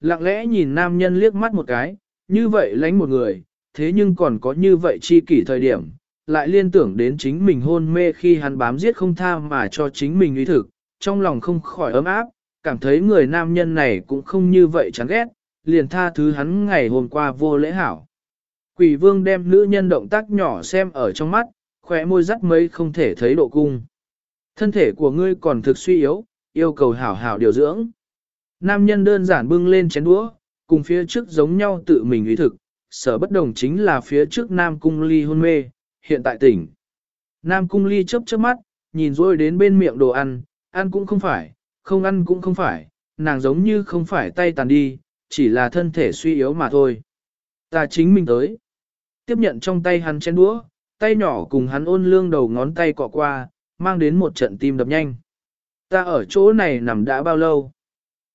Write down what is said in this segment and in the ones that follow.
Lặng lẽ nhìn nam nhân liếc mắt một cái, như vậy lánh một người, thế nhưng còn có như vậy chi kỷ thời điểm, lại liên tưởng đến chính mình hôn mê khi hắn bám giết không tha mà cho chính mình uy thực, trong lòng không khỏi ấm áp, cảm thấy người nam nhân này cũng không như vậy chán ghét, liền tha thứ hắn ngày hôm qua vô lễ hảo. Quỷ vương đem nữ nhân động tác nhỏ xem ở trong mắt, khỏe môi rắc mấy không thể thấy độ cung. Thân thể của ngươi còn thực suy yếu, yêu cầu hảo hảo điều dưỡng. Nam nhân đơn giản bưng lên chén đũa, cùng phía trước giống nhau tự mình ý thực, sở bất đồng chính là phía trước Nam Cung Ly hôn mê, hiện tại tỉnh. Nam Cung Ly chớp chớp mắt, nhìn rồi đến bên miệng đồ ăn, ăn cũng không phải, không ăn cũng không phải, nàng giống như không phải tay tàn đi, chỉ là thân thể suy yếu mà thôi. Ta chính mình tới. Tiếp nhận trong tay hắn chén đũa, tay nhỏ cùng hắn ôn lương đầu ngón tay cọ qua, mang đến một trận tim đập nhanh. Ta ở chỗ này nằm đã bao lâu?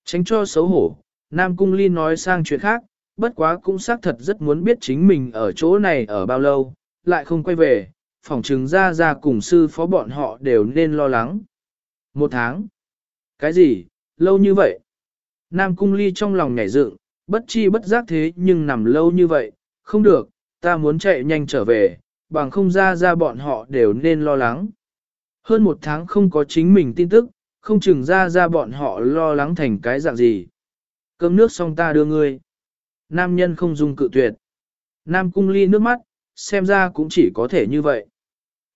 Tránh cho xấu hổ, Nam Cung Ly nói sang chuyện khác, bất quá cũng xác thật rất muốn biết chính mình ở chỗ này ở bao lâu, lại không quay về, phỏng chứng ra ra cùng sư phó bọn họ đều nên lo lắng. Một tháng. Cái gì, lâu như vậy? Nam Cung Ly trong lòng nhảy dựng, bất chi bất giác thế nhưng nằm lâu như vậy, không được, ta muốn chạy nhanh trở về, bằng không ra ra bọn họ đều nên lo lắng. Hơn một tháng không có chính mình tin tức, không chừng ra ra bọn họ lo lắng thành cái dạng gì. Cơm nước xong ta đưa ngươi. Nam nhân không dùng cự tuyệt. Nam cung ly nước mắt, xem ra cũng chỉ có thể như vậy.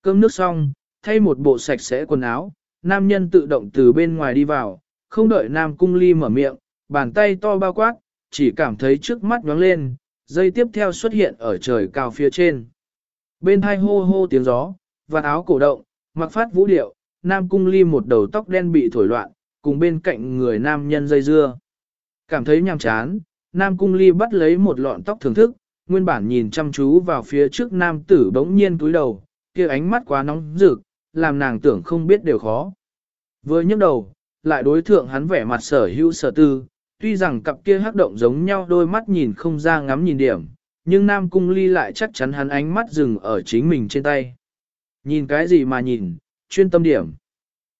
Cơm nước xong, thay một bộ sạch sẽ quần áo, nam nhân tự động từ bên ngoài đi vào, không đợi nam cung ly mở miệng, bàn tay to bao quát, chỉ cảm thấy trước mắt nhóng lên, dây tiếp theo xuất hiện ở trời cao phía trên. Bên hai hô hô tiếng gió, và áo cổ động, mặc phát vũ điệu, nam cung ly một đầu tóc đen bị thổi loạn, cùng bên cạnh người nam nhân dây dưa. Cảm thấy nhàm chán, nam cung ly bắt lấy một lọn tóc thưởng thức, nguyên bản nhìn chăm chú vào phía trước nam tử bỗng nhiên túi đầu, kia ánh mắt quá nóng rực, làm nàng tưởng không biết đều khó. Vừa nhấc đầu, lại đối thượng hắn vẻ mặt sở hữu sở tư, tuy rằng cặp kia hắc động giống nhau đôi mắt nhìn không ra ngắm nhìn điểm, nhưng Nam Cung Ly lại chắc chắn hắn ánh mắt dừng ở chính mình trên tay. Nhìn cái gì mà nhìn, chuyên tâm điểm.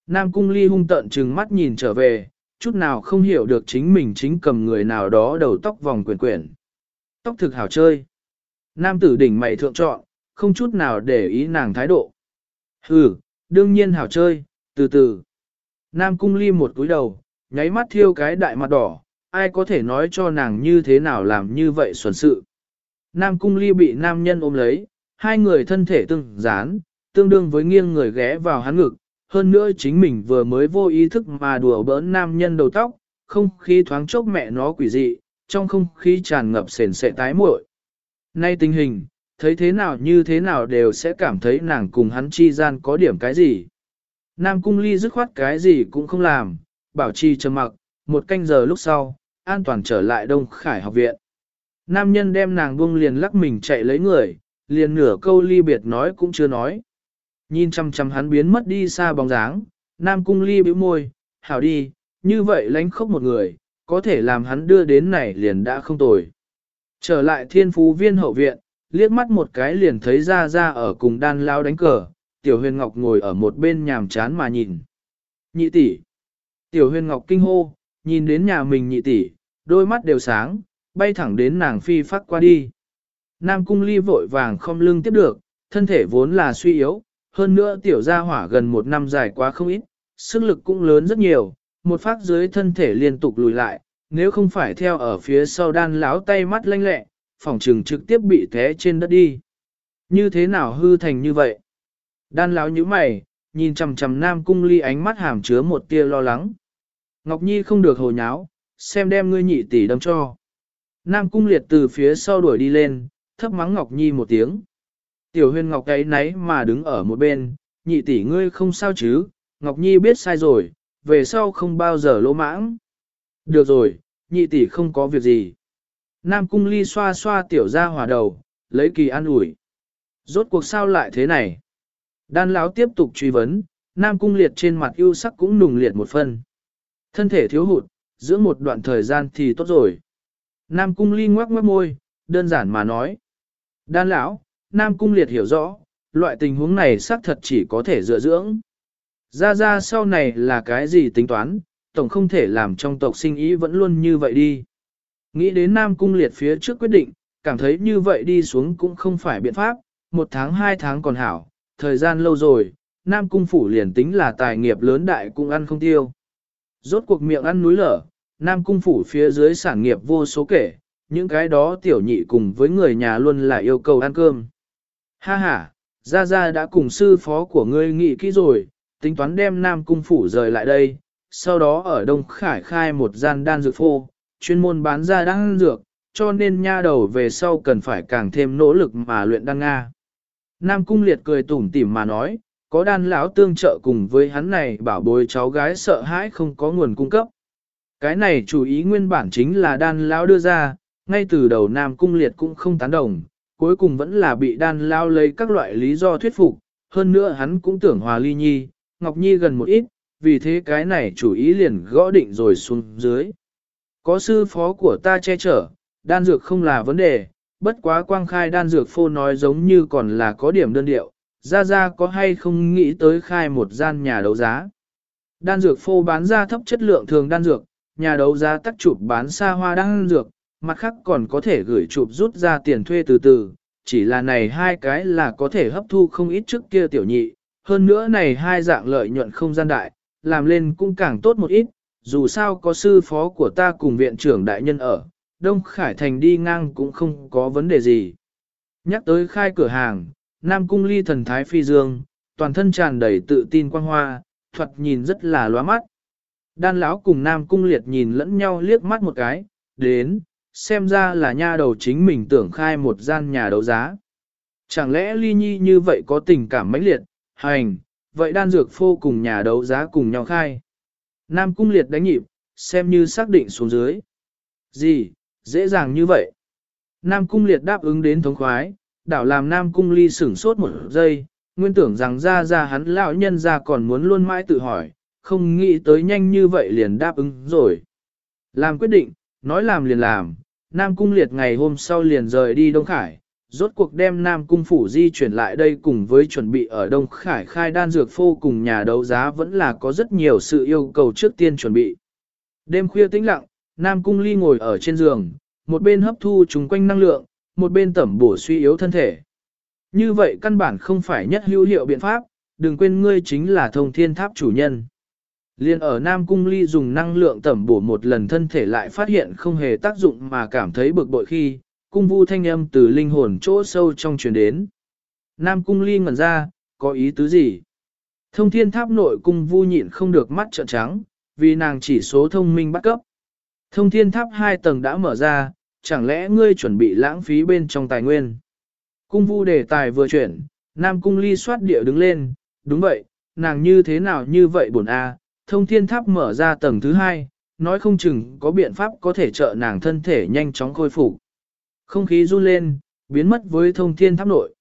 Nam Cung Ly hung tận trừng mắt nhìn trở về, chút nào không hiểu được chính mình chính cầm người nào đó đầu tóc vòng quyển quyển. Tóc thực hảo chơi. Nam tử đỉnh mày thượng trọn, không chút nào để ý nàng thái độ. Hừ, đương nhiên hảo chơi, từ từ. Nam Cung Ly một cúi đầu, nháy mắt thiêu cái đại mặt đỏ, ai có thể nói cho nàng như thế nào làm như vậy xuẩn sự. Nam cung ly bị nam nhân ôm lấy, hai người thân thể tương dán, tương đương với nghiêng người ghé vào hắn ngực, hơn nữa chính mình vừa mới vô ý thức mà đùa bỡn nam nhân đầu tóc, không khí thoáng chốc mẹ nó quỷ dị, trong không khí tràn ngập sền sệ tái muội. Nay tình hình, thấy thế nào như thế nào đều sẽ cảm thấy nàng cùng hắn chi gian có điểm cái gì. Nam cung ly dứt khoát cái gì cũng không làm, bảo trì trầm mặc, một canh giờ lúc sau, an toàn trở lại Đông Khải học viện. Nam nhân đem nàng buông liền lắc mình chạy lấy người, liền nửa câu ly biệt nói cũng chưa nói. Nhìn chăm chăm hắn biến mất đi xa bóng dáng, Nam cung ly bĩu môi, hảo đi, như vậy lánh khóc một người, có thể làm hắn đưa đến này liền đã không tồi. Trở lại thiên phú viên hậu viện, liếc mắt một cái liền thấy ra ra ở cùng đan lao đánh cờ, tiểu huyền ngọc ngồi ở một bên nhàm chán mà nhìn. Nhị tỷ. Tiểu huyền ngọc kinh hô, nhìn đến nhà mình nhị tỷ, đôi mắt đều sáng, bay thẳng đến nàng phi phát qua đi. Nam cung ly vội vàng không lưng tiếp được, thân thể vốn là suy yếu, hơn nữa tiểu gia hỏa gần một năm dài quá không ít, sức lực cũng lớn rất nhiều, một phát dưới thân thể liên tục lùi lại, nếu không phải theo ở phía sau đan láo tay mắt lanh lẹ, phòng trừng trực tiếp bị té trên đất đi. Như thế nào hư thành như vậy? Đan láo như mày, nhìn chằm chằm Nam cung ly ánh mắt hàm chứa một tia lo lắng. Ngọc Nhi không được hồ nháo, xem đem ngươi nhị tỷ đâm cho. Nam cung liệt từ phía sau đuổi đi lên, thấp mắng Ngọc Nhi một tiếng. Tiểu huyền Ngọc ấy nấy mà đứng ở một bên, nhị tỷ ngươi không sao chứ, Ngọc Nhi biết sai rồi, về sau không bao giờ lỗ mãng. Được rồi, nhị tỷ không có việc gì. Nam cung ly xoa xoa tiểu ra hỏa đầu, lấy kỳ an ủi. Rốt cuộc sao lại thế này? Đan lão tiếp tục truy vấn, Nam cung liệt trên mặt ưu sắc cũng nùng liệt một phần. Thân thể thiếu hụt, giữa một đoạn thời gian thì tốt rồi. Nam cung ly ngoác ngoác môi, đơn giản mà nói. Đan lão, Nam cung liệt hiểu rõ, loại tình huống này xác thật chỉ có thể dựa dưỡng. Ra ra sau này là cái gì tính toán, tổng không thể làm trong tộc sinh ý vẫn luôn như vậy đi. Nghĩ đến Nam Cung liệt phía trước quyết định, cảm thấy như vậy đi xuống cũng không phải biện pháp, một tháng hai tháng còn hảo, thời gian lâu rồi, Nam Cung phủ liền tính là tài nghiệp lớn đại cũng ăn không tiêu. Rốt cuộc miệng ăn núi lở, Nam Cung phủ phía dưới sản nghiệp vô số kể, những cái đó tiểu nhị cùng với người nhà luôn là yêu cầu ăn cơm. Ha ha, Gia Gia đã cùng sư phó của ngươi nghị kỹ rồi, tính toán đem Nam Cung phủ rời lại đây, sau đó ở Đông Khải khai một gian đan dược phô, chuyên môn bán ra đan dược, cho nên nha đầu về sau cần phải càng thêm nỗ lực mà luyện đan Nga. Nam Cung Liệt cười tủm tỉm mà nói, có đan lão tương trợ cùng với hắn này bảo bối cháu gái sợ hãi không có nguồn cung cấp. Cái này chủ ý nguyên bản chính là đan lão đưa ra, ngay từ đầu Nam Cung Liệt cũng không tán đồng, cuối cùng vẫn là bị đan Lao lấy các loại lý do thuyết phục, hơn nữa hắn cũng tưởng hòa ly nhi, Ngọc Nhi gần một ít, vì thế cái này chủ ý liền gõ định rồi xuống dưới. Có sư phó của ta che chở, đan dược không là vấn đề, bất quá quang khai đan dược phô nói giống như còn là có điểm đơn điệu, ra ra có hay không nghĩ tới khai một gian nhà đấu giá. Đan dược phô bán ra thấp chất lượng thường đan dược, nhà đấu giá tắt chụp bán xa hoa đan dược, mặt khác còn có thể gửi chụp rút ra tiền thuê từ từ, chỉ là này hai cái là có thể hấp thu không ít trước kia tiểu nhị, hơn nữa này hai dạng lợi nhuận không gian đại, làm lên cũng càng tốt một ít, dù sao có sư phó của ta cùng viện trưởng đại nhân ở, Đông Khải Thành đi ngang cũng không có vấn đề gì. Nhắc tới khai cửa hàng, Nam Cung ly thần thái phi dương, toàn thân tràn đầy tự tin quang hoa, thuật nhìn rất là loa mắt. Đan lão cùng Nam Cung liệt nhìn lẫn nhau liếc mắt một cái, đến, xem ra là nha đầu chính mình tưởng khai một gian nhà đấu giá. Chẳng lẽ ly nhi như vậy có tình cảm mãnh liệt, hành, vậy đan dược phô cùng nhà đấu giá cùng nhau khai. Nam Cung liệt đánh nhịp, xem như xác định xuống dưới. Gì, dễ dàng như vậy. Nam Cung liệt đáp ứng đến thống khoái, đảo làm Nam Cung ly sửng sốt một giây, nguyên tưởng rằng ra ra hắn lão nhân ra còn muốn luôn mãi tự hỏi, không nghĩ tới nhanh như vậy liền đáp ứng rồi. Làm quyết định, nói làm liền làm, Nam Cung liệt ngày hôm sau liền rời đi Đông Khải, rốt cuộc đem Nam Cung Phủ di chuyển lại đây cùng với chuẩn bị ở Đông Khải khai đan dược phô cùng nhà đấu giá vẫn là có rất nhiều sự yêu cầu trước tiên chuẩn bị. Đêm khuya tĩnh lặng, Nam Cung Ly ngồi ở trên giường, một bên hấp thu chúng quanh năng lượng, một bên tẩm bổ suy yếu thân thể. Như vậy căn bản không phải nhất hữu hiệu biện pháp, đừng quên ngươi chính là thông thiên tháp chủ nhân. Liên ở Nam Cung Ly dùng năng lượng tẩm bổ một lần thân thể lại phát hiện không hề tác dụng mà cảm thấy bực bội khi, cung vu thanh âm từ linh hồn chỗ sâu trong truyền đến. Nam Cung Ly ngẩn ra, có ý tứ gì? Thông thiên tháp nội cung vu nhịn không được mắt trợn trắng, vì nàng chỉ số thông minh bắt cấp. Thông thiên tháp hai tầng đã mở ra, chẳng lẽ ngươi chuẩn bị lãng phí bên trong tài nguyên? Cung vu đề tài vừa chuyển, Nam Cung Ly soát địa đứng lên, đúng vậy, nàng như thế nào như vậy bổn a à, thông thiên tháp mở ra tầng thứ hai, nói không chừng có biện pháp có thể trợ nàng thân thể nhanh chóng khôi phục. Không khí run lên, biến mất với thông thiên tháp nội.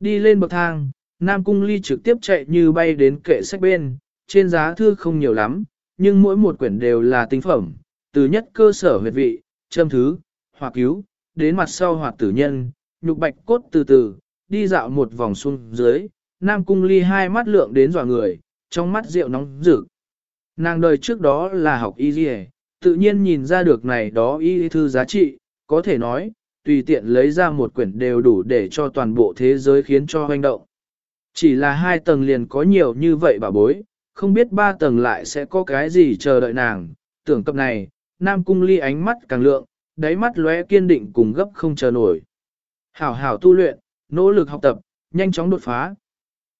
Đi lên bậc thang, Nam Cung Ly trực tiếp chạy như bay đến kệ sách bên, trên giá thư không nhiều lắm, nhưng mỗi một quyển đều là tinh phẩm, từ nhất cơ sở huyệt vị, châm thứ, hoặc cứu, đến mặt sau hoặc tử nhân, nhục bạch cốt từ từ, đi dạo một vòng xuống dưới, Nam Cung Ly hai mắt lượng đến dò người, trong mắt rượu nóng rực. Nàng đời trước đó là học y dì tự nhiên nhìn ra được này đó y thư giá trị, có thể nói, tùy tiện lấy ra một quyển đều đủ để cho toàn bộ thế giới khiến cho hoành động. Chỉ là hai tầng liền có nhiều như vậy bà bối, không biết ba tầng lại sẽ có cái gì chờ đợi nàng, tưởng cập này, Nam Cung Ly ánh mắt càng lượng, đáy mắt lóe kiên định cùng gấp không chờ nổi. Hảo hảo tu luyện, nỗ lực học tập, nhanh chóng đột phá.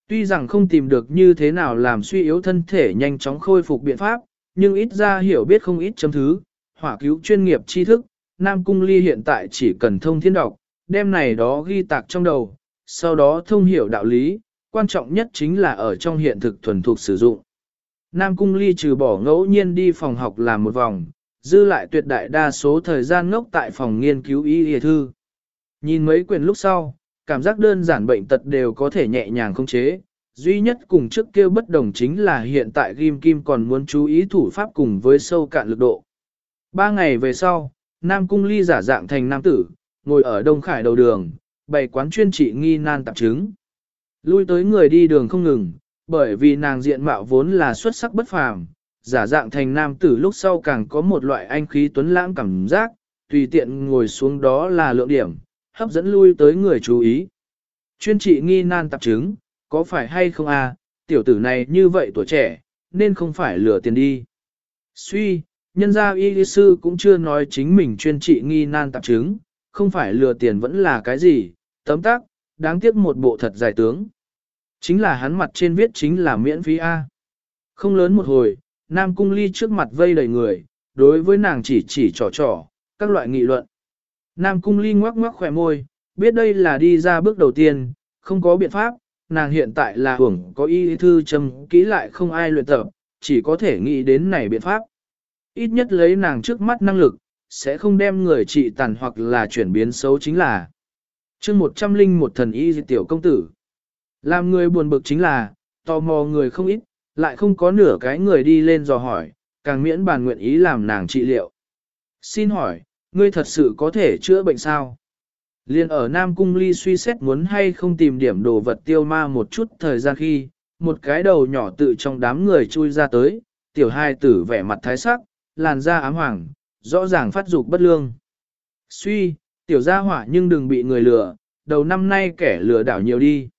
Tuy rằng không tìm được như thế nào làm suy yếu thân thể nhanh chóng khôi phục biện pháp, nhưng ít ra hiểu biết không ít chấm thứ, hỏa cứu chuyên nghiệp tri thức, Nam Cung Ly hiện tại chỉ cần thông thiên đọc, đem này đó ghi tạc trong đầu, sau đó thông hiểu đạo lý, quan trọng nhất chính là ở trong hiện thực thuần thục sử dụng. Nam Cung Ly trừ bỏ ngẫu nhiên đi phòng học làm một vòng, dư lại tuyệt đại đa số thời gian ngốc tại phòng nghiên cứu y y thư. Nhìn mấy quyển lúc sau, cảm giác đơn giản bệnh tật đều có thể nhẹ nhàng không chế. Duy nhất cùng trước kia bất đồng chính là hiện tại kim Kim còn muốn chú ý thủ pháp cùng với sâu cạn lực độ. Ba ngày về sau, Nam Cung Ly giả dạng thành nam tử, ngồi ở Đông Khải đầu đường, bày quán chuyên trị nghi nan tạp chứng. Lui tới người đi đường không ngừng, bởi vì nàng diện mạo vốn là xuất sắc bất phàm, giả dạng thành nam tử lúc sau càng có một loại anh khí tuấn lãng cảm giác, tùy tiện ngồi xuống đó là lượng điểm, hấp dẫn lui tới người chú ý. Chuyên trị nghi nan tạp chứng, có phải hay không à, tiểu tử này như vậy tuổi trẻ, nên không phải lừa tiền đi. Suy, nhân gia y sư cũng chưa nói chính mình chuyên trị nghi nan tạp chứng, không phải lừa tiền vẫn là cái gì, tấm tắc, đáng tiếc một bộ thật giải tướng. Chính là hắn mặt trên viết chính là miễn phí A. Không lớn một hồi, Nam Cung Ly trước mặt vây đầy người, đối với nàng chỉ chỉ trò trò, các loại nghị luận. Nam Cung Ly ngoắc ngoắc khỏe môi, biết đây là đi ra bước đầu tiên, không có biện pháp, nàng hiện tại là hưởng có y thư châm kỹ lại không ai luyện tập, chỉ có thể nghĩ đến này biện pháp. Ít nhất lấy nàng trước mắt năng lực, sẽ không đem người trị tàn hoặc là chuyển biến xấu chính là. chương một trăm linh một thần y tiểu công tử. Làm người buồn bực chính là, tò mò người không ít, lại không có nửa cái người đi lên dò hỏi, càng miễn bàn nguyện ý làm nàng trị liệu. Xin hỏi, ngươi thật sự có thể chữa bệnh sao? Liên ở Nam Cung Ly suy xét muốn hay không tìm điểm đồ vật tiêu ma một chút thời gian khi, một cái đầu nhỏ tự trong đám người chui ra tới, tiểu hai tử vẻ mặt thái sắc, làn da ám hoàng, rõ ràng phát dục bất lương. Suy, tiểu gia hỏa nhưng đừng bị người lừa, đầu năm nay kẻ lừa đảo nhiều đi.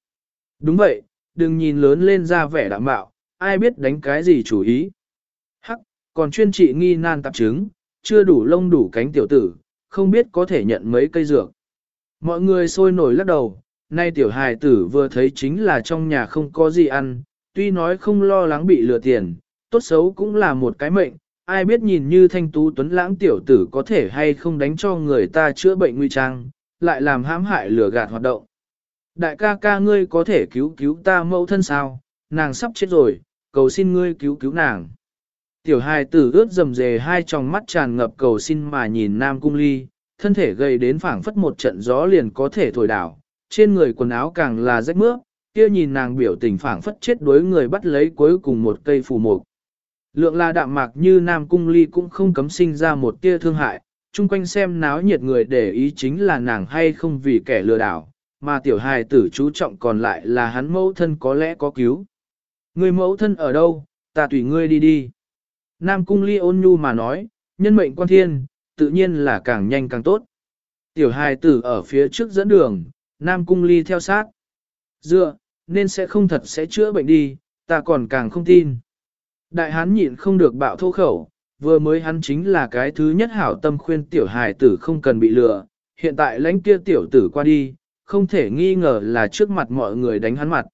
Đúng vậy, đừng nhìn lớn lên ra vẻ đạm bạo, ai biết đánh cái gì chủ ý. Hắc, còn chuyên trị nghi nan tạp chứng, chưa đủ lông đủ cánh tiểu tử, không biết có thể nhận mấy cây dược. Mọi người sôi nổi lắc đầu, nay tiểu hài tử vừa thấy chính là trong nhà không có gì ăn, tuy nói không lo lắng bị lừa tiền, tốt xấu cũng là một cái mệnh, ai biết nhìn như thanh tú tuấn lãng tiểu tử có thể hay không đánh cho người ta chữa bệnh nguy trang, lại làm hãm hại lừa gạt hoạt động. Đại ca ca ngươi có thể cứu cứu ta mẫu thân sao, nàng sắp chết rồi, cầu xin ngươi cứu cứu nàng. Tiểu hài tử ướt dầm dề hai tròng mắt tràn ngập cầu xin mà nhìn Nam Cung Ly, thân thể gầy đến phảng phất một trận gió liền có thể thổi đảo, trên người quần áo càng là rách mướp, kia nhìn nàng biểu tình phảng phất chết đối người bắt lấy cuối cùng một cây phù mục. Lượng là đạm mạc như Nam Cung Ly cũng không cấm sinh ra một tia thương hại, chung quanh xem náo nhiệt người để ý chính là nàng hay không vì kẻ lừa đảo, mà tiểu hài tử chú trọng còn lại là hắn mẫu thân có lẽ có cứu. Người mẫu thân ở đâu, ta tùy ngươi đi đi. Nam Cung Ly ôn nhu mà nói, nhân mệnh quan thiên, tự nhiên là càng nhanh càng tốt. Tiểu hài tử ở phía trước dẫn đường, Nam Cung Ly theo sát. Dựa, nên sẽ không thật sẽ chữa bệnh đi, ta còn càng không tin. Đại hán nhịn không được bạo thô khẩu, vừa mới hắn chính là cái thứ nhất hảo tâm khuyên tiểu hài tử không cần bị lừa, hiện tại lãnh kia tiểu tử qua đi, không thể nghi ngờ là trước mặt mọi người đánh hắn mặt.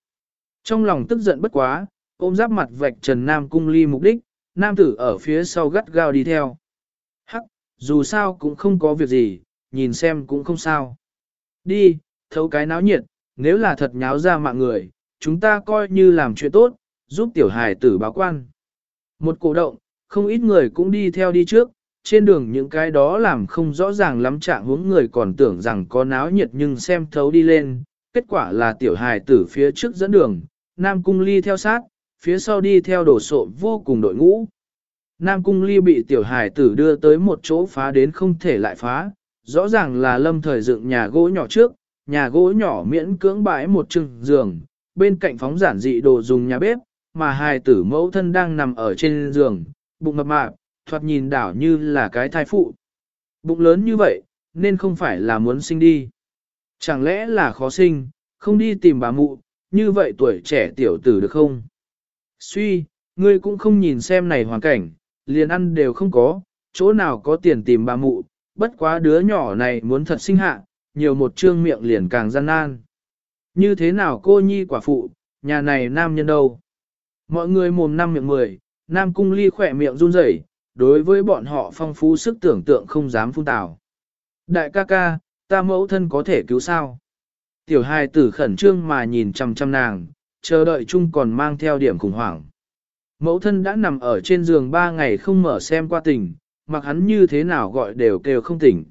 Trong lòng tức giận bất quá, ôm giáp mặt vạch Trần Nam Cung Ly mục đích, nam tử ở phía sau gắt gao đi theo. Hắc, dù sao cũng không có việc gì, nhìn xem cũng không sao. Đi, thấu cái náo nhiệt, nếu là thật nháo ra mạng người, chúng ta coi như làm chuyện tốt, giúp tiểu hài tử báo quan. Một cổ động, không ít người cũng đi theo đi trước, trên đường những cái đó làm không rõ ràng lắm trạng hướng người còn tưởng rằng có náo nhiệt nhưng xem thấu đi lên, kết quả là tiểu hài tử phía trước dẫn đường, Nam Cung Ly theo sát, phía sau đi theo đổ sộ vô cùng đội ngũ. Nam Cung Ly bị tiểu hải tử đưa tới một chỗ phá đến không thể lại phá, rõ ràng là lâm thời dựng nhà gỗ nhỏ trước, nhà gỗ nhỏ miễn cưỡng bãi một chừng giường, bên cạnh phóng giản dị đồ dùng nhà bếp, mà hài tử mẫu thân đang nằm ở trên giường, bụng mập mạp, thoạt nhìn đảo như là cái thai phụ. Bụng lớn như vậy, nên không phải là muốn sinh đi. Chẳng lẽ là khó sinh, không đi tìm bà mụ, như vậy tuổi trẻ tiểu tử được không? Suy, ngươi cũng không nhìn xem này hoàn cảnh, liền ăn đều không có, chỗ nào có tiền tìm bà mụ, bất quá đứa nhỏ này muốn thật sinh hạ, nhiều một trương miệng liền càng gian nan. Như thế nào cô nhi quả phụ, nhà này nam nhân đâu? Mọi người mồm năm miệng mười, nam cung ly khỏe miệng run rẩy, đối với bọn họ phong phú sức tưởng tượng không dám phun tào. Đại ca ca, ta mẫu thân có thể cứu sao? Tiểu hài tử khẩn trương mà nhìn chăm chăm nàng, chờ đợi chung còn mang theo điểm khủng hoảng. Mẫu thân đã nằm ở trên giường ba ngày không mở xem qua tình, mặc hắn như thế nào gọi đều kêu không tỉnh.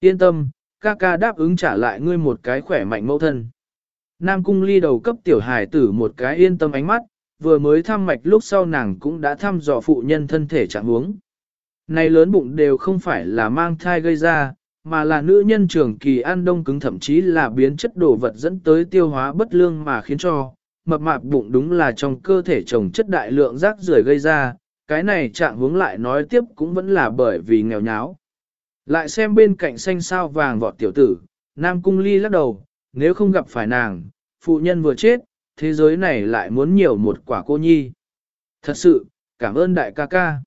Yên tâm, ca ca đáp ứng trả lại ngươi một cái khỏe mạnh mẫu thân. Nam cung ly đầu cấp tiểu hài tử một cái yên tâm ánh mắt, vừa mới thăm mạch lúc sau nàng cũng đã thăm dò phụ nhân thân thể trạng huống. Này lớn bụng đều không phải là mang thai gây ra, mà là nữ nhân trưởng kỳ ăn đông cứng thậm chí là biến chất đồ vật dẫn tới tiêu hóa bất lương mà khiến cho, mập mạp bụng đúng là trong cơ thể trồng chất đại lượng rác rưởi gây ra, cái này trạng hướng lại nói tiếp cũng vẫn là bởi vì nghèo nháo. Lại xem bên cạnh xanh sao vàng vọt tiểu tử, Nam Cung Ly lắc đầu, nếu không gặp phải nàng, phụ nhân vừa chết, thế giới này lại muốn nhiều một quả cô nhi. Thật sự, cảm ơn đại ca ca.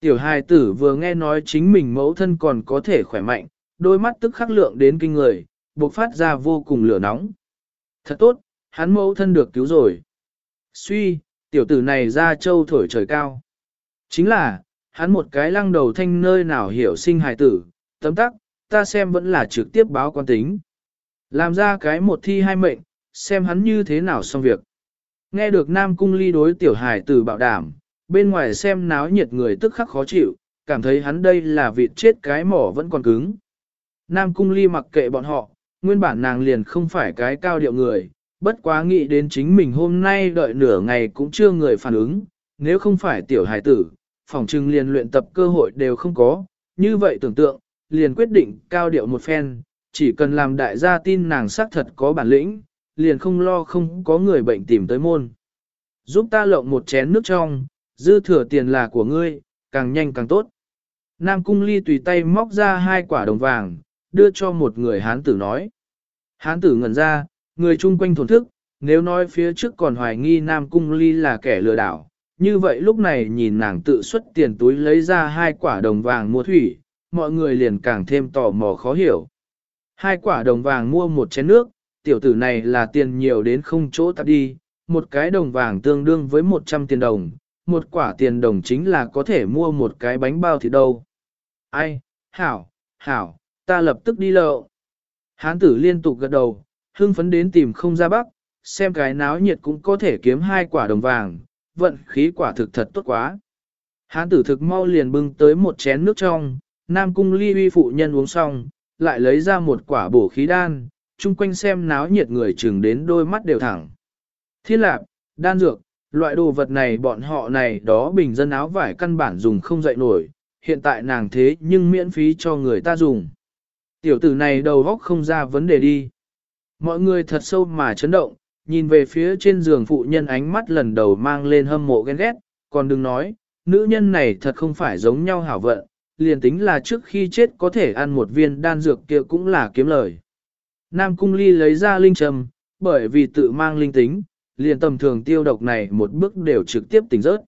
Tiểu hài tử vừa nghe nói chính mình mẫu thân còn có thể khỏe mạnh, đôi mắt tức khắc lượng đến kinh người, bộc phát ra vô cùng lửa nóng. Thật tốt, hắn mẫu thân được cứu rồi. Suy, tiểu tử này ra châu thổi trời cao. Chính là, hắn một cái lăng đầu thanh nơi nào hiểu sinh hài tử, tấm tắc, ta xem vẫn là trực tiếp báo quan tính. Làm ra cái một thi hai mệnh, xem hắn như thế nào xong việc. Nghe được Nam Cung ly đối tiểu hài tử bảo đảm, bên ngoài xem náo nhiệt người tức khắc khó chịu, cảm thấy hắn đây là vịt chết cái mỏ vẫn còn cứng. Nam Cung ly mặc kệ bọn họ, nguyên bản nàng liền không phải cái cao điệu người, bất quá nghĩ đến chính mình hôm nay đợi nửa ngày cũng chưa người phản ứng, nếu không phải tiểu hài tử, phòng trưng liền luyện tập cơ hội đều không có, như vậy tưởng tượng, liền quyết định cao điệu một phen, chỉ cần làm đại gia tin nàng xác thật có bản lĩnh, liền không lo không có người bệnh tìm tới môn. Giúp ta lộng một chén nước trong, dư thừa tiền là của ngươi, càng nhanh càng tốt. Nam Cung Ly tùy tay móc ra hai quả đồng vàng, đưa cho một người hán tử nói. Hán tử ngẩn ra, người chung quanh thổn thức, nếu nói phía trước còn hoài nghi Nam Cung Ly là kẻ lừa đảo, như vậy lúc này nhìn nàng tự xuất tiền túi lấy ra hai quả đồng vàng mua thủy, mọi người liền càng thêm tò mò khó hiểu. Hai quả đồng vàng mua một chén nước, tiểu tử này là tiền nhiều đến không chỗ tạp đi, một cái đồng vàng tương đương với 100 tiền đồng, một quả tiền đồng chính là có thể mua một cái bánh bao thịt đâu. Ai, hảo, hảo, ta lập tức đi lộ. Hán tử liên tục gật đầu, hưng phấn đến tìm không ra bắc, xem cái náo nhiệt cũng có thể kiếm hai quả đồng vàng, vận khí quả thực thật tốt quá. Hán tử thực mau liền bưng tới một chén nước trong, Nam Cung ly uy phụ nhân uống xong, lại lấy ra một quả bổ khí đan, chung quanh xem náo nhiệt người chừng đến đôi mắt đều thẳng. Thiên lạc, đan dược, loại đồ vật này bọn họ này đó bình dân áo vải căn bản dùng không dậy nổi, hiện tại nàng thế nhưng miễn phí cho người ta dùng. Tiểu tử này đầu góc không ra vấn đề đi. Mọi người thật sâu mà chấn động, nhìn về phía trên giường phụ nhân ánh mắt lần đầu mang lên hâm mộ ghen ghét, còn đừng nói, nữ nhân này thật không phải giống nhau hảo vận, liền tính là trước khi chết có thể ăn một viên đan dược kia cũng là kiếm lời. Nam Cung Ly lấy ra linh trầm, bởi vì tự mang linh tính, liền tầm thường tiêu độc này một bước đều trực tiếp tỉnh rớt.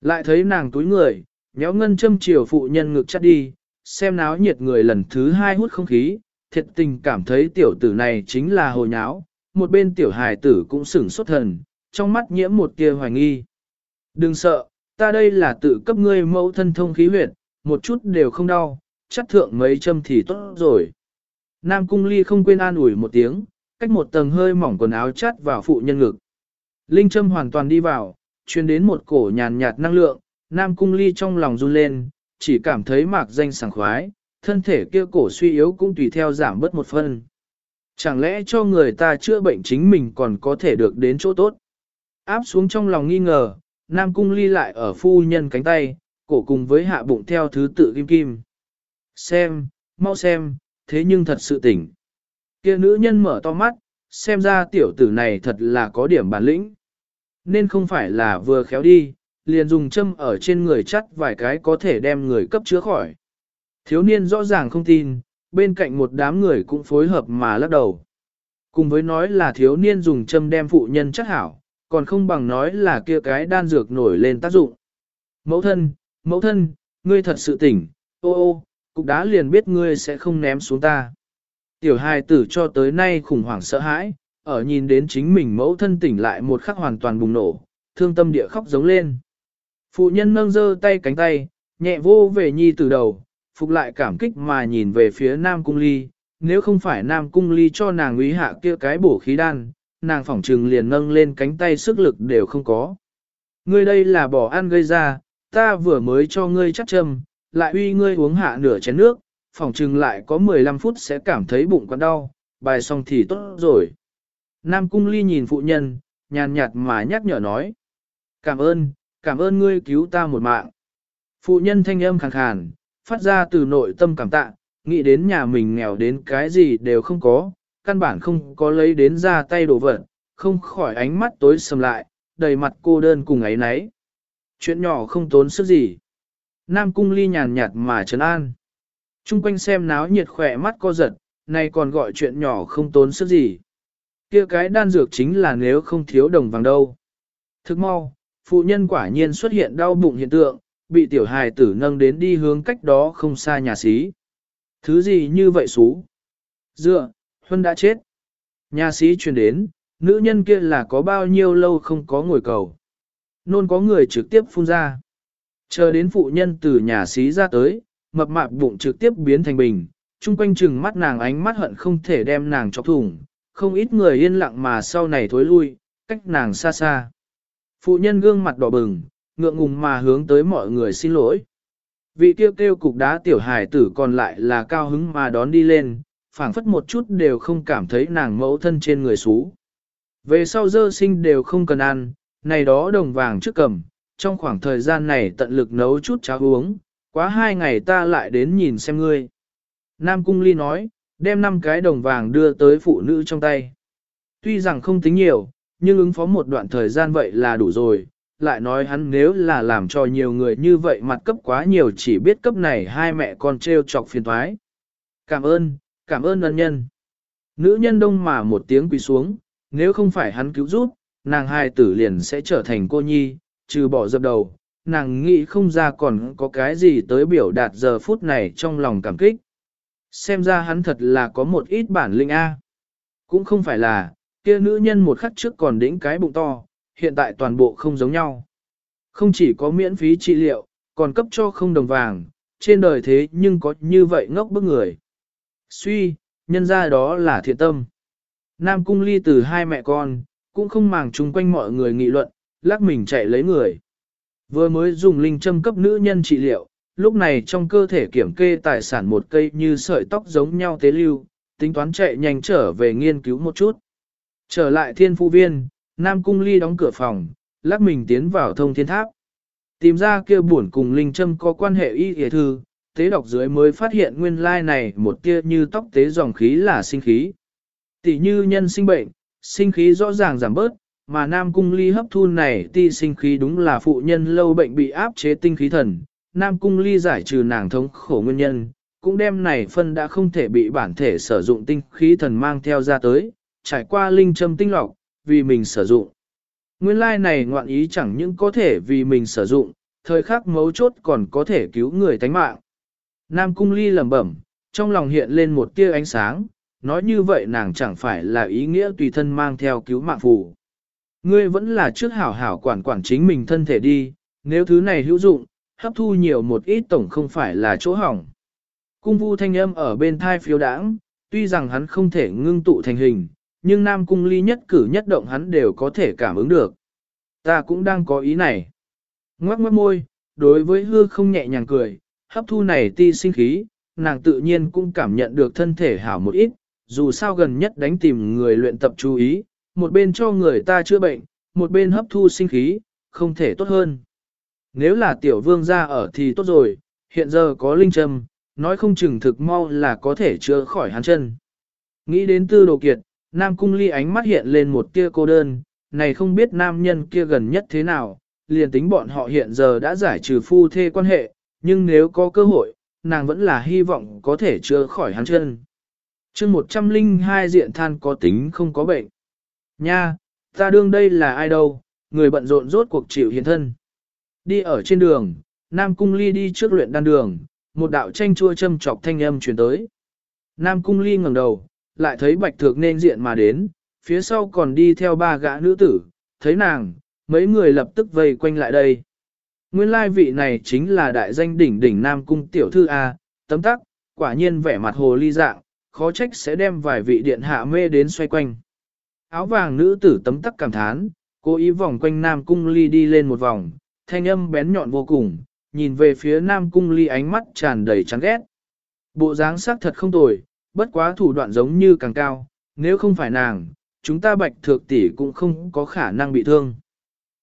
Lại thấy nàng túi người, nhéo ngân châm chiều phụ nhân ngực chắt đi, xem náo nhiệt người lần thứ hai hút không khí, thiệt tình cảm thấy tiểu tử này chính là hồ nháo, một bên tiểu hài tử cũng sửng sốt thần, trong mắt nhiễm một tia hoài nghi. Đừng sợ, ta đây là tự cấp ngươi mẫu thân thông khí huyệt, một chút đều không đau, chắc thượng mấy châm thì tốt rồi. Nam cung ly không quên an ủi một tiếng, cách một tầng hơi mỏng quần áo chắt vào phụ nhân ngực. Linh châm hoàn toàn đi vào, truyền đến một cổ nhàn nhạt năng lượng, Nam cung ly trong lòng run lên, chỉ cảm thấy mạc danh sảng khoái, thân thể kia cổ suy yếu cũng tùy theo giảm bớt một phần. Chẳng lẽ cho người ta chữa bệnh chính mình còn có thể được đến chỗ tốt? Áp xuống trong lòng nghi ngờ, Nam Cung ly lại ở phu nhân cánh tay, cổ cùng với hạ bụng theo thứ tự kim kim. Xem, mau xem, thế nhưng thật sự tỉnh. Kia nữ nhân mở to mắt, xem ra tiểu tử này thật là có điểm bản lĩnh. Nên không phải là vừa khéo đi, liền dùng châm ở trên người chắt vài cái có thể đem người cấp chữa khỏi. Thiếu niên rõ ràng không tin, bên cạnh một đám người cũng phối hợp mà lắc đầu. Cùng với nói là thiếu niên dùng châm đem phụ nhân chắc hảo, còn không bằng nói là kia cái đan dược nổi lên tác dụng. Mẫu thân, mẫu thân, ngươi thật sự tỉnh, ô ô, cục đá liền biết ngươi sẽ không ném xuống ta. Tiểu hài tử cho tới nay khủng hoảng sợ hãi, ở nhìn đến chính mình mẫu thân tỉnh lại một khắc hoàn toàn bùng nổ, thương tâm địa khóc giống lên. Phụ nhân nâng dơ tay cánh tay, nhẹ vô về nhi từ đầu, phục lại cảm kích mà nhìn về phía Nam Cung Ly, nếu không phải Nam Cung Ly cho nàng úy hạ kia cái bổ khí đan, nàng phỏng trừng liền nâng lên cánh tay sức lực đều không có. Ngươi đây là bỏ ăn gây ra, ta vừa mới cho ngươi chắc châm, lại uy ngươi uống hạ nửa chén nước, phỏng trừng lại có 15 phút sẽ cảm thấy bụng quặn đau, bài xong thì tốt rồi. Nam Cung Ly nhìn phụ nhân, nhàn nhạt mà nhắc nhở nói. Cảm ơn, cảm ơn ngươi cứu ta một mạng. Phụ nhân thanh âm khàn khàn, phát ra từ nội tâm cảm tạ, nghĩ đến nhà mình nghèo đến cái gì đều không có, căn bản không có lấy đến ra tay đồ vật, không khỏi ánh mắt tối sầm lại, đầy mặt cô đơn cùng ấy nấy. Chuyện nhỏ không tốn sức gì. Nam cung ly nhàn nhạt mà trấn an. Trung quanh xem náo nhiệt khỏe mắt co giật, này còn gọi chuyện nhỏ không tốn sức gì. kia cái đan dược chính là nếu không thiếu đồng vàng đâu. Thức mau, phụ nhân quả nhiên xuất hiện đau bụng hiện tượng, bị tiểu hài tử nâng đến đi hướng cách đó không xa nhà xí. Thứ gì như vậy xú? Dựa, Huân đã chết. Nhà sĩ truyền đến, nữ nhân kia là có bao nhiêu lâu không có ngồi cầu. Nôn có người trực tiếp phun ra. Chờ đến phụ nhân từ nhà sĩ ra tới, mập mạp bụng trực tiếp biến thành bình, chung quanh chừng mắt nàng ánh mắt hận không thể đem nàng chọc thủng, không ít người yên lặng mà sau này thối lui, cách nàng xa xa. Phụ nhân gương mặt đỏ bừng, ngượng ngùng mà hướng tới mọi người xin lỗi. Vị kêu kêu cục đá tiểu hài tử còn lại là cao hứng mà đón đi lên, phảng phất một chút đều không cảm thấy nàng mẫu thân trên người xú. Về sau dơ sinh đều không cần ăn, này đó đồng vàng trước cầm, trong khoảng thời gian này tận lực nấu chút cháo uống, quá hai ngày ta lại đến nhìn xem ngươi. Nam Cung Ly nói, đem năm cái đồng vàng đưa tới phụ nữ trong tay. Tuy rằng không tính nhiều, nhưng ứng phó một đoạn thời gian vậy là đủ rồi, lại nói hắn nếu là làm cho nhiều người như vậy mặt cấp quá nhiều chỉ biết cấp này hai mẹ con treo chọc phiền thoái. Cảm ơn, cảm ơn ân nhân. Nữ nhân đông mà một tiếng quỳ xuống, nếu không phải hắn cứu giúp, nàng hai tử liền sẽ trở thành cô nhi, trừ bỏ dập đầu, nàng nghĩ không ra còn có cái gì tới biểu đạt giờ phút này trong lòng cảm kích. Xem ra hắn thật là có một ít bản linh A. Cũng không phải là, kia nữ nhân một khắc trước còn đĩnh cái bụng to, hiện tại toàn bộ không giống nhau. Không chỉ có miễn phí trị liệu, còn cấp cho không đồng vàng, trên đời thế nhưng có như vậy ngốc bức người. Suy, nhân ra đó là thiện tâm. Nam cung ly từ hai mẹ con, cũng không màng chung quanh mọi người nghị luận, lắc mình chạy lấy người. Vừa mới dùng linh châm cấp nữ nhân trị liệu, lúc này trong cơ thể kiểm kê tài sản một cây như sợi tóc giống nhau tế lưu, tính toán chạy nhanh trở về nghiên cứu một chút. Trở lại thiên phu viên, Nam Cung Ly đóng cửa phòng, lắc mình tiến vào thông thiên tháp. Tìm ra kia buồn cùng linh trâm có quan hệ y hề thư, tế đọc dưới mới phát hiện nguyên lai này một tia như tóc tế dòng khí là sinh khí. Tỷ như nhân sinh bệnh, sinh khí rõ ràng giảm bớt, mà Nam Cung Ly hấp thu này ti sinh khí đúng là phụ nhân lâu bệnh bị áp chế tinh khí thần. Nam Cung Ly giải trừ nàng thống khổ nguyên nhân, cũng đem này phân đã không thể bị bản thể sử dụng tinh khí thần mang theo ra tới, trải qua linh châm tinh lọc, vì mình sử dụng. Nguyên lai like này ngoạn ý chẳng những có thể vì mình sử dụng, thời khắc mấu chốt còn có thể cứu người tánh mạng. Nam Cung Ly lẩm bẩm, trong lòng hiện lên một tia ánh sáng, nói như vậy nàng chẳng phải là ý nghĩa tùy thân mang theo cứu mạng phù. Ngươi vẫn là trước hảo hảo quản quản chính mình thân thể đi, nếu thứ này hữu dụng, hấp thu nhiều một ít tổng không phải là chỗ hỏng. Cung vu thanh âm ở bên thai phiếu đãng, tuy rằng hắn không thể ngưng tụ thành hình, nhưng Nam Cung Ly nhất cử nhất động hắn đều có thể cảm ứng được. Ta cũng đang có ý này. Ngoác ngoác môi, đối với hư không nhẹ nhàng cười, hấp thu này ti sinh khí, nàng tự nhiên cũng cảm nhận được thân thể hảo một ít, dù sao gần nhất đánh tìm người luyện tập chú ý, một bên cho người ta chữa bệnh, một bên hấp thu sinh khí, không thể tốt hơn. Nếu là tiểu vương ra ở thì tốt rồi, hiện giờ có linh châm, nói không chừng thực mau là có thể chữa khỏi hắn chân. Nghĩ đến tư đồ kiệt, Nam Cung Ly ánh mắt hiện lên một tia cô đơn, này không biết nam nhân kia gần nhất thế nào, liền tính bọn họ hiện giờ đã giải trừ phu thê quan hệ, nhưng nếu có cơ hội, nàng vẫn là hy vọng có thể chữa khỏi hắn chân. chương 102 diện than có tính không có bệnh. Nha, ta đương đây là ai đâu, người bận rộn rốt cuộc chịu hiện thân. Đi ở trên đường, Nam Cung Ly đi trước luyện đan đường, một đạo tranh chua châm chọc thanh âm truyền tới. Nam Cung Ly ngẩng đầu, lại thấy bạch thược nên diện mà đến, phía sau còn đi theo ba gã nữ tử, thấy nàng, mấy người lập tức vây quanh lại đây. Nguyên lai vị này chính là đại danh đỉnh đỉnh Nam Cung tiểu thư A, tấm tắc, quả nhiên vẻ mặt hồ ly dạng, khó trách sẽ đem vài vị điện hạ mê đến xoay quanh. Áo vàng nữ tử tấm tắc cảm thán, cố ý vòng quanh Nam Cung ly đi lên một vòng, thanh âm bén nhọn vô cùng, nhìn về phía Nam Cung ly ánh mắt tràn đầy chán ghét. Bộ dáng sắc thật không tồi, bất quá thủ đoạn giống như càng cao, nếu không phải nàng, chúng ta bạch thược tỷ cũng không có khả năng bị thương.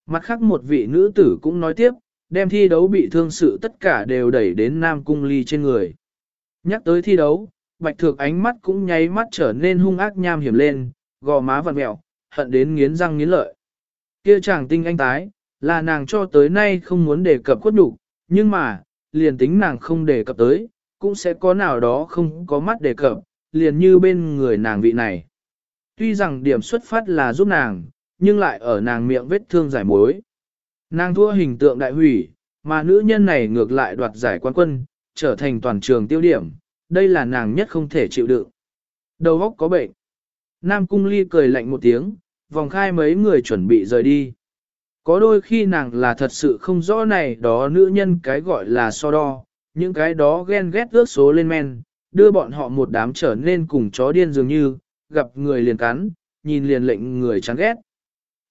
Mặt khác một vị nữ tử cũng nói tiếp, đem thi đấu bị thương sự tất cả đều đẩy đến Nam Cung Ly trên người. Nhắc tới thi đấu, bạch thược ánh mắt cũng nháy mắt trở nên hung ác nham hiểm lên, gò má vặn mẹo, hận đến nghiến răng nghiến lợi. Kia chàng tinh anh tái, là nàng cho tới nay không muốn đề cập quất đủ, nhưng mà, liền tính nàng không đề cập tới, cũng sẽ có nào đó không có mắt đề cập, liền như bên người nàng vị này. Tuy rằng điểm xuất phát là giúp nàng, nhưng lại ở nàng miệng vết thương giải mối. Nàng thua hình tượng đại hủy, mà nữ nhân này ngược lại đoạt giải quán quân, trở thành toàn trường tiêu điểm, đây là nàng nhất không thể chịu đựng. Đầu óc có bệnh. Nam Cung Ly cười lạnh một tiếng, vòng khai mấy người chuẩn bị rời đi. Có đôi khi nàng là thật sự không rõ này đó nữ nhân cái gọi là so đo, những cái đó ghen ghét ước số lên men, đưa bọn họ một đám trở nên cùng chó điên dường như, gặp người liền cắn, nhìn liền lệnh người chán ghét.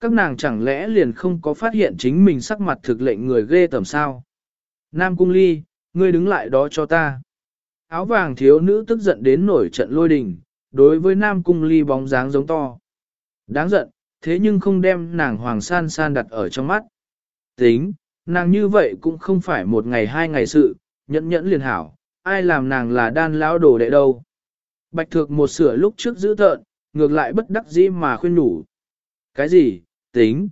Các nàng chẳng lẽ liền không có phát hiện chính mình sắc mặt thực lệnh người ghê tầm sao? Nam Cung Ly, ngươi đứng lại đó cho ta. Áo vàng thiếu nữ tức giận đến nổi trận lôi đình, đối với Nam Cung Ly bóng dáng giống to. Đáng giận, thế nhưng không đem nàng Hoàng San San đặt ở trong mắt. Tính, nàng như vậy cũng không phải một ngày hai ngày sự, nhẫn nhẫn liền hảo, ai làm nàng là đan lão đồ đệ đâu. Bạch thược một sửa lúc trước giữ thợn, ngược lại bất đắc dĩ mà khuyên nhủ. Cái gì, tính.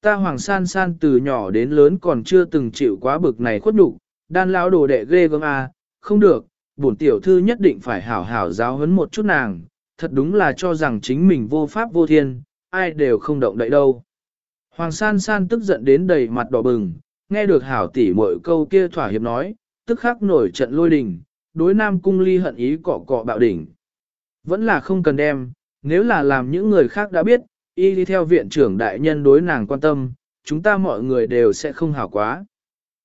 Ta Hoàng San San từ nhỏ đến lớn còn chưa từng chịu quá bực này khuất nhục, đan lão đồ đệ ghê gớm à, không được, bổn tiểu thư nhất định phải hảo hảo giáo huấn một chút nàng, thật đúng là cho rằng chính mình vô pháp vô thiên, ai đều không động đậy đâu. Hoàng san san tức giận đến đầy mặt đỏ bừng, nghe được hảo tỷ mỗi câu kia thỏa hiệp nói, tức khắc nổi trận lôi đình, đối nam cung ly hận ý cọ cọ bạo đỉnh. Vẫn là không cần đem, nếu là làm những người khác đã biết, y đi theo viện trưởng đại nhân đối nàng quan tâm, chúng ta mọi người đều sẽ không hảo quá.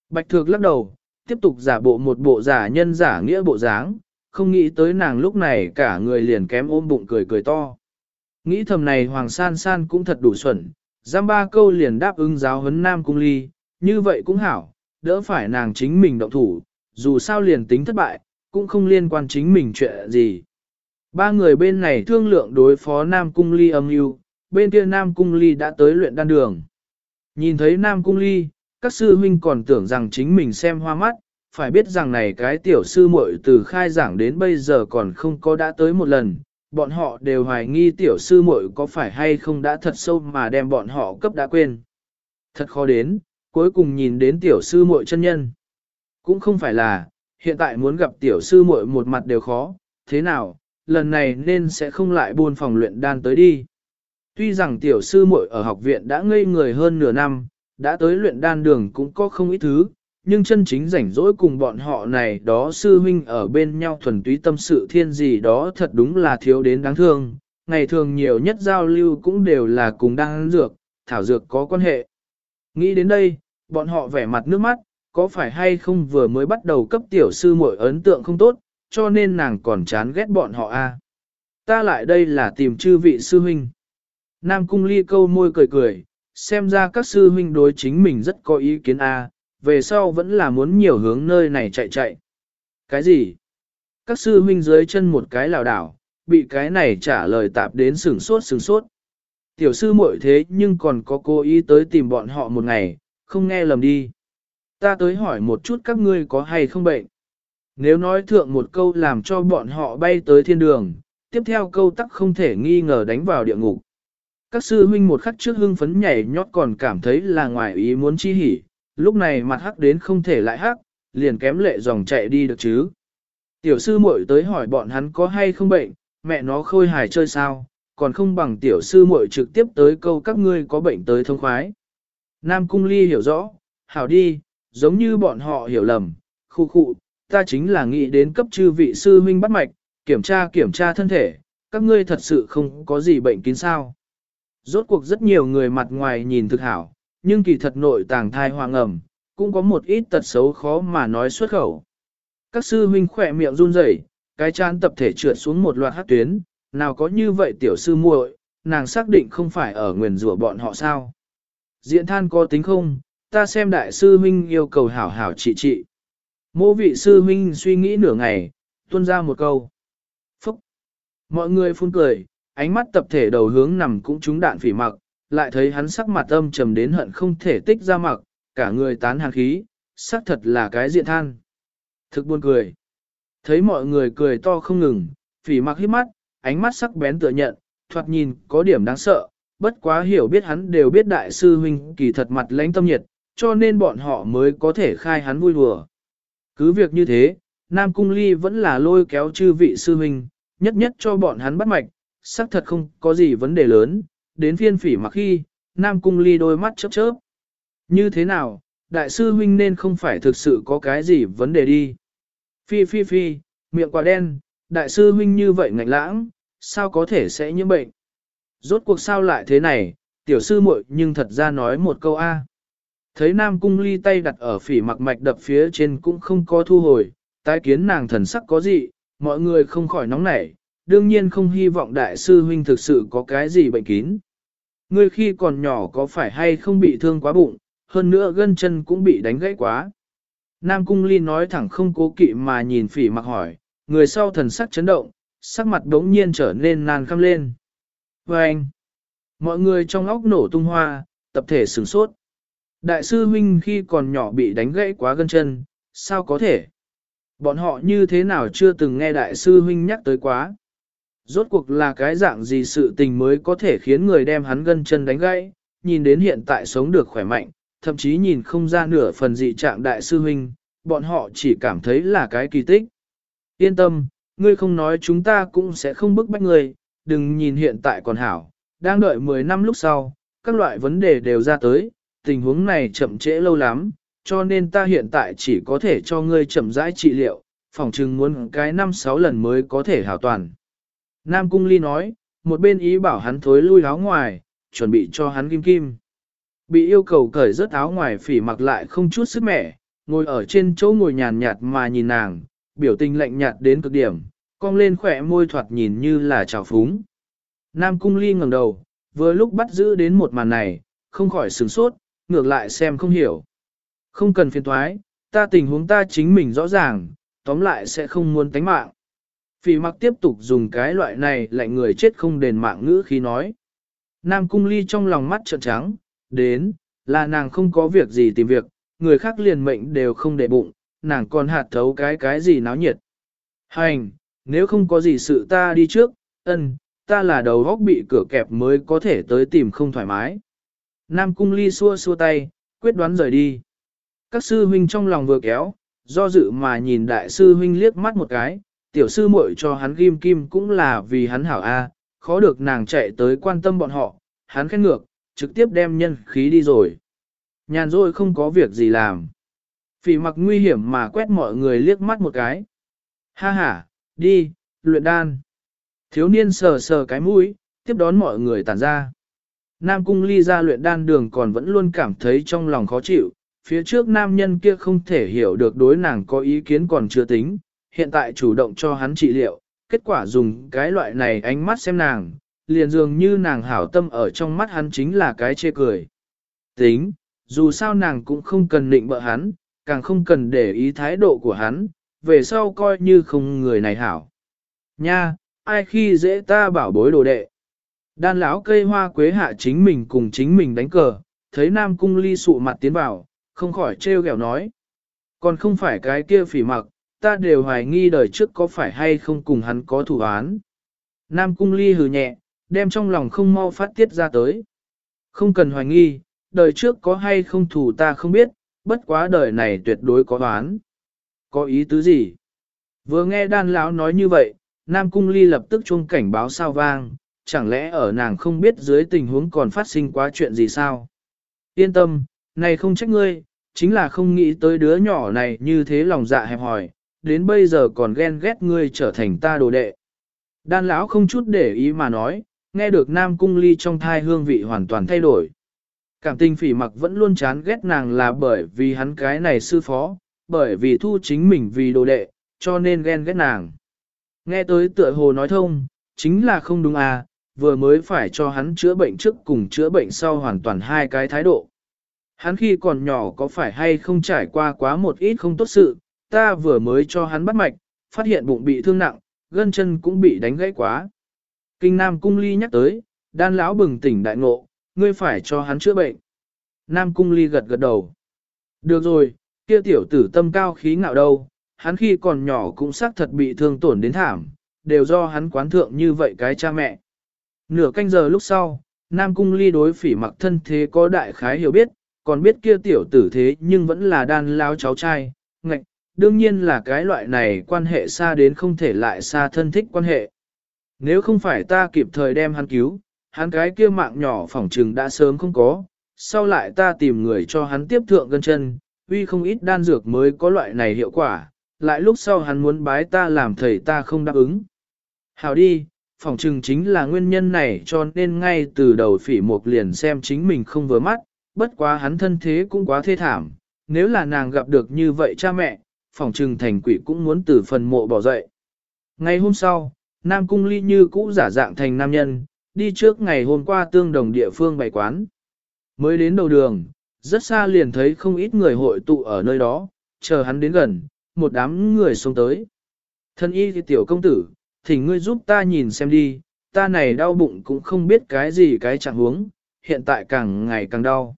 Bạch thược lắc đầu, tiếp tục giả bộ một bộ giả nhân giả nghĩa bộ dáng, không nghĩ tới nàng lúc này cả người liền kém ôm bụng cười cười to. Nghĩ thầm này Hoàng San San cũng thật đủ xuẩn, giam ba câu liền đáp ứng giáo huấn Nam Cung Ly, như vậy cũng hảo, đỡ phải nàng chính mình động thủ, dù sao liền tính thất bại, cũng không liên quan chính mình chuyện gì. Ba người bên này thương lượng đối phó Nam Cung Ly âm mưu, bên kia Nam Cung Ly đã tới luyện đan đường. Nhìn thấy Nam Cung Ly, các sư huynh còn tưởng rằng chính mình xem hoa mắt, phải biết rằng này cái tiểu sư muội từ khai giảng đến bây giờ còn không có đã tới một lần, bọn họ đều hoài nghi tiểu sư muội có phải hay không đã thật sâu mà đem bọn họ cấp đã quên. Thật khó đến, cuối cùng nhìn đến tiểu sư muội chân nhân. Cũng không phải là, hiện tại muốn gặp tiểu sư muội một mặt đều khó, thế nào, lần này nên sẽ không lại buôn phòng luyện đan tới đi. Tuy rằng tiểu sư muội ở học viện đã ngây người hơn nửa năm, đã tới luyện đan đường cũng có không ít thứ, nhưng chân chính rảnh rỗi cùng bọn họ này đó sư huynh ở bên nhau thuần túy tâm sự thiên gì đó thật đúng là thiếu đến đáng thương. Ngày thường nhiều nhất giao lưu cũng đều là cùng đan dược, thảo dược có quan hệ. Nghĩ đến đây, bọn họ vẻ mặt nước mắt, có phải hay không vừa mới bắt đầu cấp tiểu sư muội ấn tượng không tốt, cho nên nàng còn chán ghét bọn họ a. Ta lại đây là tìm chư vị sư huynh. Nam cung ly câu môi cười cười, xem ra các sư huynh đối chính mình rất có ý kiến a, về sau vẫn là muốn nhiều hướng nơi này chạy chạy. Cái gì? Các sư huynh dưới chân một cái lảo đảo, bị cái này trả lời tạp đến sửng sốt sửng sốt. Tiểu sư muội thế nhưng còn có cố ý tới tìm bọn họ một ngày, không nghe lầm đi. Ta tới hỏi một chút các ngươi có hay không bệnh. Nếu nói thượng một câu làm cho bọn họ bay tới thiên đường, tiếp theo câu tắc không thể nghi ngờ đánh vào địa ngục. Các sư huynh một khắc trước hưng phấn nhảy nhót còn cảm thấy là ngoài ý muốn chi hỉ, lúc này mặt hắc đến không thể lại hắc, liền kém lệ dòng chạy đi được chứ. Tiểu sư muội tới hỏi bọn hắn có hay không bệnh, mẹ nó khôi hài chơi sao, còn không bằng tiểu sư muội trực tiếp tới câu các ngươi có bệnh tới thông khoái. Nam Cung Ly hiểu rõ, hảo đi, giống như bọn họ hiểu lầm, khu khu, ta chính là nghĩ đến cấp chư vị sư huynh bắt mạch, kiểm tra kiểm tra thân thể, các ngươi thật sự không có gì bệnh kín sao. Rốt cuộc rất nhiều người mặt ngoài nhìn thực hảo, nhưng kỳ thật nội tàng thai hoàng ẩm, cũng có một ít tật xấu khó mà nói xuất khẩu. Các sư huynh khỏe miệng run rẩy, cái chán tập thể trượt xuống một loạt hát tuyến, nào có như vậy tiểu sư muội, nàng xác định không phải ở nguyền rủa bọn họ sao. Diện than có tính không, ta xem đại sư huynh yêu cầu hảo hảo trị trị. Mô vị sư huynh suy nghĩ nửa ngày, tuôn ra một câu. Phúc! Mọi người phun cười, ánh mắt tập thể đầu hướng nằm cũng trúng đạn phỉ mặc, lại thấy hắn sắc mặt âm trầm đến hận không thể tích ra mặc, cả người tán hàng khí, sắc thật là cái diện than. Thực buồn cười. Thấy mọi người cười to không ngừng, phỉ mặc hít mắt, ánh mắt sắc bén tựa nhận, thoạt nhìn có điểm đáng sợ, bất quá hiểu biết hắn đều biết đại sư huynh kỳ thật mặt lãnh tâm nhiệt, cho nên bọn họ mới có thể khai hắn vui đùa. Cứ việc như thế, Nam Cung Ly vẫn là lôi kéo chư vị sư huynh, nhất nhất cho bọn hắn bắt mạch, xác thật không có gì vấn đề lớn, đến phiên phỉ mặc khi, Nam Cung Ly đôi mắt chớp chớp. Như thế nào, đại sư huynh nên không phải thực sự có cái gì vấn đề đi. Phi phi phi, miệng quả đen, đại sư huynh như vậy ngạnh lãng, sao có thể sẽ nhiễm bệnh. Rốt cuộc sao lại thế này, tiểu sư muội nhưng thật ra nói một câu A. Thấy Nam Cung Ly tay đặt ở phỉ mặc mạch đập phía trên cũng không có thu hồi, tái kiến nàng thần sắc có gì, mọi người không khỏi nóng nảy, đương nhiên không hy vọng đại sư huynh thực sự có cái gì bệnh kín. Ngươi khi còn nhỏ có phải hay không bị thương quá bụng, hơn nữa gân chân cũng bị đánh gãy quá. Nam Cung Ly nói thẳng không cố kỵ mà nhìn phỉ mặc hỏi, người sau thần sắc chấn động, sắc mặt đống nhiên trở nên nàn khăm lên. Và anh, mọi người trong óc nổ tung hoa, tập thể sửng sốt. Đại sư huynh khi còn nhỏ bị đánh gãy quá gân chân, sao có thể? Bọn họ như thế nào chưa từng nghe đại sư huynh nhắc tới quá? Rốt cuộc là cái dạng gì sự tình mới có thể khiến người đem hắn gân chân đánh gãy, nhìn đến hiện tại sống được khỏe mạnh, thậm chí nhìn không ra nửa phần dị trạng đại sư huynh, bọn họ chỉ cảm thấy là cái kỳ tích. Yên tâm, ngươi không nói chúng ta cũng sẽ không bức bách ngươi, đừng nhìn hiện tại còn hảo, đang đợi 10 năm lúc sau, các loại vấn đề đều ra tới, tình huống này chậm trễ lâu lắm, cho nên ta hiện tại chỉ có thể cho ngươi chậm rãi trị liệu, phòng chừng muốn cái 5-6 lần mới có thể hảo toàn. Nam Cung Ly nói, một bên ý bảo hắn thối lui áo ngoài, chuẩn bị cho hắn kim kim. Bị yêu cầu cởi rớt áo ngoài phỉ mặc lại không chút sức mẻ, ngồi ở trên chỗ ngồi nhàn nhạt mà nhìn nàng, biểu tình lạnh nhạt đến cực điểm, cong lên khỏe môi thoạt nhìn như là trào phúng. Nam Cung Ly ngẩng đầu, vừa lúc bắt giữ đến một màn này, không khỏi sửng sốt, ngược lại xem không hiểu. Không cần phiền thoái, ta tình huống ta chính mình rõ ràng, tóm lại sẽ không muốn tánh mạng. Phỉ mặc tiếp tục dùng cái loại này lại người chết không đền mạng ngữ khi nói. Nam Cung Ly trong lòng mắt trợn trắng, đến, là nàng không có việc gì tìm việc, người khác liền mệnh đều không để bụng, nàng còn hạt thấu cái cái gì náo nhiệt. Hành, nếu không có gì sự ta đi trước, ân, ta là đầu góc bị cửa kẹp mới có thể tới tìm không thoải mái. Nam cung ly xua xua tay, quyết đoán rời đi. Các sư huynh trong lòng vừa kéo, do dự mà nhìn đại sư huynh liếc mắt một cái, tiểu sư muội cho hắn ghim kim cũng là vì hắn hảo A, khó được nàng chạy tới quan tâm bọn họ, hắn khét ngược, trực tiếp đem nhân khí đi rồi. Nhàn rồi không có việc gì làm. Phỉ mặc nguy hiểm mà quét mọi người liếc mắt một cái. Ha ha, đi, luyện đan. Thiếu niên sờ sờ cái mũi, tiếp đón mọi người tản ra. Nam cung ly ra luyện đan đường còn vẫn luôn cảm thấy trong lòng khó chịu, phía trước nam nhân kia không thể hiểu được đối nàng có ý kiến còn chưa tính, hiện tại chủ động cho hắn trị liệu, kết quả dùng cái loại này ánh mắt xem nàng, liền dường như nàng hảo tâm ở trong mắt hắn chính là cái chê cười. Tính, dù sao nàng cũng không cần định bợ hắn, càng không cần để ý thái độ của hắn, về sau coi như không người này hảo. Nha, ai khi dễ ta bảo bối đồ đệ. Đan lão cây hoa quế hạ chính mình cùng chính mình đánh cờ, thấy Nam Cung Ly sụ mặt tiến vào, không khỏi trêu ghẹo nói. Còn không phải cái kia phỉ mặc, ta đều hoài nghi đời trước có phải hay không cùng hắn có thủ án. Nam Cung Ly hừ nhẹ, đem trong lòng không mau phát tiết ra tới. Không cần hoài nghi, đời trước có hay không thủ ta không biết, bất quá đời này tuyệt đối có đoán. Có ý tứ gì? Vừa nghe đan lão nói như vậy, Nam Cung Ly lập tức chuông cảnh báo sao vang, chẳng lẽ ở nàng không biết dưới tình huống còn phát sinh quá chuyện gì sao? Yên tâm, này không trách ngươi, chính là không nghĩ tới đứa nhỏ này như thế lòng dạ hẹp hòi, đến bây giờ còn ghen ghét ngươi trở thành ta đồ đệ. Đan lão không chút để ý mà nói, nghe được Nam Cung Ly trong thai hương vị hoàn toàn thay đổi. Cảm tình phỉ mặc vẫn luôn chán ghét nàng là bởi vì hắn cái này sư phó, bởi vì thu chính mình vì đồ đệ, cho nên ghen ghét nàng. Nghe tới tựa hồ nói thông, chính là không đúng à, vừa mới phải cho hắn chữa bệnh trước cùng chữa bệnh sau hoàn toàn hai cái thái độ. Hắn khi còn nhỏ có phải hay không trải qua quá một ít không tốt sự, ta vừa mới cho hắn bắt mạch, phát hiện bụng bị thương nặng, gân chân cũng bị đánh gãy quá. Kinh Nam Cung Ly nhắc tới, đan lão bừng tỉnh đại ngộ, ngươi phải cho hắn chữa bệnh. Nam Cung Ly gật gật đầu. Được rồi, kia tiểu tử tâm cao khí ngạo đâu, hắn khi còn nhỏ cũng xác thật bị thương tổn đến thảm, đều do hắn quán thượng như vậy cái cha mẹ. Nửa canh giờ lúc sau, Nam Cung Ly đối phỉ mặc thân thế có đại khái hiểu biết, còn biết kia tiểu tử thế nhưng vẫn là đan lao cháu trai, ngạch, đương nhiên là cái loại này quan hệ xa đến không thể lại xa thân thích quan hệ. Nếu không phải ta kịp thời đem hắn cứu, hắn cái kia mạng nhỏ phỏng trừng đã sớm không có, sau lại ta tìm người cho hắn tiếp thượng gân chân, uy không ít đan dược mới có loại này hiệu quả, lại lúc sau hắn muốn bái ta làm thầy ta không đáp ứng. Hào đi, phỏng trừng chính là nguyên nhân này cho nên ngay từ đầu phỉ mục liền xem chính mình không vừa mắt, bất quá hắn thân thế cũng quá thê thảm, nếu là nàng gặp được như vậy cha mẹ, phỏng trừng thành quỷ cũng muốn từ phần mộ bỏ dậy. Ngày hôm sau, Nam Cung Ly như cũ giả dạng thành nam nhân, đi trước ngày hôm qua tương đồng địa phương bày quán. Mới đến đầu đường, rất xa liền thấy không ít người hội tụ ở nơi đó, chờ hắn đến gần, một đám người xuống tới. Thân y thì tiểu công tử, thỉnh ngươi giúp ta nhìn xem đi, ta này đau bụng cũng không biết cái gì cái trạng huống, hiện tại càng ngày càng đau.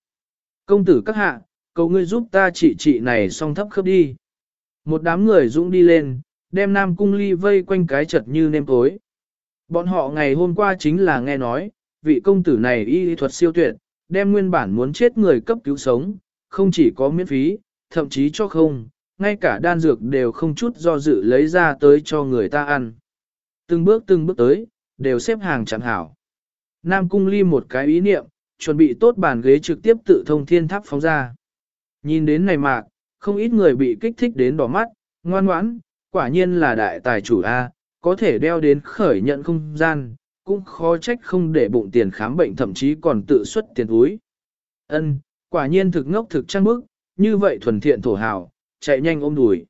Công tử các hạ, cầu ngươi giúp ta trị trị này song thấp khớp đi. Một đám người dũng đi lên, đem Nam Cung Ly vây quanh cái chật như nêm tối. Bọn họ ngày hôm qua chính là nghe nói, vị công tử này y thuật siêu tuyệt, đem nguyên bản muốn chết người cấp cứu sống, không chỉ có miễn phí, thậm chí cho không, ngay cả đan dược đều không chút do dự lấy ra tới cho người ta ăn. Từng bước từng bước tới, đều xếp hàng chẳng hảo. Nam Cung Ly một cái ý niệm, chuẩn bị tốt bàn ghế trực tiếp tự thông thiên tháp phóng ra. Nhìn đến này mạc, không ít người bị kích thích đến đỏ mắt, ngoan ngoãn, quả nhiên là đại tài chủ A, có thể đeo đến khởi nhận không gian, cũng khó trách không để bụng tiền khám bệnh thậm chí còn tự xuất tiền túi. Ân, quả nhiên thực ngốc thực trăng bức, như vậy thuần thiện thổ hào, chạy nhanh ôm đùi.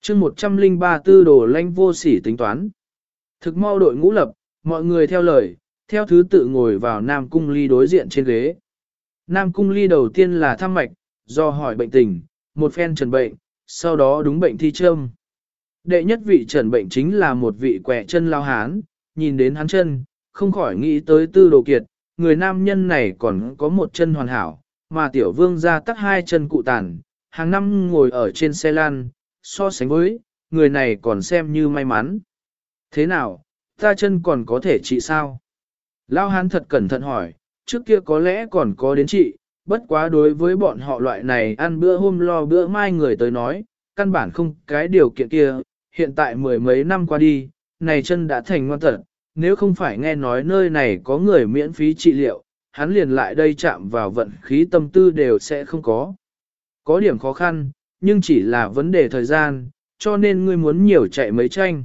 chương 103 tư đồ lanh vô sỉ tính toán. Thực mau đội ngũ lập, mọi người theo lời, theo thứ tự ngồi vào Nam Cung Ly đối diện trên ghế. Nam Cung Ly đầu tiên là thăm mạch, do hỏi bệnh tình, một phen trần bệnh, sau đó đúng bệnh thi châm. Đệ nhất vị trần bệnh chính là một vị quẻ chân lao hán, nhìn đến hắn chân, không khỏi nghĩ tới tư đồ kiệt, người nam nhân này còn có một chân hoàn hảo, mà tiểu vương ra tắt hai chân cụ tàn, hàng năm ngồi ở trên xe lan, so sánh với, người này còn xem như may mắn. Thế nào, ta chân còn có thể trị sao? Lao hán thật cẩn thận hỏi, trước kia có lẽ còn có đến trị, bất quá đối với bọn họ loại này ăn bữa hôm lo bữa mai người tới nói, căn bản không cái điều kiện kia, hiện tại mười mấy năm qua đi, này chân đã thành ngoan tật, nếu không phải nghe nói nơi này có người miễn phí trị liệu, hắn liền lại đây chạm vào vận khí tâm tư đều sẽ không có. Có điểm khó khăn, nhưng chỉ là vấn đề thời gian, cho nên ngươi muốn nhiều chạy mấy tranh.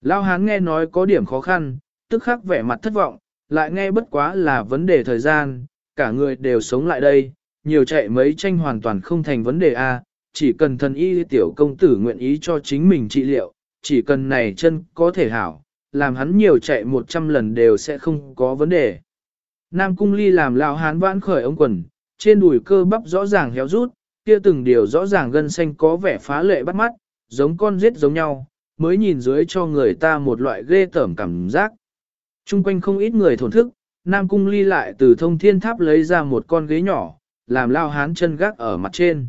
Lao hán nghe nói có điểm khó khăn, tức khắc vẻ mặt thất vọng, lại nghe bất quá là vấn đề thời gian, cả người đều sống lại đây, nhiều chạy mấy tranh hoàn toàn không thành vấn đề a, chỉ cần thần y tiểu công tử nguyện ý cho chính mình trị liệu, chỉ cần này chân có thể hảo, làm hắn nhiều chạy 100 lần đều sẽ không có vấn đề. Nam cung ly làm lao hán vãn khởi ống quần, trên đùi cơ bắp rõ ràng héo rút, kia từng điều rõ ràng gân xanh có vẻ phá lệ bắt mắt, giống con giết giống nhau, mới nhìn dưới cho người ta một loại ghê tởm cảm giác. Trung quanh không ít người thổn thức, Nam Cung ly lại từ thông thiên tháp lấy ra một con ghế nhỏ, làm lao hán chân gác ở mặt trên.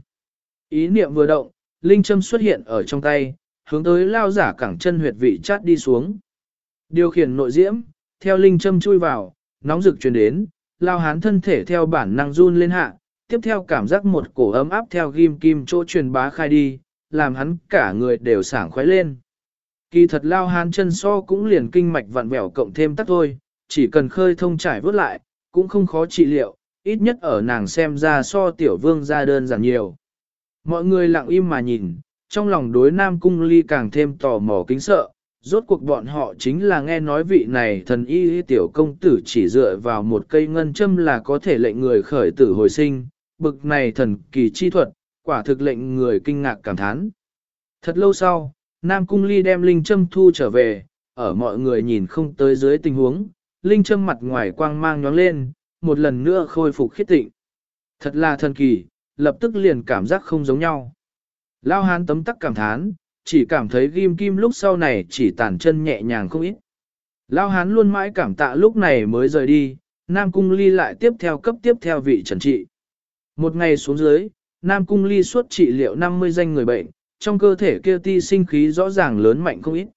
Ý niệm vừa động, linh châm xuất hiện ở trong tay, hướng tới lao giả cẳng chân huyệt vị chát đi xuống. Điều khiển nội diễm, theo linh châm chui vào, nóng rực truyền đến, lao hán thân thể theo bản năng run lên hạ, tiếp theo cảm giác một cổ ấm áp theo ghim kim chỗ truyền bá khai đi, làm hắn cả người đều sảng khoái lên. Kỳ thật lao hán chân so cũng liền kinh mạch vặn vẹo cộng thêm tắc thôi, chỉ cần khơi thông trải vớt lại, cũng không khó trị liệu, ít nhất ở nàng xem ra so tiểu vương ra đơn giản nhiều. Mọi người lặng im mà nhìn, trong lòng đối Nam Cung Ly càng thêm tò mò kính sợ, rốt cuộc bọn họ chính là nghe nói vị này thần y tiểu công tử chỉ dựa vào một cây ngân châm là có thể lệnh người khởi tử hồi sinh, bực này thần kỳ chi thuật, quả thực lệnh người kinh ngạc cảm thán. Thật lâu sau, Nam Cung Ly đem linh châm thu trở về, ở mọi người nhìn không tới dưới tình huống, linh châm mặt ngoài quang mang nhóng lên, một lần nữa khôi phục khiết tịnh. Thật là thần kỳ, lập tức liền cảm giác không giống nhau. Lao hán tấm tắc cảm thán, chỉ cảm thấy ghim kim lúc sau này chỉ tàn chân nhẹ nhàng không ít. Lao hán luôn mãi cảm tạ lúc này mới rời đi, Nam Cung Ly lại tiếp theo cấp tiếp theo vị trần trị. Một ngày xuống dưới, Nam Cung Ly suốt trị liệu 50 danh người bệnh, trong cơ thể kia ti sinh khí rõ ràng lớn mạnh không ít.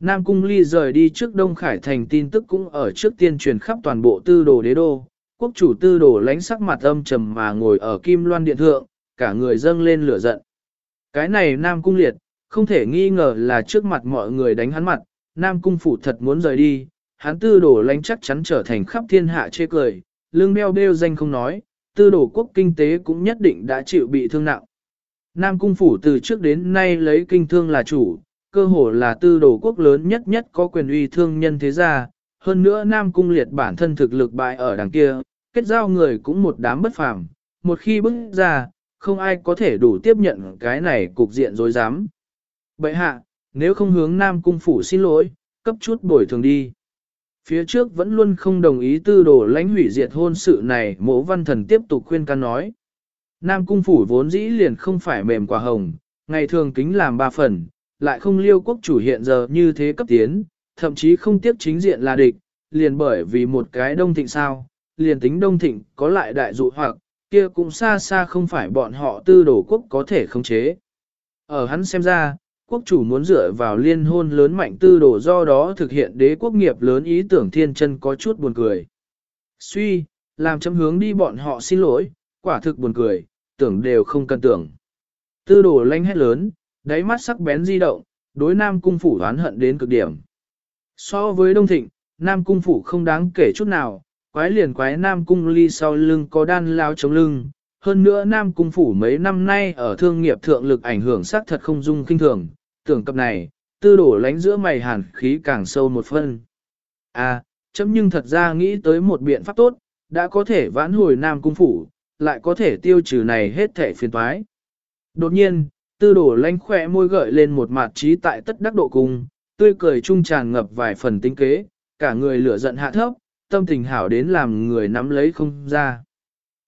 Nam Cung Ly rời đi trước Đông Khải Thành tin tức cũng ở trước tiên truyền khắp toàn bộ tư đồ đế đô. Quốc chủ tư đồ lánh sắc mặt âm trầm mà ngồi ở Kim Loan Điện Thượng, cả người dâng lên lửa giận. Cái này Nam Cung liệt, không thể nghi ngờ là trước mặt mọi người đánh hắn mặt, Nam Cung phủ thật muốn rời đi, hắn tư đổ lánh chắc chắn trở thành khắp thiên hạ chê cười, lương beo bêu danh không nói, tư đổ quốc kinh tế cũng nhất định đã chịu bị thương nặng. Nam Cung phủ từ trước đến nay lấy kinh thương là chủ, cơ hồ là tư đổ quốc lớn nhất nhất có quyền uy thương nhân thế gia, hơn nữa Nam Cung liệt bản thân thực lực bại ở đằng kia, kết giao người cũng một đám bất phàm, một khi bước ra, không ai có thể đủ tiếp nhận cái này cục diện dối dám. Bậy hạ, nếu không hướng Nam Cung phủ xin lỗi, cấp chút bồi thường đi. Phía trước vẫn luôn không đồng ý tư đồ lãnh hủy diệt hôn sự này mỗ văn thần tiếp tục khuyên can nói. Nam Cung phủ vốn dĩ liền không phải mềm quả hồng, ngày thường kính làm ba phần, lại không liêu quốc chủ hiện giờ như thế cấp tiến, thậm chí không tiếp chính diện là địch, liền bởi vì một cái đông thịnh sao, liền tính đông thịnh có lại đại dụ hoặc, kia cũng xa xa không phải bọn họ tư đổ quốc có thể khống chế. Ở hắn xem ra, quốc chủ muốn dựa vào liên hôn lớn mạnh tư đổ do đó thực hiện đế quốc nghiệp lớn ý tưởng thiên chân có chút buồn cười. Suy, làm chấm hướng đi bọn họ xin lỗi, quả thực buồn cười, tưởng đều không cần tưởng. Tư đổ lanh hét lớn, đáy mắt sắc bén di động, đối Nam Cung Phủ oán hận đến cực điểm. So với Đông Thịnh, Nam Cung Phủ không đáng kể chút nào, quái liền quái Nam Cung ly sau lưng có đan lao chống lưng. Hơn nữa Nam Cung Phủ mấy năm nay ở thương nghiệp thượng lực ảnh hưởng sắc thật không dung kinh thường, tưởng cập này, tư đổ lánh giữa mày hàn khí càng sâu một phân. À, chấm nhưng thật ra nghĩ tới một biện pháp tốt, đã có thể vãn hồi Nam Cung Phủ, lại có thể tiêu trừ này hết thể phiền toái. Đột nhiên, tư đổ lánh khỏe môi gợi lên một mặt trí tại tất đắc độ cung, tươi cười trung tràn ngập vài phần tinh kế, cả người lửa giận hạ thấp, tâm tình hảo đến làm người nắm lấy không ra.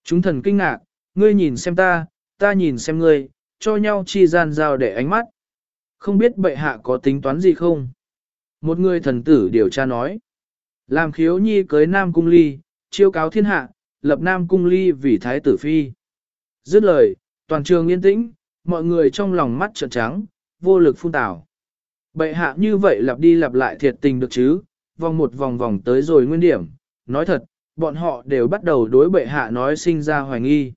Chúng thần kinh ngạc, ngươi nhìn xem ta, ta nhìn xem ngươi, cho nhau chi gian giao để ánh mắt. Không biết bệ hạ có tính toán gì không? Một người thần tử điều tra nói. Làm khiếu nhi cưới nam cung ly, chiêu cáo thiên hạ, lập nam cung ly vì thái tử phi. Dứt lời, toàn trường yên tĩnh, mọi người trong lòng mắt trợn trắng, vô lực phun tảo. Bệ hạ như vậy lặp đi lặp lại thiệt tình được chứ, vòng một vòng vòng tới rồi nguyên điểm. Nói thật, bọn họ đều bắt đầu đối bệ hạ nói sinh ra hoài nghi.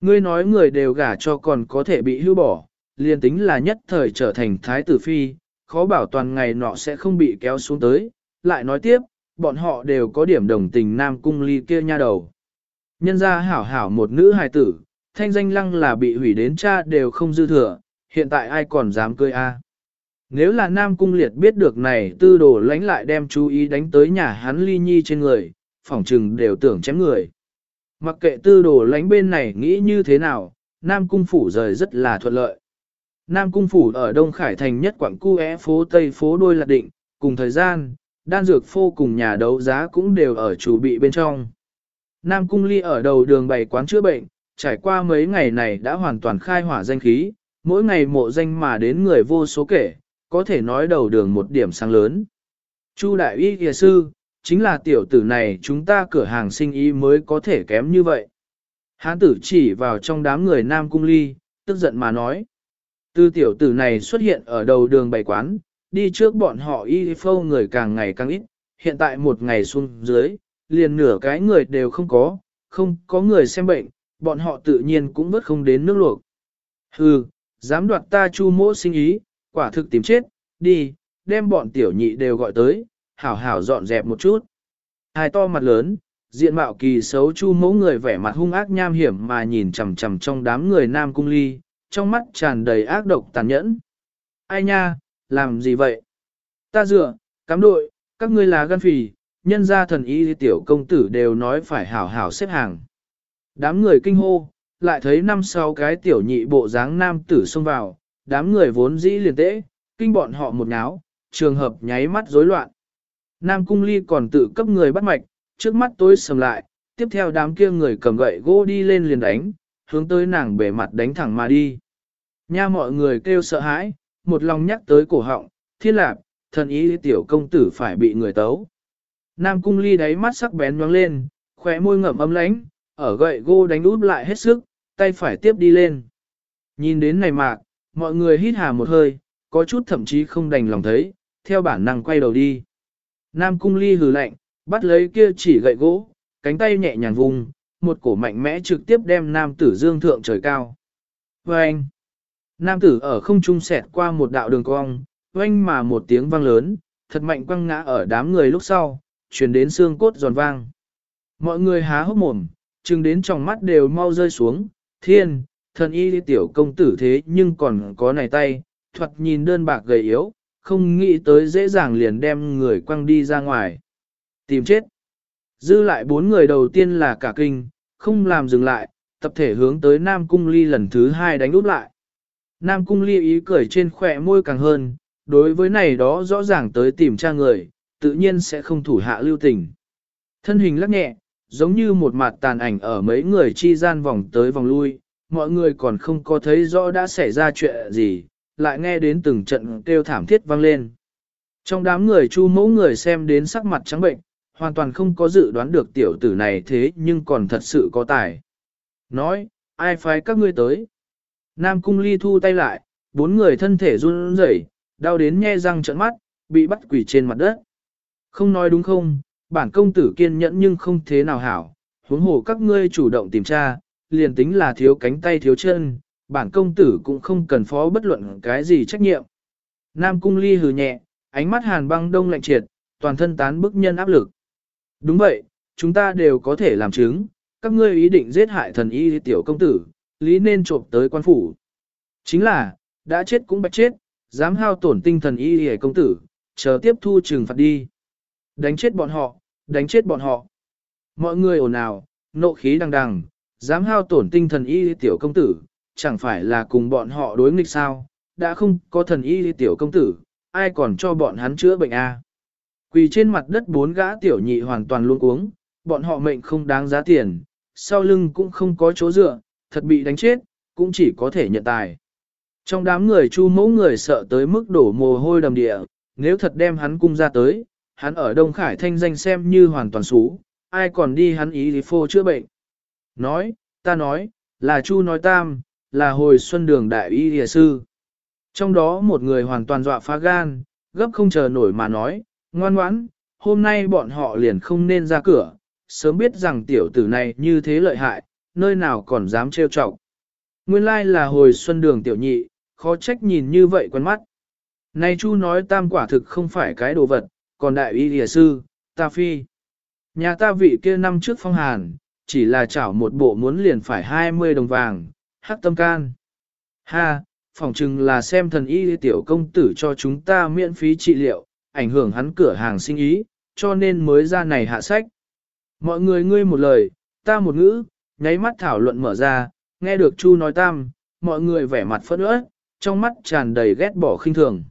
Ngươi nói người đều gả cho còn có thể bị hưu bỏ, liền tính là nhất thời trở thành thái tử phi, khó bảo toàn ngày nọ sẽ không bị kéo xuống tới. Lại nói tiếp, bọn họ đều có điểm đồng tình nam cung ly kia nha đầu. Nhân ra hảo hảo một nữ hài tử, thanh danh lăng là bị hủy đến cha đều không dư thừa, hiện tại ai còn dám cười a? Nếu là Nam Cung Liệt biết được này tư đồ lánh lại đem chú ý đánh tới nhà hắn ly nhi trên người, phỏng trừng đều tưởng chém người. Mặc kệ tư đồ lánh bên này nghĩ như thế nào, Nam Cung Phủ rời rất là thuận lợi. Nam Cung Phủ ở Đông Khải Thành nhất quảng cu é phố Tây phố đôi lạc định, cùng thời gian, đan dược phô cùng nhà đấu giá cũng đều ở chủ bị bên trong. Nam Cung Ly ở đầu đường bày quán chữa bệnh, trải qua mấy ngày này đã hoàn toàn khai hỏa danh khí, mỗi ngày mộ danh mà đến người vô số kể, có thể nói đầu đường một điểm sáng lớn. Chu đại y kìa sư, chính là tiểu tử này chúng ta cửa hàng sinh ý mới có thể kém như vậy. Hán tử chỉ vào trong đám người nam cung ly, tức giận mà nói. Từ tiểu tử này xuất hiện ở đầu đường bày quán, đi trước bọn họ y phâu người càng ngày càng ít, hiện tại một ngày xuống dưới, liền nửa cái người đều không có, không có người xem bệnh, bọn họ tự nhiên cũng vớt không đến nước luộc. Hừ, dám đoạt ta chu mỗ sinh ý, quả thực tìm chết, đi, đem bọn tiểu nhị đều gọi tới, hảo hảo dọn dẹp một chút. Hai to mặt lớn, diện mạo kỳ xấu chu mẫu người vẻ mặt hung ác nham hiểm mà nhìn chằm chằm trong đám người nam cung ly, trong mắt tràn đầy ác độc tàn nhẫn. Ai nha, làm gì vậy? Ta dựa, cám đội, các ngươi là gan phì, nhân gia thần y tiểu công tử đều nói phải hảo hảo xếp hàng. Đám người kinh hô, lại thấy năm sau cái tiểu nhị bộ dáng nam tử xông vào, đám người vốn dĩ liền tễ, kinh bọn họ một náo, trường hợp nháy mắt rối loạn. Nam Cung Ly còn tự cấp người bắt mạch, trước mắt tối sầm lại, tiếp theo đám kia người cầm gậy gỗ đi lên liền đánh, hướng tới nàng bể mặt đánh thẳng mà đi. Nha mọi người kêu sợ hãi, một lòng nhắc tới cổ họng, thiên lạc, thần ý tiểu công tử phải bị người tấu. Nam Cung Ly đáy mắt sắc bén nhoáng lên, khóe môi ngậm ấm lánh, ở gậy gỗ đánh út lại hết sức, tay phải tiếp đi lên. Nhìn đến này mạc, mọi người hít hà một hơi, có chút thậm chí không đành lòng thấy, theo bản năng quay đầu đi. Nam cung ly hừ lạnh, bắt lấy kia chỉ gậy gỗ, cánh tay nhẹ nhàng vùng, một cổ mạnh mẽ trực tiếp đem nam tử dương thượng trời cao. Vâng! Nam tử ở không trung sẹt qua một đạo đường cong, oanh mà một tiếng vang lớn, thật mạnh quăng ngã ở đám người lúc sau, chuyển đến xương cốt giòn vang. Mọi người há hốc mồm, chừng đến trong mắt đều mau rơi xuống, thiên, thần y tiểu công tử thế nhưng còn có này tay, thuật nhìn đơn bạc gầy yếu, không nghĩ tới dễ dàng liền đem người quăng đi ra ngoài. Tìm chết. Dư lại bốn người đầu tiên là cả kinh, không làm dừng lại, tập thể hướng tới Nam Cung Ly lần thứ hai đánh úp lại. Nam Cung Ly ý cười trên khỏe môi càng hơn, đối với này đó rõ ràng tới tìm tra người, tự nhiên sẽ không thủ hạ lưu tình. Thân hình lắc nhẹ, giống như một mặt tàn ảnh ở mấy người chi gian vòng tới vòng lui, mọi người còn không có thấy rõ đã xảy ra chuyện gì, lại nghe đến từng trận kêu thảm thiết vang lên. Trong đám người chu mẫu người xem đến sắc mặt trắng bệnh, hoàn toàn không có dự đoán được tiểu tử này thế nhưng còn thật sự có tài. Nói, ai phái các ngươi tới? Nam cung ly thu tay lại, bốn người thân thể run rẩy, đau đến nhe răng trợn mắt, bị bắt quỷ trên mặt đất. Không nói đúng không, bản công tử kiên nhẫn nhưng không thế nào hảo, huống hồ các ngươi chủ động tìm tra, liền tính là thiếu cánh tay thiếu chân, bản công tử cũng không cần phó bất luận cái gì trách nhiệm. Nam cung ly hừ nhẹ, ánh mắt hàn băng đông lạnh triệt, toàn thân tán bức nhân áp lực. Đúng vậy, chúng ta đều có thể làm chứng, các ngươi ý định giết hại thần y tiểu công tử, lý nên trộm tới quan phủ. Chính là, đã chết cũng bạch chết, dám hao tổn tinh thần y hề công tử, chờ tiếp thu trừng phạt đi. Đánh chết bọn họ, đánh chết bọn họ. Mọi người ồn ào, nộ khí đằng đằng, dám hao tổn tinh thần y tiểu công tử, chẳng phải là cùng bọn họ đối nghịch sao, đã không có thần y tiểu công tử, ai còn cho bọn hắn chữa bệnh a? À? Quỳ trên mặt đất bốn gã tiểu nhị hoàn toàn luôn uống, bọn họ mệnh không đáng giá tiền, sau lưng cũng không có chỗ dựa, thật bị đánh chết, cũng chỉ có thể nhận tài. Trong đám người chu mẫu người sợ tới mức đổ mồ hôi đầm địa, nếu thật đem hắn cung ra tới, hắn ở Đông Khải thanh danh xem như hoàn toàn xú, ai còn đi hắn ý thì phô chữa bệnh. Nói, ta nói, là chu nói tam, là hồi xuân đường đại y địa sư. Trong đó một người hoàn toàn dọa phá gan, gấp không chờ nổi mà nói, ngoan ngoãn, hôm nay bọn họ liền không nên ra cửa, sớm biết rằng tiểu tử này như thế lợi hại, nơi nào còn dám trêu chọc. Nguyên lai là hồi xuân đường tiểu nhị, khó trách nhìn như vậy quen mắt. Này chu nói tam quả thực không phải cái đồ vật, còn đại y địa sư, ta phi. Nhà ta vị kia năm trước phong hàn, chỉ là chảo một bộ muốn liền phải 20 đồng vàng, hắc tâm can. Ha, phỏng chừng là xem thần y tiểu công tử cho chúng ta miễn phí trị liệu, ảnh hưởng hắn cửa hàng sinh ý, cho nên mới ra này hạ sách. Mọi người ngươi một lời, ta một ngữ, nháy mắt thảo luận mở ra, nghe được Chu nói tam, mọi người vẻ mặt phẫn uất, trong mắt tràn đầy ghét bỏ khinh thường.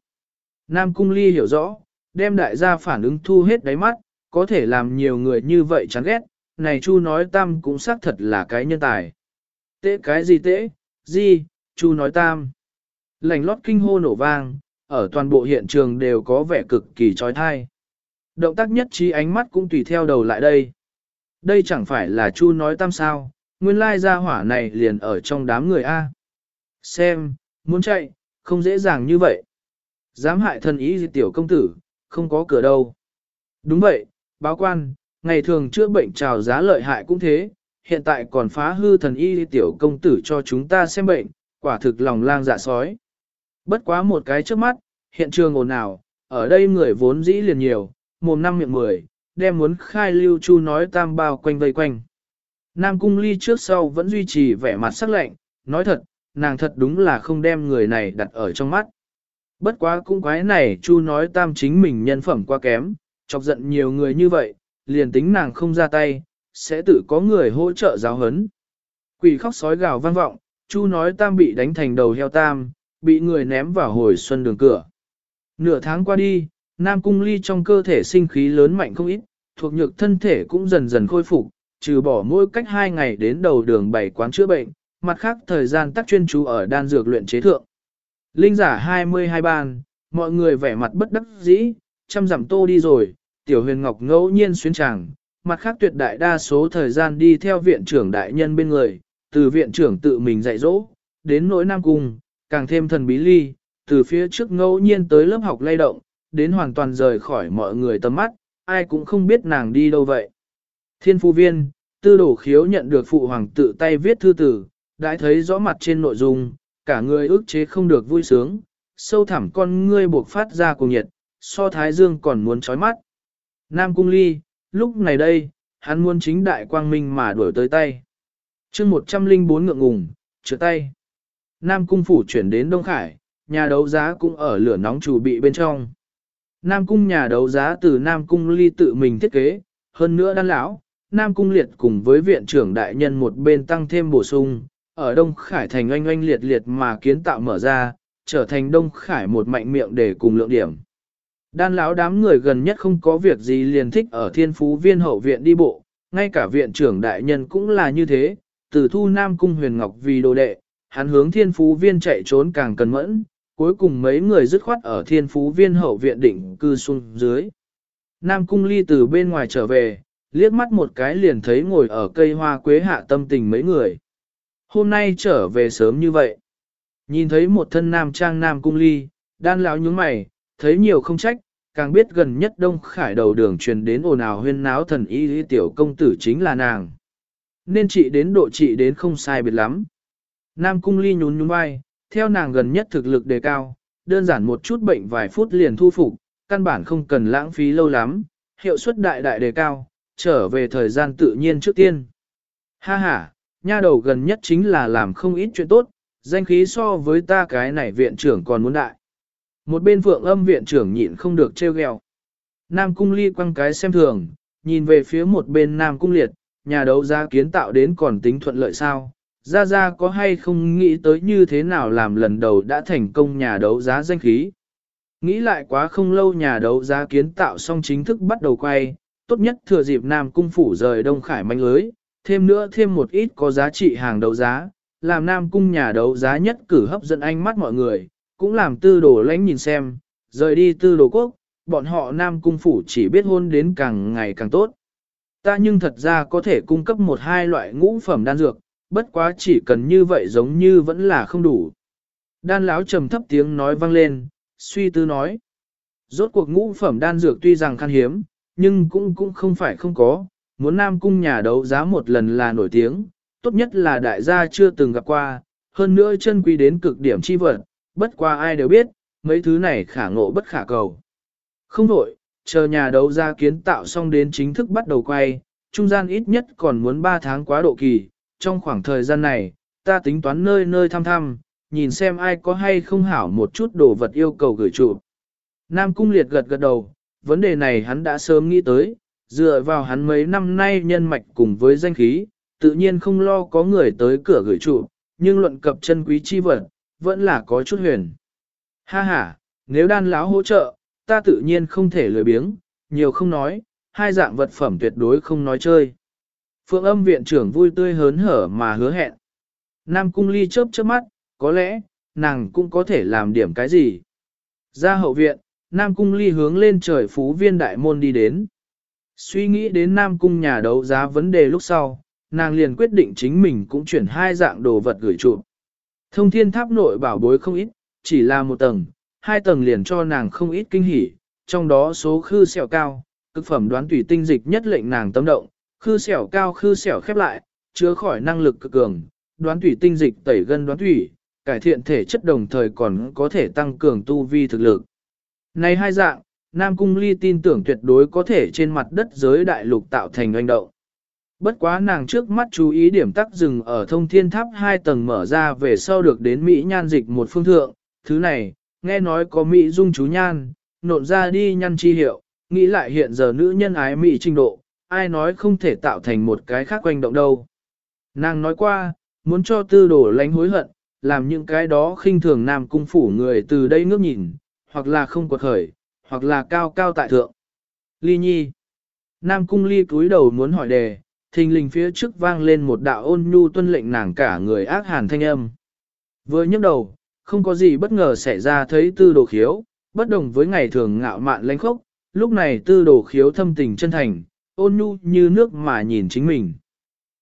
Nam Cung Ly hiểu rõ, đem đại gia phản ứng thu hết đáy mắt, có thể làm nhiều người như vậy chán ghét, này Chu nói tam cũng xác thật là cái nhân tài. Tế cái gì tế, gì, Chu nói tam. Lành lót kinh hô nổ vang, ở toàn bộ hiện trường đều có vẻ cực kỳ trói thai. Động tác nhất trí ánh mắt cũng tùy theo đầu lại đây. Đây chẳng phải là Chu nói tam sao, nguyên lai gia hỏa này liền ở trong đám người A. Xem, muốn chạy, không dễ dàng như vậy. Dám hại thần ý tiểu công tử, không có cửa đâu. Đúng vậy, báo quan, ngày thường chữa bệnh trào giá lợi hại cũng thế, hiện tại còn phá hư thần y tiểu công tử cho chúng ta xem bệnh, quả thực lòng lang dạ sói. Bất quá một cái trước mắt, hiện trường ồn ào, ở đây người vốn dĩ liền nhiều, mồm năm miệng mười, đem muốn khai lưu chu nói tam bao quanh vây quanh. Nam cung ly trước sau vẫn duy trì vẻ mặt sắc lạnh, nói thật, nàng thật đúng là không đem người này đặt ở trong mắt. Bất quá cũng quái này chu nói tam chính mình nhân phẩm quá kém, chọc giận nhiều người như vậy, liền tính nàng không ra tay, sẽ tự có người hỗ trợ giáo hấn. Quỷ khóc sói gào vang vọng, chu nói tam bị đánh thành đầu heo tam, bị người ném vào hồi xuân đường cửa. Nửa tháng qua đi, Nam Cung Ly trong cơ thể sinh khí lớn mạnh không ít, thuộc nhược thân thể cũng dần dần khôi phục, trừ bỏ mỗi cách hai ngày đến đầu đường bảy quán chữa bệnh, mặt khác thời gian tác chuyên chú ở đan dược luyện chế thượng. Linh giả 22 ban, mọi người vẻ mặt bất đắc dĩ, chăm dặm tô đi rồi, tiểu huyền ngọc ngẫu nhiên xuyến tràng, mặt khác tuyệt đại đa số thời gian đi theo viện trưởng đại nhân bên người, từ viện trưởng tự mình dạy dỗ, đến nỗi nam cung, càng thêm thần bí ly, từ phía trước ngẫu nhiên tới lớp học lay động, đến hoàn toàn rời khỏi mọi người tầm mắt, ai cũng không biết nàng đi đâu vậy. Thiên phu viên, tư đổ khiếu nhận được phụ hoàng tự tay viết thư tử, đã thấy rõ mặt trên nội dung, cả người ức chế không được vui sướng, sâu thẳm con ngươi buộc phát ra cùng nhiệt, so thái dương còn muốn chói mắt. Nam Cung Ly, lúc này đây, hắn muốn chính đại quang minh mà đuổi tới tay. chương 104 ngượng ngùng, chữa tay. Nam Cung Phủ chuyển đến Đông Khải, nhà đấu giá cũng ở lửa nóng chủ bị bên trong. Nam Cung nhà đấu giá từ Nam Cung Ly tự mình thiết kế, hơn nữa đan lão, Nam Cung Liệt cùng với viện trưởng đại nhân một bên tăng thêm bổ sung, ở Đông Khải thành oanh oanh liệt liệt mà kiến tạo mở ra, trở thành Đông Khải một mạnh miệng để cùng lượng điểm. Đan lão đám người gần nhất không có việc gì liền thích ở thiên phú viên hậu viện đi bộ, ngay cả viện trưởng đại nhân cũng là như thế, từ thu Nam Cung huyền ngọc vì đồ đệ, hắn hướng thiên phú viên chạy trốn càng cần mẫn, cuối cùng mấy người dứt khoát ở thiên phú viên hậu viện định cư xuống dưới. Nam Cung ly từ bên ngoài trở về, liếc mắt một cái liền thấy ngồi ở cây hoa quế hạ tâm tình mấy người. Hôm nay trở về sớm như vậy. Nhìn thấy một thân nam trang nam cung ly, đan lão nhướng mày, thấy nhiều không trách, càng biết gần nhất Đông Khải đầu đường truyền đến ồn ào huyên náo thần y lý tiểu công tử chính là nàng. Nên trị đến độ trị đến không sai biệt lắm. Nam cung ly nhún nhún vai, theo nàng gần nhất thực lực đề cao, đơn giản một chút bệnh vài phút liền thu phục, căn bản không cần lãng phí lâu lắm, hiệu suất đại đại đề cao, trở về thời gian tự nhiên trước tiên. Ha ha, nha đầu gần nhất chính là làm không ít chuyện tốt, danh khí so với ta cái này viện trưởng còn muốn đại. Một bên phượng âm viện trưởng nhịn không được trêu ghẹo. Nam cung ly quăng cái xem thường, nhìn về phía một bên Nam cung liệt, nhà đấu giá kiến tạo đến còn tính thuận lợi sao. Ra Ra có hay không nghĩ tới như thế nào làm lần đầu đã thành công nhà đấu giá danh khí. Nghĩ lại quá không lâu nhà đấu giá kiến tạo xong chính thức bắt đầu quay, tốt nhất thừa dịp Nam Cung Phủ rời Đông Khải manh lưới, thêm nữa thêm một ít có giá trị hàng đấu giá, làm Nam Cung nhà đấu giá nhất cử hấp dẫn ánh mắt mọi người, cũng làm tư đồ lãnh nhìn xem, rời đi tư đồ quốc, bọn họ Nam Cung Phủ chỉ biết hôn đến càng ngày càng tốt. Ta nhưng thật ra có thể cung cấp một hai loại ngũ phẩm đan dược, bất quá chỉ cần như vậy giống như vẫn là không đủ. Đan lão trầm thấp tiếng nói vang lên, suy tư nói. Rốt cuộc ngũ phẩm đan dược tuy rằng khan hiếm, nhưng cũng cũng không phải không có, muốn Nam Cung nhà đấu giá một lần là nổi tiếng, tốt nhất là đại gia chưa từng gặp qua, hơn nữa chân quý đến cực điểm chi vật, bất qua ai đều biết, mấy thứ này khả ngộ bất khả cầu. Không đổi, chờ nhà đấu ra kiến tạo xong đến chính thức bắt đầu quay, trung gian ít nhất còn muốn 3 tháng quá độ kỳ, trong khoảng thời gian này, ta tính toán nơi nơi thăm thăm, nhìn xem ai có hay không hảo một chút đồ vật yêu cầu gửi trụ. Nam Cung Liệt gật gật đầu, vấn đề này hắn đã sớm nghĩ tới, dựa vào hắn mấy năm nay nhân mạch cùng với danh khí, tự nhiên không lo có người tới cửa gửi trụ, nhưng luận cập chân quý chi vật, vẫn là có chút huyền. Ha ha, nếu đan lão hỗ trợ, ta tự nhiên không thể lười biếng, nhiều không nói, hai dạng vật phẩm tuyệt đối không nói chơi. Phượng âm viện trưởng vui tươi hớn hở mà hứa hẹn. Nam cung ly chớp chớp mắt, có lẽ, nàng cũng có thể làm điểm cái gì. Ra hậu viện, Nam cung ly hướng lên trời phú viên đại môn đi đến. Suy nghĩ đến Nam cung nhà đấu giá vấn đề lúc sau, nàng liền quyết định chính mình cũng chuyển hai dạng đồ vật gửi chụp. Thông thiên tháp nội bảo bối không ít, chỉ là một tầng, hai tầng liền cho nàng không ít kinh hỉ, trong đó số khư sẹo cao, cực phẩm đoán tủy tinh dịch nhất lệnh nàng tâm động, khư sẹo cao khư sẹo khép lại, chứa khỏi năng lực cực cường, đoán tủy tinh dịch tẩy gân đoán tủy, cải thiện thể chất đồng thời còn có thể tăng cường tu vi thực lực. Này hai dạng, Nam Cung Ly tin tưởng tuyệt đối có thể trên mặt đất giới đại lục tạo thành doanh động. Bất quá nàng trước mắt chú ý điểm tắc dừng ở thông thiên tháp hai tầng mở ra về sau được đến Mỹ nhan dịch một phương thượng. Thứ này, nghe nói có Mỹ dung chú nhan, nộn ra đi nhăn chi hiệu, nghĩ lại hiện giờ nữ nhân ái Mỹ trình độ, ai nói không thể tạo thành một cái khác quanh động đâu. Nàng nói qua, muốn cho tư đổ lánh hối hận, làm những cái đó khinh thường nam cung phủ người từ đây ngước nhìn, hoặc là không quật khởi, hoặc là cao cao tại thượng. Ly nhi. Nam cung ly cúi đầu muốn hỏi đề, thình lình phía trước vang lên một đạo ôn nhu tuân lệnh nàng cả người ác hàn thanh âm. Vừa nhấc đầu, không có gì bất ngờ xảy ra thấy tư đồ khiếu, bất đồng với ngày thường ngạo mạn lãnh khốc, lúc này tư đồ khiếu thâm tình chân thành, ôn nhu như nước mà nhìn chính mình.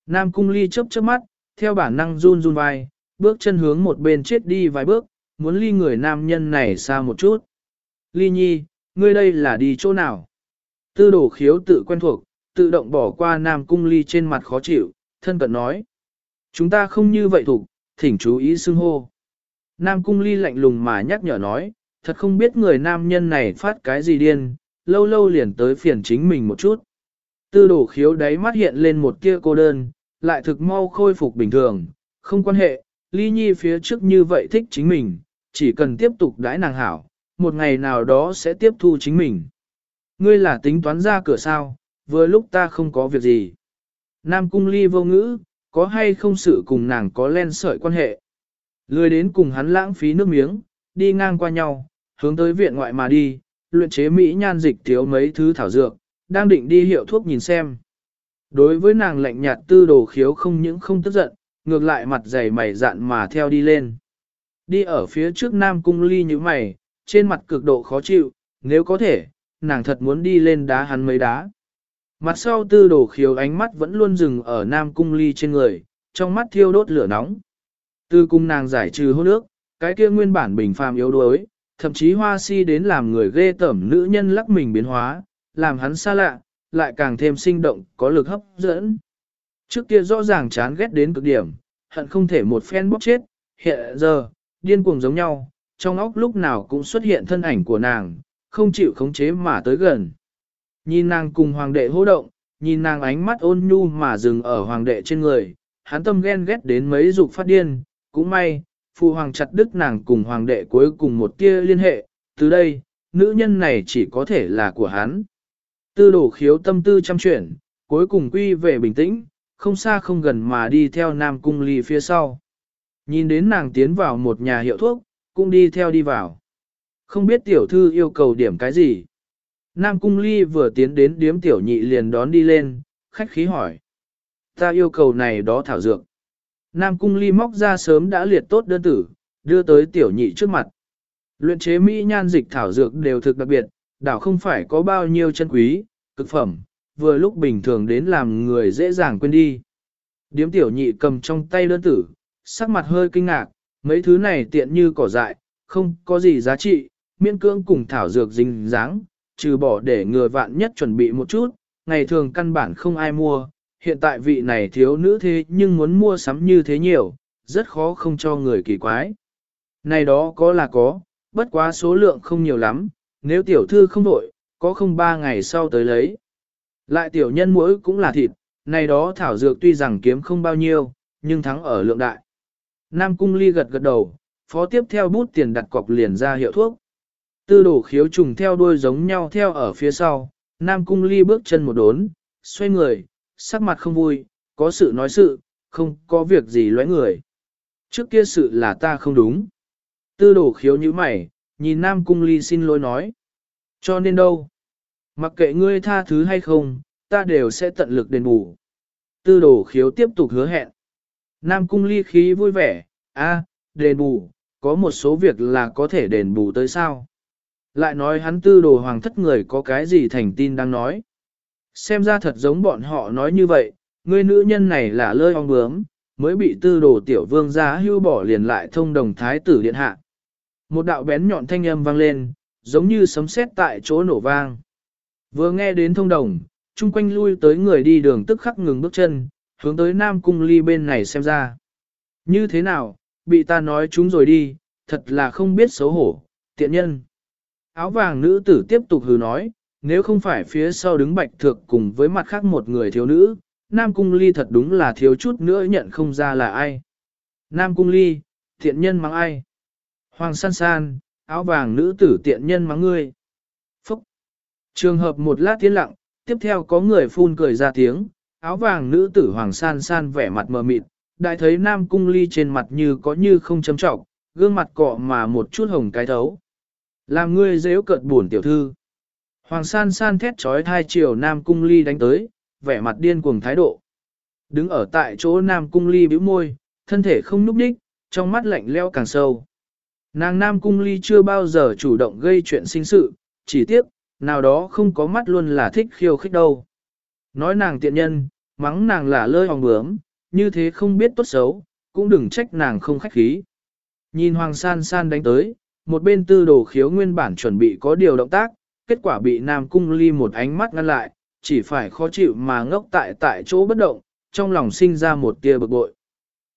Nam cung ly chớp chớp mắt, theo bản năng run run vai, bước chân hướng một bên chết đi vài bước, muốn ly người nam nhân này xa một chút. Ly nhi, ngươi đây là đi chỗ nào? Tư đồ khiếu tự quen thuộc, tự động bỏ qua nam cung ly trên mặt khó chịu, thân cận nói. Chúng ta không như vậy thủ, thỉnh chú ý xưng hô. Nam cung ly lạnh lùng mà nhắc nhở nói, thật không biết người nam nhân này phát cái gì điên, lâu lâu liền tới phiền chính mình một chút. Tư đổ khiếu đáy mắt hiện lên một kia cô đơn, lại thực mau khôi phục bình thường, không quan hệ, ly nhi phía trước như vậy thích chính mình, chỉ cần tiếp tục đãi nàng hảo, một ngày nào đó sẽ tiếp thu chính mình. Ngươi là tính toán ra cửa sao, vừa lúc ta không có việc gì. Nam cung ly vô ngữ, có hay không sự cùng nàng có len sợi quan hệ. Lười đến cùng hắn lãng phí nước miếng, đi ngang qua nhau, hướng tới viện ngoại mà đi, luyện chế Mỹ nhan dịch thiếu mấy thứ thảo dược, đang định đi hiệu thuốc nhìn xem. Đối với nàng lạnh nhạt tư đồ khiếu không những không tức giận, ngược lại mặt dày mày dạn mà theo đi lên. Đi ở phía trước nam cung ly như mày, trên mặt cực độ khó chịu, nếu có thể, nàng thật muốn đi lên đá hắn mấy đá. Mặt sau tư đồ khiếu ánh mắt vẫn luôn dừng ở nam cung ly trên người, trong mắt thiêu đốt lửa nóng. Tư cung nàng giải trừ hôn ước, cái kia nguyên bản bình phàm yếu đuối, thậm chí hoa si đến làm người ghê tẩm nữ nhân lắc mình biến hóa, làm hắn xa lạ, lại càng thêm sinh động, có lực hấp dẫn. Trước kia rõ ràng chán ghét đến cực điểm, hận không thể một phen bóp chết, hiện giờ, điên cuồng giống nhau, trong óc lúc nào cũng xuất hiện thân ảnh của nàng, không chịu khống chế mà tới gần. Nhìn nàng cùng hoàng đệ hô động, nhìn nàng ánh mắt ôn nhu mà dừng ở hoàng đệ trên người, hắn tâm ghen ghét đến mấy dục phát điên, cũng may, phụ hoàng chặt đứt nàng cùng hoàng đệ cuối cùng một tia liên hệ, từ đây, nữ nhân này chỉ có thể là của hắn. Tư đổ khiếu tâm tư chăm chuyển, cuối cùng quy về bình tĩnh, không xa không gần mà đi theo nam cung ly phía sau. Nhìn đến nàng tiến vào một nhà hiệu thuốc, cũng đi theo đi vào. Không biết tiểu thư yêu cầu điểm cái gì. Nam cung ly vừa tiến đến điếm tiểu nhị liền đón đi lên, khách khí hỏi. Ta yêu cầu này đó thảo dược. Nam cung ly móc ra sớm đã liệt tốt đơn tử, đưa tới tiểu nhị trước mặt. Luyện chế mỹ nhan dịch thảo dược đều thực đặc biệt, đảo không phải có bao nhiêu chân quý, cực phẩm, vừa lúc bình thường đến làm người dễ dàng quên đi. Điếm tiểu nhị cầm trong tay đơn tử, sắc mặt hơi kinh ngạc, mấy thứ này tiện như cỏ dại, không có gì giá trị, miễn cưỡng cùng thảo dược dính dáng, trừ bỏ để người vạn nhất chuẩn bị một chút, ngày thường căn bản không ai mua, hiện tại vị này thiếu nữ thế nhưng muốn mua sắm như thế nhiều, rất khó không cho người kỳ quái. Này đó có là có, bất quá số lượng không nhiều lắm, nếu tiểu thư không đổi, có không ba ngày sau tới lấy. Lại tiểu nhân mỗi cũng là thịt, này đó thảo dược tuy rằng kiếm không bao nhiêu, nhưng thắng ở lượng đại. Nam cung ly gật gật đầu, phó tiếp theo bút tiền đặt cọc liền ra hiệu thuốc. Tư đổ khiếu trùng theo đuôi giống nhau theo ở phía sau, Nam cung ly bước chân một đốn, xoay người, sắc mặt không vui, có sự nói sự, không có việc gì lóe người. Trước kia sự là ta không đúng. Tư đổ khiếu như mày, nhìn Nam cung ly xin lỗi nói. Cho nên đâu? Mặc kệ ngươi tha thứ hay không, ta đều sẽ tận lực đền bù. Tư đồ khiếu tiếp tục hứa hẹn. Nam cung ly khí vui vẻ, a, đền bù, có một số việc là có thể đền bù tới sao. Lại nói hắn tư đồ hoàng thất người có cái gì thành tin đang nói. Xem ra thật giống bọn họ nói như vậy, người nữ nhân này là lơi ong bướm, mới bị tư đồ tiểu vương gia hưu bỏ liền lại thông đồng thái tử điện hạ. Một đạo bén nhọn thanh âm vang lên, giống như sấm sét tại chỗ nổ vang. Vừa nghe đến thông đồng, chung quanh lui tới người đi đường tức khắc ngừng bước chân, hướng tới Nam Cung Ly bên này xem ra. Như thế nào, bị ta nói chúng rồi đi, thật là không biết xấu hổ, tiện nhân. Áo vàng nữ tử tiếp tục hừ nói, nếu không phải phía sau đứng bạch thược cùng với mặt khác một người thiếu nữ, Nam Cung Ly thật đúng là thiếu chút nữa nhận không ra là ai. Nam Cung Ly, thiện nhân mắng ai? Hoàng san san, áo vàng nữ tử tiện nhân mắng ngươi. Phúc! Trường hợp một lát tiến lặng, tiếp theo có người phun cười ra tiếng, áo vàng nữ tử hoàng san san vẻ mặt mờ mịt, đại thấy nam cung ly trên mặt như có như không chấm trọng, gương mặt cọ mà một chút hồng cái thấu. Làm ngươi dễ cợt buồn tiểu thư. Hoàng san san thét trói thai chiều nam cung ly đánh tới, vẻ mặt điên cuồng thái độ. Đứng ở tại chỗ nam cung ly bĩu môi, thân thể không núp đích, trong mắt lạnh leo càng sâu. Nàng nam cung ly chưa bao giờ chủ động gây chuyện sinh sự, chỉ tiếc, nào đó không có mắt luôn là thích khiêu khích đâu. Nói nàng tiện nhân, mắng nàng là lơi hòng bướm, như thế không biết tốt xấu, cũng đừng trách nàng không khách khí. Nhìn Hoàng San San đánh tới, một bên tư đồ khiếu nguyên bản chuẩn bị có điều động tác, kết quả bị Nam Cung Ly một ánh mắt ngăn lại, chỉ phải khó chịu mà ngốc tại tại chỗ bất động, trong lòng sinh ra một tia bực bội.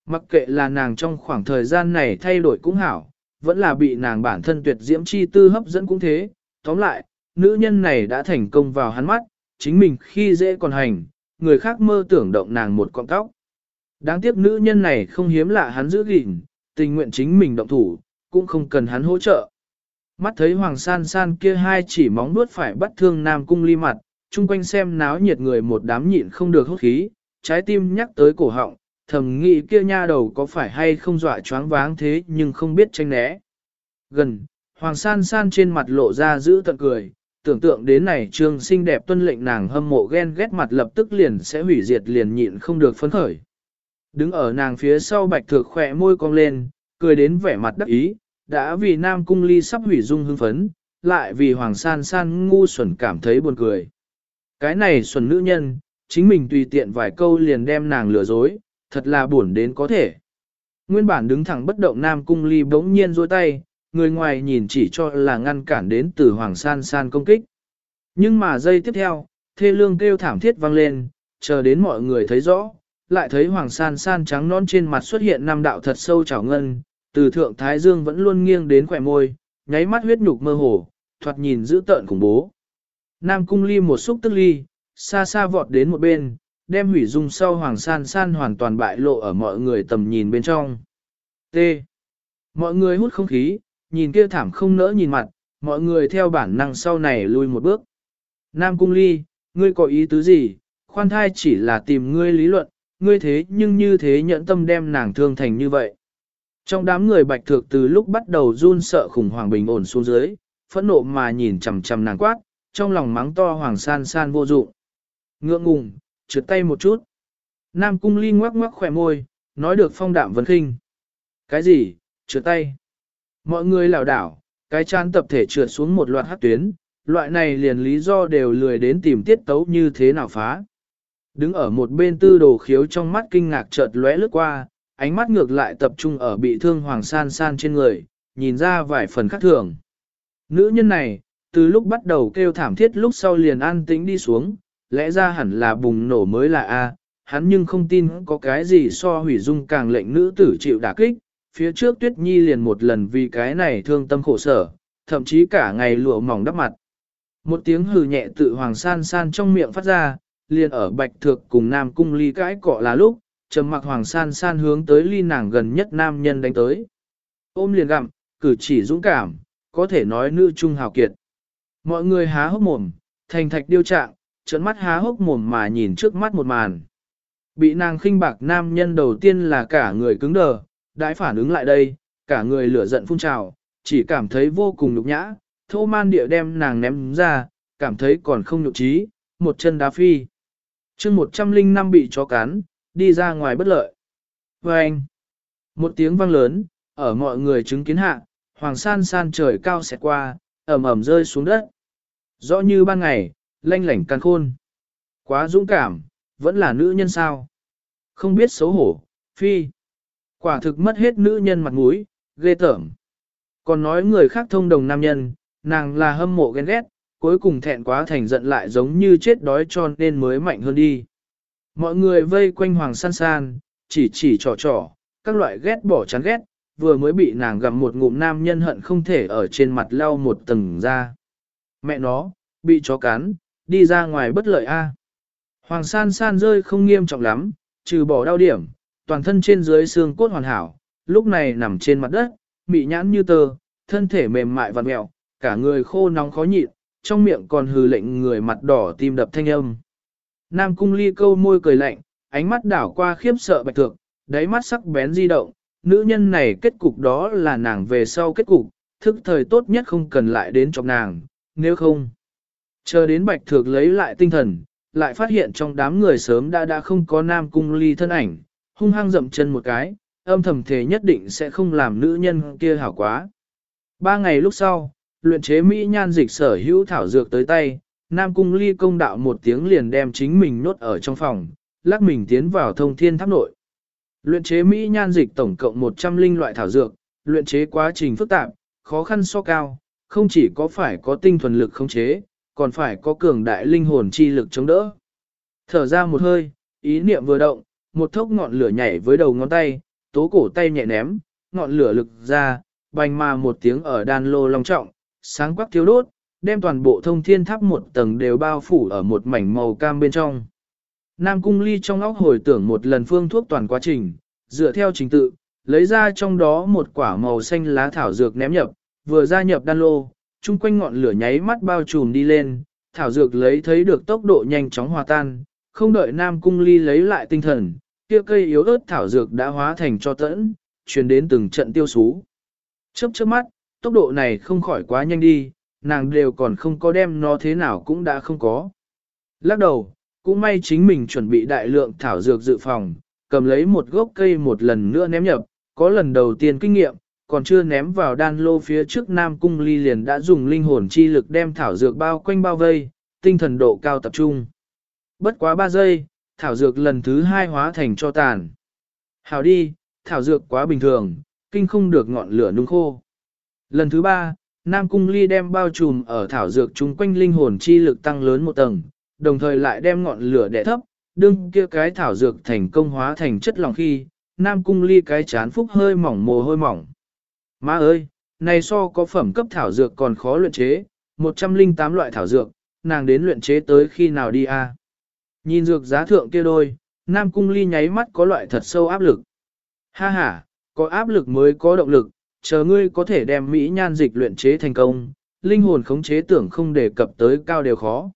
Mặc kệ là nàng trong khoảng thời gian này thay đổi cũng hảo, vẫn là bị nàng bản thân tuyệt diễm chi tư hấp dẫn cũng thế. Tóm lại, nữ nhân này đã thành công vào hắn mắt, chính mình khi dễ còn hành, người khác mơ tưởng động nàng một con tóc. Đáng tiếc nữ nhân này không hiếm lạ hắn giữ gìn, tình nguyện chính mình động thủ, cũng không cần hắn hỗ trợ. Mắt thấy Hoàng San San kia hai chỉ móng nuốt phải bắt thương Nam Cung ly mặt, chung quanh xem náo nhiệt người một đám nhịn không được hốt khí, trái tim nhắc tới cổ họng, thầm nghĩ kia nha đầu có phải hay không dọa choáng váng thế nhưng không biết tranh né. Gần, Hoàng San San trên mặt lộ ra giữ tận cười, tưởng tượng đến này trương xinh đẹp tuân lệnh nàng hâm mộ ghen ghét mặt lập tức liền sẽ hủy diệt liền nhịn không được phấn khởi. Đứng ở nàng phía sau bạch thược khỏe môi cong lên, cười đến vẻ mặt đắc ý, đã vì Nam Cung Ly sắp hủy dung hưng phấn, lại vì Hoàng San San ngu xuẩn cảm thấy buồn cười. Cái này xuẩn nữ nhân, chính mình tùy tiện vài câu liền đem nàng lừa dối, thật là buồn đến có thể. Nguyên bản đứng thẳng bất động Nam Cung Ly bỗng nhiên dôi tay, người ngoài nhìn chỉ cho là ngăn cản đến từ Hoàng San San công kích. Nhưng mà giây tiếp theo, thê lương kêu thảm thiết vang lên, chờ đến mọi người thấy rõ, lại thấy Hoàng San San trắng non trên mặt xuất hiện năm đạo thật sâu trào ngân, từ thượng Thái Dương vẫn luôn nghiêng đến khỏe môi, nháy mắt huyết nhục mơ hồ, thoạt nhìn dữ tợn khủng bố. Nam cung ly một xúc tức ly, xa xa vọt đến một bên, đem hủy dung sau Hoàng San San hoàn toàn bại lộ ở mọi người tầm nhìn bên trong. T. Mọi người hút không khí, nhìn kia thảm không nỡ nhìn mặt, mọi người theo bản năng sau này lui một bước. Nam cung ly, ngươi có ý tứ gì, khoan thai chỉ là tìm ngươi lý luận, ngươi thế nhưng như thế nhẫn tâm đem nàng thương thành như vậy. Trong đám người bạch thược từ lúc bắt đầu run sợ khủng hoảng bình ổn xuống dưới, phẫn nộ mà nhìn chằm chằm nàng quát, trong lòng mắng to hoàng san san vô dụng. Ngượng ngùng, trượt tay một chút. Nam cung ly ngoắc ngoắc khỏe môi, nói được phong đạm vấn khinh. Cái gì, trượt tay? Mọi người lảo đảo, cái chán tập thể trượt xuống một loạt hát tuyến, loại này liền lý do đều lười đến tìm tiết tấu như thế nào phá. Đứng ở một bên tư đồ khiếu trong mắt kinh ngạc chợt lóe lướt qua, ánh mắt ngược lại tập trung ở bị thương hoàng san san trên người, nhìn ra vài phần khác thường. Nữ nhân này, từ lúc bắt đầu kêu thảm thiết lúc sau liền an tĩnh đi xuống, lẽ ra hẳn là bùng nổ mới là A, hắn nhưng không tin có cái gì so hủy dung càng lệnh nữ tử chịu đả kích, phía trước tuyết nhi liền một lần vì cái này thương tâm khổ sở, thậm chí cả ngày lụa mỏng đắp mặt. Một tiếng hừ nhẹ tự hoàng san san trong miệng phát ra, liền ở bạch thược cùng nam cung ly cãi cọ là lúc, trầm mặc hoàng san san hướng tới ly nàng gần nhất nam nhân đánh tới. Ôm liền gặm, cử chỉ dũng cảm, có thể nói nữ trung hào kiệt. Mọi người há hốc mồm, thành thạch điêu trạng, trợn mắt há hốc mồm mà nhìn trước mắt một màn. Bị nàng khinh bạc nam nhân đầu tiên là cả người cứng đờ, đãi phản ứng lại đây, cả người lửa giận phun trào, chỉ cảm thấy vô cùng nhục nhã, thô man địa đem nàng ném ra, cảm thấy còn không nhục trí, một chân đá phi. chương 105 bị chó cắn, đi ra ngoài bất lợi. Và anh, một tiếng vang lớn, ở mọi người chứng kiến hạ, hoàng san san trời cao xẹt qua, ẩm ẩm rơi xuống đất. Rõ như ban ngày, lanh lảnh càng khôn. Quá dũng cảm, vẫn là nữ nhân sao. Không biết xấu hổ, phi. Quả thực mất hết nữ nhân mặt mũi, ghê tởm. Còn nói người khác thông đồng nam nhân, nàng là hâm mộ ghen ghét, cuối cùng thẹn quá thành giận lại giống như chết đói cho nên mới mạnh hơn đi. Mọi người vây quanh Hoàng San San, chỉ chỉ trò trò, các loại ghét bỏ chán ghét, vừa mới bị nàng gặm một ngụm nam nhân hận không thể ở trên mặt lau một tầng ra. Mẹ nó, bị chó cắn, đi ra ngoài bất lợi a. Hoàng San San rơi không nghiêm trọng lắm, trừ bỏ đau điểm, toàn thân trên dưới xương cốt hoàn hảo, lúc này nằm trên mặt đất, mị nhãn như tơ, thân thể mềm mại và mẹo, cả người khô nóng khó nhịn, trong miệng còn hừ lệnh người mặt đỏ tim đập thanh âm. Nam cung ly câu môi cười lạnh, ánh mắt đảo qua khiếp sợ bạch thượng, đáy mắt sắc bén di động, nữ nhân này kết cục đó là nàng về sau kết cục, thức thời tốt nhất không cần lại đến trong nàng, nếu không. Chờ đến bạch thược lấy lại tinh thần, lại phát hiện trong đám người sớm đã đã không có nam cung ly thân ảnh, hung hăng dậm chân một cái, âm thầm thể nhất định sẽ không làm nữ nhân kia hảo quá. Ba ngày lúc sau, luyện chế Mỹ nhan dịch sở hữu thảo dược tới tay, Nam Cung Ly công đạo một tiếng liền đem chính mình nốt ở trong phòng, lắc mình tiến vào thông thiên tháp nội. Luyện chế Mỹ nhan dịch tổng cộng 100 linh loại thảo dược, luyện chế quá trình phức tạp, khó khăn so cao, không chỉ có phải có tinh thuần lực khống chế, còn phải có cường đại linh hồn chi lực chống đỡ. Thở ra một hơi, ý niệm vừa động, một thốc ngọn lửa nhảy với đầu ngón tay, tố cổ tay nhẹ ném, ngọn lửa lực ra, bành mà một tiếng ở đan lô long trọng, sáng quắc thiếu đốt, đem toàn bộ thông thiên tháp một tầng đều bao phủ ở một mảnh màu cam bên trong. Nam Cung Ly trong óc hồi tưởng một lần phương thuốc toàn quá trình, dựa theo trình tự, lấy ra trong đó một quả màu xanh lá thảo dược ném nhập, vừa gia nhập đan lô, chung quanh ngọn lửa nháy mắt bao trùm đi lên, thảo dược lấy thấy được tốc độ nhanh chóng hòa tan, không đợi Nam Cung Ly lấy lại tinh thần, kia cây yếu ớt thảo dược đã hóa thành cho tẫn, truyền đến từng trận tiêu sú. Chớp chớp mắt, tốc độ này không khỏi quá nhanh đi, nàng đều còn không có đem nó thế nào cũng đã không có. Lắc đầu, cũng may chính mình chuẩn bị đại lượng thảo dược dự phòng, cầm lấy một gốc cây một lần nữa ném nhập, có lần đầu tiên kinh nghiệm, còn chưa ném vào đan lô phía trước Nam Cung Ly liền đã dùng linh hồn chi lực đem thảo dược bao quanh bao vây, tinh thần độ cao tập trung. Bất quá 3 giây, thảo dược lần thứ hai hóa thành cho tàn. Hào đi, thảo dược quá bình thường, kinh không được ngọn lửa nung khô. Lần thứ ba, Nam Cung Ly đem bao trùm ở thảo dược chung quanh linh hồn chi lực tăng lớn một tầng, đồng thời lại đem ngọn lửa đè thấp, đương kia cái thảo dược thành công hóa thành chất lỏng khi, Nam Cung Ly cái chán phúc hơi mỏng mồ hôi mỏng. Má ơi, này so có phẩm cấp thảo dược còn khó luyện chế, 108 loại thảo dược, nàng đến luyện chế tới khi nào đi a? Nhìn dược giá thượng kia đôi, Nam Cung Ly nháy mắt có loại thật sâu áp lực. Ha ha, có áp lực mới có động lực, chờ ngươi có thể đem Mỹ nhan dịch luyện chế thành công, linh hồn khống chế tưởng không đề cập tới cao đều khó.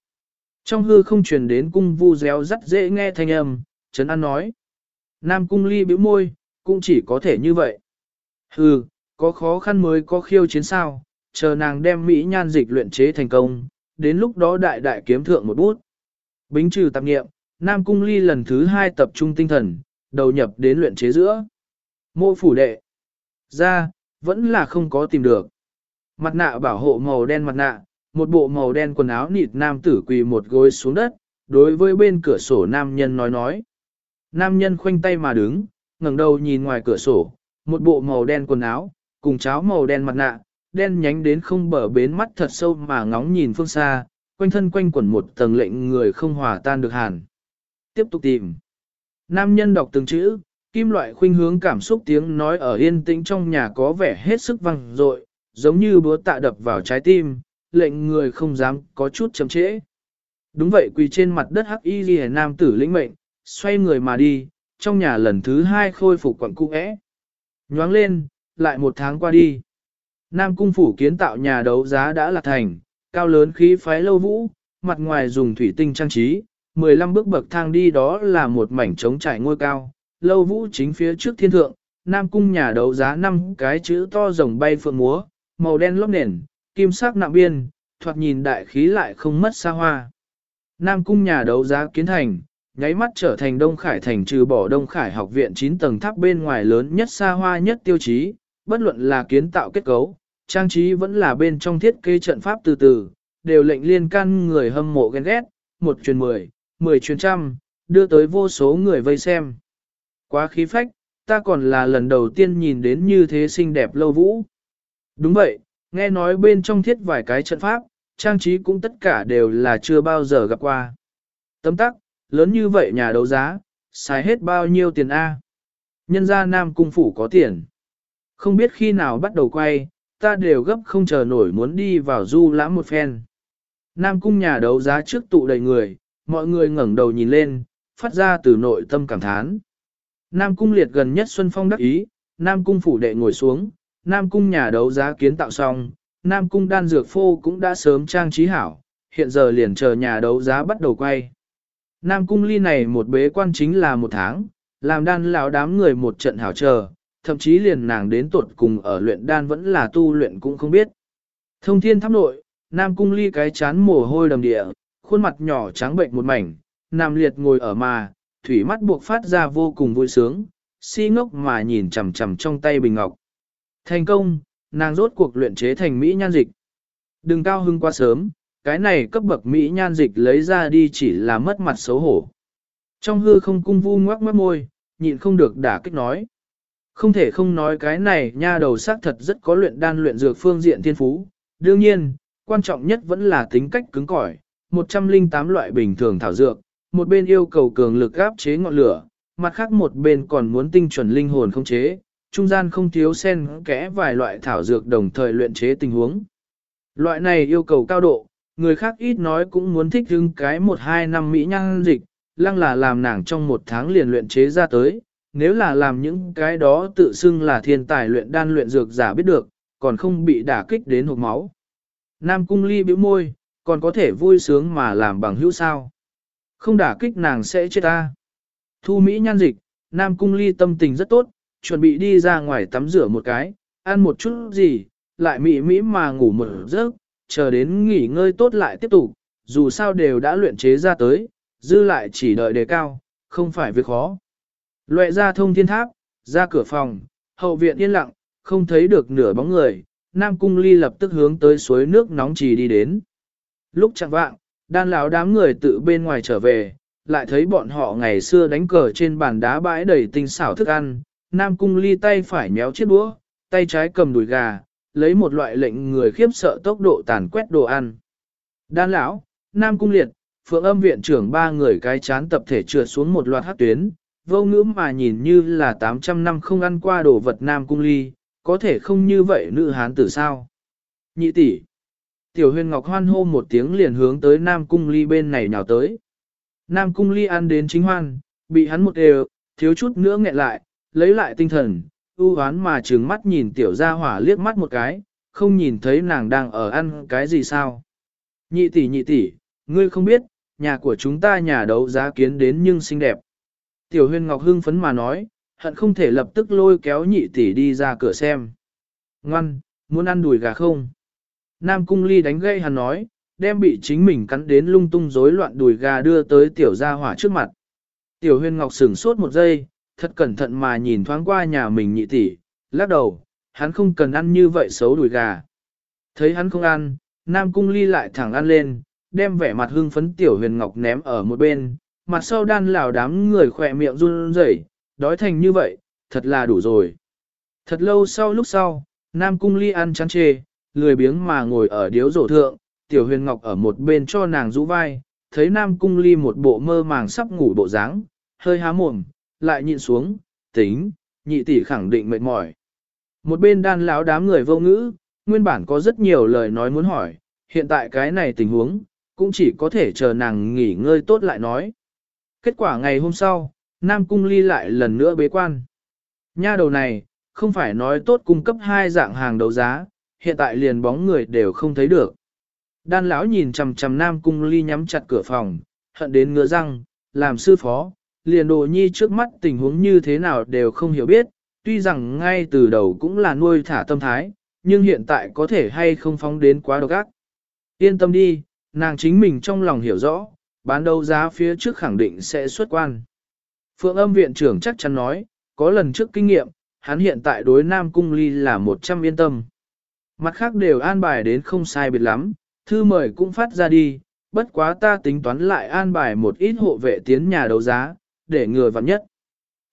Trong hư không truyền đến cung vu réo rắt dễ nghe thanh âm, Trấn An nói. Nam cung ly bĩu môi, cũng chỉ có thể như vậy. Hừ, có khó khăn mới có khiêu chiến sao, chờ nàng đem Mỹ nhan dịch luyện chế thành công, đến lúc đó đại đại kiếm thượng một bút. Bính trừ tạp nghiệm, Nam cung ly lần thứ hai tập trung tinh thần, đầu nhập đến luyện chế giữa. Mô phủ đệ. Ra, vẫn là không có tìm được. Mặt nạ bảo hộ màu đen mặt nạ, một bộ màu đen quần áo nịt nam tử quỳ một gối xuống đất, đối với bên cửa sổ nam nhân nói nói. Nam nhân khoanh tay mà đứng, ngẩng đầu nhìn ngoài cửa sổ, một bộ màu đen quần áo, cùng cháo màu đen mặt nạ, đen nhánh đến không bờ bến mắt thật sâu mà ngóng nhìn phương xa, quanh thân quanh quẩn một tầng lệnh người không hòa tan được hàn. Tiếp tục tìm. Nam nhân đọc từng chữ, kim loại khuynh hướng cảm xúc tiếng nói ở yên tĩnh trong nhà có vẻ hết sức vang dội, giống như búa tạ đập vào trái tim, lệnh người không dám có chút chậm trễ. Đúng vậy quỳ trên mặt đất hắc y ghi nam tử lĩnh mệnh, xoay người mà đi, trong nhà lần thứ hai khôi phục quặng cung ẽ. Nhoáng lên, lại một tháng qua đi. Nam cung phủ kiến tạo nhà đấu giá đã là thành, cao lớn khí phái lâu vũ, mặt ngoài dùng thủy tinh trang trí, 15 bước bậc thang đi đó là một mảnh trống trải ngôi cao, lâu vũ chính phía trước thiên thượng, Nam cung nhà đấu giá năm cái chữ to rồng bay phượng múa, màu đen lót nền, kim sắc nạm biên, thoạt nhìn đại khí lại không mất xa hoa. Nam cung nhà đấu giá kiến thành, nháy mắt trở thành Đông Khải thành trừ bỏ Đông Khải học viện 9 tầng tháp bên ngoài lớn nhất xa hoa nhất tiêu chí, bất luận là kiến tạo kết cấu, trang trí vẫn là bên trong thiết kế trận pháp từ từ, đều lệnh liên can người hâm mộ ghen ghét, một truyền mười, mười truyền trăm, đưa tới vô số người vây xem. Quá khí phách, ta còn là lần đầu tiên nhìn đến như thế xinh đẹp lâu vũ. Đúng vậy, nghe nói bên trong thiết vài cái trận pháp, trang trí cũng tất cả đều là chưa bao giờ gặp qua. Tấm tắc, lớn như vậy nhà đấu giá, xài hết bao nhiêu tiền A. Nhân gia Nam Cung Phủ có tiền. Không biết khi nào bắt đầu quay, ta đều gấp không chờ nổi muốn đi vào du lãm một phen. Nam Cung nhà đấu giá trước tụ đầy người, mọi người ngẩng đầu nhìn lên, phát ra từ nội tâm cảm thán. Nam Cung liệt gần nhất Xuân Phong đắc ý, Nam Cung phủ đệ ngồi xuống, Nam Cung nhà đấu giá kiến tạo xong, Nam Cung đan dược phô cũng đã sớm trang trí hảo, hiện giờ liền chờ nhà đấu giá bắt đầu quay. Nam Cung ly này một bế quan chính là một tháng, làm đan lão đám người một trận hảo chờ, thậm chí liền nàng đến tuột cùng ở luyện đan vẫn là tu luyện cũng không biết. Thông thiên tháp nội, Nam Cung ly cái chán mồ hôi đầm địa, khuôn mặt nhỏ trắng bệnh một mảnh, Nam liệt ngồi ở mà, thủy mắt buộc phát ra vô cùng vui sướng, si ngốc mà nhìn chằm chằm trong tay bình ngọc. Thành công, nàng rốt cuộc luyện chế thành Mỹ nhan dịch. Đừng cao hưng quá sớm, cái này cấp bậc Mỹ nhan dịch lấy ra đi chỉ là mất mặt xấu hổ. Trong hư không cung vu ngoác mất môi, nhịn không được đả kích nói. Không thể không nói cái này nha đầu xác thật rất có luyện đan luyện dược phương diện thiên phú. Đương nhiên, quan trọng nhất vẫn là tính cách cứng cỏi, 108 loại bình thường thảo dược, một bên yêu cầu cường lực áp chế ngọn lửa, mặt khác một bên còn muốn tinh chuẩn linh hồn không chế, trung gian không thiếu sen kẽ vài loại thảo dược đồng thời luyện chế tình huống. Loại này yêu cầu cao độ, người khác ít nói cũng muốn thích hứng cái một hai năm mỹ nhang dịch, lăng là làm nàng trong một tháng liền luyện chế ra tới, nếu là làm những cái đó tự xưng là thiên tài luyện đan luyện dược giả biết được, còn không bị đả kích đến hộp máu. Nam cung ly bĩu môi, còn có thể vui sướng mà làm bằng hữu sao. Không đả kích nàng sẽ chết ta. Thu Mỹ nhan dịch, Nam cung ly tâm tình rất tốt, chuẩn bị đi ra ngoài tắm rửa một cái, ăn một chút gì, lại Mỹ Mỹ mà ngủ một giấc, chờ đến nghỉ ngơi tốt lại tiếp tục, dù sao đều đã luyện chế ra tới, dư lại chỉ đợi đề cao, không phải việc khó. Loại ra thông thiên tháp, ra cửa phòng, hậu viện yên lặng, không thấy được nửa bóng người, Nam Cung Ly lập tức hướng tới suối nước nóng trì đi đến. Lúc chẳng vạng, đan lão đám người tự bên ngoài trở về, lại thấy bọn họ ngày xưa đánh cờ trên bàn đá bãi đầy tinh xảo thức ăn, Nam Cung Ly tay phải méo chiếc đũa, tay trái cầm đùi gà, lấy một loại lệnh người khiếp sợ tốc độ tàn quét đồ ăn. Đan lão, Nam Cung Liệt, Phượng âm viện trưởng ba người cái chán tập thể trượt xuống một loạt hát tuyến, vô ngữ mà nhìn như là 800 năm không ăn qua đồ vật Nam Cung Ly, có thể không như vậy nữ hán tử sao. Nhị tỷ, Tiểu huyền ngọc hoan hô một tiếng liền hướng tới Nam Cung Ly bên này nhào tới. Nam Cung Ly ăn đến chính hoan, bị hắn một đều, thiếu chút nữa nghẹn lại, lấy lại tinh thần, ưu hoán mà trừng mắt nhìn tiểu gia hỏa liếc mắt một cái, không nhìn thấy nàng đang ở ăn cái gì sao. Nhị tỷ nhị tỷ, ngươi không biết, nhà của chúng ta nhà đấu giá kiến đến nhưng xinh đẹp. Tiểu huyền ngọc hưng phấn mà nói, hận không thể lập tức lôi kéo nhị tỷ đi ra cửa xem. Ngoan, muốn ăn đùi gà không? Nam cung ly đánh gây hắn nói, đem bị chính mình cắn đến lung tung rối loạn đùi gà đưa tới tiểu gia hỏa trước mặt. Tiểu huyền ngọc sửng sốt một giây, thật cẩn thận mà nhìn thoáng qua nhà mình nhị tỷ, lắc đầu, hắn không cần ăn như vậy xấu đùi gà. Thấy hắn không ăn, Nam cung ly lại thẳng ăn lên, đem vẻ mặt hưng phấn tiểu huyền ngọc ném ở một bên, mặt sau đan lào đám người khỏe miệng run rẩy, đói thành như vậy, thật là đủ rồi. Thật lâu sau lúc sau, Nam Cung Ly ăn chán chê, lười biếng mà ngồi ở điếu rổ thượng, Tiểu Huyền Ngọc ở một bên cho nàng rũ vai, thấy Nam Cung Ly một bộ mơ màng sắp ngủ bộ dáng, hơi há mồm, lại nhịn xuống, tính, nhị tỷ khẳng định mệt mỏi. Một bên đan lão đám người vô ngữ, nguyên bản có rất nhiều lời nói muốn hỏi, hiện tại cái này tình huống, cũng chỉ có thể chờ nàng nghỉ ngơi tốt lại nói. Kết quả ngày hôm sau, Nam Cung Ly lại lần nữa bế quan. Nha đầu này, không phải nói tốt cung cấp hai dạng hàng đấu giá, hiện tại liền bóng người đều không thấy được. Đan lão nhìn chằm chằm Nam Cung Ly nhắm chặt cửa phòng, hận đến ngứa răng, làm sư phó, liền đồ nhi trước mắt tình huống như thế nào đều không hiểu biết, tuy rằng ngay từ đầu cũng là nuôi thả tâm thái, nhưng hiện tại có thể hay không phóng đến quá độc ác. Yên tâm đi, nàng chính mình trong lòng hiểu rõ, bán đấu giá phía trước khẳng định sẽ xuất quan. Phượng âm viện trưởng chắc chắn nói, có lần trước kinh nghiệm, hắn hiện tại đối Nam Cung Ly là 100 yên tâm. Mặt khác đều an bài đến không sai biệt lắm, thư mời cũng phát ra đi, bất quá ta tính toán lại an bài một ít hộ vệ tiến nhà đấu giá, để ngừa vặn nhất.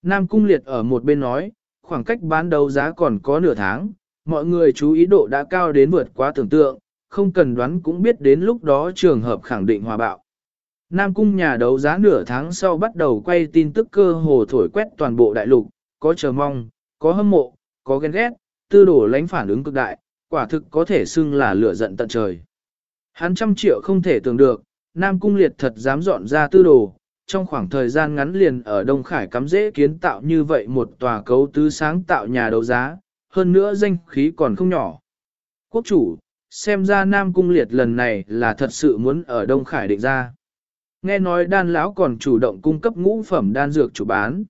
Nam Cung Liệt ở một bên nói, khoảng cách bán đấu giá còn có nửa tháng, mọi người chú ý độ đã cao đến vượt quá tưởng tượng, không cần đoán cũng biết đến lúc đó trường hợp khẳng định hòa bạo. Nam cung nhà đấu giá nửa tháng sau bắt đầu quay tin tức cơ hồ thổi quét toàn bộ đại lục, có chờ mong, có hâm mộ, có ghen ghét, tư đổ lánh phản ứng cực đại, quả thực có thể xưng là lửa giận tận trời. Hắn trăm triệu không thể tưởng được, Nam cung liệt thật dám dọn ra tư đồ, trong khoảng thời gian ngắn liền ở Đông Khải cắm dễ kiến tạo như vậy một tòa cấu tứ sáng tạo nhà đấu giá, hơn nữa danh khí còn không nhỏ. Quốc chủ, xem ra Nam cung liệt lần này là thật sự muốn ở Đông Khải định ra. Nghe nói đan lão còn chủ động cung cấp ngũ phẩm đan dược chủ bán.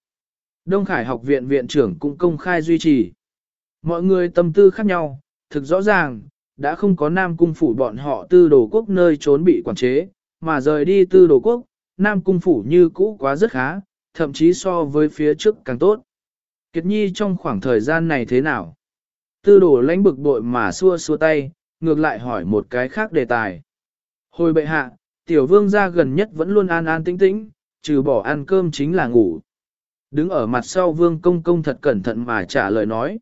Đông Khải học viện viện trưởng cũng công khai duy trì. Mọi người tâm tư khác nhau, thực rõ ràng, đã không có Nam Cung Phủ bọn họ tư đồ quốc nơi trốn bị quản chế, mà rời đi tư đồ quốc, Nam Cung Phủ như cũ quá rất khá, thậm chí so với phía trước càng tốt. Kiệt Nhi trong khoảng thời gian này thế nào? Tư đồ lãnh bực bội mà xua xua tay, ngược lại hỏi một cái khác đề tài. Hồi bệ hạ, tiểu vương gia gần nhất vẫn luôn an an tĩnh tĩnh, trừ bỏ ăn cơm chính là ngủ. Đứng ở mặt sau vương công công thật cẩn thận mà trả lời nói.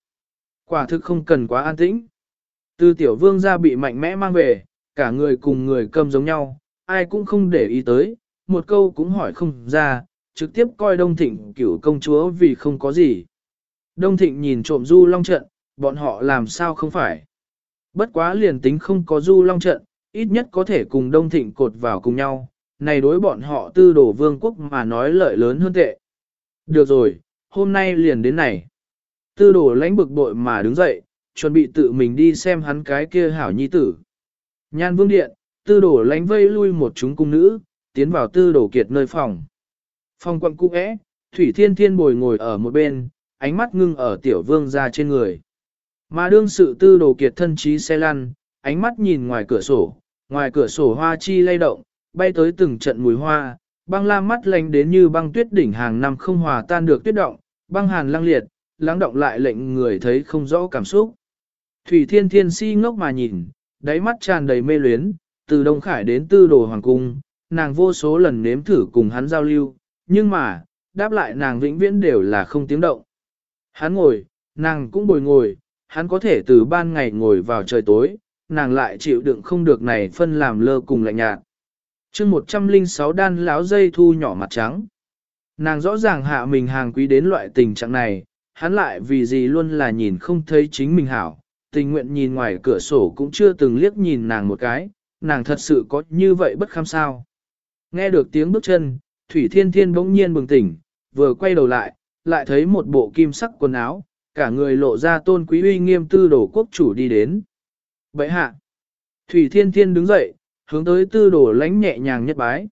Quả thực không cần quá an tĩnh. Từ tiểu vương gia bị mạnh mẽ mang về, cả người cùng người cầm giống nhau, ai cũng không để ý tới, một câu cũng hỏi không ra, trực tiếp coi đông thịnh cửu công chúa vì không có gì. Đông Thịnh nhìn trộm du long trận, bọn họ làm sao không phải. Bất quá liền tính không có du long trận, ít nhất có thể cùng Đông Thịnh cột vào cùng nhau, này đối bọn họ tư đổ vương quốc mà nói lợi lớn hơn tệ. Được rồi, hôm nay liền đến này. Tư đổ lãnh bực bội mà đứng dậy, chuẩn bị tự mình đi xem hắn cái kia hảo nhi tử. Nhan vương điện, tư đổ lánh vây lui một chúng cung nữ, tiến vào tư đổ kiệt nơi phòng. Phòng quận cung ẽ, Thủy Thiên Thiên bồi ngồi ở một bên, ánh mắt ngưng ở tiểu vương ra trên người. Mà đương sự tư đồ kiệt thân trí xe lăn, ánh mắt nhìn ngoài cửa sổ, ngoài cửa sổ hoa chi lay động, bay tới từng trận mùi hoa, băng la mắt lạnh đến như băng tuyết đỉnh hàng năm không hòa tan được tuyết động, băng hàn lăng liệt, lắng động lại lệnh người thấy không rõ cảm xúc. Thủy Thiên Thiên si ngốc mà nhìn, đáy mắt tràn đầy mê luyến, từ Đông Khải đến Tư Đồ Hoàng Cung, nàng vô số lần nếm thử cùng hắn giao lưu, nhưng mà, đáp lại nàng vĩnh viễn đều là không tiếng động. Hắn ngồi, nàng cũng bồi ngồi, hắn có thể từ ban ngày ngồi vào trời tối, nàng lại chịu đựng không được này phân làm lơ cùng lạnh nhạt. chương 106 đan láo dây thu nhỏ mặt trắng. Nàng rõ ràng hạ mình hàng quý đến loại tình trạng này, hắn lại vì gì luôn là nhìn không thấy chính mình hảo, tình nguyện nhìn ngoài cửa sổ cũng chưa từng liếc nhìn nàng một cái, nàng thật sự có như vậy bất kham sao. Nghe được tiếng bước chân, Thủy Thiên Thiên bỗng nhiên bừng tỉnh, vừa quay đầu lại, lại thấy một bộ kim sắc quần áo, cả người lộ ra tôn quý uy nghiêm tư đồ quốc chủ đi đến. Vậy hạ, Thủy Thiên Thiên đứng dậy, hướng tới tư đồ lánh nhẹ nhàng nhất bái.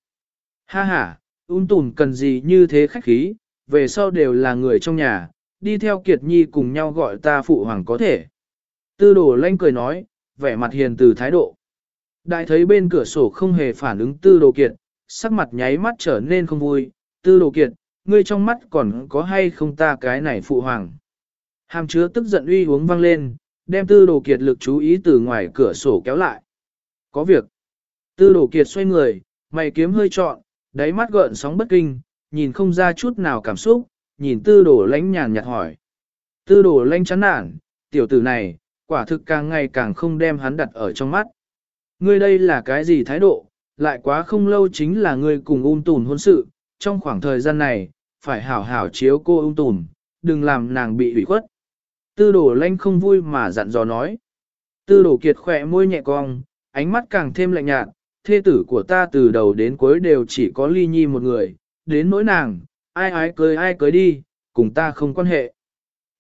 Ha ha, ung tùn cần gì như thế khách khí, về sau đều là người trong nhà, đi theo Kiệt Nhi cùng nhau gọi ta phụ hoàng có thể. Tư đồ lanh cười nói, vẻ mặt hiền từ thái độ. Đại thấy bên cửa sổ không hề phản ứng tư đồ kiệt, sắc mặt nháy mắt trở nên không vui. Tư đồ kiệt, ngươi trong mắt còn có hay không ta cái này phụ hoàng. Hàm chứa tức giận uy uống vang lên, đem tư đồ kiệt lực chú ý từ ngoài cửa sổ kéo lại. Có việc. Tư đồ kiệt xoay người, mày kiếm hơi trọn, đáy mắt gợn sóng bất kinh, nhìn không ra chút nào cảm xúc, nhìn tư đồ lánh nhàn nhạt hỏi. Tư đồ lánh chán nản, tiểu tử này, quả thực càng ngày càng không đem hắn đặt ở trong mắt. Ngươi đây là cái gì thái độ, lại quá không lâu chính là ngươi cùng ung tùn hôn sự, trong khoảng thời gian này, phải hảo hảo chiếu cô ung tùn, đừng làm nàng bị ủy khuất. Tư đổ lanh không vui mà dặn dò nói. Tư đổ kiệt khỏe môi nhẹ cong, ánh mắt càng thêm lạnh nhạt, thê tử của ta từ đầu đến cuối đều chỉ có ly nhi một người, đến nỗi nàng, ai ái cưới ai cưới đi, cùng ta không quan hệ.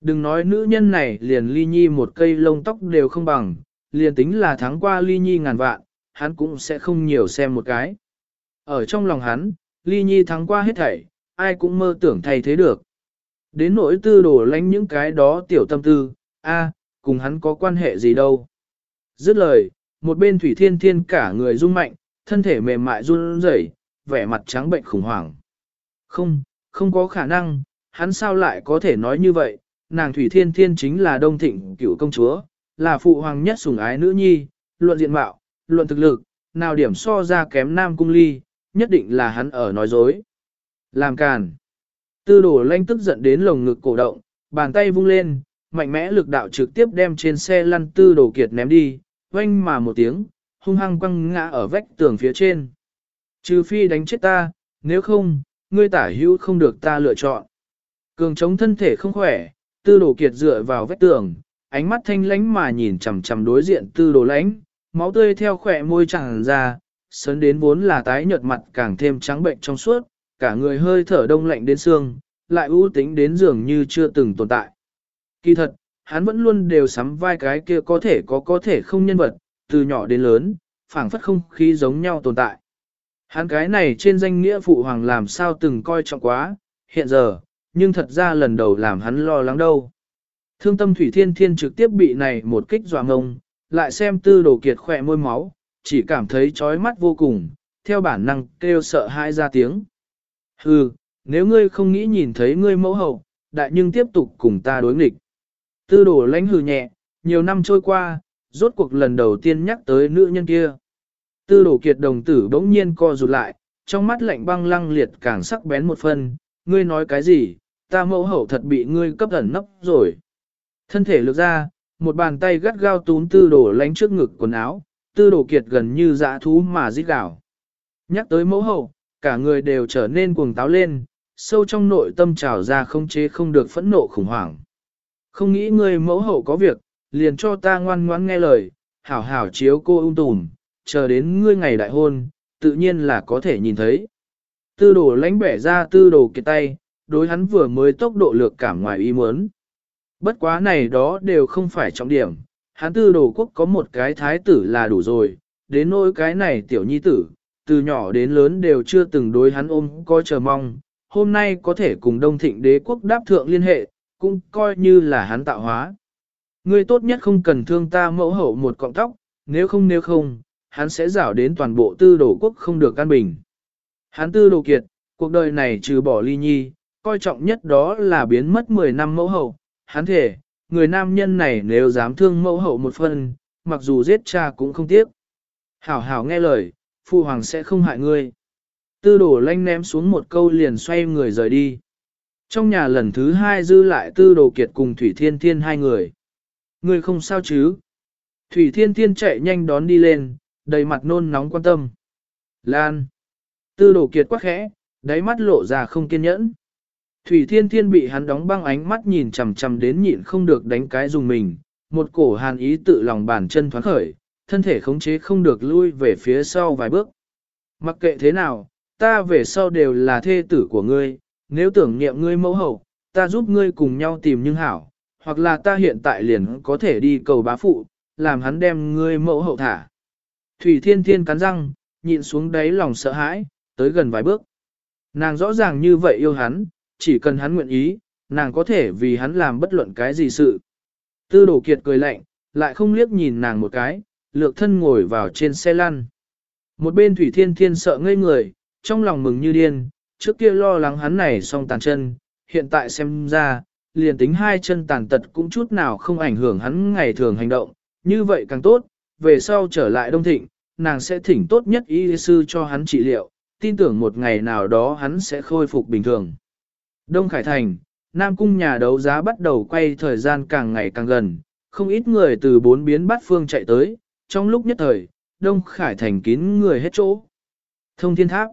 Đừng nói nữ nhân này liền ly nhi một cây lông tóc đều không bằng, liền tính là thắng qua ly nhi ngàn vạn, hắn cũng sẽ không nhiều xem một cái. Ở trong lòng hắn, ly nhi thắng qua hết thảy, ai cũng mơ tưởng thay thế được. Đến nỗi tư đổ lánh những cái đó tiểu tâm tư, a, cùng hắn có quan hệ gì đâu. Dứt lời, một bên thủy thiên thiên cả người rung mạnh, thân thể mềm mại run rẩy, vẻ mặt trắng bệnh khủng hoảng. Không, không có khả năng, hắn sao lại có thể nói như vậy, nàng thủy thiên thiên chính là đông thịnh cựu công chúa, là phụ hoàng nhất sủng ái nữ nhi, luận diện mạo, luận thực lực, nào điểm so ra kém nam cung ly, nhất định là hắn ở nói dối. Làm càn. Tư đổ lanh tức giận đến lồng ngực cổ động, bàn tay vung lên, mạnh mẽ lực đạo trực tiếp đem trên xe lăn tư đồ kiệt ném đi, oanh mà một tiếng, hung hăng quăng ngã ở vách tường phía trên. Trừ phi đánh chết ta, nếu không, ngươi tả hữu không được ta lựa chọn. Cường chống thân thể không khỏe, tư đồ kiệt dựa vào vách tường, ánh mắt thanh lánh mà nhìn chằm chằm đối diện tư đồ lánh, máu tươi theo khỏe môi tràn ra, sớn đến vốn là tái nhợt mặt càng thêm trắng bệnh trong suốt, cả người hơi thở đông lạnh đến xương, lại ưu tính đến dường như chưa từng tồn tại. Kỳ thật, hắn vẫn luôn đều sắm vai cái kia có thể có có thể không nhân vật, từ nhỏ đến lớn, phảng phất không khí giống nhau tồn tại. Hắn cái này trên danh nghĩa phụ hoàng làm sao từng coi trọng quá, hiện giờ, nhưng thật ra lần đầu làm hắn lo lắng đâu. Thương tâm Thủy Thiên Thiên trực tiếp bị này một kích dọa ngông, lại xem tư đồ kiệt khỏe môi máu, chỉ cảm thấy chói mắt vô cùng, theo bản năng kêu sợ hãi ra tiếng. Hừ, nếu ngươi không nghĩ nhìn thấy ngươi mẫu hậu, đại nhưng tiếp tục cùng ta đối nghịch. Tư đồ lãnh hừ nhẹ, nhiều năm trôi qua, rốt cuộc lần đầu tiên nhắc tới nữ nhân kia. Tư đồ kiệt đồng tử bỗng nhiên co rụt lại, trong mắt lạnh băng lăng liệt càng sắc bén một phần ngươi nói cái gì, ta mẫu hậu thật bị ngươi cấp ẩn nấp rồi. Thân thể lược ra, một bàn tay gắt gao túm tư đồ lánh trước ngực quần áo, tư đồ kiệt gần như dã thú mà giết đảo. Nhắc tới mẫu hậu, cả người đều trở nên cuồng táo lên, sâu trong nội tâm trào ra không chế không được phẫn nộ khủng hoảng. Không nghĩ ngươi mẫu hậu có việc, liền cho ta ngoan ngoãn nghe lời, hảo hảo chiếu cô ung tùm, chờ đến ngươi ngày đại hôn, tự nhiên là có thể nhìn thấy. Tư đồ lánh bẻ ra tư đồ kiệt tay, đối hắn vừa mới tốc độ lược cảm ngoài ý muốn. Bất quá này đó đều không phải trọng điểm, hắn tư đồ quốc có một cái thái tử là đủ rồi, đến nỗi cái này tiểu nhi tử, từ nhỏ đến lớn đều chưa từng đối hắn ôm coi chờ mong, hôm nay có thể cùng đông thịnh đế quốc đáp thượng liên hệ, cũng coi như là hắn tạo hóa. Ngươi tốt nhất không cần thương ta mẫu hậu một cọng tóc, nếu không nếu không, hắn sẽ rảo đến toàn bộ tư đồ quốc không được căn bình. Hắn tư đồ kiệt, cuộc đời này trừ bỏ ly nhi, coi trọng nhất đó là biến mất 10 năm mẫu hậu, hắn thể, người nam nhân này nếu dám thương mẫu hậu một phần, mặc dù giết cha cũng không tiếc. Hảo hảo nghe lời, phụ hoàng sẽ không hại ngươi. Tư đổ lanh ném xuống một câu liền xoay người rời đi. Trong nhà lần thứ hai dư lại tư đồ kiệt cùng Thủy Thiên Thiên hai người. Ngươi không sao chứ? Thủy Thiên Thiên chạy nhanh đón đi lên, đầy mặt nôn nóng quan tâm. Lan. Tư đồ kiệt quá khẽ, đáy mắt lộ ra không kiên nhẫn. Thủy Thiên Thiên bị hắn đóng băng ánh mắt nhìn chằm chằm đến nhịn không được đánh cái dùng mình, một cổ hàn ý tự lòng bàn chân thoáng khởi, thân thể khống chế không được lui về phía sau vài bước. Mặc kệ thế nào, ta về sau đều là thê tử của ngươi, nếu tưởng niệm ngươi mẫu hậu, ta giúp ngươi cùng nhau tìm nhưng hảo, hoặc là ta hiện tại liền có thể đi cầu bá phụ, làm hắn đem ngươi mẫu hậu thả. Thủy Thiên Thiên cắn răng, nhịn xuống đáy lòng sợ hãi, tới gần vài bước. Nàng rõ ràng như vậy yêu hắn, chỉ cần hắn nguyện ý, nàng có thể vì hắn làm bất luận cái gì sự. Tư đổ kiệt cười lạnh, lại không liếc nhìn nàng một cái, lược thân ngồi vào trên xe lăn. Một bên Thủy Thiên Thiên sợ ngây người, trong lòng mừng như điên, trước kia lo lắng hắn này song tàn chân, hiện tại xem ra, liền tính hai chân tàn tật cũng chút nào không ảnh hưởng hắn ngày thường hành động, như vậy càng tốt, về sau trở lại Đông Thịnh, nàng sẽ thỉnh tốt nhất y sư cho hắn trị liệu, tin tưởng một ngày nào đó hắn sẽ khôi phục bình thường. Đông Khải Thành, Nam Cung nhà đấu giá bắt đầu quay thời gian càng ngày càng gần, không ít người từ bốn biến bát phương chạy tới, trong lúc nhất thời, Đông Khải Thành kín người hết chỗ. Thông thiên tháp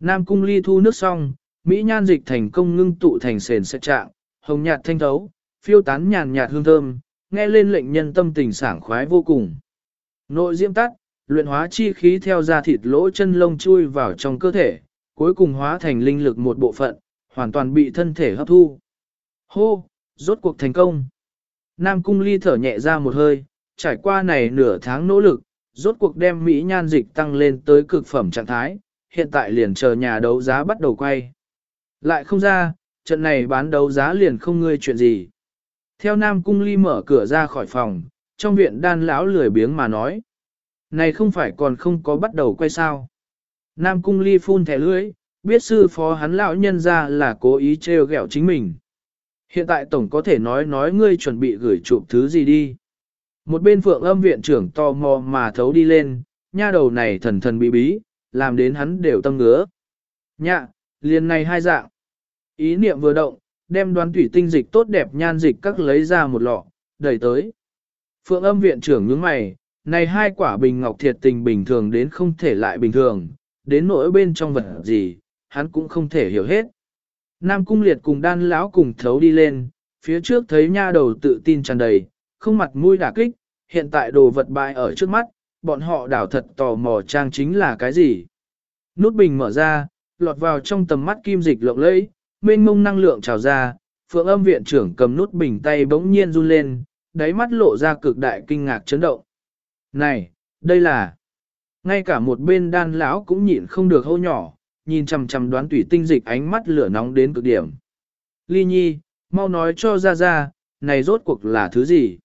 Nam Cung ly thu nước xong, Mỹ nhan dịch thành công ngưng tụ thành sền sẽ trạng, hồng nhạt thanh thấu, phiêu tán nhàn nhạt hương thơm, nghe lên lệnh nhân tâm tình sảng khoái vô cùng. Nội diễm tắt, luyện hóa chi khí theo da thịt lỗ chân lông chui vào trong cơ thể, cuối cùng hóa thành linh lực một bộ phận, hoàn toàn bị thân thể hấp thu. Hô, rốt cuộc thành công. Nam cung ly thở nhẹ ra một hơi, trải qua này nửa tháng nỗ lực, rốt cuộc đem Mỹ nhan dịch tăng lên tới cực phẩm trạng thái, hiện tại liền chờ nhà đấu giá bắt đầu quay. Lại không ra, trận này bán đấu giá liền không ngươi chuyện gì. Theo Nam Cung Ly mở cửa ra khỏi phòng, trong viện đan lão lười biếng mà nói. Này không phải còn không có bắt đầu quay sao. Nam Cung Ly phun thẻ lưỡi, biết sư phó hắn lão nhân ra là cố ý trêu ghẹo chính mình. Hiện tại tổng có thể nói nói ngươi chuẩn bị gửi chụp thứ gì đi. Một bên phượng âm viện trưởng tò mò mà thấu đi lên, nha đầu này thần thần bí bí, làm đến hắn đều tâm ngứa. Nhạ, liền này hai dạng. Ý niệm vừa động, đem đoán thủy tinh dịch tốt đẹp nhan dịch các lấy ra một lọ, đẩy tới. Phượng âm viện trưởng nhướng mày, này hai quả bình ngọc thiệt tình bình thường đến không thể lại bình thường, đến nỗi bên trong vật gì, hắn cũng không thể hiểu hết. Nam cung liệt cùng đan lão cùng thấu đi lên, phía trước thấy nha đầu tự tin tràn đầy, không mặt mũi đả kích, hiện tại đồ vật bại ở trước mắt, bọn họ đảo thật tò mò trang chính là cái gì. Nút bình mở ra, lọt vào trong tầm mắt kim dịch lộng lẫy, mênh mông năng lượng trào ra, phượng âm viện trưởng cầm nút bình tay bỗng nhiên run lên, đáy mắt lộ ra cực đại kinh ngạc chấn động. Này, đây là... Ngay cả một bên đan lão cũng nhịn không được hô nhỏ, nhìn chằm chằm đoán tủy tinh dịch ánh mắt lửa nóng đến cực điểm. Ly nhi, mau nói cho ra ra, này rốt cuộc là thứ gì?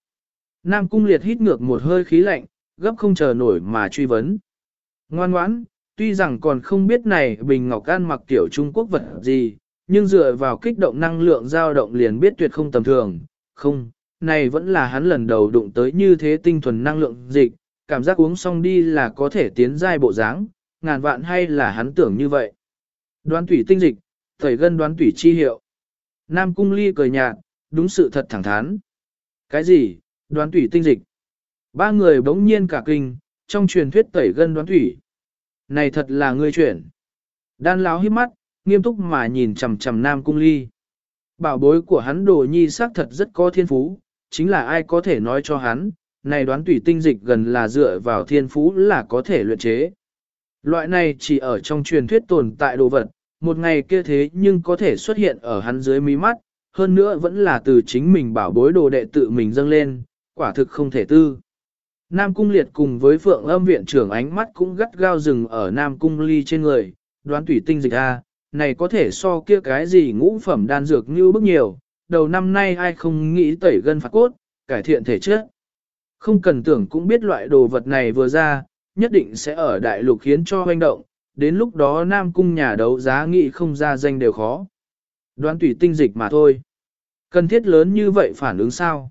Nam cung liệt hít ngược một hơi khí lạnh, gấp không chờ nổi mà truy vấn. Ngoan ngoãn, tuy rằng còn không biết này bình ngọc an mặc tiểu Trung Quốc vật gì, nhưng dựa vào kích động năng lượng dao động liền biết tuyệt không tầm thường. Không, này vẫn là hắn lần đầu đụng tới như thế tinh thuần năng lượng dịch, cảm giác uống xong đi là có thể tiến giai bộ dáng, ngàn vạn hay là hắn tưởng như vậy. Đoán tủy tinh dịch, thầy gân đoán tủy chi hiệu. Nam cung ly cười nhạt, đúng sự thật thẳng thắn. Cái gì, đoán tủy tinh dịch? Ba người bỗng nhiên cả kinh, trong truyền thuyết tẩy gân đoán thủy. Này thật là ngươi chuyển. Đan lão hiếp mắt, nghiêm túc mà nhìn chầm chầm Nam Cung Ly. bảo bối của hắn đồ nhi xác thật rất có thiên phú, chính là ai có thể nói cho hắn, này đoán thủy tinh dịch gần là dựa vào thiên phú là có thể luyện chế. Loại này chỉ ở trong truyền thuyết tồn tại đồ vật, một ngày kia thế nhưng có thể xuất hiện ở hắn dưới mí mắt, hơn nữa vẫn là từ chính mình bảo bối đồ đệ tự mình dâng lên, quả thực không thể tư. Nam Cung Liệt cùng với Phượng âm viện trưởng ánh mắt cũng gắt gao rừng ở Nam Cung Ly trên người, đoán tủy tinh dịch A, này có thể so kia cái gì ngũ phẩm đan dược như bức nhiều, đầu năm nay ai không nghĩ tẩy gân phạt cốt, cải thiện thể chất. Không cần tưởng cũng biết loại đồ vật này vừa ra, nhất định sẽ ở đại lục khiến cho hoành động, đến lúc đó Nam Cung nhà đấu giá nghị không ra danh đều khó. Đoán tùy tinh dịch mà thôi. Cần thiết lớn như vậy phản ứng sao?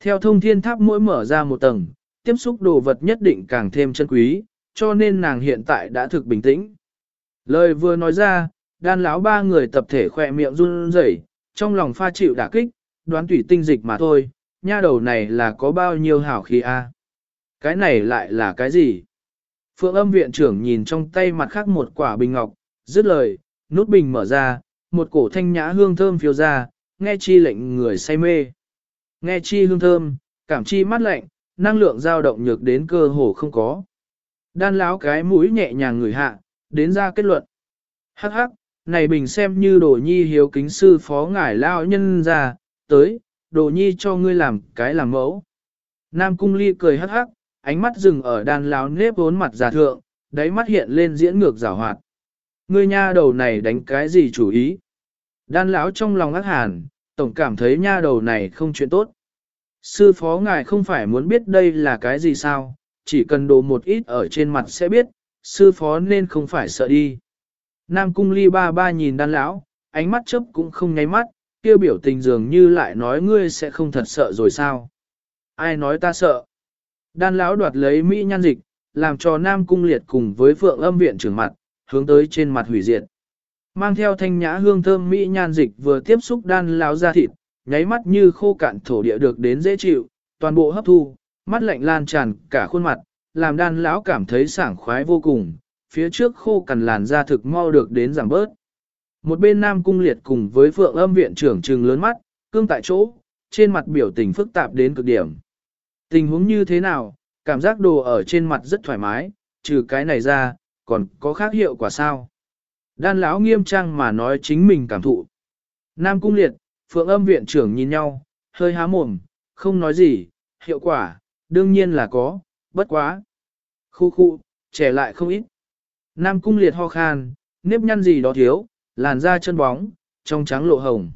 Theo thông thiên tháp mỗi mở ra một tầng, tiếp xúc đồ vật nhất định càng thêm chân quý, cho nên nàng hiện tại đã thực bình tĩnh. Lời vừa nói ra, đan lão ba người tập thể khỏe miệng run rẩy, trong lòng pha chịu đả kích, đoán tùy tinh dịch mà thôi, nha đầu này là có bao nhiêu hảo khí a? Cái này lại là cái gì? Phượng âm viện trưởng nhìn trong tay mặt khác một quả bình ngọc, dứt lời, nút bình mở ra, một cổ thanh nhã hương thơm phiêu ra, nghe chi lệnh người say mê. Nghe chi hương thơm, cảm chi mát lạnh, năng lượng dao động nhược đến cơ hồ không có. Đan láo cái mũi nhẹ nhàng người hạ, đến ra kết luận. Hắc hắc, này bình xem như đồ nhi hiếu kính sư phó ngải lao nhân ra, tới, đồ nhi cho ngươi làm cái làm mẫu. Nam cung ly cười hắc hắc, ánh mắt dừng ở đàn láo nếp vốn mặt giả thượng, đáy mắt hiện lên diễn ngược giả hoạt. Ngươi nha đầu này đánh cái gì chủ ý? Đan lão trong lòng ác hàn, tổng cảm thấy nha đầu này không chuyện tốt. Sư phó ngài không phải muốn biết đây là cái gì sao, chỉ cần đồ một ít ở trên mặt sẽ biết, sư phó nên không phải sợ đi. Nam cung ly ba ba nhìn đan lão, ánh mắt chớp cũng không nháy mắt, kêu biểu tình dường như lại nói ngươi sẽ không thật sợ rồi sao. Ai nói ta sợ? Đan lão đoạt lấy Mỹ nhan dịch, làm cho Nam cung liệt cùng với phượng âm viện trưởng mặt, hướng tới trên mặt hủy diệt. Mang theo thanh nhã hương thơm Mỹ nhan dịch vừa tiếp xúc đan lão ra thịt, nháy mắt như khô cạn thổ địa được đến dễ chịu, toàn bộ hấp thu, mắt lạnh lan tràn cả khuôn mặt, làm đan lão cảm thấy sảng khoái vô cùng, phía trước khô cằn làn da thực mau được đến giảm bớt. Một bên Nam Cung Liệt cùng với Phượng Âm viện trưởng trừng lớn mắt, cương tại chỗ, trên mặt biểu tình phức tạp đến cực điểm. Tình huống như thế nào, cảm giác đồ ở trên mặt rất thoải mái, trừ cái này ra, còn có khác hiệu quả sao? Đan lão nghiêm trang mà nói chính mình cảm thụ. Nam Cung Liệt, Phượng Âm viện trưởng nhìn nhau, hơi há mồm, không nói gì, hiệu quả, đương nhiên là có, bất quá. Khu khu, trẻ lại không ít. Nam Cung Liệt ho khan, nếp nhăn gì đó thiếu, làn da chân bóng, trong trắng lộ hồng.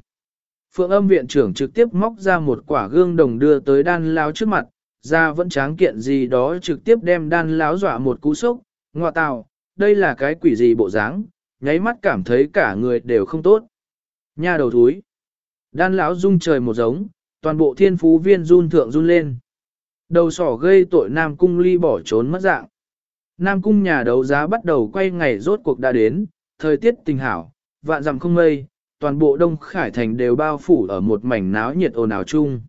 Phượng âm viện trưởng trực tiếp móc ra một quả gương đồng đưa tới đan Lão trước mặt, ra vẫn tráng kiện gì đó trực tiếp đem đan láo dọa một cú sốc, ngọa tào, đây là cái quỷ gì bộ dáng, nháy mắt cảm thấy cả người đều không tốt. Nha đầu thúi. Đan lão rung trời một giống, toàn bộ thiên phú viên run thượng run lên. Đầu sỏ gây tội Nam Cung ly bỏ trốn mất dạng. Nam Cung nhà đấu giá bắt đầu quay ngày rốt cuộc đã đến, thời tiết tình hảo, vạn dặm không mây, toàn bộ Đông Khải Thành đều bao phủ ở một mảnh náo nhiệt ồn ào chung.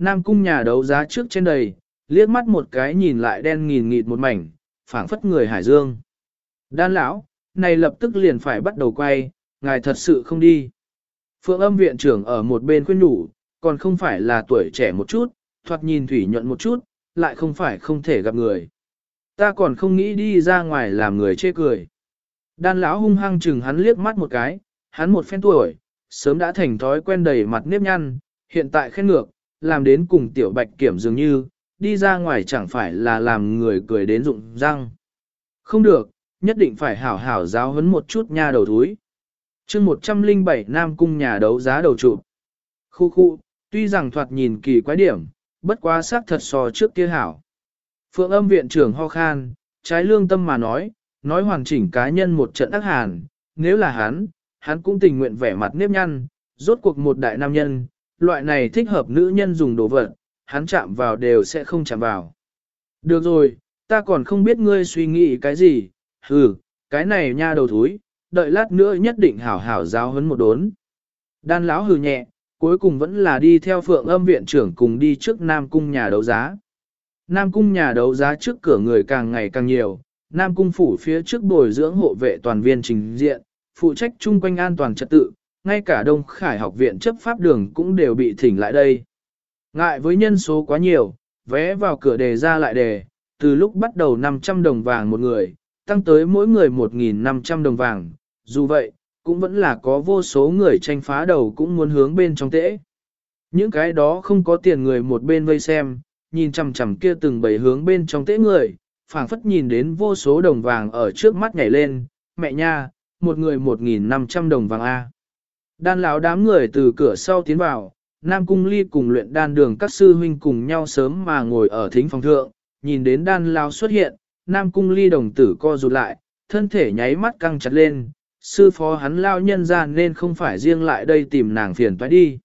Nam cung nhà đấu giá trước trên đầy, liếc mắt một cái nhìn lại đen nghìn nghịt một mảnh, phảng phất người Hải Dương. Đan lão, này lập tức liền phải bắt đầu quay, ngài thật sự không đi. Phượng âm viện trưởng ở một bên khuyên nhủ, còn không phải là tuổi trẻ một chút, thoạt nhìn thủy nhuận một chút, lại không phải không thể gặp người. Ta còn không nghĩ đi ra ngoài làm người chê cười. Đan lão hung hăng chừng hắn liếc mắt một cái, hắn một phen tuổi, sớm đã thành thói quen đầy mặt nếp nhăn, hiện tại khen ngược, làm đến cùng tiểu bạch kiểm dường như, đi ra ngoài chẳng phải là làm người cười đến rụng răng. Không được, nhất định phải hảo hảo giáo huấn một chút nha đầu thúi. chương 107 Nam Cung nhà đấu giá đầu trụ. Khu khu, tuy rằng thoạt nhìn kỳ quái điểm, bất quá xác thật so trước kia hảo. Phượng âm viện trưởng ho khan, trái lương tâm mà nói, nói hoàn chỉnh cá nhân một trận ác hàn, nếu là hắn, hắn cũng tình nguyện vẻ mặt nếp nhăn, rốt cuộc một đại nam nhân, loại này thích hợp nữ nhân dùng đồ vật, hắn chạm vào đều sẽ không chạm vào. Được rồi, ta còn không biết ngươi suy nghĩ cái gì, hừ, cái này nha đầu thúi, đợi lát nữa nhất định hảo hảo giáo hấn một đốn. Đan lão hừ nhẹ, cuối cùng vẫn là đi theo phượng âm viện trưởng cùng đi trước Nam Cung nhà đấu giá. Nam Cung nhà đấu giá trước cửa người càng ngày càng nhiều, Nam Cung phủ phía trước bồi dưỡng hộ vệ toàn viên trình diện, phụ trách chung quanh an toàn trật tự, ngay cả Đông Khải học viện chấp pháp đường cũng đều bị thỉnh lại đây. Ngại với nhân số quá nhiều, vé vào cửa đề ra lại đề, từ lúc bắt đầu 500 đồng vàng một người, tăng tới mỗi người 1.500 đồng vàng, dù vậy, cũng vẫn là có vô số người tranh phá đầu cũng muốn hướng bên trong tễ. Những cái đó không có tiền người một bên vây xem, nhìn chằm chằm kia từng bảy hướng bên trong tễ người, phảng phất nhìn đến vô số đồng vàng ở trước mắt nhảy lên, mẹ nha, một người 1.500 đồng vàng A. Đan lão đám người từ cửa sau tiến vào, Nam Cung Ly cùng luyện đan đường các sư huynh cùng nhau sớm mà ngồi ở thính phòng thượng, nhìn đến đan lão xuất hiện, Nam Cung Ly đồng tử co rụt lại, thân thể nháy mắt căng chặt lên, sư phó hắn lao nhân ra nên không phải riêng lại đây tìm nàng phiền toái đi.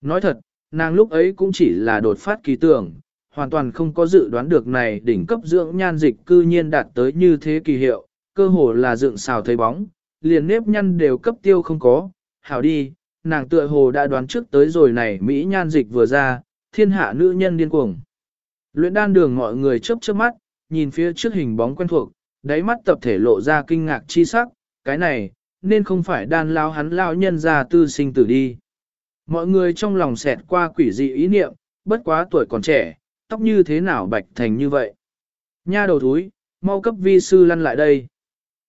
Nói thật, nàng lúc ấy cũng chỉ là đột phát kỳ tưởng, hoàn toàn không có dự đoán được này đỉnh cấp dưỡng nhan dịch cư nhiên đạt tới như thế kỳ hiệu, cơ hồ là dựng xào thấy bóng, liền nếp nhăn đều cấp tiêu không có, hảo đi, nàng tựa hồ đã đoán trước tới rồi này Mỹ nhan dịch vừa ra, thiên hạ nữ nhân điên cuồng. Luyện đan đường mọi người chớp chớp mắt, nhìn phía trước hình bóng quen thuộc, đáy mắt tập thể lộ ra kinh ngạc chi sắc, cái này, nên không phải đan lao hắn lao nhân ra tư sinh tử đi. Mọi người trong lòng xẹt qua quỷ dị ý niệm, bất quá tuổi còn trẻ, tóc như thế nào bạch thành như vậy. Nha đầu thúi, mau cấp vi sư lăn lại đây.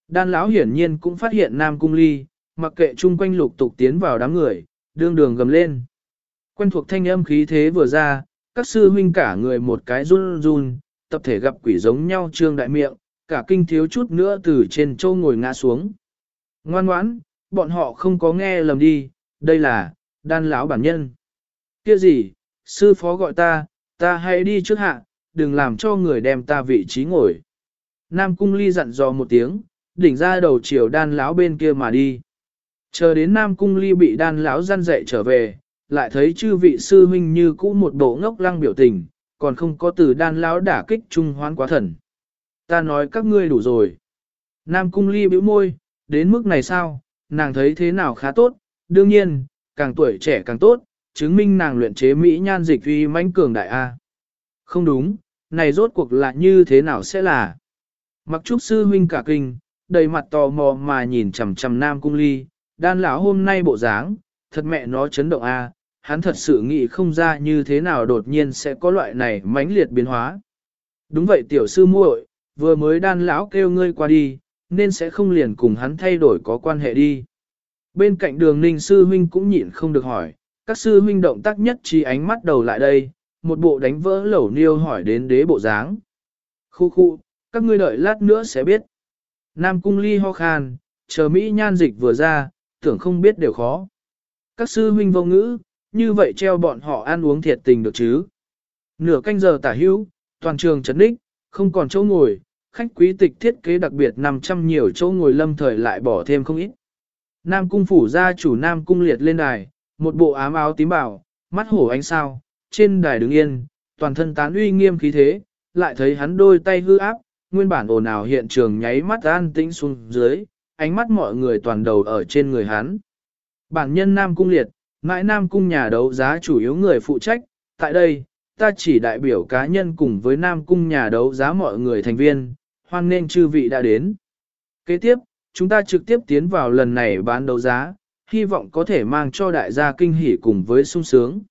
Đan lão hiển nhiên cũng phát hiện Nam Cung Ly, mặc kệ chung quanh lục tục tiến vào đám người, đương đường gầm lên. Quen thuộc thanh âm khí thế vừa ra, các sư huynh cả người một cái run run, tập thể gặp quỷ giống nhau trương đại miệng, cả kinh thiếu chút nữa từ trên châu ngồi ngã xuống. Ngoan ngoãn, bọn họ không có nghe lầm đi, đây là, đan lão bản nhân. Kia gì, sư phó gọi ta, ta hãy đi trước hạ, đừng làm cho người đem ta vị trí ngồi. Nam cung ly dặn dò một tiếng, đỉnh ra đầu chiều đan lão bên kia mà đi. Chờ đến Nam cung ly bị đan lão gian dậy trở về, lại thấy chư vị sư huynh như cũ một bộ ngốc lăng biểu tình, còn không có từ đan lão đả kích trung hoán quá thần. Ta nói các ngươi đủ rồi. Nam cung ly bĩu môi, đến mức này sao, nàng thấy thế nào khá tốt, đương nhiên, càng tuổi trẻ càng tốt, chứng minh nàng luyện chế Mỹ nhan dịch uy mãnh cường đại A. Không đúng, này rốt cuộc là như thế nào sẽ là. Mặc trúc sư huynh cả kinh, đầy mặt tò mò mà nhìn chằm chằm nam cung ly, đan lão hôm nay bộ dáng, thật mẹ nó chấn động A, hắn thật sự nghĩ không ra như thế nào đột nhiên sẽ có loại này mãnh liệt biến hóa. Đúng vậy tiểu sư muội, vừa mới đan lão kêu ngươi qua đi, nên sẽ không liền cùng hắn thay đổi có quan hệ đi. Bên cạnh đường ninh sư huynh cũng nhịn không được hỏi, các sư huynh động tác nhất trí ánh mắt đầu lại đây, một bộ đánh vỡ lẩu niêu hỏi đến đế bộ dáng. Khu khu, các ngươi đợi lát nữa sẽ biết. Nam cung ly ho khan, chờ Mỹ nhan dịch vừa ra, tưởng không biết đều khó. Các sư huynh vô ngữ, như vậy treo bọn họ ăn uống thiệt tình được chứ. Nửa canh giờ tả hữu, toàn trường chấn đích, không còn chỗ ngồi, khách quý tịch thiết kế đặc biệt 500 nhiều chỗ ngồi lâm thời lại bỏ thêm không ít. Nam cung phủ gia chủ Nam cung liệt lên đài, một bộ ám áo tím bảo, mắt hổ ánh sao, trên đài đứng yên, toàn thân tán uy nghiêm khí thế, lại thấy hắn đôi tay hư áp, nguyên bản ồn ào hiện trường nháy mắt an tĩnh xuống dưới, ánh mắt mọi người toàn đầu ở trên người hắn. Bản nhân Nam cung liệt, mãi Nam cung nhà đấu giá chủ yếu người phụ trách, tại đây, ta chỉ đại biểu cá nhân cùng với Nam cung nhà đấu giá mọi người thành viên, hoan nên chư vị đã đến. Kế tiếp, chúng ta trực tiếp tiến vào lần này bán đấu giá, hy vọng có thể mang cho đại gia kinh hỉ cùng với sung sướng.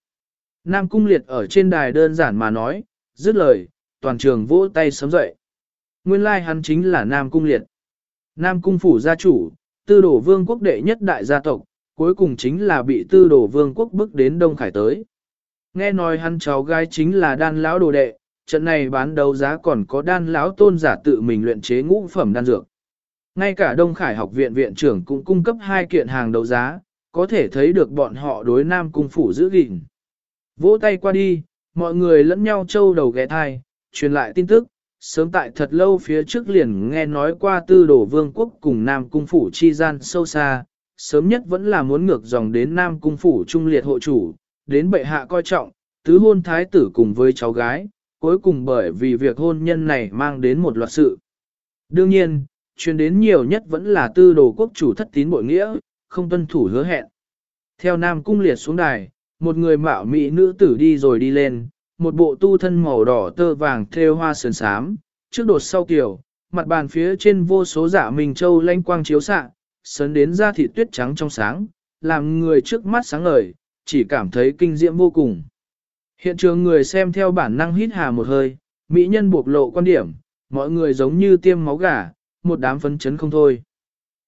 Nam Cung Liệt ở trên đài đơn giản mà nói, dứt lời, toàn trường vỗ tay sớm dậy. Nguyên lai like hắn chính là Nam Cung Liệt. Nam Cung Phủ gia chủ, tư đổ vương quốc đệ nhất đại gia tộc, cuối cùng chính là bị tư đổ vương quốc bức đến Đông Khải tới. Nghe nói hắn cháu gái chính là đan lão đồ đệ, trận này bán đấu giá còn có đan lão tôn giả tự mình luyện chế ngũ phẩm đan dược. Ngay cả Đông Khải học viện viện trưởng cũng cung cấp hai kiện hàng đấu giá, có thể thấy được bọn họ đối Nam Cung Phủ giữ gìn. Vỗ tay qua đi, mọi người lẫn nhau trâu đầu ghé thai, truyền lại tin tức, sớm tại thật lâu phía trước liền nghe nói qua tư đồ vương quốc cùng Nam Cung Phủ chi gian sâu xa, sớm nhất vẫn là muốn ngược dòng đến Nam Cung Phủ trung liệt hộ chủ, đến bệ hạ coi trọng, tứ hôn thái tử cùng với cháu gái, cuối cùng bởi vì việc hôn nhân này mang đến một loạt sự. Đương nhiên, truyền đến nhiều nhất vẫn là tư đồ quốc chủ thất tín bội nghĩa, không tuân thủ hứa hẹn. Theo Nam Cung liệt xuống đài, một người mạo mỹ nữ tử đi rồi đi lên, một bộ tu thân màu đỏ tơ vàng thêu hoa sườn sám, trước đột sau kiểu, mặt bàn phía trên vô số giả mình châu lanh quang chiếu xạ, sấn đến da thịt tuyết trắng trong sáng, làm người trước mắt sáng ngời, chỉ cảm thấy kinh diễm vô cùng. Hiện trường người xem theo bản năng hít hà một hơi, mỹ nhân buộc lộ quan điểm, mọi người giống như tiêm máu gà, một đám phấn chấn không thôi.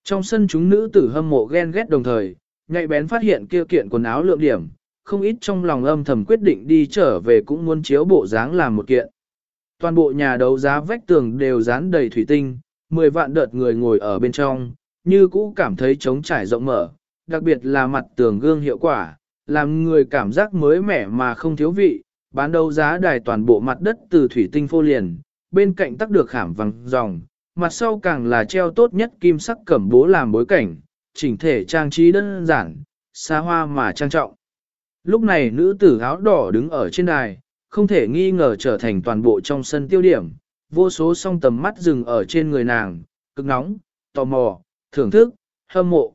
Trong sân chúng nữ tử hâm mộ ghen ghét đồng thời, nhạy bén phát hiện kia kiện quần áo lượng điểm, không ít trong lòng âm thầm quyết định đi trở về cũng muốn chiếu bộ dáng làm một kiện. Toàn bộ nhà đấu giá vách tường đều dán đầy thủy tinh, 10 vạn đợt người ngồi ở bên trong, như cũ cảm thấy trống trải rộng mở, đặc biệt là mặt tường gương hiệu quả, làm người cảm giác mới mẻ mà không thiếu vị, bán đấu giá đài toàn bộ mặt đất từ thủy tinh phô liền, bên cạnh tắc được khảm vàng dòng, mặt sau càng là treo tốt nhất kim sắc cẩm bố làm bối cảnh, chỉnh thể trang trí đơn giản, xa hoa mà trang trọng. Lúc này nữ tử áo đỏ đứng ở trên đài, không thể nghi ngờ trở thành toàn bộ trong sân tiêu điểm, vô số song tầm mắt dừng ở trên người nàng, cực nóng, tò mò, thưởng thức, hâm mộ.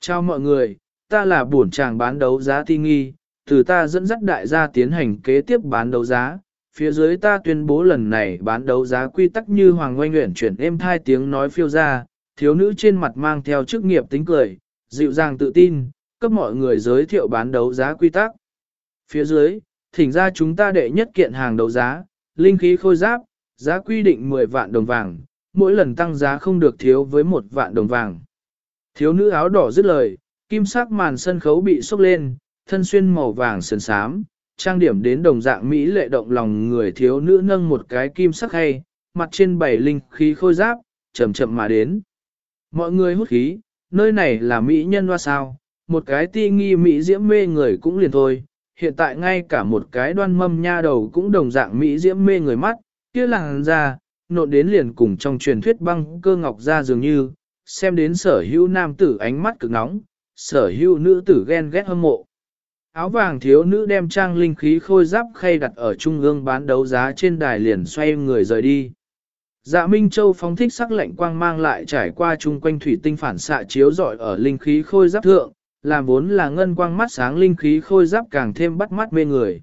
Chào mọi người, ta là bổn chàng bán đấu giá ti nghi, từ ta dẫn dắt đại gia tiến hành kế tiếp bán đấu giá. Phía dưới ta tuyên bố lần này bán đấu giá quy tắc như Hoàng Oanh Nguyễn chuyển êm thai tiếng nói phiêu ra, thiếu nữ trên mặt mang theo chức nghiệp tính cười, dịu dàng tự tin, cấp mọi người giới thiệu bán đấu giá quy tắc. Phía dưới, thỉnh ra chúng ta đệ nhất kiện hàng đấu giá, linh khí khôi giáp, giá quy định 10 vạn đồng vàng, mỗi lần tăng giá không được thiếu với một vạn đồng vàng. Thiếu nữ áo đỏ dứt lời, kim sắc màn sân khấu bị sốc lên, thân xuyên màu vàng sần sám, trang điểm đến đồng dạng Mỹ lệ động lòng người thiếu nữ nâng một cái kim sắc hay, mặt trên bảy linh khí khôi giáp, chậm chậm mà đến. Mọi người hút khí, nơi này là Mỹ nhân hoa sao, một cái ti nghi Mỹ diễm mê người cũng liền thôi, hiện tại ngay cả một cái đoan mâm nha đầu cũng đồng dạng Mỹ diễm mê người mắt, kia làng ra, nộn đến liền cùng trong truyền thuyết băng cơ ngọc ra dường như, xem đến sở hữu nam tử ánh mắt cực nóng, sở hữu nữ tử ghen ghét hâm mộ. Áo vàng thiếu nữ đem trang linh khí khôi giáp khay đặt ở trung ương bán đấu giá trên đài liền xoay người rời đi. Dạ Minh Châu phóng thích sắc lạnh quang mang lại trải qua chung quanh thủy tinh phản xạ chiếu rọi ở linh khí khôi giáp thượng, làm vốn là ngân quang mắt sáng linh khí khôi giáp càng thêm bắt mắt mê người.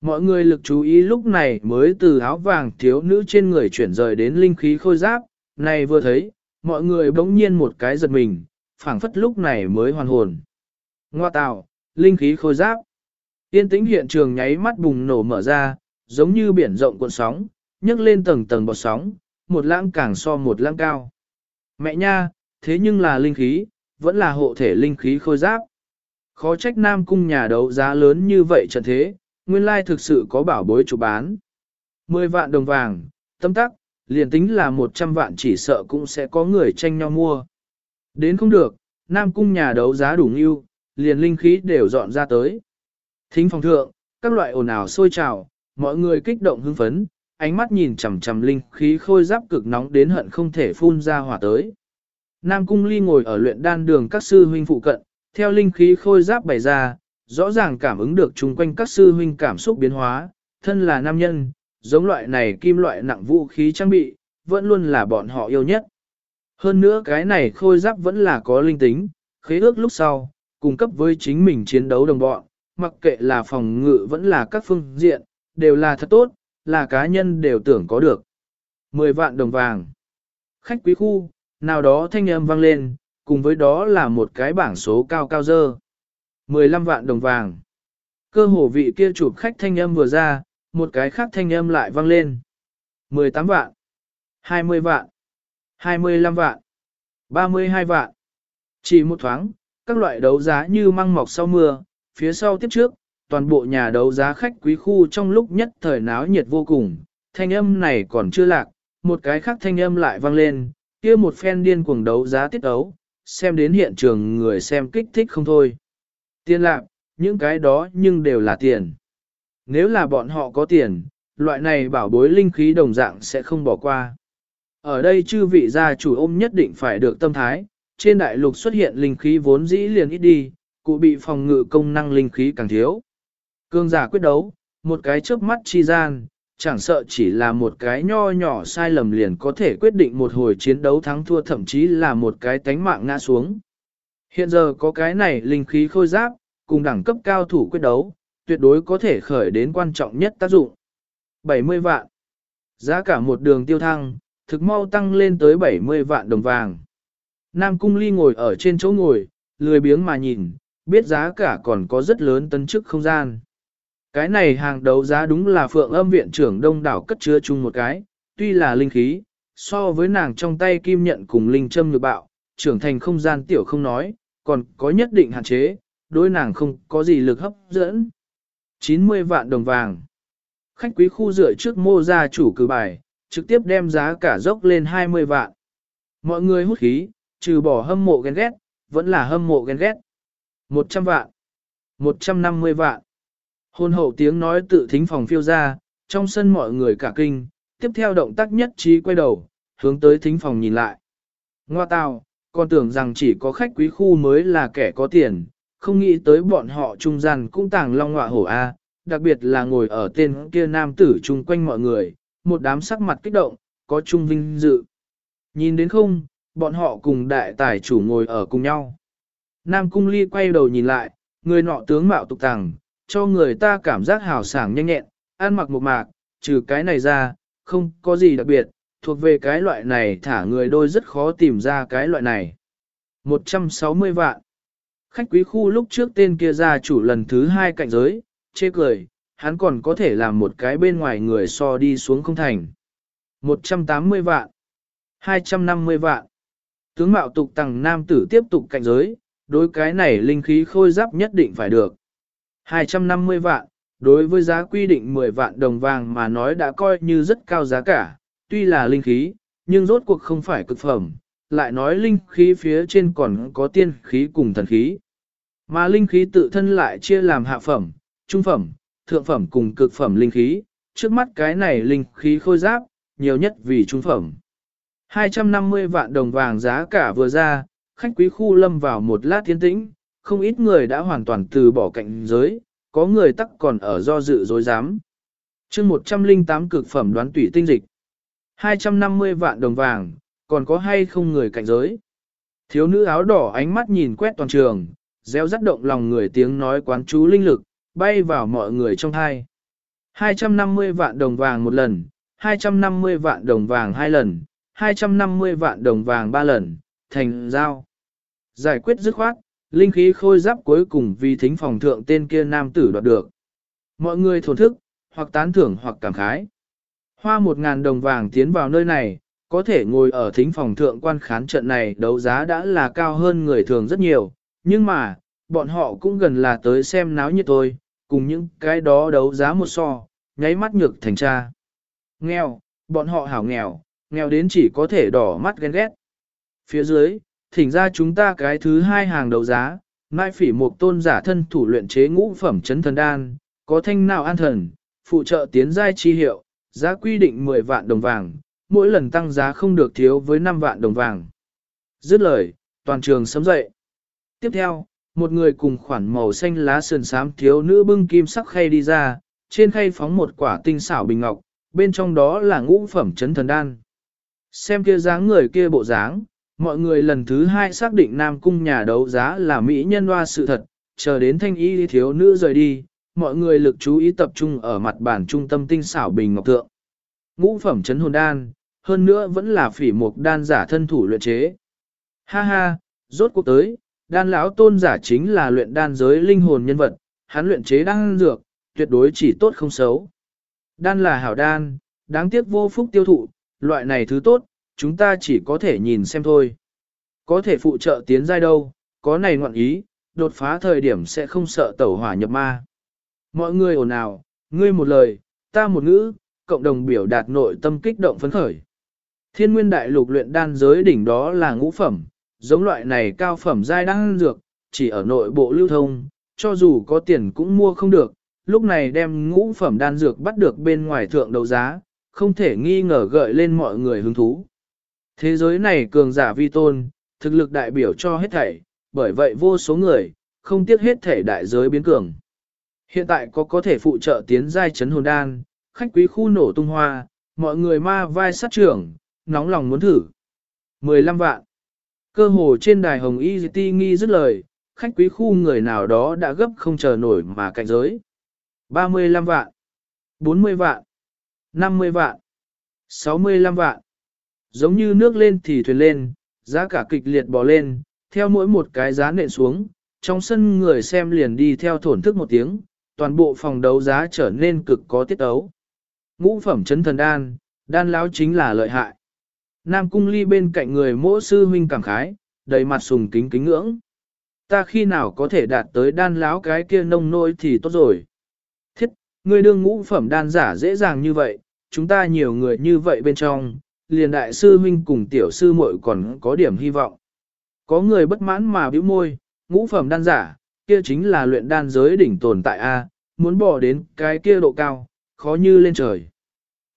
Mọi người lực chú ý lúc này mới từ áo vàng thiếu nữ trên người chuyển rời đến linh khí khôi giáp, này vừa thấy, mọi người bỗng nhiên một cái giật mình, phảng phất lúc này mới hoàn hồn. Ngoa tạo, linh khí khôi giáp. Tiên tĩnh hiện trường nháy mắt bùng nổ mở ra, giống như biển rộng cuộn sóng, nhấc lên tầng tầng bọt sóng, một lãng càng so một lãng cao. Mẹ nha, thế nhưng là linh khí, vẫn là hộ thể linh khí khôi giáp. Khó trách nam cung nhà đấu giá lớn như vậy trận thế, nguyên lai thực sự có bảo bối chủ bán. 10 vạn đồng vàng, tâm tắc, liền tính là 100 vạn chỉ sợ cũng sẽ có người tranh nhau mua. Đến không được, nam cung nhà đấu giá đủ nghiêu, liền linh khí đều dọn ra tới. Thính phòng thượng, các loại ồn ào sôi trào, mọi người kích động hưng phấn, ánh mắt nhìn chằm chằm linh khí khôi giáp cực nóng đến hận không thể phun ra hỏa tới. Nam cung ly ngồi ở luyện đan đường các sư huynh phụ cận, theo linh khí khôi giáp bày ra, rõ ràng cảm ứng được chung quanh các sư huynh cảm xúc biến hóa, thân là nam nhân, giống loại này kim loại nặng vũ khí trang bị, vẫn luôn là bọn họ yêu nhất. Hơn nữa cái này khôi giáp vẫn là có linh tính, khế ước lúc sau, cung cấp với chính mình chiến đấu đồng bọn, mặc kệ là phòng ngự vẫn là các phương diện, đều là thật tốt, là cá nhân đều tưởng có được. 10 vạn đồng vàng. Khách quý khu, nào đó thanh âm vang lên, cùng với đó là một cái bảng số cao cao dơ. 15 vạn đồng vàng. Cơ hồ vị kia chụp khách thanh âm vừa ra, một cái khác thanh âm lại vang lên. 18 vạn. 20 vạn. 25 vạn. 32 vạn. Chỉ một thoáng, các loại đấu giá như măng mọc sau mưa, phía sau tiếp trước, toàn bộ nhà đấu giá khách quý khu trong lúc nhất thời náo nhiệt vô cùng, thanh âm này còn chưa lạc, một cái khác thanh âm lại vang lên, kia một phen điên cuồng đấu giá tiết đấu, xem đến hiện trường người xem kích thích không thôi. Tiền lạc, những cái đó nhưng đều là tiền. Nếu là bọn họ có tiền, loại này bảo bối linh khí đồng dạng sẽ không bỏ qua. Ở đây chư vị gia chủ ôm nhất định phải được tâm thái, trên đại lục xuất hiện linh khí vốn dĩ liền ít đi, cụ bị phòng ngự công năng linh khí càng thiếu. Cương giả quyết đấu, một cái chớp mắt chi gian, chẳng sợ chỉ là một cái nho nhỏ sai lầm liền có thể quyết định một hồi chiến đấu thắng thua thậm chí là một cái tánh mạng ngã xuống. Hiện giờ có cái này linh khí khôi giáp, cùng đẳng cấp cao thủ quyết đấu, tuyệt đối có thể khởi đến quan trọng nhất tác dụng. 70 vạn. Giá cả một đường tiêu thăng, thực mau tăng lên tới 70 vạn đồng vàng. Nam Cung Ly ngồi ở trên chỗ ngồi, lười biếng mà nhìn, biết giá cả còn có rất lớn tấn chức không gian. Cái này hàng đấu giá đúng là phượng âm viện trưởng đông đảo cất chứa chung một cái, tuy là linh khí, so với nàng trong tay kim nhận cùng linh châm nhược bạo, trưởng thành không gian tiểu không nói, còn có nhất định hạn chế, đối nàng không có gì lực hấp dẫn. 90 vạn đồng vàng. Khách quý khu dựa trước mô gia chủ cử bài, trực tiếp đem giá cả dốc lên 20 vạn. Mọi người hút khí, trừ bỏ hâm mộ ghen ghét, vẫn là hâm mộ ghen ghét. 100 vạn. 150 vạn. Hôn hậu tiếng nói tự thính phòng phiêu ra, trong sân mọi người cả kinh, tiếp theo động tác nhất trí quay đầu, hướng tới thính phòng nhìn lại. Ngoa tào, còn tưởng rằng chỉ có khách quý khu mới là kẻ có tiền, không nghĩ tới bọn họ trung gian cũng tàng long ngọa hổ A, đặc biệt là ngồi ở tên kia nam tử chung quanh mọi người, một đám sắc mặt kích động, có chung vinh dự. Nhìn đến không, bọn họ cùng đại tài chủ ngồi ở cùng nhau. Nam cung ly quay đầu nhìn lại, người nọ tướng mạo tục tàng, cho người ta cảm giác hào sảng nhanh nhẹn, ăn mặc một mạc, trừ cái này ra, không có gì đặc biệt, thuộc về cái loại này thả người đôi rất khó tìm ra cái loại này. 160 vạn. Khách quý khu lúc trước tên kia ra chủ lần thứ hai cạnh giới, chê cười, hắn còn có thể làm một cái bên ngoài người so đi xuống không thành. 180 vạn. 250 vạn. Tướng mạo tục tầng nam tử tiếp tục cạnh giới, đối cái này linh khí khôi giáp nhất định phải được. 250 vạn, đối với giá quy định 10 vạn đồng vàng mà nói đã coi như rất cao giá cả, tuy là linh khí, nhưng rốt cuộc không phải cực phẩm, lại nói linh khí phía trên còn có tiên khí cùng thần khí. Mà linh khí tự thân lại chia làm hạ phẩm, trung phẩm, thượng phẩm cùng cực phẩm linh khí, trước mắt cái này linh khí khôi giáp, nhiều nhất vì trung phẩm. 250 vạn đồng vàng giá cả vừa ra, khách quý khu lâm vào một lát tiến tĩnh, không ít người đã hoàn toàn từ bỏ cạnh giới, có người tắc còn ở do dự dối dám. chương 108 cực phẩm đoán tủy tinh dịch. 250 vạn đồng vàng, còn có hay không người cạnh giới. Thiếu nữ áo đỏ ánh mắt nhìn quét toàn trường, gieo rắt động lòng người tiếng nói quán chú linh lực, bay vào mọi người trong hai. 250 vạn đồng vàng một lần, 250 vạn đồng vàng hai lần, 250 vạn đồng vàng ba lần, thành giao. Giải quyết dứt khoát, linh khí khôi giáp cuối cùng vì thính phòng thượng tên kia nam tử đoạt được. Mọi người thổn thức, hoặc tán thưởng hoặc cảm khái. Hoa một ngàn đồng vàng tiến vào nơi này, có thể ngồi ở thính phòng thượng quan khán trận này đấu giá đã là cao hơn người thường rất nhiều, nhưng mà, bọn họ cũng gần là tới xem náo nhiệt thôi, cùng những cái đó đấu giá một so, nháy mắt nhược thành cha. Nghèo, bọn họ hảo nghèo, nghèo đến chỉ có thể đỏ mắt ghen ghét. Phía dưới, thỉnh ra chúng ta cái thứ hai hàng đầu giá, mai phỉ một tôn giả thân thủ luyện chế ngũ phẩm chấn thần đan, có thanh nào an thần, phụ trợ tiến giai chi hiệu, giá quy định 10 vạn đồng vàng, mỗi lần tăng giá không được thiếu với 5 vạn đồng vàng. Dứt lời, toàn trường sấm dậy. Tiếp theo, một người cùng khoản màu xanh lá sườn xám thiếu nữ bưng kim sắc khay đi ra, trên khay phóng một quả tinh xảo bình ngọc, bên trong đó là ngũ phẩm chấn thần đan. Xem kia dáng người kia bộ dáng, mọi người lần thứ hai xác định Nam Cung nhà đấu giá là Mỹ nhân hoa sự thật, chờ đến thanh y thiếu nữ rời đi, mọi người lực chú ý tập trung ở mặt bản trung tâm tinh xảo bình ngọc thượng. Ngũ phẩm chấn hồn đan, hơn nữa vẫn là phỉ mục đan giả thân thủ luyện chế. Ha ha, rốt cuộc tới, đan lão tôn giả chính là luyện đan giới linh hồn nhân vật, hắn luyện chế đan dược, tuyệt đối chỉ tốt không xấu. Đan là hảo đan, đáng tiếc vô phúc tiêu thụ, loại này thứ tốt, chúng ta chỉ có thể nhìn xem thôi. Có thể phụ trợ tiến giai đâu, có này ngoạn ý, đột phá thời điểm sẽ không sợ tẩu hỏa nhập ma. Mọi người ồn ào, ngươi một lời, ta một ngữ, cộng đồng biểu đạt nội tâm kích động phấn khởi. Thiên nguyên đại lục luyện đan giới đỉnh đó là ngũ phẩm, giống loại này cao phẩm giai đan dược, chỉ ở nội bộ lưu thông, cho dù có tiền cũng mua không được, lúc này đem ngũ phẩm đan dược bắt được bên ngoài thượng đấu giá, không thể nghi ngờ gợi lên mọi người hứng thú. Thế giới này cường giả vi tôn, thực lực đại biểu cho hết thảy, bởi vậy vô số người, không tiếc hết thể đại giới biến cường. Hiện tại có có thể phụ trợ tiến giai chấn hồn đan, khách quý khu nổ tung hoa, mọi người ma vai sát trưởng, nóng lòng muốn thử. 15 vạn. Cơ hồ trên đài hồng y ti nghi dứt lời, khách quý khu người nào đó đã gấp không chờ nổi mà cạnh giới. 35 vạn. 40 vạn. 50 vạn. 65 vạn. Giống như nước lên thì thuyền lên, giá cả kịch liệt bò lên, theo mỗi một cái giá nện xuống, trong sân người xem liền đi theo thổn thức một tiếng, toàn bộ phòng đấu giá trở nên cực có tiết ấu. Ngũ phẩm chấn thần đan, đan lão chính là lợi hại. Nam cung ly bên cạnh người mỗ sư huynh cảm khái, đầy mặt sùng kính kính ngưỡng. Ta khi nào có thể đạt tới đan lão cái kia nông nôi thì tốt rồi. Thiết, người đương ngũ phẩm đan giả dễ dàng như vậy, chúng ta nhiều người như vậy bên trong, liền đại sư huynh cùng tiểu sư muội còn có điểm hy vọng. Có người bất mãn mà bĩu môi, ngũ phẩm đan giả, kia chính là luyện đan giới đỉnh tồn tại A, muốn bỏ đến cái kia độ cao, khó như lên trời.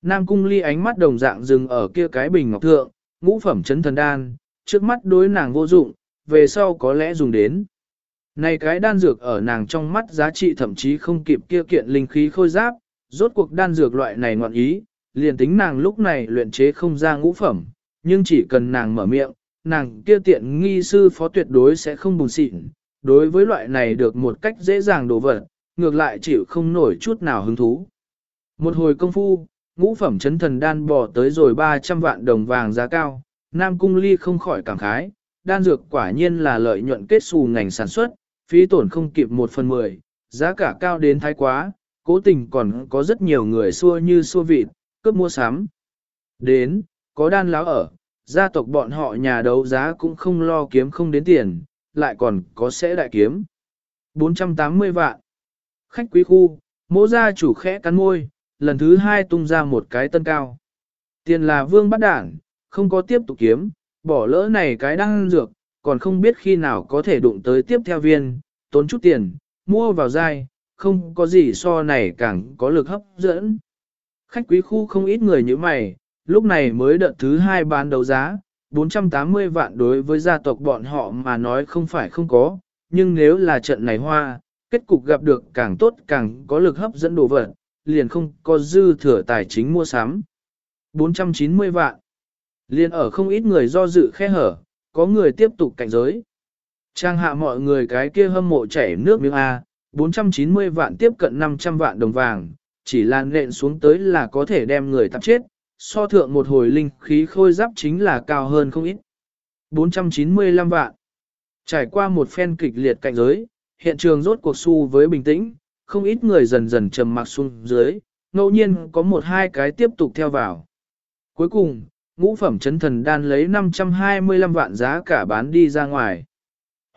Nam cung ly ánh mắt đồng dạng dừng ở kia cái bình ngọc thượng, ngũ phẩm chấn thần đan, trước mắt đối nàng vô dụng, về sau có lẽ dùng đến. Này cái đan dược ở nàng trong mắt giá trị thậm chí không kịp kia kiện linh khí khôi giáp, rốt cuộc đan dược loại này ngoạn ý, liền tính nàng lúc này luyện chế không ra ngũ phẩm, nhưng chỉ cần nàng mở miệng, nàng kia tiện nghi sư phó tuyệt đối sẽ không bùn xịn, đối với loại này được một cách dễ dàng đổ vật, ngược lại chịu không nổi chút nào hứng thú. Một hồi công phu, ngũ phẩm chấn thần đan bỏ tới rồi 300 vạn đồng vàng giá cao, Nam Cung Ly không khỏi cảm khái, đan dược quả nhiên là lợi nhuận kết xù ngành sản xuất, phí tổn không kịp một phần mười, giá cả cao đến thái quá, cố tình còn có rất nhiều người xua như xua vịt, cướp mua sắm. Đến, có đan láo ở, gia tộc bọn họ nhà đấu giá cũng không lo kiếm không đến tiền, lại còn có sẽ đại kiếm. 480 vạn. Khách quý khu, mỗ gia chủ khẽ cắn môi, lần thứ hai tung ra một cái tân cao. Tiền là vương bắt đảng, không có tiếp tục kiếm, bỏ lỡ này cái đang dược, còn không biết khi nào có thể đụng tới tiếp theo viên, tốn chút tiền, mua vào dai, không có gì so này càng có lực hấp dẫn. Khách quý khu không ít người như mày, lúc này mới đợt thứ hai bán đấu giá, 480 vạn đối với gia tộc bọn họ mà nói không phải không có, nhưng nếu là trận này hoa, kết cục gặp được càng tốt càng có lực hấp dẫn đồ vật, liền không có dư thừa tài chính mua sắm. 490 vạn. Liền ở không ít người do dự khe hở, có người tiếp tục cảnh giới. Trang hạ mọi người cái kia hâm mộ chảy nước miếng A, 490 vạn tiếp cận 500 vạn đồng vàng, chỉ là nện xuống tới là có thể đem người tạp chết, so thượng một hồi linh khí khôi giáp chính là cao hơn không ít. 495 vạn. Trải qua một phen kịch liệt cạnh giới, hiện trường rốt cuộc su với bình tĩnh, không ít người dần dần trầm mặc xuống dưới, ngẫu nhiên có một hai cái tiếp tục theo vào. Cuối cùng, ngũ phẩm chấn thần đan lấy 525 vạn giá cả bán đi ra ngoài.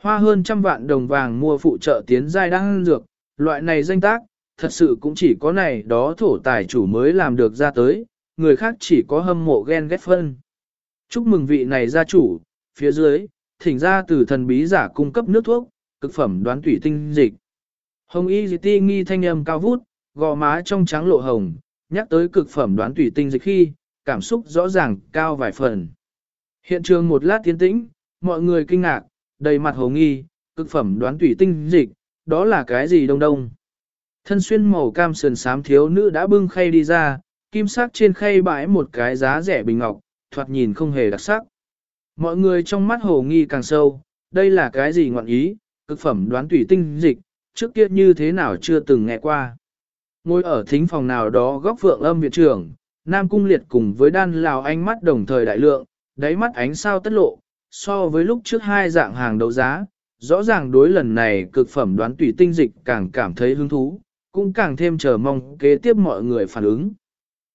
Hoa hơn trăm vạn đồng vàng mua phụ trợ tiến giai đan dược, loại này danh tác, thật sự cũng chỉ có này đó thổ tài chủ mới làm được ra tới, người khác chỉ có hâm mộ ghen ghét phân. Chúc mừng vị này gia chủ, phía dưới, thỉnh ra từ thần bí giả cung cấp nước thuốc, cực phẩm đoán tủy tinh dịch. Hồng y dị ti nghi thanh âm cao vút, gò má trong trắng lộ hồng, nhắc tới cực phẩm đoán tủy tinh dịch khi, cảm xúc rõ ràng cao vài phần. Hiện trường một lát tiến tĩnh, mọi người kinh ngạc, đầy mặt hồ nghi, cực phẩm đoán tủy tinh dịch, đó là cái gì đông đông. Thân xuyên màu cam sườn xám thiếu nữ đã bưng khay đi ra, kim sắc trên khay bãi một cái giá rẻ bình ngọc, thoạt nhìn không hề đặc sắc. Mọi người trong mắt hồ nghi càng sâu, đây là cái gì ngọn ý, cực phẩm đoán tủy tinh dịch, trước kia như thế nào chưa từng nghe qua. Ngồi ở thính phòng nào đó góc phượng âm viện trưởng, Nam Cung Liệt cùng với đan lào ánh mắt đồng thời đại lượng, đáy mắt ánh sao tất lộ, so với lúc trước hai dạng hàng đấu giá, rõ ràng đối lần này cực phẩm đoán tủy tinh dịch càng cảm thấy hứng thú, cũng càng thêm chờ mong kế tiếp mọi người phản ứng.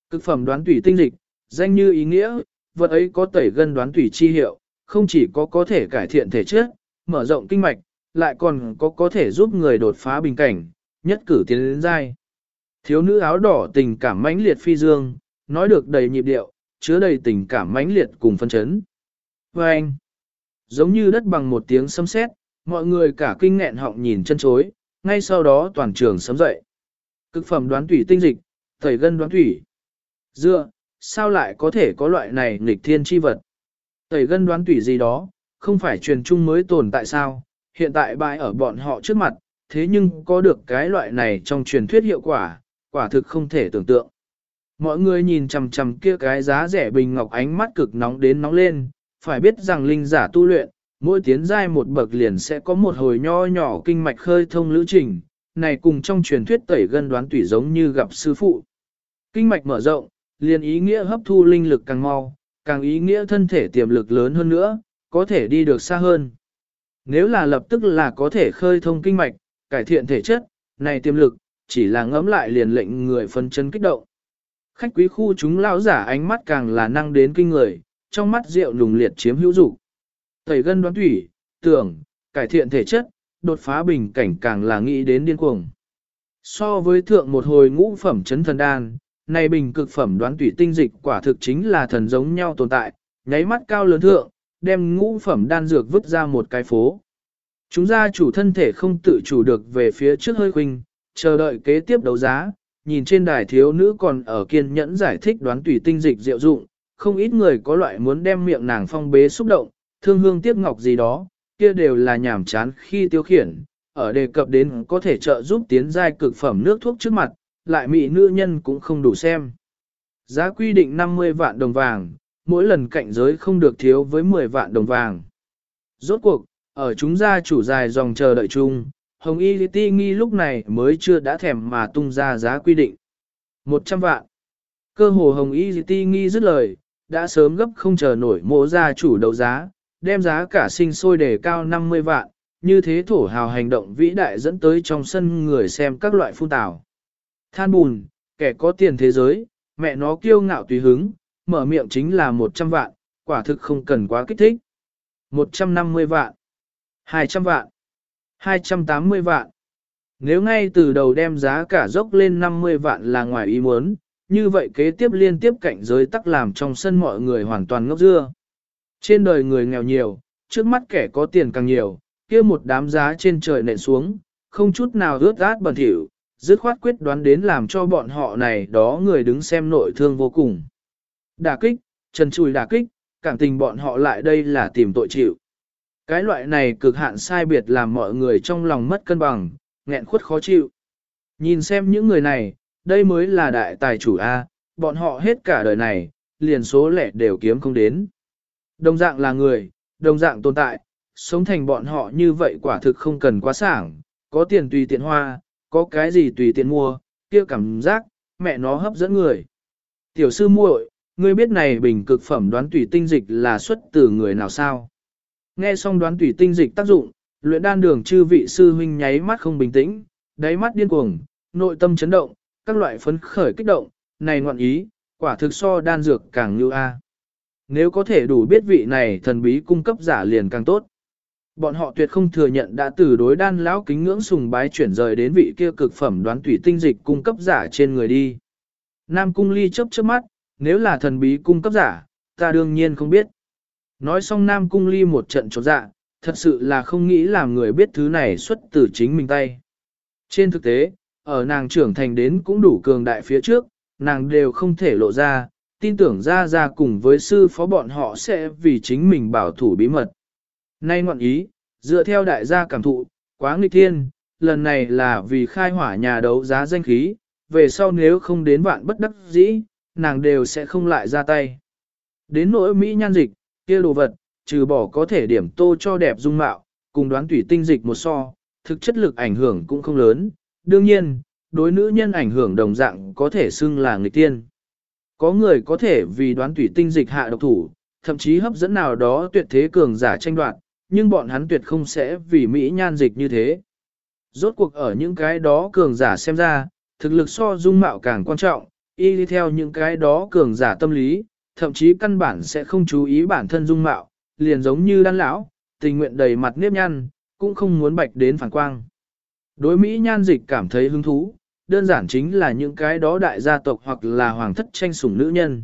Cực phẩm đoán tủy tinh dịch, danh như ý nghĩa, vật ấy có tẩy gân đoán tủy chi hiệu, không chỉ có có thể cải thiện thể chất, mở rộng kinh mạch, lại còn có có thể giúp người đột phá bình cảnh, nhất cử tiến đến giai. Thiếu nữ áo đỏ tình cảm mãnh liệt phi dương, nói được đầy nhịp điệu, chứa đầy tình cảm mãnh liệt cùng phân chấn. Và anh, giống như đất bằng một tiếng sấm sét, mọi người cả kinh nghẹn họng nhìn chân chối, ngay sau đó toàn trường sấm dậy. Cực phẩm đoán thủy tinh dịch, thầy gân đoán thủy. Dựa, sao lại có thể có loại này nghịch thiên chi vật? Tẩy gân đoán tủy gì đó, không phải truyền chung mới tồn tại sao, hiện tại bại ở bọn họ trước mặt, thế nhưng có được cái loại này trong truyền thuyết hiệu quả, quả thực không thể tưởng tượng. Mọi người nhìn chằm chằm kia cái giá rẻ bình ngọc ánh mắt cực nóng đến nóng lên, phải biết rằng linh giả tu luyện, mỗi tiến giai một bậc liền sẽ có một hồi nho nhỏ kinh mạch khơi thông lữ trình, này cùng trong truyền thuyết tẩy gân đoán tủy giống như gặp sư phụ. Kinh mạch mở rộng, liền ý nghĩa hấp thu linh lực càng mau, càng ý nghĩa thân thể tiềm lực lớn hơn nữa, có thể đi được xa hơn. Nếu là lập tức là có thể khơi thông kinh mạch, cải thiện thể chất, này tiềm lực, chỉ là ngẫm lại liền lệnh người phân chân kích động. Khách quý khu chúng lão giả ánh mắt càng là năng đến kinh người, trong mắt rượu nùng liệt chiếm hữu dục. Tẩy gân đoán thủy, tưởng, cải thiện thể chất, đột phá bình cảnh càng là nghĩ đến điên cuồng. So với thượng một hồi ngũ phẩm chấn thần đan, này bình cực phẩm đoán tủy tinh dịch quả thực chính là thần giống nhau tồn tại, nháy mắt cao lớn thượng, đem ngũ phẩm đan dược vứt ra một cái phố. Chúng gia chủ thân thể không tự chủ được về phía trước hơi khuynh, chờ đợi kế tiếp đấu giá, nhìn trên đài thiếu nữ còn ở kiên nhẫn giải thích đoán tủy tinh dịch diệu dụng, không ít người có loại muốn đem miệng nàng phong bế xúc động, thương hương tiếc ngọc gì đó, kia đều là nhảm chán khi tiêu khiển, ở đề cập đến có thể trợ giúp tiến giai cực phẩm nước thuốc trước mặt, lại mỹ nữ nhân cũng không đủ xem. Giá quy định 50 vạn đồng vàng, mỗi lần cạnh giới không được thiếu với 10 vạn đồng vàng. Rốt cuộc, ở chúng gia chủ dài dòng chờ đợi chung, Hồng Y Ti nghi lúc này mới chưa đã thèm mà tung ra giá quy định. 100 vạn. Cơ hồ Hồng Y Ti nghi dứt lời, đã sớm gấp không chờ nổi mộ gia chủ đấu giá, đem giá cả sinh sôi đề cao 50 vạn, như thế thổ hào hành động vĩ đại dẫn tới trong sân người xem các loại phun tào. Than bùn, kẻ có tiền thế giới, mẹ nó kiêu ngạo tùy hứng, mở miệng chính là 100 vạn, quả thực không cần quá kích thích. 150 vạn, 200 vạn, 280 vạn. Nếu ngay từ đầu đem giá cả dốc lên 50 vạn là ngoài ý muốn, như vậy kế tiếp liên tiếp cạnh giới tắc làm trong sân mọi người hoàn toàn ngốc dưa. Trên đời người nghèo nhiều, trước mắt kẻ có tiền càng nhiều, kia một đám giá trên trời nện xuống, không chút nào ướt át bẩn thỉu, dứt khoát quyết đoán đến làm cho bọn họ này đó người đứng xem nội thương vô cùng. Đả kích, trần chùi đả kích, cảm tình bọn họ lại đây là tìm tội chịu. Cái loại này cực hạn sai biệt làm mọi người trong lòng mất cân bằng, nghẹn khuất khó chịu. Nhìn xem những người này, đây mới là đại tài chủ A, bọn họ hết cả đời này, liền số lẻ đều kiếm không đến. Đồng dạng là người, đồng dạng tồn tại, sống thành bọn họ như vậy quả thực không cần quá sảng, có tiền tùy tiện hoa, có cái gì tùy tiện mua, kia cảm giác, mẹ nó hấp dẫn người. Tiểu sư muội, ngươi biết này bình cực phẩm đoán tùy tinh dịch là xuất từ người nào sao? Nghe xong đoán tùy tinh dịch tác dụng, luyện đan đường chư vị sư huynh nháy mắt không bình tĩnh, đáy mắt điên cuồng, nội tâm chấn động, các loại phấn khởi kích động, này ngoạn ý, quả thực so đan dược càng như a. Nếu có thể đủ biết vị này thần bí cung cấp giả liền càng tốt. Bọn họ tuyệt không thừa nhận đã từ đối đan lão kính ngưỡng sùng bái chuyển rời đến vị kia cực phẩm đoán tủy tinh dịch cung cấp giả trên người đi. Nam cung ly chớp chớp mắt, nếu là thần bí cung cấp giả, ta đương nhiên không biết. Nói xong Nam cung ly một trận trọt dạ, thật sự là không nghĩ làm người biết thứ này xuất từ chính mình tay. Trên thực tế, ở nàng trưởng thành đến cũng đủ cường đại phía trước, nàng đều không thể lộ ra, tin tưởng ra ra cùng với sư phó bọn họ sẽ vì chính mình bảo thủ bí mật. Nay ngoạn ý, dựa theo đại gia cảm thụ, quá nghịch thiên, lần này là vì khai hỏa nhà đấu giá danh khí, về sau nếu không đến vạn bất đắc dĩ, nàng đều sẽ không lại ra tay. Đến nỗi Mỹ nhan dịch, kia đồ vật, trừ bỏ có thể điểm tô cho đẹp dung mạo, cùng đoán tủy tinh dịch một so, thực chất lực ảnh hưởng cũng không lớn, đương nhiên, đối nữ nhân ảnh hưởng đồng dạng có thể xưng là nghịch tiên. Có người có thể vì đoán tủy tinh dịch hạ độc thủ, thậm chí hấp dẫn nào đó tuyệt thế cường giả tranh đoạt, nhưng bọn hắn tuyệt không sẽ vì Mỹ nhan dịch như thế. Rốt cuộc ở những cái đó cường giả xem ra, thực lực so dung mạo càng quan trọng, y đi theo những cái đó cường giả tâm lý, thậm chí căn bản sẽ không chú ý bản thân dung mạo, liền giống như đan lão, tình nguyện đầy mặt nếp nhăn, cũng không muốn bạch đến phản quang. Đối Mỹ nhan dịch cảm thấy hứng thú, đơn giản chính là những cái đó đại gia tộc hoặc là hoàng thất tranh sủng nữ nhân.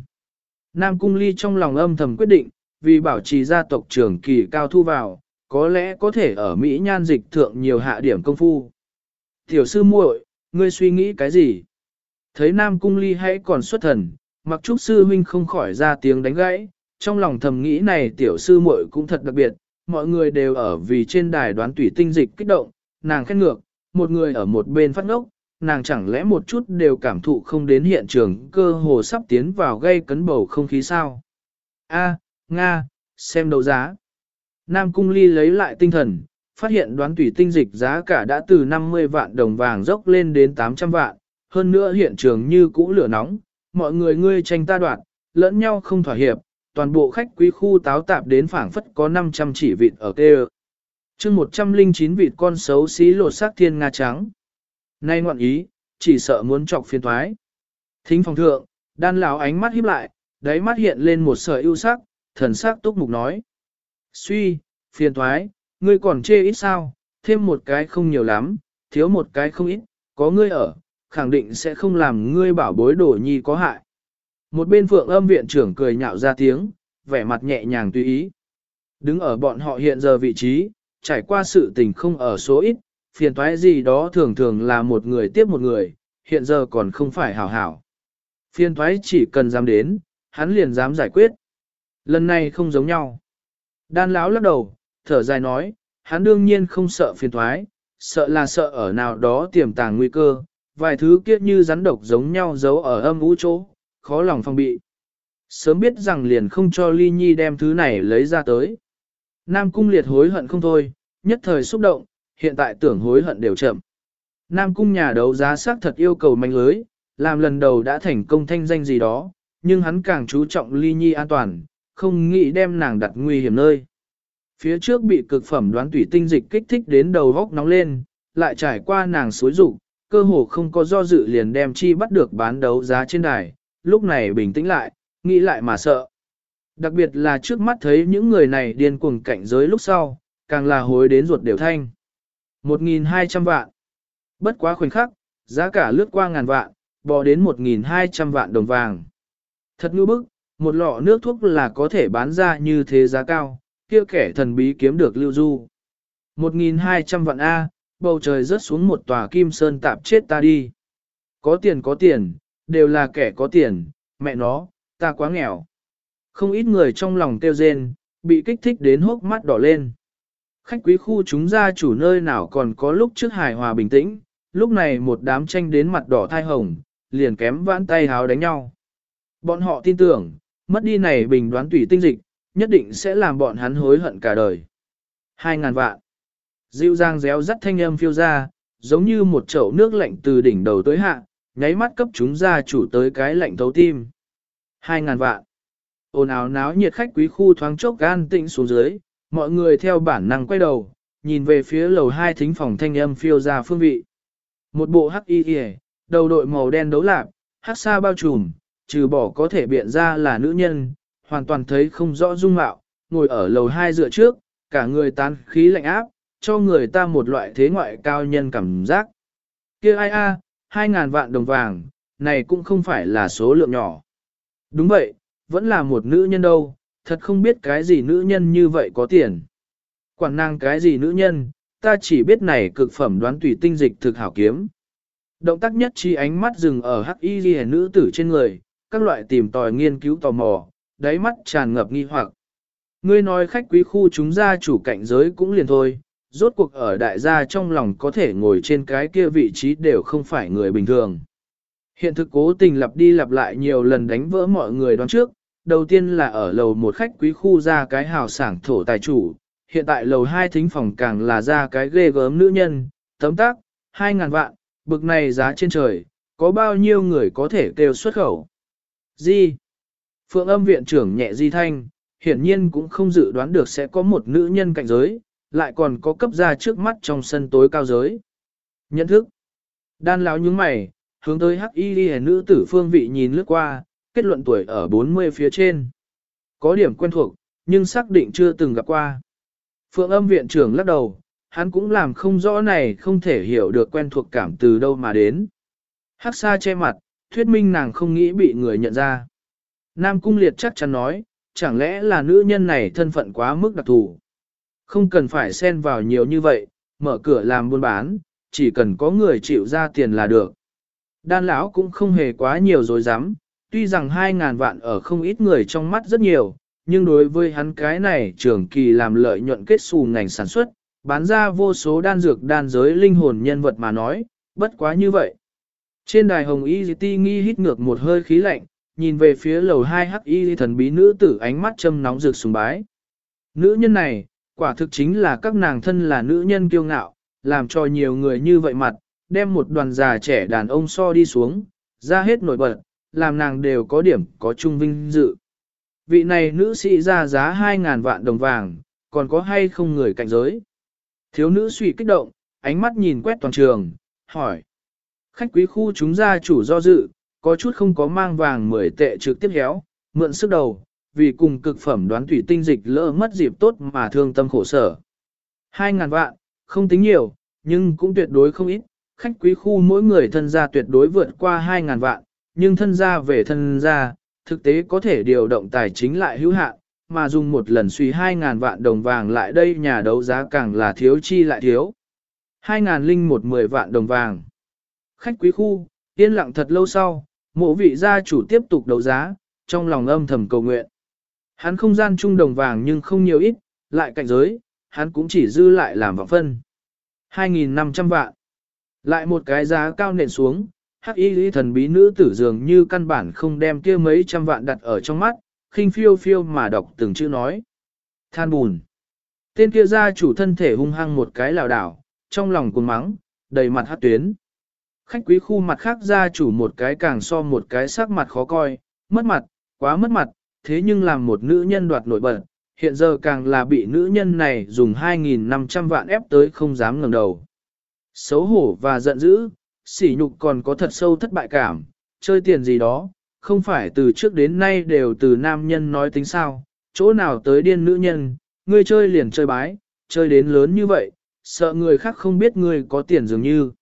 Nam Cung Ly trong lòng âm thầm quyết định, vì bảo trì gia tộc trưởng kỳ cao thu vào, có lẽ có thể ở Mỹ nhan dịch thượng nhiều hạ điểm công phu. Tiểu sư muội, ngươi suy nghĩ cái gì? Thấy Nam Cung Ly hãy còn xuất thần, mặc trúc sư huynh không khỏi ra tiếng đánh gãy, trong lòng thầm nghĩ này tiểu sư muội cũng thật đặc biệt, mọi người đều ở vì trên đài đoán tủy tinh dịch kích động, nàng khen ngược, một người ở một bên phát ngốc, nàng chẳng lẽ một chút đều cảm thụ không đến hiện trường cơ hồ sắp tiến vào gây cấn bầu không khí sao. A, Nga, xem đấu giá. Nam Cung Ly lấy lại tinh thần, phát hiện đoán tùy tinh dịch giá cả đã từ 50 vạn đồng vàng dốc lên đến 800 vạn, hơn nữa hiện trường như cũ lửa nóng, mọi người ngươi tranh ta đoạt, lẫn nhau không thỏa hiệp, toàn bộ khách quý khu táo tạp đến phảng phất có 500 chỉ vịt ở kê chương 109 vịt con xấu xí lột xác thiên nga trắng. Nay ngoạn ý, chỉ sợ muốn chọc phiền thoái. Thính phòng thượng, đan lão ánh mắt híp lại, đáy mắt hiện lên một sợi ưu sắc, thần sắc túc mục nói. Suy, phiền thoái, ngươi còn chê ít sao, thêm một cái không nhiều lắm, thiếu một cái không ít, có ngươi ở, khẳng định sẽ không làm ngươi bảo bối đổ nhi có hại. Một bên phượng âm viện trưởng cười nhạo ra tiếng, vẻ mặt nhẹ nhàng tùy ý. Đứng ở bọn họ hiện giờ vị trí, trải qua sự tình không ở số ít, phiền toái gì đó thường thường là một người tiếp một người, hiện giờ còn không phải hảo hảo. Phiền toái chỉ cần dám đến, hắn liền dám giải quyết. Lần này không giống nhau. Đan lão lắc đầu, thở dài nói, hắn đương nhiên không sợ phiền toái, sợ là sợ ở nào đó tiềm tàng nguy cơ, vài thứ kia như rắn độc giống nhau giấu ở âm vũ chỗ, khó lòng phòng bị. Sớm biết rằng liền không cho Ly Nhi đem thứ này lấy ra tới. Nam Cung liệt hối hận không thôi, nhất thời xúc động, hiện tại tưởng hối hận đều chậm. Nam Cung nhà đấu giá xác thật yêu cầu manh lưới, làm lần đầu đã thành công thanh danh gì đó, nhưng hắn càng chú trọng Ly Nhi an toàn, không nghĩ đem nàng đặt nguy hiểm nơi. Phía trước bị cực phẩm đoán tủy tinh dịch kích thích đến đầu góc nóng lên, lại trải qua nàng xối rụng, cơ hồ không có do dự liền đem chi bắt được bán đấu giá trên đài, lúc này bình tĩnh lại, nghĩ lại mà sợ. Đặc biệt là trước mắt thấy những người này điên cuồng cảnh giới lúc sau, càng là hối đến ruột đều thanh. 1.200 vạn. Bất quá khoảnh khắc, giá cả lướt qua ngàn vạn, bò đến 1.200 vạn đồng vàng. Thật ngư bức, một lọ nước thuốc là có thể bán ra như thế giá cao, kia kẻ thần bí kiếm được lưu du. 1.200 vạn A, bầu trời rớt xuống một tòa kim sơn tạp chết ta đi. Có tiền có tiền, đều là kẻ có tiền, mẹ nó, ta quá nghèo. Không ít người trong lòng tiêu rên, bị kích thích đến hốc mắt đỏ lên. Khách quý khu chúng gia chủ nơi nào còn có lúc trước hài hòa bình tĩnh, lúc này một đám tranh đến mặt đỏ thai hồng, liền kém vãn tay háo đánh nhau. Bọn họ tin tưởng, mất đi này bình đoán tủy tinh dịch, nhất định sẽ làm bọn hắn hối hận cả đời. Hai ngàn vạn. Dịu dàng réo rắt thanh âm phiêu ra, giống như một chậu nước lạnh từ đỉnh đầu tới hạ, nháy mắt cấp chúng gia chủ tới cái lạnh thấu tim. Hai ngàn vạn. Ồn ào náo nhiệt khách quý khu thoáng chốc gan tĩnh xuống dưới, mọi người theo bản năng quay đầu, nhìn về phía lầu hai thính phòng thanh âm phiêu ra phương vị. Một bộ hắc y kìa, đầu đội màu đen đấu lạp, hắc xa bao trùm, trừ bỏ có thể biện ra là nữ nhân, hoàn toàn thấy không rõ dung mạo, ngồi ở lầu hai dựa trước, cả người tán khí lạnh áp, cho người ta một loại thế ngoại cao nhân cảm giác. kia ai a, hai ngàn vạn đồng vàng, này cũng không phải là số lượng nhỏ. Đúng vậy, vẫn là một nữ nhân đâu, thật không biết cái gì nữ nhân như vậy có tiền. Quản nàng cái gì nữ nhân, ta chỉ biết này cực phẩm đoán tùy tinh dịch thực hảo kiếm. Động tác nhất chi ánh mắt dừng ở hắc y ghi nữ tử trên người, các loại tìm tòi nghiên cứu tò mò, đáy mắt tràn ngập nghi hoặc. Ngươi nói khách quý khu chúng gia chủ cạnh giới cũng liền thôi, rốt cuộc ở đại gia trong lòng có thể ngồi trên cái kia vị trí đều không phải người bình thường. Hiện thực cố tình lặp đi lặp lại nhiều lần đánh vỡ mọi người đoán trước, đầu tiên là ở lầu một khách quý khu ra cái hào sảng thổ tài chủ, hiện tại lầu hai thính phòng càng là ra cái ghê gớm nữ nhân, tấm tác, hai ngàn vạn, bực này giá trên trời, có bao nhiêu người có thể kêu xuất khẩu. Di. Phượng âm viện trưởng nhẹ di thanh, hiển nhiên cũng không dự đoán được sẽ có một nữ nhân cạnh giới, lại còn có cấp ra trước mắt trong sân tối cao giới. Nhận thức. Đan lão nhướng mày, hướng tới hắc y đi nữ tử phương vị nhìn lướt qua, kết luận tuổi ở 40 phía trên. Có điểm quen thuộc, nhưng xác định chưa từng gặp qua. Phượng âm viện trưởng lắc đầu, hắn cũng làm không rõ này không thể hiểu được quen thuộc cảm từ đâu mà đến. Hắc xa che mặt, thuyết minh nàng không nghĩ bị người nhận ra. Nam Cung Liệt chắc chắn nói, chẳng lẽ là nữ nhân này thân phận quá mức đặc thù. Không cần phải xen vào nhiều như vậy, mở cửa làm buôn bán, chỉ cần có người chịu ra tiền là được. Đan lão cũng không hề quá nhiều dối dám, tuy rằng 2.000 vạn ở không ít người trong mắt rất nhiều, nhưng đối với hắn cái này trường kỳ làm lợi nhuận kết xù ngành sản xuất, bán ra vô số đan dược đan giới linh hồn nhân vật mà nói, bất quá như vậy. Trên đài hồng y ti nghi hít ngược một hơi khí lạnh, nhìn về phía lầu 2 hắc y thần bí nữ tử ánh mắt châm nóng rực sùng bái. Nữ nhân này, quả thực chính là các nàng thân là nữ nhân kiêu ngạo, làm cho nhiều người như vậy mặt, đem một đoàn già trẻ đàn ông so đi xuống, ra hết nổi bật, làm nàng đều có điểm có trung vinh dự. Vị này nữ sĩ ra giá 2.000 vạn đồng vàng, còn có hay không người cạnh giới? Thiếu nữ suy kích động, ánh mắt nhìn quét toàn trường, hỏi. Khách quý khu chúng gia chủ do dự, có chút không có mang vàng 10 tệ trực tiếp héo, mượn sức đầu, vì cùng cực phẩm đoán thủy tinh dịch lỡ mất dịp tốt mà thương tâm khổ sở. 2.000 vạn, không tính nhiều, nhưng cũng tuyệt đối không ít, khách quý khu mỗi người thân gia tuyệt đối vượt qua 2.000 vạn, nhưng thân gia về thân gia, thực tế có thể điều động tài chính lại hữu hạn, mà dùng một lần suy 2.000 vạn đồng vàng lại đây nhà đấu giá càng là thiếu chi lại thiếu. 2.000 linh một mười vạn đồng vàng. Khách quý khu, yên lặng thật lâu sau, mộ vị gia chủ tiếp tục đấu giá, trong lòng âm thầm cầu nguyện. Hắn không gian chung đồng vàng nhưng không nhiều ít, lại cạnh giới, hắn cũng chỉ dư lại làm vọng phân. 2.500 vạn. Lại một cái giá cao nền xuống, hắc y thần bí nữ tử dường như căn bản không đem kia mấy trăm vạn đặt ở trong mắt, khinh phiêu phiêu mà đọc từng chữ nói. Than bùn. Tên kia gia chủ thân thể hung hăng một cái lào đảo, trong lòng cuồng mắng, đầy mặt hát tuyến. Khách quý khu mặt khác gia chủ một cái càng so một cái sắc mặt khó coi, mất mặt, quá mất mặt, thế nhưng làm một nữ nhân đoạt nổi bật, hiện giờ càng là bị nữ nhân này dùng 2.500 vạn ép tới không dám ngẩng đầu. Xấu hổ và giận dữ, sỉ nhục còn có thật sâu thất bại cảm, chơi tiền gì đó, không phải từ trước đến nay đều từ nam nhân nói tính sao, chỗ nào tới điên nữ nhân, ngươi chơi liền chơi bái, chơi đến lớn như vậy, sợ người khác không biết ngươi có tiền dường như.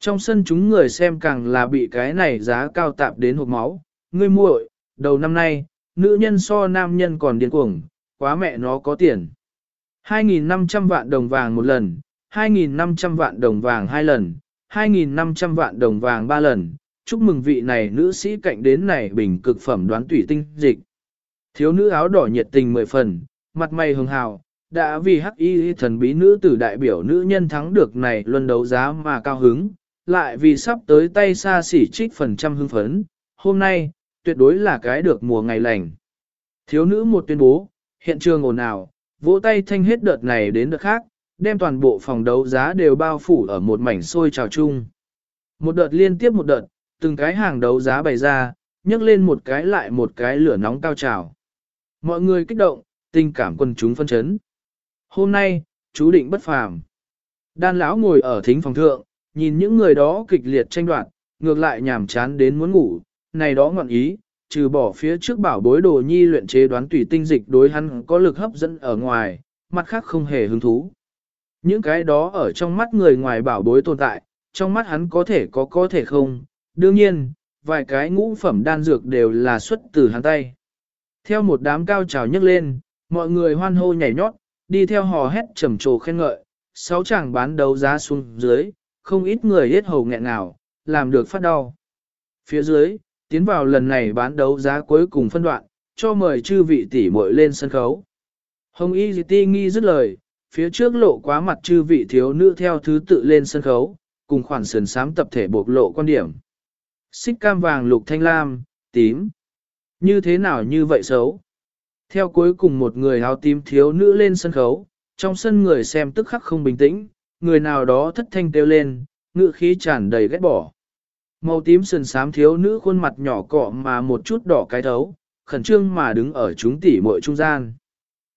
Trong sân chúng người xem càng là bị cái này giá cao tạp đến hộp máu, ngươi muội, đầu năm nay, nữ nhân so nam nhân còn điên cuồng, quá mẹ nó có tiền. 2.500 vạn đồng vàng một lần, 2.500 vạn đồng vàng hai lần, 2.500 vạn đồng vàng ba lần, chúc mừng vị này nữ sĩ cạnh đến này bình cực phẩm đoán tủy tinh dịch. Thiếu nữ áo đỏ nhiệt tình mười phần, mặt mày hường hào, đã vì hắc y thần bí nữ tử đại biểu nữ nhân thắng được này luân đấu giá mà cao hứng, lại vì sắp tới tay xa xỉ trích phần trăm hưng phấn, hôm nay, tuyệt đối là cái được mùa ngày lành. Thiếu nữ một tuyên bố, hiện trường ồn ào, vỗ tay thanh hết đợt này đến đợt khác, đem toàn bộ phòng đấu giá đều bao phủ ở một mảnh xôi trào chung. Một đợt liên tiếp một đợt, từng cái hàng đấu giá bày ra, nhấc lên một cái lại một cái lửa nóng cao trào. Mọi người kích động, tình cảm quần chúng phân chấn. Hôm nay, chú định bất phàm. Đan lão ngồi ở thính phòng thượng, nhìn những người đó kịch liệt tranh đoạt, ngược lại nhàm chán đến muốn ngủ, này đó ngọn ý, trừ bỏ phía trước bảo bối đồ nhi luyện chế đoán tùy tinh dịch đối hắn có lực hấp dẫn ở ngoài, mặt khác không hề hứng thú. Những cái đó ở trong mắt người ngoài bảo bối tồn tại, trong mắt hắn có thể có có thể không, đương nhiên, vài cái ngũ phẩm đan dược đều là xuất từ hắn tay. Theo một đám cao trào nhấc lên, mọi người hoan hô nhảy nhót, đi theo hò hét trầm trồ khen ngợi, sáu chàng bán đấu giá xuống dưới, không ít người hết hầu nghẹn nào, làm được phát đau. Phía dưới, tiến vào lần này bán đấu giá cuối cùng phân đoạn, cho mời chư vị tỷ muội lên sân khấu. Hồng Y di Ti nghi dứt lời, phía trước lộ quá mặt chư vị thiếu nữ theo thứ tự lên sân khấu, cùng khoản sườn sám tập thể bộc lộ quan điểm. Xích cam vàng lục thanh lam, tím. Như thế nào như vậy xấu? Theo cuối cùng một người áo tím thiếu nữ lên sân khấu, trong sân người xem tức khắc không bình tĩnh, người nào đó thất thanh kêu lên, ngựa khí tràn đầy ghét bỏ. Màu tím sườn sám thiếu nữ khuôn mặt nhỏ cọ mà một chút đỏ cái thấu, khẩn trương mà đứng ở chúng tỉ muội trung gian.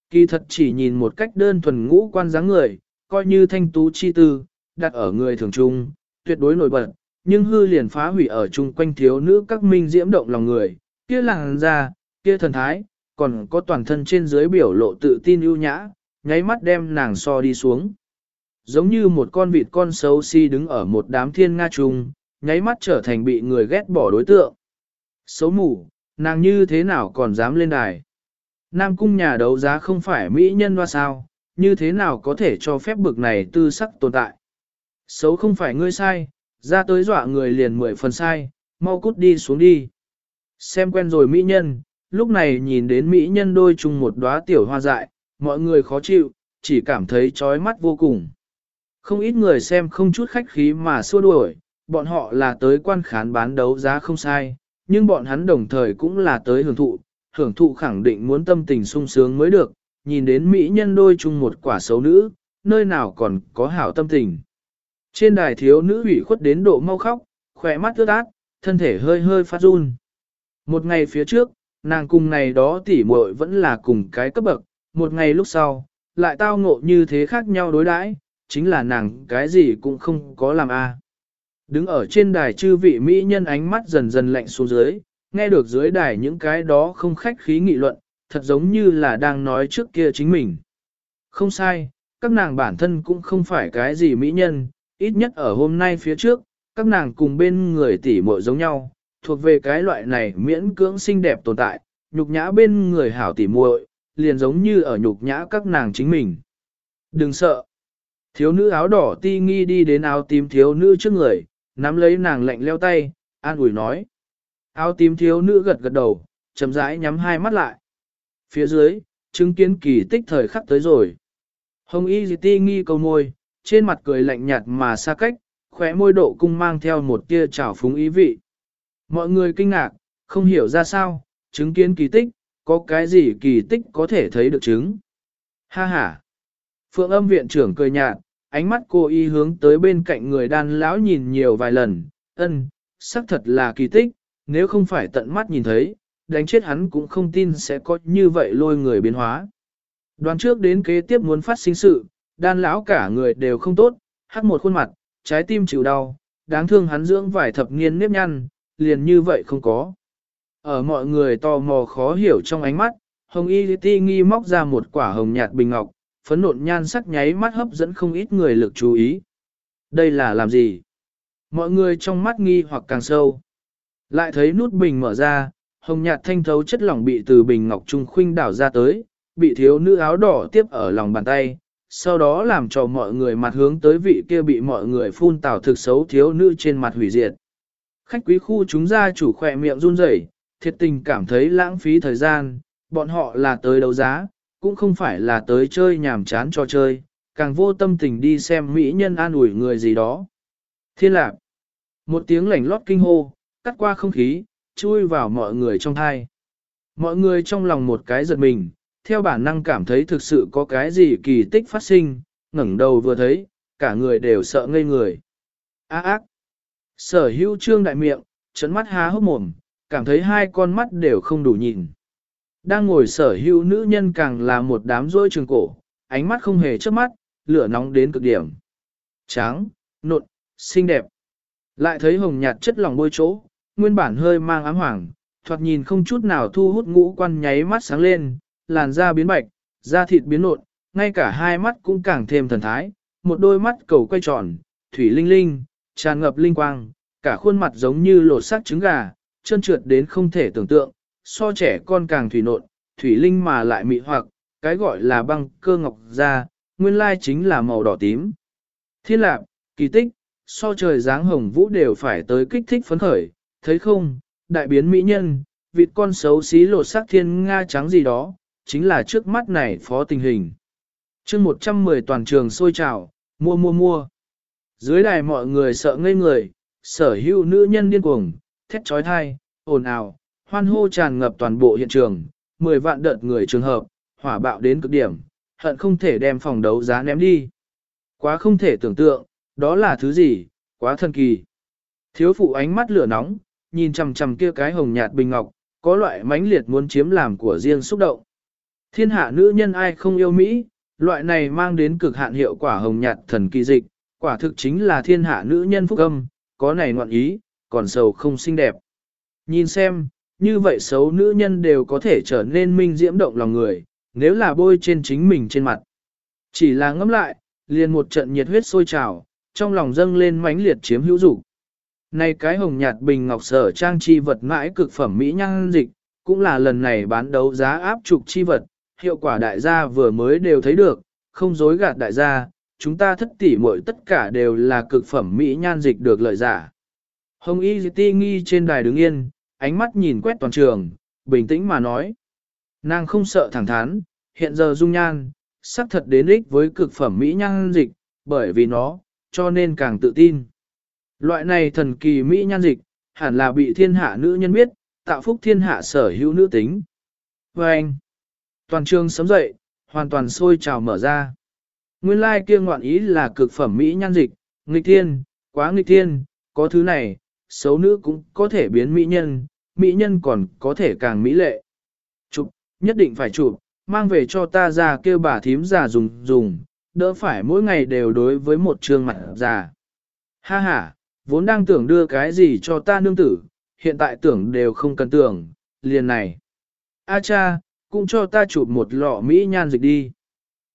Kỳ thật chỉ nhìn một cách đơn thuần ngũ quan dáng người, coi như thanh tú chi tư, đặt ở người thường trung, tuyệt đối nổi bật, nhưng hư liền phá hủy ở chung quanh thiếu nữ các minh diễm động lòng người, kia làng ra, kia thần thái, còn có toàn thân trên dưới biểu lộ tự tin ưu nhã, nháy mắt đem nàng so đi xuống. Giống như một con vịt con xấu xí si đứng ở một đám thiên nga trùng, nháy mắt trở thành bị người ghét bỏ đối tượng. Xấu mù, nàng như thế nào còn dám lên đài. Nam cung nhà đấu giá không phải mỹ nhân hoa sao, như thế nào có thể cho phép bực này tư sắc tồn tại. Xấu không phải ngươi sai, ra tới dọa người liền mười phần sai, mau cút đi xuống đi. Xem quen rồi mỹ nhân, lúc này nhìn đến mỹ nhân đôi chung một đóa tiểu hoa dại, mọi người khó chịu, chỉ cảm thấy chói mắt vô cùng. Không ít người xem không chút khách khí mà xua đuổi, bọn họ là tới quan khán bán đấu giá không sai, nhưng bọn hắn đồng thời cũng là tới hưởng thụ, hưởng thụ khẳng định muốn tâm tình sung sướng mới được, nhìn đến mỹ nhân đôi chung một quả xấu nữ, nơi nào còn có hảo tâm tình. Trên đài thiếu nữ ủy khuất đến độ mau khóc, khỏe mắt ướt át, thân thể hơi hơi phát run. Một ngày phía trước, nàng cùng này đó tỉ muội vẫn là cùng cái cấp bậc, một ngày lúc sau, lại tao ngộ như thế khác nhau đối đãi, chính là nàng cái gì cũng không có làm a. Đứng ở trên đài chư vị mỹ nhân ánh mắt dần dần lạnh xuống dưới, nghe được dưới đài những cái đó không khách khí nghị luận, thật giống như là đang nói trước kia chính mình. Không sai, các nàng bản thân cũng không phải cái gì mỹ nhân, ít nhất ở hôm nay phía trước, các nàng cùng bên người tỷ muội giống nhau, thuộc về cái loại này miễn cưỡng xinh đẹp tồn tại, nhục nhã bên người hảo tỷ muội, liền giống như ở nhục nhã các nàng chính mình. Đừng sợ. Thiếu nữ áo đỏ ti nghi đi đến áo tím thiếu nữ trước người, nắm lấy nàng lạnh leo tay, an ủi nói. Áo tím thiếu nữ gật gật đầu, chậm rãi nhắm hai mắt lại. Phía dưới, chứng kiến kỳ tích thời khắc tới rồi. Hồng y ti nghi cầu môi, trên mặt cười lạnh nhạt mà xa cách, khóe môi độ cung mang theo một tia trào phúng ý vị. Mọi người kinh ngạc, không hiểu ra sao, chứng kiến kỳ tích, có cái gì kỳ tích có thể thấy được chứng. Ha ha! Phượng âm viện trưởng cười nhạt, ánh mắt cô y hướng tới bên cạnh người đàn lão nhìn nhiều vài lần, ân, xác thật là kỳ tích, nếu không phải tận mắt nhìn thấy, đánh chết hắn cũng không tin sẽ có như vậy lôi người biến hóa. Đoán trước đến kế tiếp muốn phát sinh sự, đan lão cả người đều không tốt, hắc một khuôn mặt, trái tim chịu đau, đáng thương hắn dưỡng vài thập niên nếp nhăn, liền như vậy không có. Ở mọi người tò mò khó hiểu trong ánh mắt, Hồng Y Ti nghi móc ra một quả hồng nhạt bình ngọc, phấn nộn nhan sắc nháy mắt hấp dẫn không ít người lực chú ý. Đây là làm gì? Mọi người trong mắt nghi hoặc càng sâu. Lại thấy nút bình mở ra, hồng nhạt thanh thấu chất lỏng bị từ bình ngọc trung khuynh đảo ra tới, bị thiếu nữ áo đỏ tiếp ở lòng bàn tay, sau đó làm cho mọi người mặt hướng tới vị kia bị mọi người phun tảo thực xấu thiếu nữ trên mặt hủy diệt. Khách quý khu chúng gia chủ khỏe miệng run rẩy, thiệt tình cảm thấy lãng phí thời gian, bọn họ là tới đấu giá, cũng không phải là tới chơi nhàm chán cho chơi, càng vô tâm tình đi xem mỹ nhân an ủi người gì đó. Thiên lạc, một tiếng lảnh lót kinh hô, cắt qua không khí, chui vào mọi người trong thai. Mọi người trong lòng một cái giật mình, theo bản năng cảm thấy thực sự có cái gì kỳ tích phát sinh, ngẩng đầu vừa thấy, cả người đều sợ ngây người. Á ác! Sở hữu trương đại miệng, chấn mắt há hốc mồm, cảm thấy hai con mắt đều không đủ nhìn. Đang ngồi sở hữu nữ nhân càng là một đám rối trường cổ, ánh mắt không hề chớp mắt, lửa nóng đến cực điểm. Tráng, nộn, xinh đẹp. Lại thấy hồng nhạt chất lòng bôi chỗ, nguyên bản hơi mang ám hoàng, thoạt nhìn không chút nào thu hút ngũ quan nháy mắt sáng lên, làn da biến bạch, da thịt biến nộn, ngay cả hai mắt cũng càng thêm thần thái, một đôi mắt cầu quay tròn, thủy linh linh, tràn ngập linh quang, cả khuôn mặt giống như lột xác trứng gà, chân trượt đến không thể tưởng tượng, so trẻ con càng thủy nộn, thủy linh mà lại mị hoặc, cái gọi là băng cơ ngọc da, nguyên lai chính là màu đỏ tím. Thiên lạc, kỳ tích, so trời dáng hồng vũ đều phải tới kích thích phấn khởi, thấy không, đại biến mỹ nhân, vịt con xấu xí lột xác thiên nga trắng gì đó, chính là trước mắt này phó tình hình. chương 110 toàn trường sôi trào, mua mua mua. Dưới đài mọi người sợ ngây người, sở hữu nữ nhân điên cuồng, thét trói thai, ồn ào, hoan hô tràn ngập toàn bộ hiện trường, 10 vạn đợt người trường hợp, hỏa bạo đến cực điểm, hận không thể đem phòng đấu giá ném đi. Quá không thể tưởng tượng, đó là thứ gì, quá thần kỳ. Thiếu phụ ánh mắt lửa nóng, nhìn chằm chằm kia cái hồng nhạt bình ngọc, có loại mãnh liệt muốn chiếm làm của riêng xúc động. Thiên hạ nữ nhân ai không yêu Mỹ, loại này mang đến cực hạn hiệu quả hồng nhạt thần kỳ dịch, quả thực chính là thiên hạ nữ nhân phúc âm, có này ngoạn ý, còn sầu không xinh đẹp. Nhìn xem, như vậy xấu nữ nhân đều có thể trở nên minh diễm động lòng người, nếu là bôi trên chính mình trên mặt. Chỉ là ngẫm lại, liền một trận nhiệt huyết sôi trào, trong lòng dâng lên mãnh liệt chiếm hữu dục. Này cái hồng nhạt bình ngọc sở trang chi vật mãi cực phẩm mỹ nhan dịch, cũng là lần này bán đấu giá áp trục chi vật, hiệu quả đại gia vừa mới đều thấy được, không dối gạt đại gia, chúng ta thất tỷ muội tất cả đều là cực phẩm mỹ nhan dịch được lợi giả. Hồng Y Ti nghi trên đài đứng yên, ánh mắt nhìn quét toàn trường, bình tĩnh mà nói. Nàng không sợ thẳng thắn, hiện giờ dung nhan, sắc thật đến ích với cực phẩm mỹ nhan dịch, bởi vì nó, cho nên càng tự tin. Loại này thần kỳ mỹ nhan dịch, hẳn là bị thiên hạ nữ nhân biết, tạo phúc thiên hạ sở hữu nữ tính. Và anh, toàn trường sớm dậy, hoàn toàn sôi trào mở ra. Nguyên lai like kia ngoạn ý là cực phẩm mỹ nhan dịch, nghịch thiên, quá nghịch thiên, có thứ này, xấu nữ cũng có thể biến mỹ nhân, mỹ nhân còn có thể càng mỹ lệ. Chụp, nhất định phải chụp, mang về cho ta ra kêu bà thím già dùng dùng, đỡ phải mỗi ngày đều đối với một trương mặt già. Ha ha, vốn đang tưởng đưa cái gì cho ta nương tử, hiện tại tưởng đều không cần tưởng, liền này. A cha, cũng cho ta chụp một lọ Mỹ nhan dịch đi.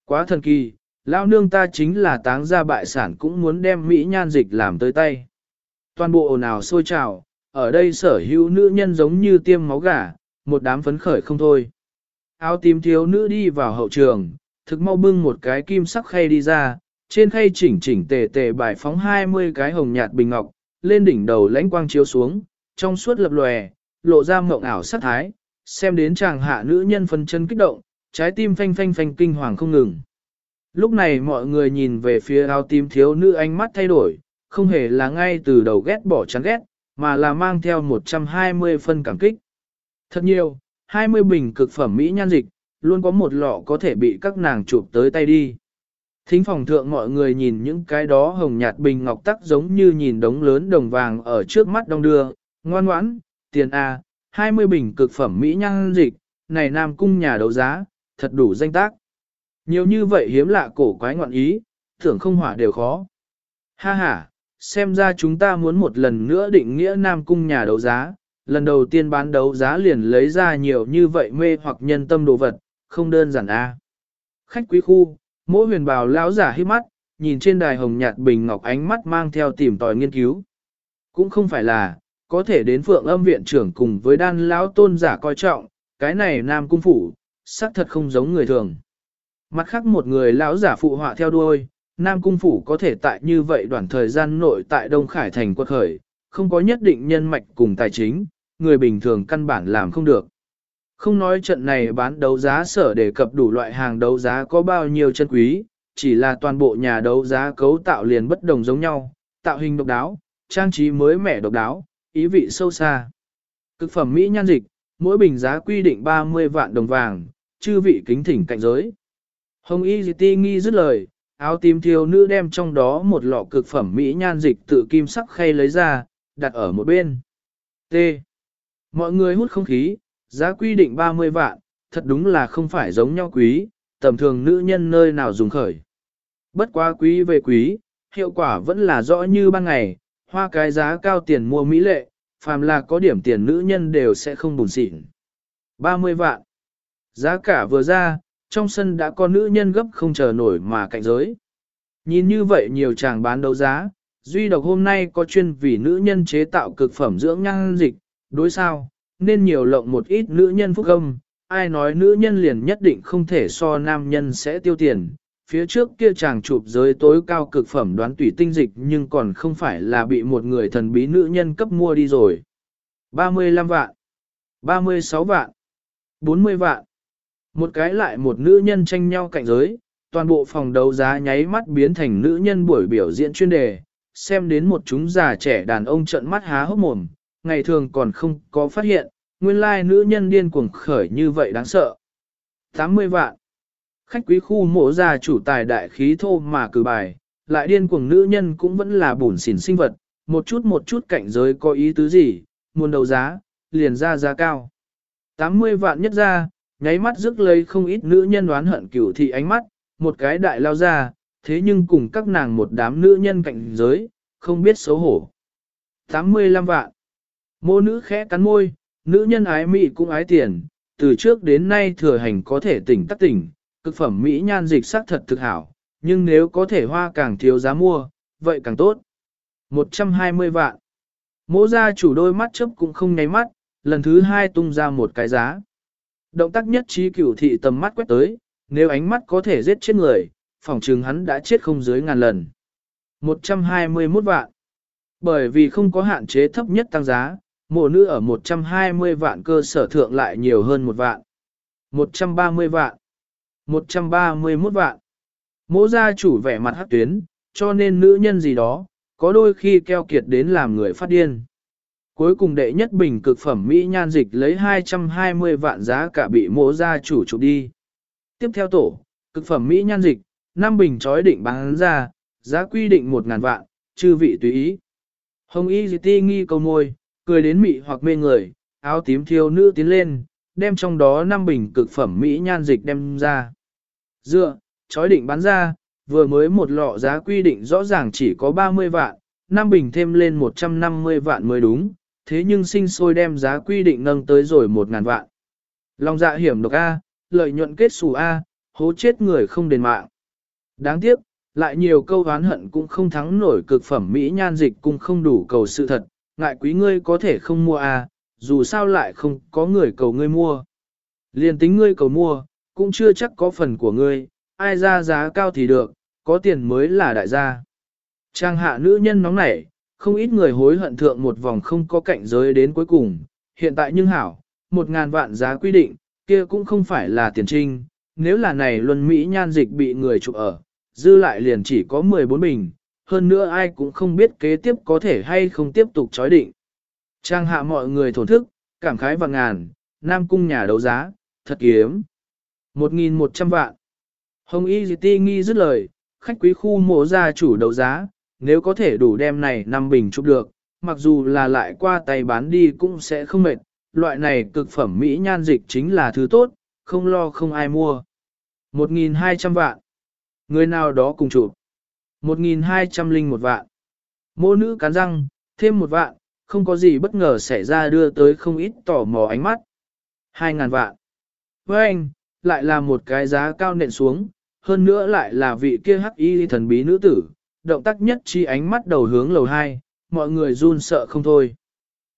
Quá thần kỳ, lão nương ta chính là táng gia bại sản cũng muốn đem Mỹ nhan dịch làm tới tay. Toàn bộ ồn ào sôi trào, ở đây sở hữu nữ nhân giống như tiêm máu gà, một đám phấn khởi không thôi. Áo tím thiếu nữ đi vào hậu trường, thực mau bưng một cái kim sắc khay đi ra, trên khay chỉnh chỉnh tề tề bài phóng 20 cái hồng nhạt bình ngọc, lên đỉnh đầu lãnh quang chiếu xuống, trong suốt lập lòe, lộ ra mộng ảo sắc thái, xem đến chàng hạ nữ nhân phân chân kích động, trái tim phanh phanh phanh kinh hoàng không ngừng. Lúc này mọi người nhìn về phía áo tím thiếu nữ ánh mắt thay đổi, không hề là ngay từ đầu ghét bỏ chán ghét, mà là mang theo 120 phân cảm kích. Thật nhiều, 20 bình cực phẩm Mỹ nhan dịch, luôn có một lọ có thể bị các nàng chụp tới tay đi. Thính phòng thượng mọi người nhìn những cái đó hồng nhạt bình ngọc tắc giống như nhìn đống lớn đồng vàng ở trước mắt đông đưa, ngoan ngoãn, tiền A, 20 bình cực phẩm Mỹ nhan dịch, này Nam Cung nhà đấu giá, thật đủ danh tác. Nhiều như vậy hiếm lạ cổ quái ngoạn ý, thưởng không hỏa đều khó. Ha ha, xem ra chúng ta muốn một lần nữa định nghĩa Nam Cung nhà đấu giá, lần đầu tiên bán đấu giá liền lấy ra nhiều như vậy mê hoặc nhân tâm đồ vật, không đơn giản a. Khách quý khu, mỗi huyền bào lão giả hít mắt, nhìn trên đài hồng nhạt bình ngọc ánh mắt mang theo tìm tòi nghiên cứu. Cũng không phải là, có thể đến phượng âm viện trưởng cùng với đan lão tôn giả coi trọng, cái này nam cung phủ, xác thật không giống người thường. Mặt khác một người lão giả phụ họa theo đuôi, nam cung phủ có thể tại như vậy đoạn thời gian nội tại Đông Khải thành quật khởi, không có nhất định nhân mạch cùng tài chính, người bình thường căn bản làm không được. Không nói trận này bán đấu giá sở đề cập đủ loại hàng đấu giá có bao nhiêu chân quý, chỉ là toàn bộ nhà đấu giá cấu tạo liền bất đồng giống nhau, tạo hình độc đáo, trang trí mới mẻ độc đáo, ý vị sâu xa. Cực phẩm Mỹ nhan dịch, mỗi bình giá quy định 30 vạn đồng vàng, chư vị kính thỉnh cạnh giới. Hồng Y Di Ti nghi dứt lời, áo tím thiếu nữ đem trong đó một lọ cực phẩm Mỹ nhan dịch tự kim sắc khay lấy ra, đặt ở một bên. T. Mọi người hút không khí, giá quy định 30 vạn, thật đúng là không phải giống nhau quý, tầm thường nữ nhân nơi nào dùng khởi. Bất quá quý về quý, hiệu quả vẫn là rõ như ban ngày, hoa cái giá cao tiền mua mỹ lệ, phàm là có điểm tiền nữ nhân đều sẽ không buồn xịn. 30 vạn. Giá cả vừa ra, trong sân đã có nữ nhân gấp không chờ nổi mà cạnh giới. Nhìn như vậy nhiều chàng bán đấu giá, duy độc hôm nay có chuyên vì nữ nhân chế tạo cực phẩm dưỡng nhan dịch, đối sao, nên nhiều lộng một ít nữ nhân phúc âm, ai nói nữ nhân liền nhất định không thể so nam nhân sẽ tiêu tiền. Phía trước kia chàng chụp giới tối cao cực phẩm đoán tủy tinh dịch nhưng còn không phải là bị một người thần bí nữ nhân cấp mua đi rồi. 35 vạn, 36 vạn, 40 vạn. Một cái lại một nữ nhân tranh nhau cạnh giới, toàn bộ phòng đấu giá nháy mắt biến thành nữ nhân buổi biểu diễn chuyên đề, xem đến một chúng già trẻ đàn ông trợn mắt há hốc mồm, ngày thường còn không có phát hiện, nguyên lai nữ nhân điên cuồng khởi như vậy đáng sợ. 80 vạn. Khách quý khu mộ gia chủ tài đại khí thô mà cử bài, lại điên cuồng nữ nhân cũng vẫn là bùn xỉn sinh vật, một chút một chút cảnh giới có ý tứ gì, muôn đầu giá, liền ra giá cao. 80 vạn nhất ra, nháy mắt rước lấy không ít nữ nhân đoán hận cửu thị ánh mắt, một cái đại lao ra, thế nhưng cùng các nàng một đám nữ nhân cạnh giới, không biết xấu hổ. 85 vạn. Mô nữ khẽ cắn môi, nữ nhân ái mỹ cũng ái tiền, từ trước đến nay thừa hành có thể tỉnh tắc tỉnh, cực phẩm Mỹ nhan dịch sắc thật thực hảo, nhưng nếu có thể hoa càng thiếu giá mua, vậy càng tốt. 120 vạn. Mô gia chủ đôi mắt chấp cũng không nháy mắt, lần thứ hai tung ra một cái giá. Động tác nhất trí cửu thị tầm mắt quét tới, nếu ánh mắt có thể giết chết người, phỏng chừng hắn đã chết không dưới ngàn lần. 121 vạn. Bởi vì không có hạn chế thấp nhất tăng giá, mộ nữ ở 120 vạn cơ sở thượng lại nhiều hơn một vạn. 130 vạn. 131 vạn. Mỗ gia chủ vẻ mặt hắc tuyến, cho nên nữ nhân gì đó, có đôi khi keo kiệt đến làm người phát điên. Cuối cùng đệ nhất bình cực phẩm Mỹ nhan dịch lấy 220 vạn giá cả bị mỗ gia chủ chụp đi. Tiếp theo tổ, cực phẩm Mỹ nhan dịch, 5 bình trói định bán ra, giá quy định 1.000 vạn, chư vị tùy ý. Hồng Y Di Ti nghi câu môi, cười đến mị hoặc mê người, áo tím thiêu nữ tiến lên, đem trong đó 5 bình cực phẩm Mỹ nhan dịch đem ra. Dựa, chói định bán ra, vừa mới một lọ giá quy định rõ ràng chỉ có 30 vạn, năm bình thêm lên 150 vạn mới đúng, thế nhưng sinh sôi đem giá quy định nâng tới rồi 1.000 vạn. Lòng dạ hiểm độc A, lợi nhuận kết xù A, hố chết người không đền mạng. Đáng tiếc, lại nhiều câu oán hận cũng không thắng nổi cực phẩm Mỹ nhan dịch cũng không đủ cầu sự thật, ngại quý ngươi có thể không mua à? dù sao lại không có người cầu ngươi mua. liền tính ngươi cầu mua, cũng chưa chắc có phần của ngươi, ai ra giá cao thì được, có tiền mới là đại gia. Trang hạ nữ nhân nóng nảy, không ít người hối hận thượng một vòng không có cạnh giới đến cuối cùng, hiện tại nhưng hảo, một ngàn vạn giá quy định, kia cũng không phải là tiền trinh, nếu là này luân Mỹ nhan dịch bị người chụp ở, dư lại liền chỉ có 14 bình, hơn nữa ai cũng không biết kế tiếp có thể hay không tiếp tục chói định. Trang hạ mọi người thổn thức, cảm khái và ngàn, nam cung nhà đấu giá, thật kiếm. 1.100 vạn. Hồng Y Ti nghi dứt lời, khách quý khu mộ gia chủ đấu giá, nếu có thể đủ đem này năm bình chụp được, mặc dù là lại qua tay bán đi cũng sẽ không mệt, loại này cực phẩm Mỹ nhan dịch chính là thứ tốt, không lo không ai mua. 1.200 vạn. Người nào đó cùng chụp. 1.200 linh một vạn. Mô nữ cắn răng, thêm một vạn, không có gì bất ngờ xảy ra đưa tới không ít tò mò ánh mắt. 2.000 vạn. Với anh, lại là một cái giá cao nện xuống, hơn nữa lại là vị kia hắc y thần bí nữ tử, động tác nhất chi ánh mắt đầu hướng lầu 2, mọi người run sợ không thôi.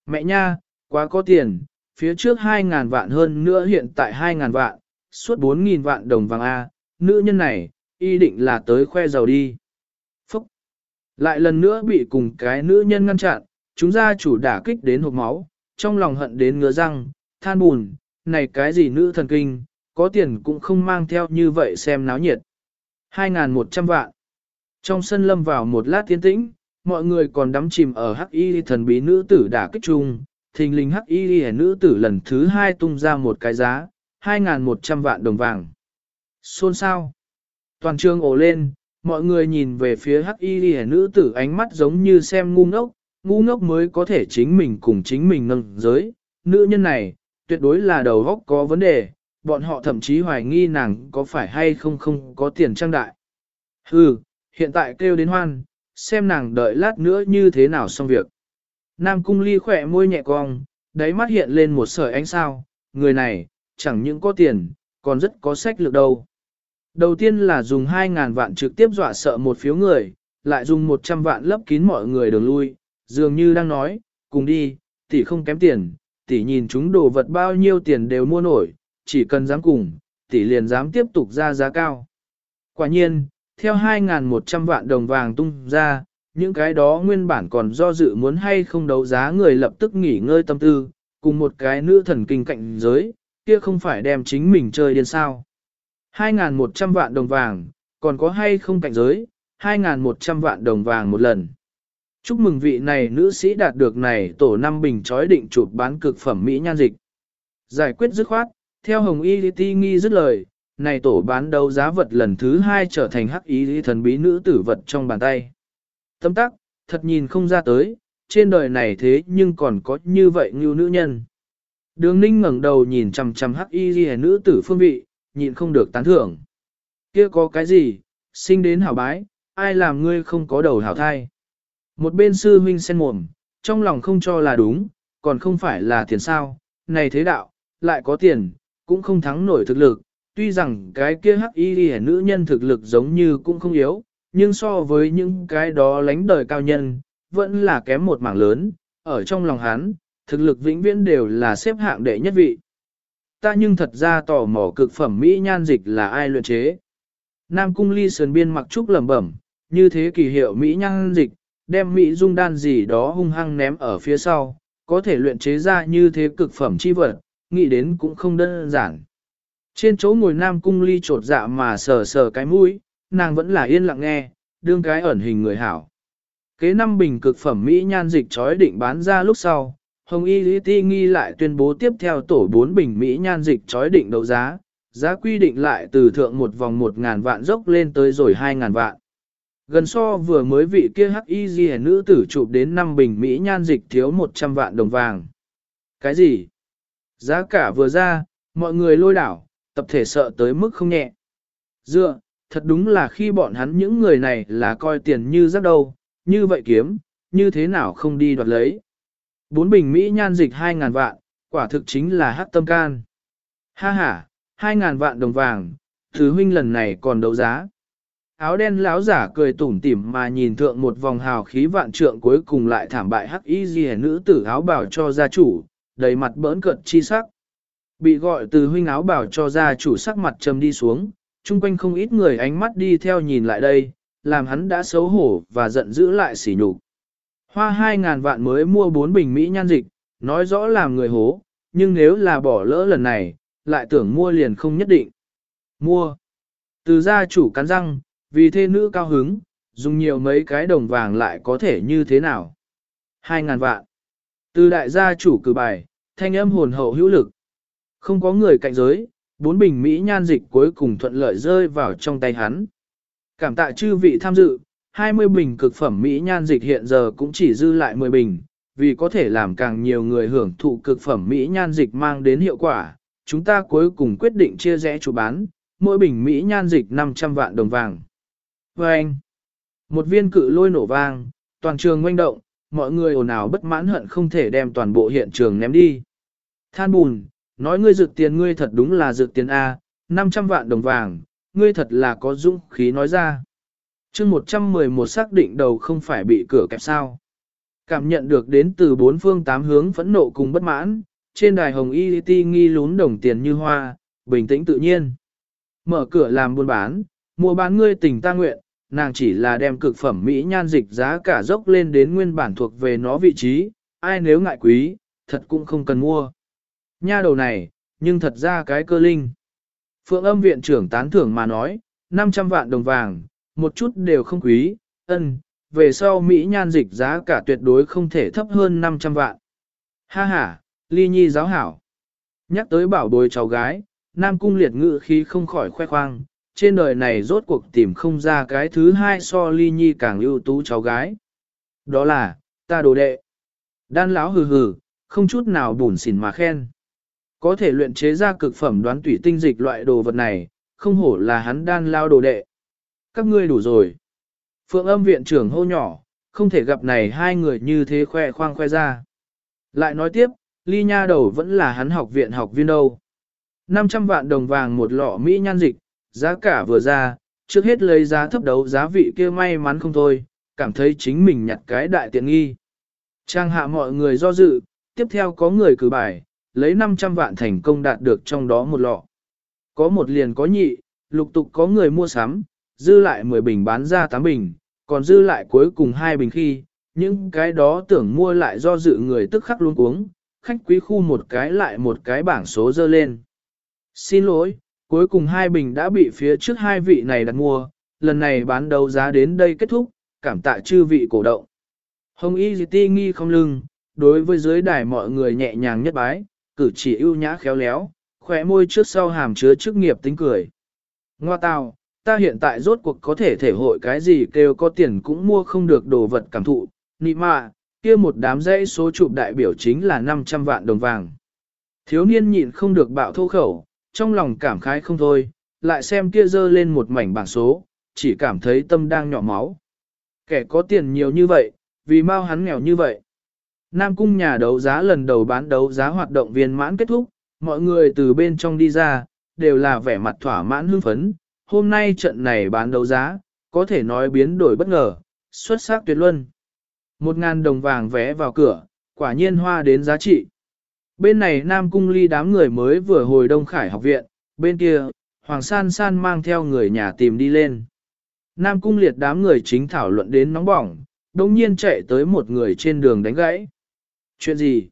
Mẹ nha, quá có tiền, phía trước 2.000 vạn hơn nữa hiện tại 2.000 vạn, suốt 4.000 vạn đồng vàng A, nữ nhân này, y định là tới khoe giàu đi. Lại lần nữa bị cùng cái nữ nhân ngăn chặn, chúng gia chủ đả kích đến hộp máu, trong lòng hận đến ngứa răng, than buồn, này cái gì nữ thần kinh, có tiền cũng không mang theo như vậy xem náo nhiệt. 2.100 vạn. Trong sân lâm vào một lát tiến tĩnh, mọi người còn đắm chìm ở hắc y thần bí nữ tử đả kích chung, thình lình hắc y nữ tử lần thứ hai tung ra một cái giá, 2.100 vạn đồng vàng. Xôn sao? Toàn trường ổ lên, mọi người nhìn về phía hắc y nữ tử ánh mắt giống như xem ngu ngốc, ngu ngốc mới có thể chính mình cùng chính mình nâng giới. Nữ nhân này, tuyệt đối là đầu góc có vấn đề, bọn họ thậm chí hoài nghi nàng có phải hay không không có tiền trang đại. Hừ, hiện tại kêu đến hoan, xem nàng đợi lát nữa như thế nào xong việc. Nam cung ly khỏe môi nhẹ cong, đáy mắt hiện lên một sợi ánh sao, người này, chẳng những có tiền, còn rất có sách lược đâu. Đầu tiên là dùng 2.000 vạn trực tiếp dọa sợ một phiếu người, lại dùng 100 vạn lấp kín mọi người đường lui, dường như đang nói, cùng đi, tỷ không kém tiền, tỷ nhìn chúng đồ vật bao nhiêu tiền đều mua nổi, chỉ cần dám cùng, tỷ liền dám tiếp tục ra giá cao. Quả nhiên, theo 2.100 vạn đồng vàng tung ra, những cái đó nguyên bản còn do dự muốn hay không đấu giá người lập tức nghỉ ngơi tâm tư, cùng một cái nữ thần kinh cạnh giới, kia không phải đem chính mình chơi điên sao. 2.100 vạn đồng vàng, còn có hay không cạnh giới, 2.100 vạn đồng vàng một lần. Chúc mừng vị này nữ sĩ đạt được này tổ năm bình chói định chụp bán cực phẩm Mỹ nhan dịch. Giải quyết dứt khoát, theo Hồng Y Ti nghi dứt lời, này tổ bán đấu giá vật lần thứ hai trở thành hắc ý thần bí nữ tử vật trong bàn tay. Tâm tắc, thật nhìn không ra tới, trên đời này thế nhưng còn có như vậy như nữ nhân. Đường ninh ngẩng đầu nhìn chằm chằm hắc y ghi nữ tử phương vị, nhìn không được tán thưởng. Kia có cái gì, sinh đến hảo bái, ai làm ngươi không có đầu hảo thai. Một bên sư huynh sen mồm, trong lòng không cho là đúng, còn không phải là tiền sao, này thế đạo, lại có tiền, cũng không thắng nổi thực lực, tuy rằng cái kia hắc y hẻ nữ nhân thực lực giống như cũng không yếu, nhưng so với những cái đó lánh đời cao nhân, vẫn là kém một mảng lớn, ở trong lòng hắn, thực lực vĩnh viễn đều là xếp hạng đệ nhất vị. Ta nhưng thật ra tò mò cực phẩm Mỹ nhan dịch là ai luyện chế. Nam cung ly sườn biên mặc trúc lẩm bẩm, như thế kỳ hiệu Mỹ nhan dịch, đem Mỹ dung đan gì đó hung hăng ném ở phía sau, có thể luyện chế ra như thế cực phẩm chi vật, nghĩ đến cũng không đơn giản. Trên chỗ ngồi Nam cung ly trột dạ mà sờ sờ cái mũi, nàng vẫn là yên lặng nghe, đương cái ẩn hình người hảo. Kế năm bình cực phẩm Mỹ nhan dịch chói định bán ra lúc sau, Hồng Y Lý Ti nghi lại tuyên bố tiếp theo tổ 4 bình Mỹ nhan dịch chói định đấu giá, giá quy định lại từ thượng một vòng 1.000 vạn dốc lên tới rồi 2.000 vạn. Gần so vừa mới vị kia hắc y di nữ tử chụp đến 5 bình Mỹ nhan dịch thiếu 100 vạn đồng vàng. Cái gì? Giá cả vừa ra, mọi người lôi đảo, tập thể sợ tới mức không nhẹ. Dựa, thật đúng là khi bọn hắn những người này là coi tiền như rác đâu, như vậy kiếm, như thế nào không đi đoạt lấy. Bốn bình Mỹ nhan dịch 2.000 vạn, quả thực chính là hắc tâm can. Ha ha, 2.000 vạn đồng vàng, thứ huynh lần này còn đấu giá. Áo đen láo giả cười tủm tỉm mà nhìn thượng một vòng hào khí vạn trượng cuối cùng lại thảm bại hắc y ghi nữ tử áo bảo cho gia chủ, đầy mặt bỡn cợt chi sắc. Bị gọi từ huynh áo bảo cho gia chủ sắc mặt trầm đi xuống, chung quanh không ít người ánh mắt đi theo nhìn lại đây, làm hắn đã xấu hổ và giận dữ lại sỉ nhục. Hoa 2.000 vạn mới mua 4 bình Mỹ nhan dịch, nói rõ làm người hố, nhưng nếu là bỏ lỡ lần này, lại tưởng mua liền không nhất định. Mua. Từ gia chủ cắn răng, vì thế nữ cao hứng, dùng nhiều mấy cái đồng vàng lại có thể như thế nào. 2.000 vạn. Từ đại gia chủ cử bài, thanh âm hồn hậu hữu lực. Không có người cạnh giới, bốn bình Mỹ nhan dịch cuối cùng thuận lợi rơi vào trong tay hắn. Cảm tạ chư vị tham dự, 20 bình cực phẩm Mỹ nhan dịch hiện giờ cũng chỉ dư lại 10 bình, vì có thể làm càng nhiều người hưởng thụ cực phẩm Mỹ nhan dịch mang đến hiệu quả, chúng ta cuối cùng quyết định chia rẽ chủ bán, mỗi bình Mỹ nhan dịch 500 vạn đồng vàng. Và anh, một viên cự lôi nổ vang, toàn trường ngoanh động, mọi người ồn ào bất mãn hận không thể đem toàn bộ hiện trường ném đi. Than bùn, nói ngươi rực tiền ngươi thật đúng là rực tiền A, 500 vạn đồng vàng, ngươi thật là có dũng khí nói ra chương 111 xác định đầu không phải bị cửa kẹp sao. Cảm nhận được đến từ bốn phương tám hướng phẫn nộ cùng bất mãn, trên đài hồng y ti nghi lún đồng tiền như hoa, bình tĩnh tự nhiên. Mở cửa làm buôn bán, mua bán ngươi tình ta nguyện, nàng chỉ là đem cực phẩm Mỹ nhan dịch giá cả dốc lên đến nguyên bản thuộc về nó vị trí, ai nếu ngại quý, thật cũng không cần mua. Nha đầu này, nhưng thật ra cái cơ linh. Phượng âm viện trưởng tán thưởng mà nói, 500 vạn đồng vàng, một chút đều không quý, ân, về sau Mỹ nhan dịch giá cả tuyệt đối không thể thấp hơn 500 vạn. Ha ha, ly nhi giáo hảo. Nhắc tới bảo bối cháu gái, Nam Cung liệt ngự khí không khỏi khoe khoang, trên đời này rốt cuộc tìm không ra cái thứ hai so ly nhi càng ưu tú cháu gái. Đó là, ta đồ đệ. Đan lão hừ hừ, không chút nào bùn xỉn mà khen. Có thể luyện chế ra cực phẩm đoán tủy tinh dịch loại đồ vật này, không hổ là hắn đan lao đồ đệ. Các ngươi đủ rồi. Phượng âm viện trưởng hô nhỏ, không thể gặp này hai người như thế khoe khoang khoe ra. Lại nói tiếp, ly nha đầu vẫn là hắn học viện học viên đâu. 500 vạn đồng vàng một lọ Mỹ nhan dịch, giá cả vừa ra, trước hết lấy giá thấp đấu giá vị kia may mắn không thôi, cảm thấy chính mình nhặt cái đại tiện nghi. Trang hạ mọi người do dự, tiếp theo có người cử bài, lấy 500 vạn thành công đạt được trong đó một lọ. Có một liền có nhị, lục tục có người mua sắm, dư lại 10 bình bán ra 8 bình, còn dư lại cuối cùng hai bình khi, những cái đó tưởng mua lại do dự người tức khắc luôn uống, khách quý khu một cái lại một cái bảng số dơ lên. Xin lỗi, cuối cùng hai bình đã bị phía trước hai vị này đặt mua, lần này bán đấu giá đến đây kết thúc, cảm tạ chư vị cổ động. Hồng Y Ti nghi không lưng, đối với dưới đài mọi người nhẹ nhàng nhất bái, cử chỉ ưu nhã khéo léo, khỏe môi trước sau hàm chứa chức nghiệp tính cười. Ngoa tào, ta hiện tại rốt cuộc có thể thể hội cái gì kêu có tiền cũng mua không được đồ vật cảm thụ, nị mạ, kia một đám dãy số chụp đại biểu chính là 500 vạn đồng vàng. Thiếu niên nhịn không được bạo thô khẩu, trong lòng cảm khái không thôi, lại xem kia dơ lên một mảnh bảng số, chỉ cảm thấy tâm đang nhỏ máu. Kẻ có tiền nhiều như vậy, vì mau hắn nghèo như vậy. Nam cung nhà đấu giá lần đầu bán đấu giá hoạt động viên mãn kết thúc, mọi người từ bên trong đi ra, đều là vẻ mặt thỏa mãn hưng phấn. Hôm nay trận này bán đấu giá, có thể nói biến đổi bất ngờ, xuất sắc tuyệt luân. Một ngàn đồng vàng vé vào cửa, quả nhiên hoa đến giá trị. Bên này Nam Cung ly đám người mới vừa hồi Đông Khải học viện, bên kia, Hoàng San San mang theo người nhà tìm đi lên. Nam Cung liệt đám người chính thảo luận đến nóng bỏng, đồng nhiên chạy tới một người trên đường đánh gãy. Chuyện gì?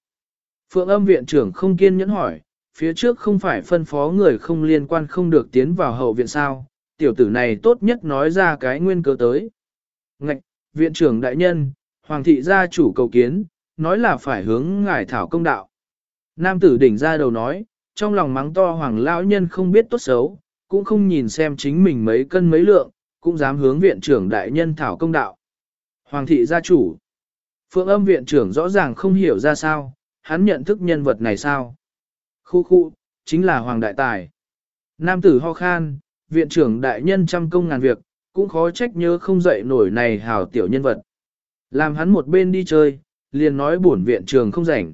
Phượng âm viện trưởng không kiên nhẫn hỏi, phía trước không phải phân phó người không liên quan không được tiến vào hậu viện sao, tiểu tử này tốt nhất nói ra cái nguyên cớ tới. Ngạch, viện trưởng đại nhân, hoàng thị gia chủ cầu kiến, nói là phải hướng ngải thảo công đạo. Nam tử đỉnh ra đầu nói, trong lòng mắng to hoàng lão nhân không biết tốt xấu, cũng không nhìn xem chính mình mấy cân mấy lượng, cũng dám hướng viện trưởng đại nhân thảo công đạo. Hoàng thị gia chủ. Phượng âm viện trưởng rõ ràng không hiểu ra sao, hắn nhận thức nhân vật này sao. Khu khu, chính là Hoàng Đại Tài. Nam tử ho khan, viện trưởng đại nhân trăm công ngàn việc, cũng khó trách nhớ không dậy nổi này hào tiểu nhân vật. Làm hắn một bên đi chơi, liền nói bổn viện trưởng không rảnh.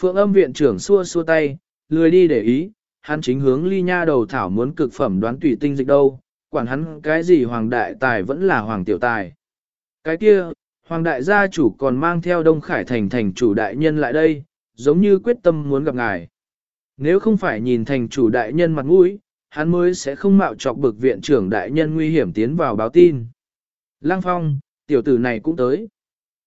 Phượng âm viện trưởng xua xua tay, lười đi để ý, hắn chính hướng ly nha đầu thảo muốn cực phẩm đoán tùy tinh dịch đâu, quản hắn cái gì hoàng đại tài vẫn là hoàng tiểu tài. Cái kia, hoàng đại gia chủ còn mang theo Đông Khải thành thành chủ đại nhân lại đây, giống như quyết tâm muốn gặp ngài. Nếu không phải nhìn thành chủ đại nhân mặt mũi, hắn mới sẽ không mạo chọc bực viện trưởng đại nhân nguy hiểm tiến vào báo tin. Lăng phong, tiểu tử này cũng tới.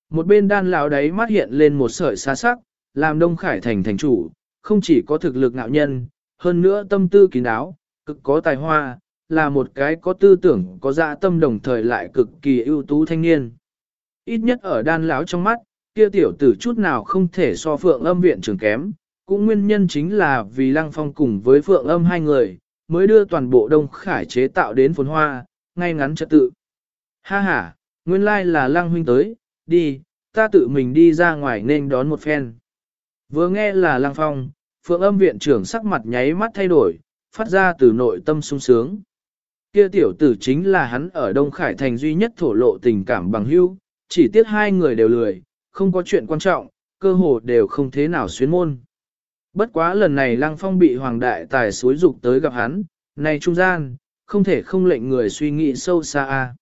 Một bên đan lão đấy mắt hiện lên một sợi xa sắc, làm Đông Khải thành thành chủ, không chỉ có thực lực ngạo nhân, hơn nữa tâm tư kín đáo, cực có tài hoa, là một cái có tư tưởng, có dạ tâm đồng thời lại cực kỳ ưu tú thanh niên. Ít nhất ở đan lão trong mắt, kia tiểu tử chút nào không thể so phượng âm viện trưởng kém, cũng nguyên nhân chính là vì lăng phong cùng với phượng âm hai người, mới đưa toàn bộ đông khải chế tạo đến phồn hoa, ngay ngắn trật tự. Ha ha, nguyên lai là lăng huynh tới, đi, ta tự mình đi ra ngoài nên đón một phen. Vừa nghe là lăng phong, phượng âm viện trưởng sắc mặt nháy mắt thay đổi, phát ra từ nội tâm sung sướng. Kia tiểu tử chính là hắn ở Đông Khải Thành duy nhất thổ lộ tình cảm bằng hữu, chỉ tiếc hai người đều lười, không có chuyện quan trọng, cơ hồ đều không thế nào xuyến môn. Bất quá lần này Lăng Phong bị Hoàng Đại Tài xối dục tới gặp hắn, này trung gian, không thể không lệnh người suy nghĩ sâu xa. a.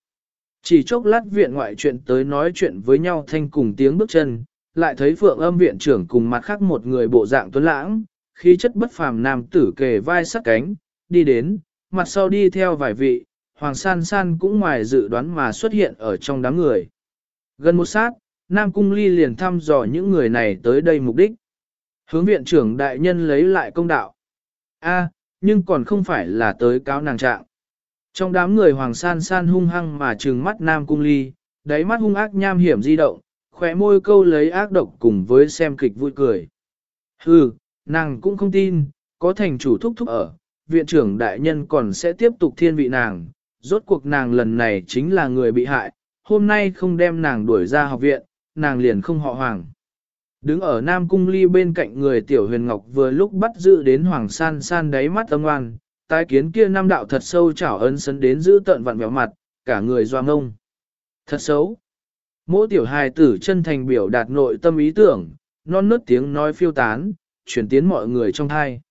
Chỉ chốc lát viện ngoại chuyện tới nói chuyện với nhau thanh cùng tiếng bước chân, lại thấy phượng âm viện trưởng cùng mặt khác một người bộ dạng tuấn lãng, khí chất bất phàm nam tử kề vai sát cánh, đi đến, mặt sau đi theo vài vị, Hoàng San San cũng ngoài dự đoán mà xuất hiện ở trong đám người. Gần một sát, Nam Cung Ly liền thăm dò những người này tới đây mục đích. Hướng viện trưởng đại nhân lấy lại công đạo. A, nhưng còn không phải là tới cáo nàng trạng. Trong đám người Hoàng San San hung hăng mà trừng mắt Nam Cung Ly, đáy mắt hung ác nham hiểm di động, khỏe môi câu lấy ác độc cùng với xem kịch vui cười. Hừ, nàng cũng không tin, có thành chủ thúc thúc ở, viện trưởng đại nhân còn sẽ tiếp tục thiên vị nàng, rốt cuộc nàng lần này chính là người bị hại, hôm nay không đem nàng đuổi ra học viện, nàng liền không họ hoàng. Đứng ở Nam Cung Ly bên cạnh người Tiểu Huyền Ngọc vừa lúc bắt giữ đến Hoàng San San đáy mắt âm ngoan, tái kiến kia nam đạo thật sâu chảo ấn sấn đến giữ tận vặn béo mặt, cả người doa ngông. Thật xấu. Mỗi tiểu hài tử chân thành biểu đạt nội tâm ý tưởng, non nớt tiếng nói phiêu tán, chuyển tiến mọi người trong thai.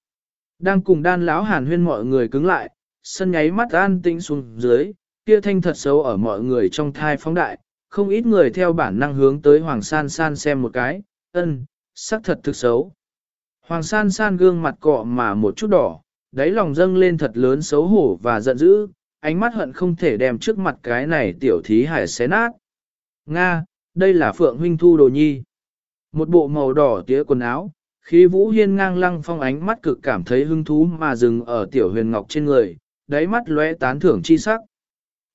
Đang cùng đan lão hàn huyên mọi người cứng lại, sân nháy mắt an tĩnh xuống dưới, kia thanh thật xấu ở mọi người trong thai phóng đại, không ít người theo bản năng hướng tới Hoàng San San xem một cái, ân, sắc thật thực xấu. Hoàng San San gương mặt cọ mà một chút đỏ, đáy lòng dâng lên thật lớn xấu hổ và giận dữ, ánh mắt hận không thể đem trước mặt cái này tiểu thí hải xé nát. Nga, đây là Phượng Huynh Thu Đồ Nhi. Một bộ màu đỏ tía quần áo, khi Vũ Hiên ngang lăng phong ánh mắt cực cảm thấy hứng thú mà dừng ở tiểu huyền ngọc trên người, đáy mắt lóe tán thưởng chi sắc.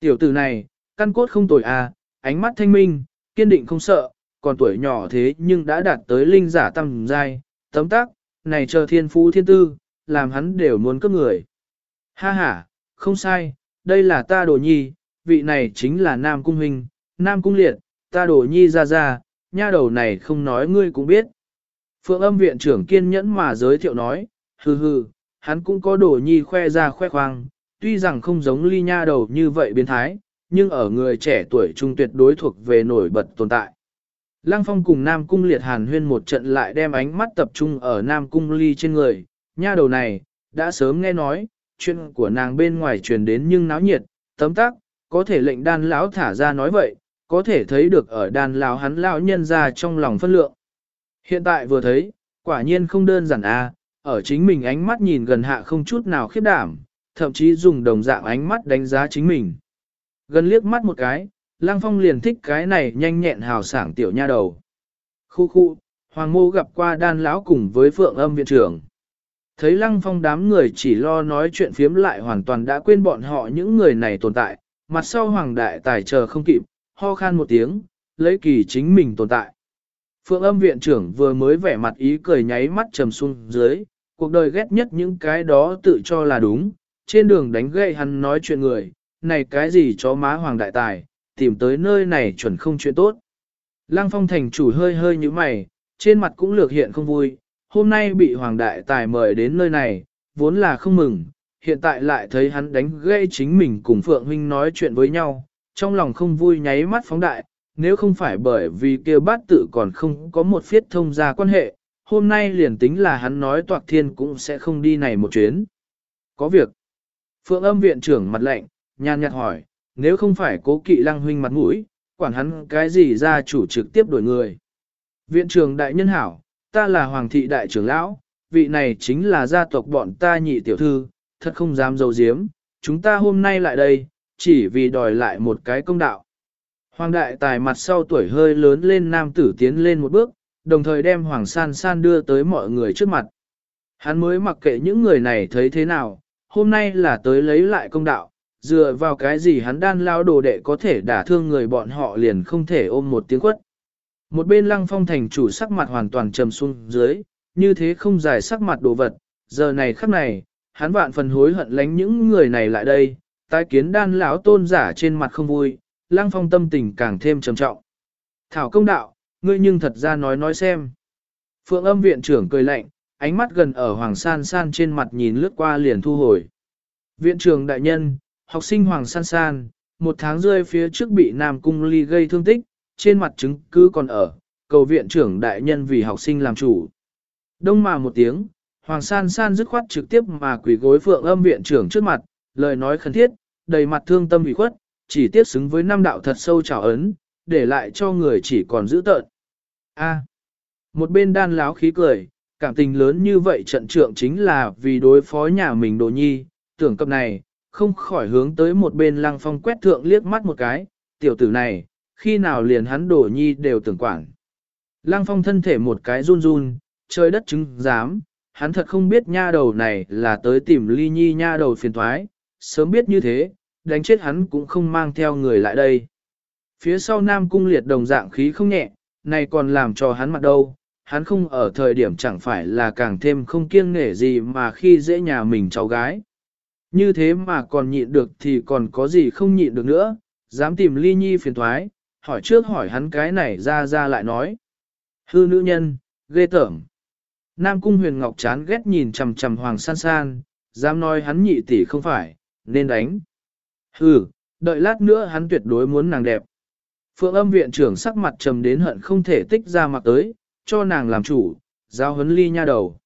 Tiểu tử này, căn cốt không tồi à, ánh mắt thanh minh, kiên định không sợ, còn tuổi nhỏ thế nhưng đã đạt tới linh giả tầm giai, tấm tác, này chờ thiên phú thiên tư, làm hắn đều muốn cướp người. Ha ha, không sai, đây là ta đồ nhi, vị này chính là Nam Cung Huynh, Nam Cung Liệt, ta đồ nhi ra ra, nha đầu này không nói ngươi cũng biết. Phượng âm viện trưởng kiên nhẫn mà giới thiệu nói, hừ hừ, hắn cũng có đồ nhi khoe ra khoe khoang, tuy rằng không giống ly nha đầu như vậy biến thái, nhưng ở người trẻ tuổi trung tuyệt đối thuộc về nổi bật tồn tại. Lăng Phong cùng Nam Cung liệt hàn huyên một trận lại đem ánh mắt tập trung ở Nam Cung ly trên người, nha đầu này, đã sớm nghe nói, chuyện của nàng bên ngoài truyền đến nhưng náo nhiệt, tấm tắc, có thể lệnh đan lão thả ra nói vậy, có thể thấy được ở đan lão hắn lão nhân ra trong lòng phân lượng. Hiện tại vừa thấy, quả nhiên không đơn giản a, ở chính mình ánh mắt nhìn gần hạ không chút nào khiếp đảm, thậm chí dùng đồng dạng ánh mắt đánh giá chính mình. Gần liếc mắt một cái, Lăng Phong liền thích cái này nhanh nhẹn hào sảng tiểu nha đầu. Khu khu, Hoàng Mô gặp qua đan lão cùng với Phượng âm viện trưởng. Thấy Lăng Phong đám người chỉ lo nói chuyện phiếm lại hoàn toàn đã quên bọn họ những người này tồn tại, mặt sau Hoàng Đại Tài chờ không kịp, ho khan một tiếng, lấy kỳ chính mình tồn tại. Phượng âm viện trưởng vừa mới vẻ mặt ý cười nháy mắt trầm xuống dưới, cuộc đời ghét nhất những cái đó tự cho là đúng, trên đường đánh gậy hắn nói chuyện người, này cái gì chó má hoàng đại tài, tìm tới nơi này chuẩn không chuyện tốt. Lăng phong thành chủ hơi hơi như mày, trên mặt cũng lược hiện không vui, hôm nay bị hoàng đại tài mời đến nơi này, vốn là không mừng, hiện tại lại thấy hắn đánh gây chính mình cùng Phượng Huynh nói chuyện với nhau, trong lòng không vui nháy mắt phóng đại, nếu không phải bởi vì kia bát tự còn không có một phiết thông ra quan hệ, hôm nay liền tính là hắn nói toạc thiên cũng sẽ không đi này một chuyến. Có việc. Phượng âm viện trưởng mặt lạnh, nhàn nhạt hỏi, nếu không phải cố kỵ lăng huynh mặt mũi, quản hắn cái gì ra chủ trực tiếp đổi người. Viện trưởng đại nhân hảo, ta là hoàng thị đại trưởng lão, vị này chính là gia tộc bọn ta nhị tiểu thư, thật không dám dầu diếm, chúng ta hôm nay lại đây, chỉ vì đòi lại một cái công đạo. Hoàng đại tài mặt sau tuổi hơi lớn lên nam tử tiến lên một bước, đồng thời đem Hoàng San San đưa tới mọi người trước mặt. Hắn mới mặc kệ những người này thấy thế nào, hôm nay là tới lấy lại công đạo, dựa vào cái gì hắn đan lao đồ đệ có thể đả thương người bọn họ liền không thể ôm một tiếng quất. Một bên lăng phong thành chủ sắc mặt hoàn toàn trầm xuống dưới, như thế không giải sắc mặt đồ vật, giờ này khắc này, hắn vạn phần hối hận lánh những người này lại đây, tái kiến đan lão tôn giả trên mặt không vui, lăng phong tâm tình càng thêm trầm trọng. Thảo công đạo, ngươi nhưng thật ra nói nói xem. Phượng âm viện trưởng cười lạnh, ánh mắt gần ở Hoàng San San trên mặt nhìn lướt qua liền thu hồi. Viện trưởng đại nhân, học sinh Hoàng San San, một tháng rơi phía trước bị Nam Cung Ly gây thương tích, trên mặt chứng cứ còn ở, cầu viện trưởng đại nhân vì học sinh làm chủ. Đông mà một tiếng, Hoàng San San dứt khoát trực tiếp mà quỷ gối Phượng âm viện trưởng trước mặt, lời nói khẩn thiết, đầy mặt thương tâm ủy khuất, chỉ tiếp xứng với năm đạo thật sâu trào ấn, để lại cho người chỉ còn giữ tợn. A. một bên đan láo khí cười, cảm tình lớn như vậy trận trượng chính là vì đối phó nhà mình đồ nhi, tưởng cập này, không khỏi hướng tới một bên lăng phong quét thượng liếc mắt một cái, tiểu tử này, khi nào liền hắn đổ nhi đều tưởng quản. Lăng phong thân thể một cái run run, trời đất chứng dám, hắn thật không biết nha đầu này là tới tìm ly nhi nha đầu phiền thoái, sớm biết như thế, đánh chết hắn cũng không mang theo người lại đây. Phía sau nam cung liệt đồng dạng khí không nhẹ, này còn làm cho hắn mặt đâu, hắn không ở thời điểm chẳng phải là càng thêm không kiêng nể gì mà khi dễ nhà mình cháu gái. Như thế mà còn nhịn được thì còn có gì không nhịn được nữa, dám tìm ly nhi phiền thoái, hỏi trước hỏi hắn cái này ra ra lại nói. Hư nữ nhân, ghê tởm. Nam cung huyền ngọc chán ghét nhìn chầm chầm hoàng san san, dám nói hắn nhị tỷ không phải, nên đánh. Hừ, đợi lát nữa hắn tuyệt đối muốn nàng đẹp. Phượng âm viện trưởng sắc mặt trầm đến hận không thể tích ra mặt tới, cho nàng làm chủ, giao huấn ly nha đầu.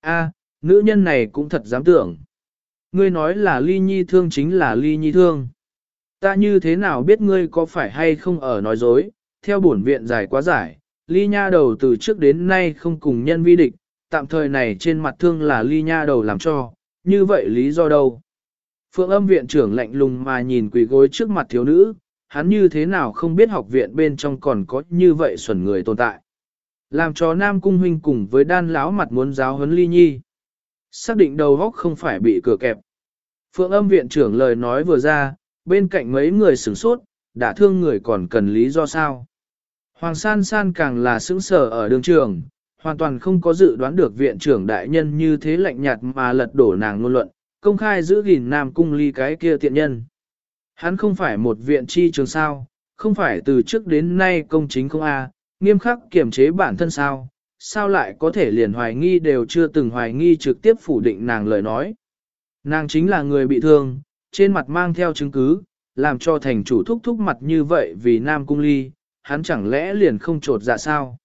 A, nữ nhân này cũng thật dám tưởng. Ngươi nói là ly nhi thương chính là ly nhi thương. Ta như thế nào biết ngươi có phải hay không ở nói dối, theo bổn viện giải quá giải, ly nha đầu từ trước đến nay không cùng nhân vi địch, tạm thời này trên mặt thương là ly nha đầu làm cho, như vậy lý do đâu? Phượng âm viện trưởng lạnh lùng mà nhìn quỷ gối trước mặt thiếu nữ, hắn như thế nào không biết học viện bên trong còn có như vậy xuẩn người tồn tại. Làm cho Nam Cung Huynh cùng với đan lão mặt muốn giáo huấn ly nhi. Xác định đầu góc không phải bị cửa kẹp. Phượng âm viện trưởng lời nói vừa ra, bên cạnh mấy người sửng sốt, đã thương người còn cần lý do sao. Hoàng san san càng là sững sở ở đường trường, hoàn toàn không có dự đoán được viện trưởng đại nhân như thế lạnh nhạt mà lật đổ nàng ngôn luận, công khai giữ gìn Nam Cung ly cái kia tiện nhân. Hắn không phải một viện chi trường sao, không phải từ trước đến nay công chính không a, nghiêm khắc kiểm chế bản thân sao, sao lại có thể liền hoài nghi đều chưa từng hoài nghi trực tiếp phủ định nàng lời nói. Nàng chính là người bị thương, trên mặt mang theo chứng cứ, làm cho thành chủ thúc thúc mặt như vậy vì Nam Cung Ly, hắn chẳng lẽ liền không trột dạ sao.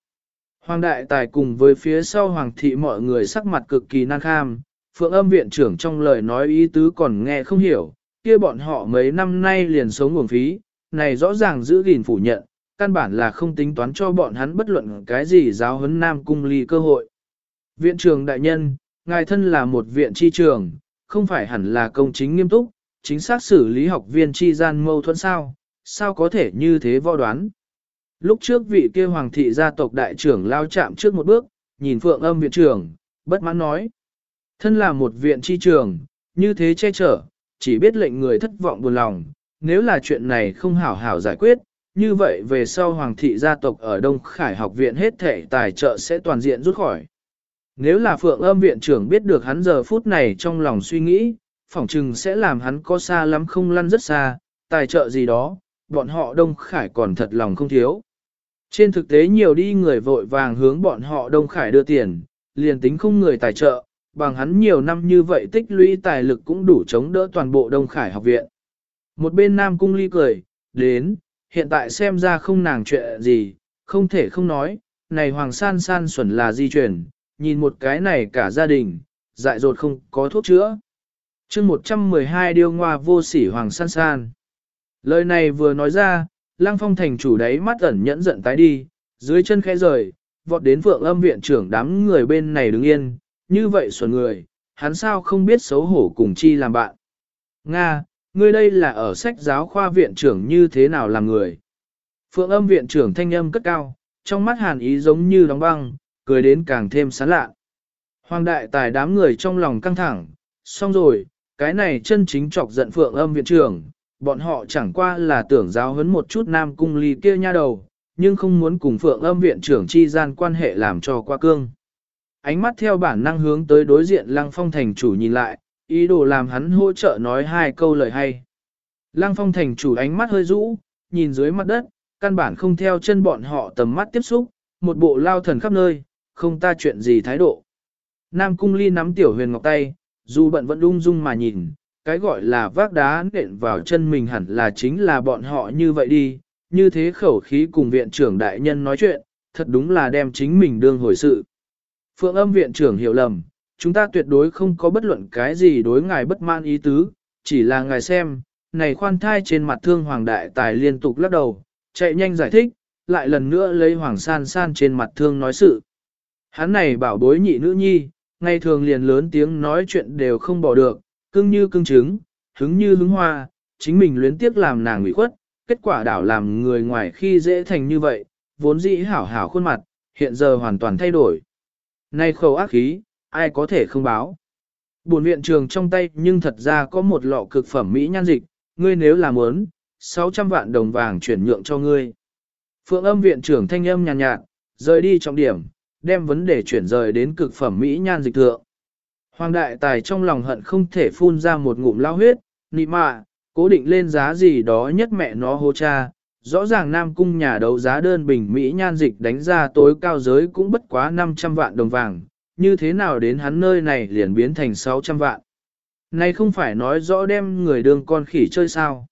Hoàng đại tài cùng với phía sau hoàng thị mọi người sắc mặt cực kỳ nan kham, phượng âm viện trưởng trong lời nói ý tứ còn nghe không hiểu, kia bọn họ mấy năm nay liền sống nguồn phí, này rõ ràng giữ gìn phủ nhận, căn bản là không tính toán cho bọn hắn bất luận cái gì giáo huấn nam cung ly cơ hội. Viện trưởng đại nhân, ngài thân là một viện tri trường, không phải hẳn là công chính nghiêm túc, chính xác xử lý học viên tri gian mâu thuẫn sao, sao có thể như thế võ đoán. Lúc trước vị kia hoàng thị gia tộc đại trưởng lao chạm trước một bước, nhìn phượng âm viện trưởng, bất mãn nói. Thân là một viện tri trường, như thế che chở, chỉ biết lệnh người thất vọng buồn lòng, nếu là chuyện này không hảo hảo giải quyết, như vậy về sau hoàng thị gia tộc ở Đông Khải học viện hết thể tài trợ sẽ toàn diện rút khỏi. Nếu là phượng âm viện trưởng biết được hắn giờ phút này trong lòng suy nghĩ, phỏng chừng sẽ làm hắn có xa lắm không lăn rất xa, tài trợ gì đó, bọn họ Đông Khải còn thật lòng không thiếu. Trên thực tế nhiều đi người vội vàng hướng bọn họ Đông Khải đưa tiền, liền tính không người tài trợ, bằng hắn nhiều năm như vậy tích lũy tài lực cũng đủ chống đỡ toàn bộ Đông Khải học viện. Một bên Nam Cung Ly cười, đến, hiện tại xem ra không nàng chuyện gì, không thể không nói, này Hoàng San San xuẩn là di chuyển, nhìn một cái này cả gia đình, dại dột không có thuốc chữa. chương 112 điêu ngoa vô sỉ Hoàng San San. Lời này vừa nói ra, Lăng Phong thành chủ đấy mắt ẩn nhẫn giận tái đi, dưới chân khẽ rời, vọt đến vượng âm viện trưởng đám người bên này đứng yên, như vậy xuẩn người, hắn sao không biết xấu hổ cùng chi làm bạn. Nga, ngươi đây là ở sách giáo khoa viện trưởng như thế nào làm người. Phượng âm viện trưởng thanh âm cất cao, trong mắt hàn ý giống như đóng băng, cười đến càng thêm sán lạ. Hoàng đại tài đám người trong lòng căng thẳng, xong rồi, cái này chân chính chọc giận phượng âm viện trưởng, bọn họ chẳng qua là tưởng giáo huấn một chút nam cung ly kia nha đầu, nhưng không muốn cùng phượng âm viện trưởng chi gian quan hệ làm cho qua cương. Ánh mắt theo bản năng hướng tới đối diện lăng phong thành chủ nhìn lại, ý đồ làm hắn hỗ trợ nói hai câu lời hay. Lăng phong thành chủ ánh mắt hơi rũ, nhìn dưới mặt đất, căn bản không theo chân bọn họ tầm mắt tiếp xúc, một bộ lao thần khắp nơi, không ta chuyện gì thái độ. Nam cung ly nắm tiểu huyền ngọc tay, dù bận vẫn ung dung mà nhìn, cái gọi là vác đá nện vào chân mình hẳn là chính là bọn họ như vậy đi, như thế khẩu khí cùng viện trưởng đại nhân nói chuyện, thật đúng là đem chính mình đương hồi sự. Phượng âm viện trưởng hiểu lầm, chúng ta tuyệt đối không có bất luận cái gì đối ngài bất mãn ý tứ, chỉ là ngài xem, này khoan thai trên mặt thương hoàng đại tài liên tục lắc đầu, chạy nhanh giải thích, lại lần nữa lấy hoàng san san trên mặt thương nói sự. Hắn này bảo bối nhị nữ nhi, ngày thường liền lớn tiếng nói chuyện đều không bỏ được, cưng như cưng trứng, hứng như hứng hoa, chính mình luyến tiếc làm nàng ủy khuất, kết quả đảo làm người ngoài khi dễ thành như vậy, vốn dĩ hảo hảo khuôn mặt, hiện giờ hoàn toàn thay đổi. Nay khẩu ác khí, ai có thể không báo. Buồn viện trường trong tay nhưng thật ra có một lọ cực phẩm Mỹ nhan dịch, ngươi nếu là muốn, 600 vạn đồng vàng chuyển nhượng cho ngươi. Phượng âm viện trưởng thanh âm nhàn nhạt, nhạt, rời đi trọng điểm, đem vấn đề chuyển rời đến cực phẩm Mỹ nhan dịch thượng. Hoàng đại tài trong lòng hận không thể phun ra một ngụm lao huyết, nị mạ, cố định lên giá gì đó nhất mẹ nó hô cha. Rõ ràng Nam Cung nhà đấu giá đơn bình Mỹ nhan dịch đánh ra tối cao giới cũng bất quá 500 vạn đồng vàng, như thế nào đến hắn nơi này liền biến thành 600 vạn. Này không phải nói rõ đem người đương con khỉ chơi sao.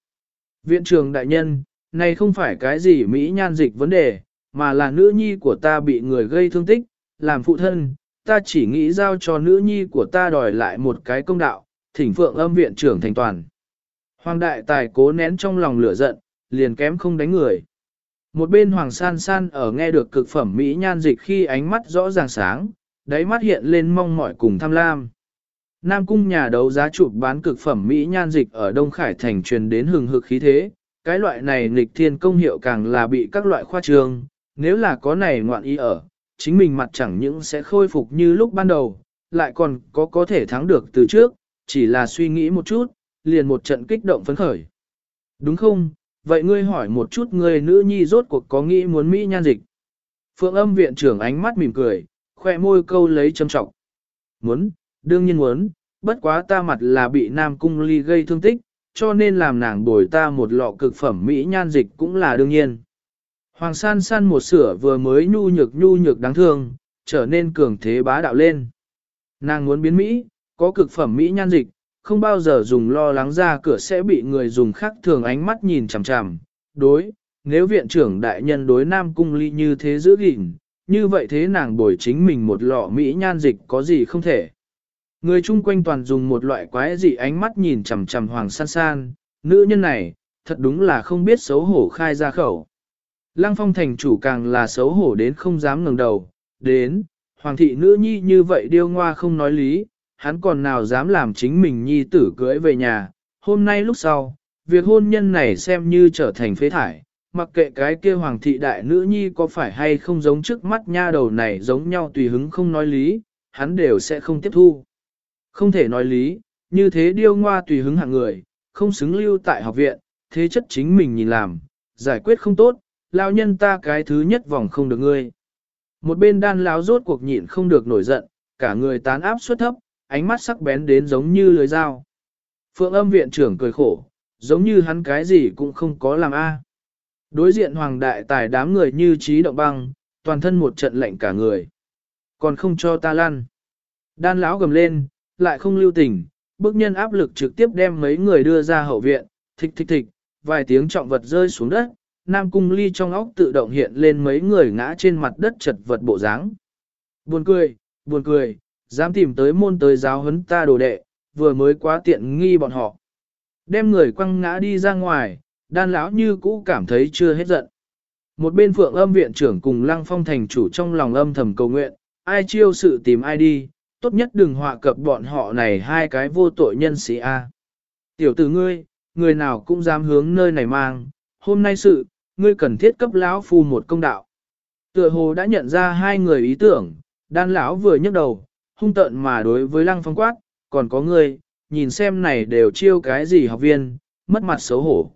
Viện trưởng đại nhân, này không phải cái gì Mỹ nhan dịch vấn đề, mà là nữ nhi của ta bị người gây thương tích, làm phụ thân, ta chỉ nghĩ giao cho nữ nhi của ta đòi lại một cái công đạo, thỉnh phượng âm viện trưởng thành toàn. Hoàng đại tài cố nén trong lòng lửa giận, liền kém không đánh người. Một bên hoàng san san ở nghe được cực phẩm Mỹ nhan dịch khi ánh mắt rõ ràng sáng, đáy mắt hiện lên mong mỏi cùng tham lam. Nam cung nhà đấu giá chụp bán cực phẩm Mỹ nhan dịch ở Đông Khải Thành truyền đến hừng hực khí thế, cái loại này nghịch thiên công hiệu càng là bị các loại khoa trường, nếu là có này ngoạn ý ở, chính mình mặt chẳng những sẽ khôi phục như lúc ban đầu, lại còn có có thể thắng được từ trước, chỉ là suy nghĩ một chút, liền một trận kích động phấn khởi. Đúng không? Vậy ngươi hỏi một chút người nữ nhi rốt cuộc có nghĩ muốn Mỹ nhan dịch. Phượng âm viện trưởng ánh mắt mỉm cười, khoe môi câu lấy châm trọng. Muốn, đương nhiên muốn, bất quá ta mặt là bị Nam Cung Ly gây thương tích, cho nên làm nàng bồi ta một lọ cực phẩm Mỹ nhan dịch cũng là đương nhiên. Hoàng san san một sửa vừa mới nhu nhược nhu nhược đáng thương, trở nên cường thế bá đạo lên. Nàng muốn biến Mỹ, có cực phẩm Mỹ nhan dịch, không bao giờ dùng lo lắng ra cửa sẽ bị người dùng khác thường ánh mắt nhìn chằm chằm. Đối, nếu viện trưởng đại nhân đối Nam Cung Ly như thế giữ gìn, như vậy thế nàng bồi chính mình một lọ Mỹ nhan dịch có gì không thể. Người chung quanh toàn dùng một loại quái dị ánh mắt nhìn chằm chằm Hoàng san san, nữ nhân này, thật đúng là không biết xấu hổ khai ra khẩu. Lăng phong thành chủ càng là xấu hổ đến không dám ngẩng đầu, đến, hoàng thị nữ nhi như vậy điêu ngoa không nói lý, hắn còn nào dám làm chính mình nhi tử cưỡi về nhà, hôm nay lúc sau, việc hôn nhân này xem như trở thành phế thải, mặc kệ cái kia hoàng thị đại nữ nhi có phải hay không giống trước mắt nha đầu này giống nhau tùy hứng không nói lý, hắn đều sẽ không tiếp thu. Không thể nói lý, như thế điêu ngoa tùy hứng hạng người, không xứng lưu tại học viện, thế chất chính mình nhìn làm, giải quyết không tốt, lao nhân ta cái thứ nhất vòng không được ngươi. Một bên đan láo rốt cuộc nhịn không được nổi giận, cả người tán áp suất thấp, ánh mắt sắc bén đến giống như lưới dao. Phượng âm viện trưởng cười khổ, giống như hắn cái gì cũng không có làm a. Đối diện hoàng đại tài đám người như trí động băng, toàn thân một trận lạnh cả người. Còn không cho ta lăn. Đan lão gầm lên, lại không lưu tình, bức nhân áp lực trực tiếp đem mấy người đưa ra hậu viện, thịch thịch thịch, vài tiếng trọng vật rơi xuống đất, Nam Cung Ly trong óc tự động hiện lên mấy người ngã trên mặt đất chật vật bộ dáng. Buồn cười, buồn cười, dám tìm tới môn tới giáo huấn ta đồ đệ, vừa mới quá tiện nghi bọn họ. Đem người quăng ngã đi ra ngoài, đan lão như cũ cảm thấy chưa hết giận. Một bên phượng âm viện trưởng cùng lăng phong thành chủ trong lòng âm thầm cầu nguyện, ai chiêu sự tìm ai đi, tốt nhất đừng họa cập bọn họ này hai cái vô tội nhân sĩ A. Tiểu tử ngươi, người nào cũng dám hướng nơi này mang, hôm nay sự, ngươi cần thiết cấp lão phu một công đạo. Tựa hồ đã nhận ra hai người ý tưởng, đan lão vừa nhấc đầu, hung tợn mà đối với lăng phong quát, còn có ngươi, nhìn xem này đều chiêu cái gì học viên, mất mặt xấu hổ.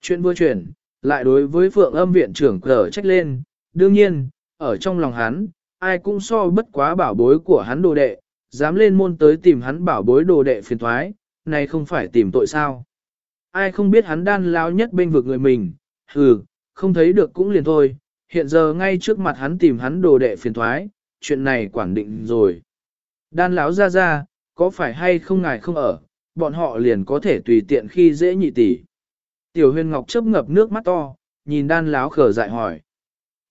Chuyện vừa chuyển, lại đối với phượng âm viện trưởng cờ trách lên, đương nhiên, ở trong lòng hắn, ai cũng so bất quá bảo bối của hắn đồ đệ, dám lên môn tới tìm hắn bảo bối đồ đệ phiền thoái, này không phải tìm tội sao. Ai không biết hắn đan lao nhất bên vực người mình, hừ, không thấy được cũng liền thôi, hiện giờ ngay trước mặt hắn tìm hắn đồ đệ phiền thoái, chuyện này quản định rồi. Đan lão ra ra, có phải hay không ngài không ở, bọn họ liền có thể tùy tiện khi dễ nhị tỷ. Tiểu huyền ngọc chấp ngập nước mắt to, nhìn đan lão khở dại hỏi.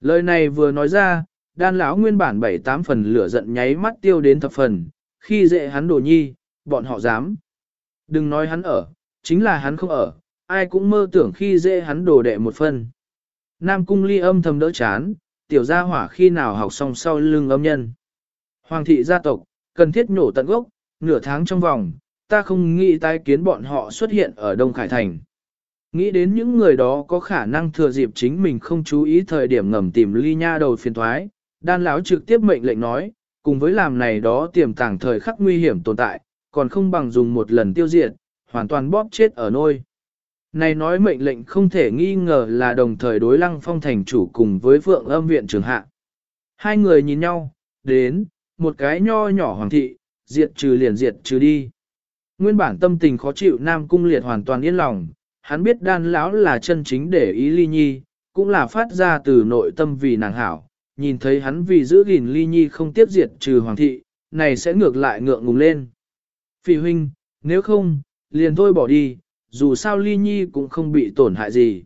Lời này vừa nói ra, đan lão nguyên bản bảy tám phần lửa giận nháy mắt tiêu đến thập phần, khi dễ hắn đồ nhi, bọn họ dám. Đừng nói hắn ở, chính là hắn không ở, ai cũng mơ tưởng khi dễ hắn đồ đệ một phần. Nam cung ly âm thầm đỡ chán, tiểu gia hỏa khi nào học xong sau lưng âm nhân. Hoàng thị gia tộc, cần thiết nổ tận gốc, nửa tháng trong vòng, ta không nghĩ tái kiến bọn họ xuất hiện ở Đông Khải Thành. Nghĩ đến những người đó có khả năng thừa dịp chính mình không chú ý thời điểm ngầm tìm ly nha đầu phiền thoái, đan lão trực tiếp mệnh lệnh nói, cùng với làm này đó tiềm tàng thời khắc nguy hiểm tồn tại, còn không bằng dùng một lần tiêu diệt, hoàn toàn bóp chết ở nôi. Này nói mệnh lệnh không thể nghi ngờ là đồng thời đối lăng phong thành chủ cùng với vượng âm viện trường hạ. Hai người nhìn nhau, đến, một cái nho nhỏ hoàng thị, diệt trừ liền diệt trừ đi. Nguyên bản tâm tình khó chịu Nam Cung Liệt hoàn toàn yên lòng, hắn biết đan lão là chân chính để ý ly nhi, cũng là phát ra từ nội tâm vì nàng hảo, nhìn thấy hắn vì giữ gìn ly nhi không tiếp diệt trừ hoàng thị, này sẽ ngược lại ngượng ngùng lên. Phỉ huynh, nếu không, liền thôi bỏ đi, dù sao ly nhi cũng không bị tổn hại gì.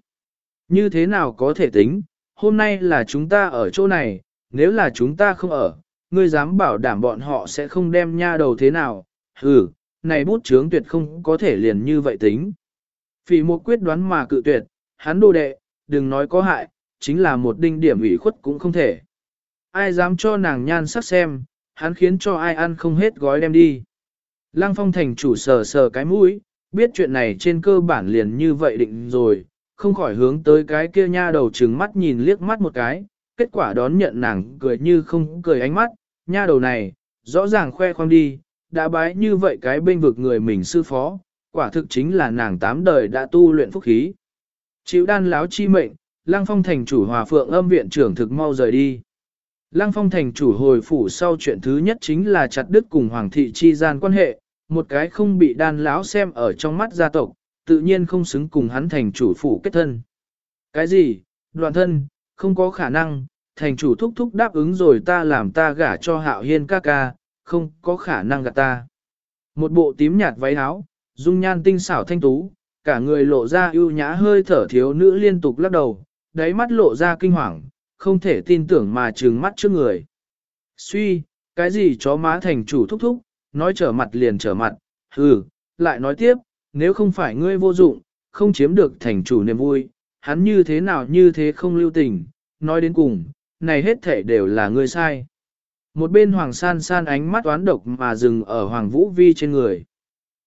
Như thế nào có thể tính, hôm nay là chúng ta ở chỗ này, nếu là chúng ta không ở, ngươi dám bảo đảm bọn họ sẽ không đem nha đầu thế nào, Hừ, này bút chướng tuyệt không có thể liền như vậy tính. Phỉ một quyết đoán mà cự tuyệt, hắn đồ đệ, đừng nói có hại, chính là một đinh điểm ủy khuất cũng không thể. Ai dám cho nàng nhan sắc xem, hắn khiến cho ai ăn không hết gói đem đi. Lăng phong thành chủ sờ sờ cái mũi, biết chuyện này trên cơ bản liền như vậy định rồi, không khỏi hướng tới cái kia nha đầu trừng mắt nhìn liếc mắt một cái, kết quả đón nhận nàng cười như không cười ánh mắt, nha đầu này, rõ ràng khoe khoang đi, đã bái như vậy cái bên vực người mình sư phó, quả thực chính là nàng tám đời đã tu luyện phúc khí. Chịu đan láo chi mệnh, Lăng Phong thành chủ hòa phượng âm viện trưởng thực mau rời đi. Lăng Phong thành chủ hồi phủ sau chuyện thứ nhất chính là chặt đứt cùng Hoàng thị chi gian quan hệ, một cái không bị đan láo xem ở trong mắt gia tộc, tự nhiên không xứng cùng hắn thành chủ phủ kết thân. Cái gì, đoạn thân, không có khả năng, thành chủ thúc thúc đáp ứng rồi ta làm ta gả cho hạo hiên ca ca, không có khả năng gạt ta. Một bộ tím nhạt váy áo, dung nhan tinh xảo thanh tú, cả người lộ ra ưu nhã hơi thở thiếu nữ liên tục lắc đầu, đáy mắt lộ ra kinh hoàng, không thể tin tưởng mà trừng mắt trước người. Suy, cái gì chó má thành chủ thúc thúc, nói trở mặt liền trở mặt, hừ, lại nói tiếp, nếu không phải ngươi vô dụng, không chiếm được thành chủ niềm vui, hắn như thế nào như thế không lưu tình, nói đến cùng, này hết thể đều là ngươi sai. Một bên hoàng san san ánh mắt toán độc mà dừng ở hoàng vũ vi trên người.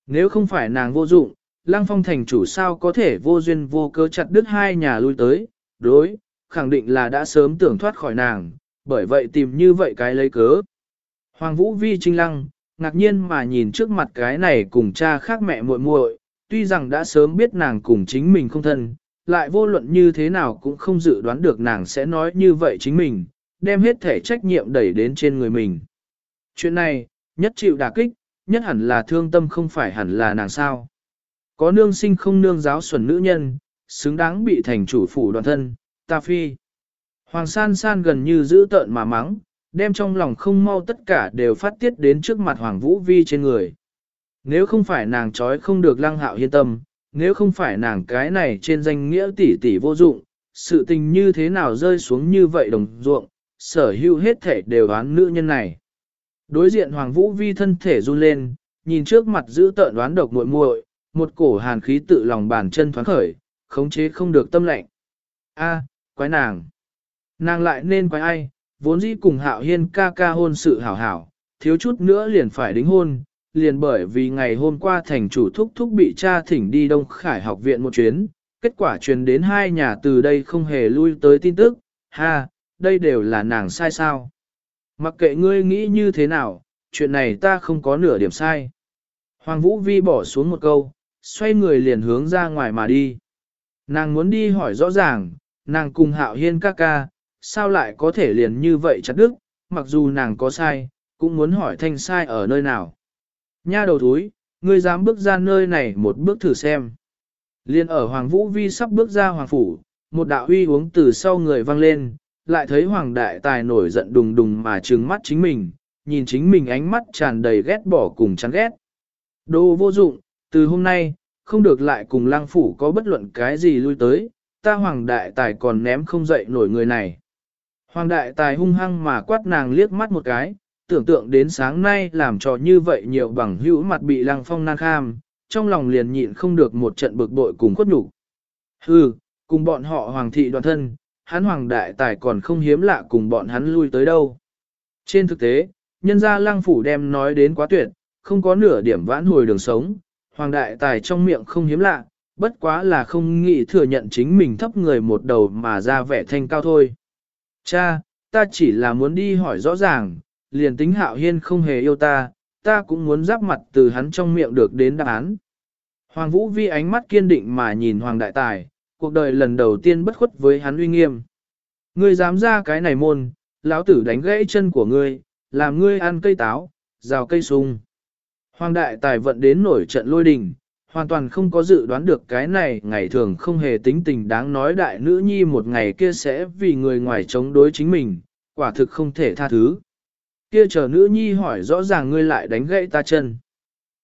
Nếu không phải nàng vô dụng, lăng phong thành chủ sao có thể vô duyên vô cớ chặt đứt hai nhà lui tới, đối, khẳng định là đã sớm tưởng thoát khỏi nàng, bởi vậy tìm như vậy cái lấy cớ. Hoàng vũ vi trinh lăng, ngạc nhiên mà nhìn trước mặt cái này cùng cha khác mẹ muội muội, tuy rằng đã sớm biết nàng cùng chính mình không thân, lại vô luận như thế nào cũng không dự đoán được nàng sẽ nói như vậy chính mình, đem hết thể trách nhiệm đẩy đến trên người mình. Chuyện này, nhất chịu đả kích, nhất hẳn là thương tâm không phải hẳn là nàng sao. Có nương sinh không nương giáo xuẩn nữ nhân, xứng đáng bị thành chủ phủ đoàn thân, ta phi. Hoàng san san gần như giữ tợn mà mắng, đem trong lòng không mau tất cả đều phát tiết đến trước mặt Hoàng Vũ Vi trên người. Nếu không phải nàng trói không được lăng hạo hiên tâm, nếu không phải nàng cái này trên danh nghĩa tỷ tỷ vô dụng, sự tình như thế nào rơi xuống như vậy đồng ruộng, sở hữu hết thể đều án nữ nhân này. Đối diện Hoàng Vũ Vi thân thể run lên, nhìn trước mặt giữ tợn đoán độc muội muội, một cổ hàn khí tự lòng bàn chân thoáng khởi, khống chế không được tâm lệnh. A, quái nàng. Nàng lại nên quái ai, vốn dĩ cùng hạo hiên ca ca hôn sự hảo hảo, thiếu chút nữa liền phải đính hôn, liền bởi vì ngày hôm qua thành chủ thúc thúc bị cha thỉnh đi Đông Khải học viện một chuyến, kết quả truyền đến hai nhà từ đây không hề lui tới tin tức, ha, đây đều là nàng sai sao. Mặc kệ ngươi nghĩ như thế nào, chuyện này ta không có nửa điểm sai. Hoàng Vũ Vi bỏ xuống một câu, xoay người liền hướng ra ngoài mà đi. Nàng muốn đi hỏi rõ ràng, nàng cùng hạo hiên ca ca, sao lại có thể liền như vậy chặt đức, mặc dù nàng có sai, cũng muốn hỏi thanh sai ở nơi nào. Nha đầu thúi, ngươi dám bước ra nơi này một bước thử xem. Liên ở Hoàng Vũ Vi sắp bước ra Hoàng Phủ, một đạo huy uống từ sau người vang lên, lại thấy Hoàng Đại Tài nổi giận đùng đùng mà trừng mắt chính mình, nhìn chính mình ánh mắt tràn đầy ghét bỏ cùng chán ghét. Đồ vô dụng, từ hôm nay, không được lại cùng lang Phủ có bất luận cái gì lui tới, ta Hoàng Đại Tài còn ném không dậy nổi người này. Hoàng Đại Tài hung hăng mà quát nàng liếc mắt một cái, tưởng tượng đến sáng nay làm cho như vậy nhiều bằng hữu mặt bị Lăng Phong nan kham, trong lòng liền nhịn không được một trận bực bội cùng khuất nhục. Hừ, cùng bọn họ hoàng thị đoàn thân, hắn hoàng đại tài còn không hiếm lạ cùng bọn hắn lui tới đâu. Trên thực tế, nhân gia Lang phủ đem nói đến quá tuyệt, không có nửa điểm vãn hồi đường sống, hoàng đại tài trong miệng không hiếm lạ, bất quá là không nghĩ thừa nhận chính mình thấp người một đầu mà ra vẻ thanh cao thôi. Cha, ta chỉ là muốn đi hỏi rõ ràng, liền tính hạo hiên không hề yêu ta, ta cũng muốn giáp mặt từ hắn trong miệng được đến đáp án. Hoàng Vũ Vi ánh mắt kiên định mà nhìn Hoàng Đại Tài, cuộc đời lần đầu tiên bất khuất với hắn uy nghiêm. Ngươi dám ra cái này môn, lão tử đánh gãy chân của ngươi, làm ngươi ăn cây táo, rào cây sung. Hoàng Đại Tài vận đến nổi trận lôi đình, hoàn toàn không có dự đoán được cái này ngày thường không hề tính tình đáng nói đại nữ nhi một ngày kia sẽ vì người ngoài chống đối chính mình, quả thực không thể tha thứ. Kia chờ nữ nhi hỏi rõ ràng ngươi lại đánh gãy ta chân.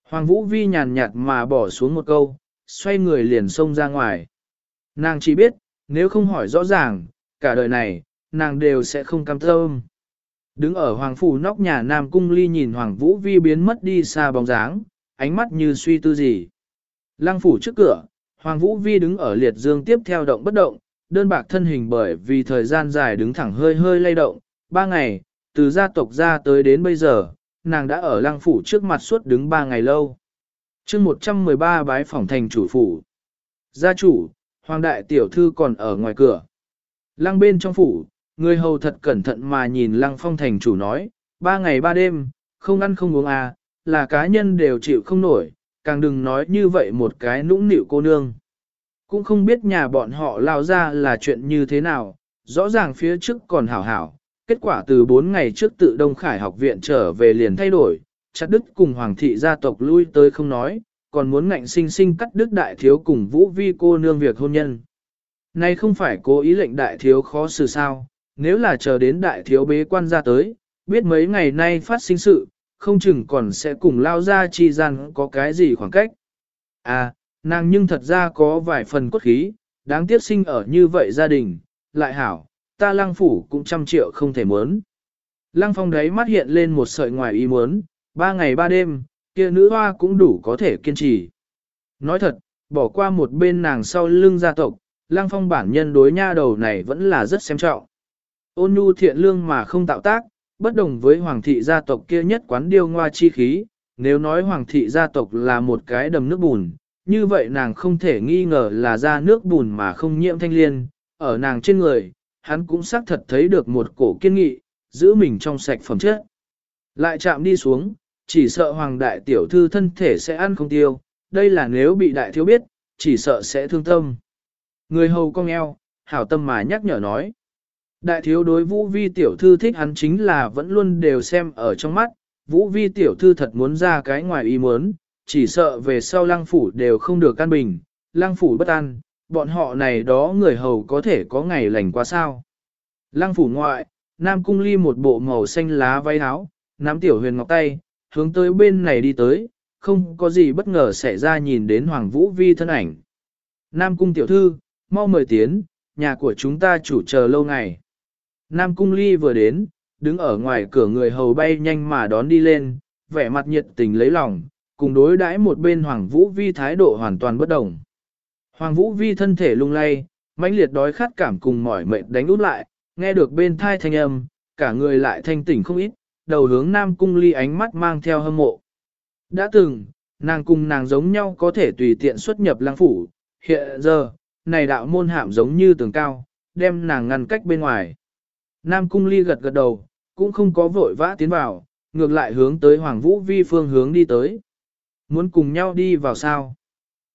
Hoàng Vũ Vi nhàn nhạt mà bỏ xuống một câu, xoay người liền xông ra ngoài. Nàng chỉ biết, nếu không hỏi rõ ràng, cả đời này, nàng đều sẽ không cam tâm. Đứng ở Hoàng Phủ nóc nhà Nam Cung Ly nhìn Hoàng Vũ Vi biến mất đi xa bóng dáng, ánh mắt như suy tư gì. Lăng Phủ trước cửa, Hoàng Vũ Vi đứng ở liệt dương tiếp theo động bất động, đơn bạc thân hình bởi vì thời gian dài đứng thẳng hơi hơi lay động, ba ngày, từ gia tộc ra tới đến bây giờ, nàng đã ở lăng phủ trước mặt suốt đứng ba ngày lâu. chương 113 bái phòng thành chủ phủ. Gia chủ, hoàng đại tiểu thư còn ở ngoài cửa. Lăng bên trong phủ, người hầu thật cẩn thận mà nhìn lăng phong thành chủ nói, ba ngày ba đêm, không ăn không uống à, là cá nhân đều chịu không nổi, càng đừng nói như vậy một cái nũng nịu cô nương. Cũng không biết nhà bọn họ lao ra là chuyện như thế nào, rõ ràng phía trước còn hảo hảo, kết quả từ 4 ngày trước tự Đông Khải học viện trở về liền thay đổi, chặt đức cùng hoàng thị gia tộc lui tới không nói, còn muốn ngạnh sinh sinh cắt đức đại thiếu cùng vũ vi cô nương việc hôn nhân. nay không phải cố ý lệnh đại thiếu khó xử sao, nếu là chờ đến đại thiếu bế quan ra tới, biết mấy ngày nay phát sinh sự, không chừng còn sẽ cùng lao ra chi gian có cái gì khoảng cách. À, nàng nhưng thật ra có vài phần cốt khí, đáng tiếc sinh ở như vậy gia đình, lại hảo, ta lăng phủ cũng trăm triệu không thể muốn. Lăng phong đấy mắt hiện lên một sợi ngoài ý muốn, ba ngày ba đêm, kia nữ hoa cũng đủ có thể kiên trì. Nói thật, bỏ qua một bên nàng sau lưng gia tộc, lang phong bản nhân đối nha đầu này vẫn là rất xem trọng. Ôn nhu thiện lương mà không tạo tác, bất đồng với hoàng thị gia tộc kia nhất quán điêu ngoa chi khí, nếu nói hoàng thị gia tộc là một cái đầm nước bùn, như vậy nàng không thể nghi ngờ là ra nước bùn mà không nhiễm thanh liên, ở nàng trên người, hắn cũng xác thật thấy được một cổ kiên nghị, giữ mình trong sạch phẩm chất. Lại chạm đi xuống, chỉ sợ hoàng đại tiểu thư thân thể sẽ ăn không tiêu, đây là nếu bị đại thiếu biết, chỉ sợ sẽ thương tâm. Người hầu cong eo, hảo tâm mà nhắc nhở nói. Đại thiếu đối vũ vi tiểu thư thích hắn chính là vẫn luôn đều xem ở trong mắt, vũ vi tiểu thư thật muốn ra cái ngoài ý muốn, chỉ sợ về sau lang phủ đều không được căn bình, lang phủ bất an, bọn họ này đó người hầu có thể có ngày lành quá sao. lang phủ ngoại, Nam Cung Ly một bộ màu xanh lá váy áo, nắm tiểu huyền ngọc tay, hướng tới bên này đi tới, không có gì bất ngờ xảy ra nhìn đến Hoàng Vũ Vi thân ảnh. Nam Cung tiểu thư, mau mời tiến, nhà của chúng ta chủ chờ lâu ngày. Nam Cung Ly vừa đến, đứng ở ngoài cửa người hầu bay nhanh mà đón đi lên, vẻ mặt nhiệt tình lấy lòng, cùng đối đãi một bên Hoàng Vũ Vi thái độ hoàn toàn bất đồng. Hoàng Vũ Vi thân thể lung lay, mãnh liệt đói khát cảm cùng mỏi mệt đánh út lại, nghe được bên thai thanh âm, cả người lại thanh tỉnh không ít, đầu hướng Nam Cung Ly ánh mắt mang theo hâm mộ. Đã từng, nàng cùng nàng giống nhau có thể tùy tiện xuất nhập lang phủ, hiện giờ, này đạo môn hạm giống như tường cao, đem nàng ngăn cách bên ngoài. Nam Cung Ly gật gật đầu, cũng không có vội vã tiến vào, ngược lại hướng tới Hoàng Vũ Vi phương hướng đi tới. Muốn cùng nhau đi vào sao?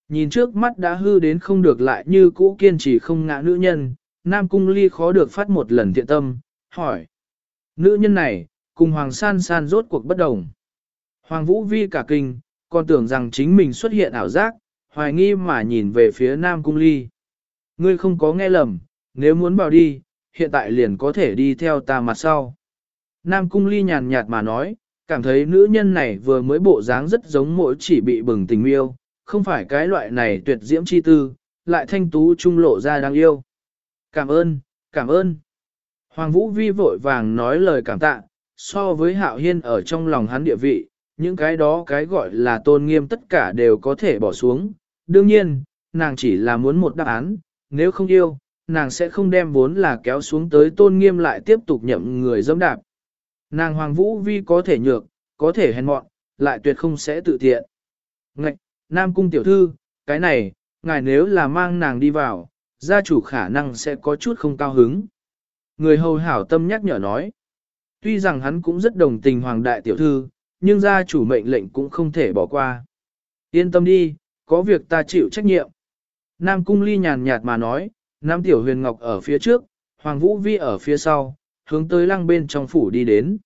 Nhìn trước mắt đã hư đến không được lại như cũ kiên trì không ngã nữ nhân, Nam Cung Ly khó được phát một lần thiện tâm, hỏi. Nữ nhân này, cùng Hoàng San San rốt cuộc bất đồng. Hoàng Vũ Vi cả kinh, còn tưởng rằng chính mình xuất hiện ảo giác, hoài nghi mà nhìn về phía Nam Cung Ly. Ngươi không có nghe lầm, nếu muốn bảo đi, hiện tại liền có thể đi theo ta mặt sau. Nam Cung Ly nhàn nhạt mà nói, cảm thấy nữ nhân này vừa mới bộ dáng rất giống mỗi chỉ bị bừng tình yêu, không phải cái loại này tuyệt diễm chi tư, lại thanh tú trung lộ ra đáng yêu. Cảm ơn, cảm ơn. Hoàng Vũ Vi vội vàng nói lời cảm tạ, so với Hạo Hiên ở trong lòng hắn địa vị, những cái đó cái gọi là tôn nghiêm tất cả đều có thể bỏ xuống. Đương nhiên, nàng chỉ là muốn một đáp án, nếu không yêu, nàng sẽ không đem vốn là kéo xuống tới tôn nghiêm lại tiếp tục nhậm người dẫm đạp. Nàng Hoàng Vũ Vi có thể nhược, có thể hèn mọn, lại tuyệt không sẽ tự tiện. Ngạch, Nam Cung tiểu thư, cái này, ngài nếu là mang nàng đi vào, gia chủ khả năng sẽ có chút không cao hứng. Người hầu hảo tâm nhắc nhở nói. Tuy rằng hắn cũng rất đồng tình Hoàng đại tiểu thư, nhưng gia chủ mệnh lệnh cũng không thể bỏ qua. Yên tâm đi, có việc ta chịu trách nhiệm. Nam Cung ly nhàn nhạt mà nói, Nam Tiểu Huyền Ngọc ở phía trước, Hoàng Vũ Vi ở phía sau, hướng tới lăng bên trong phủ đi đến.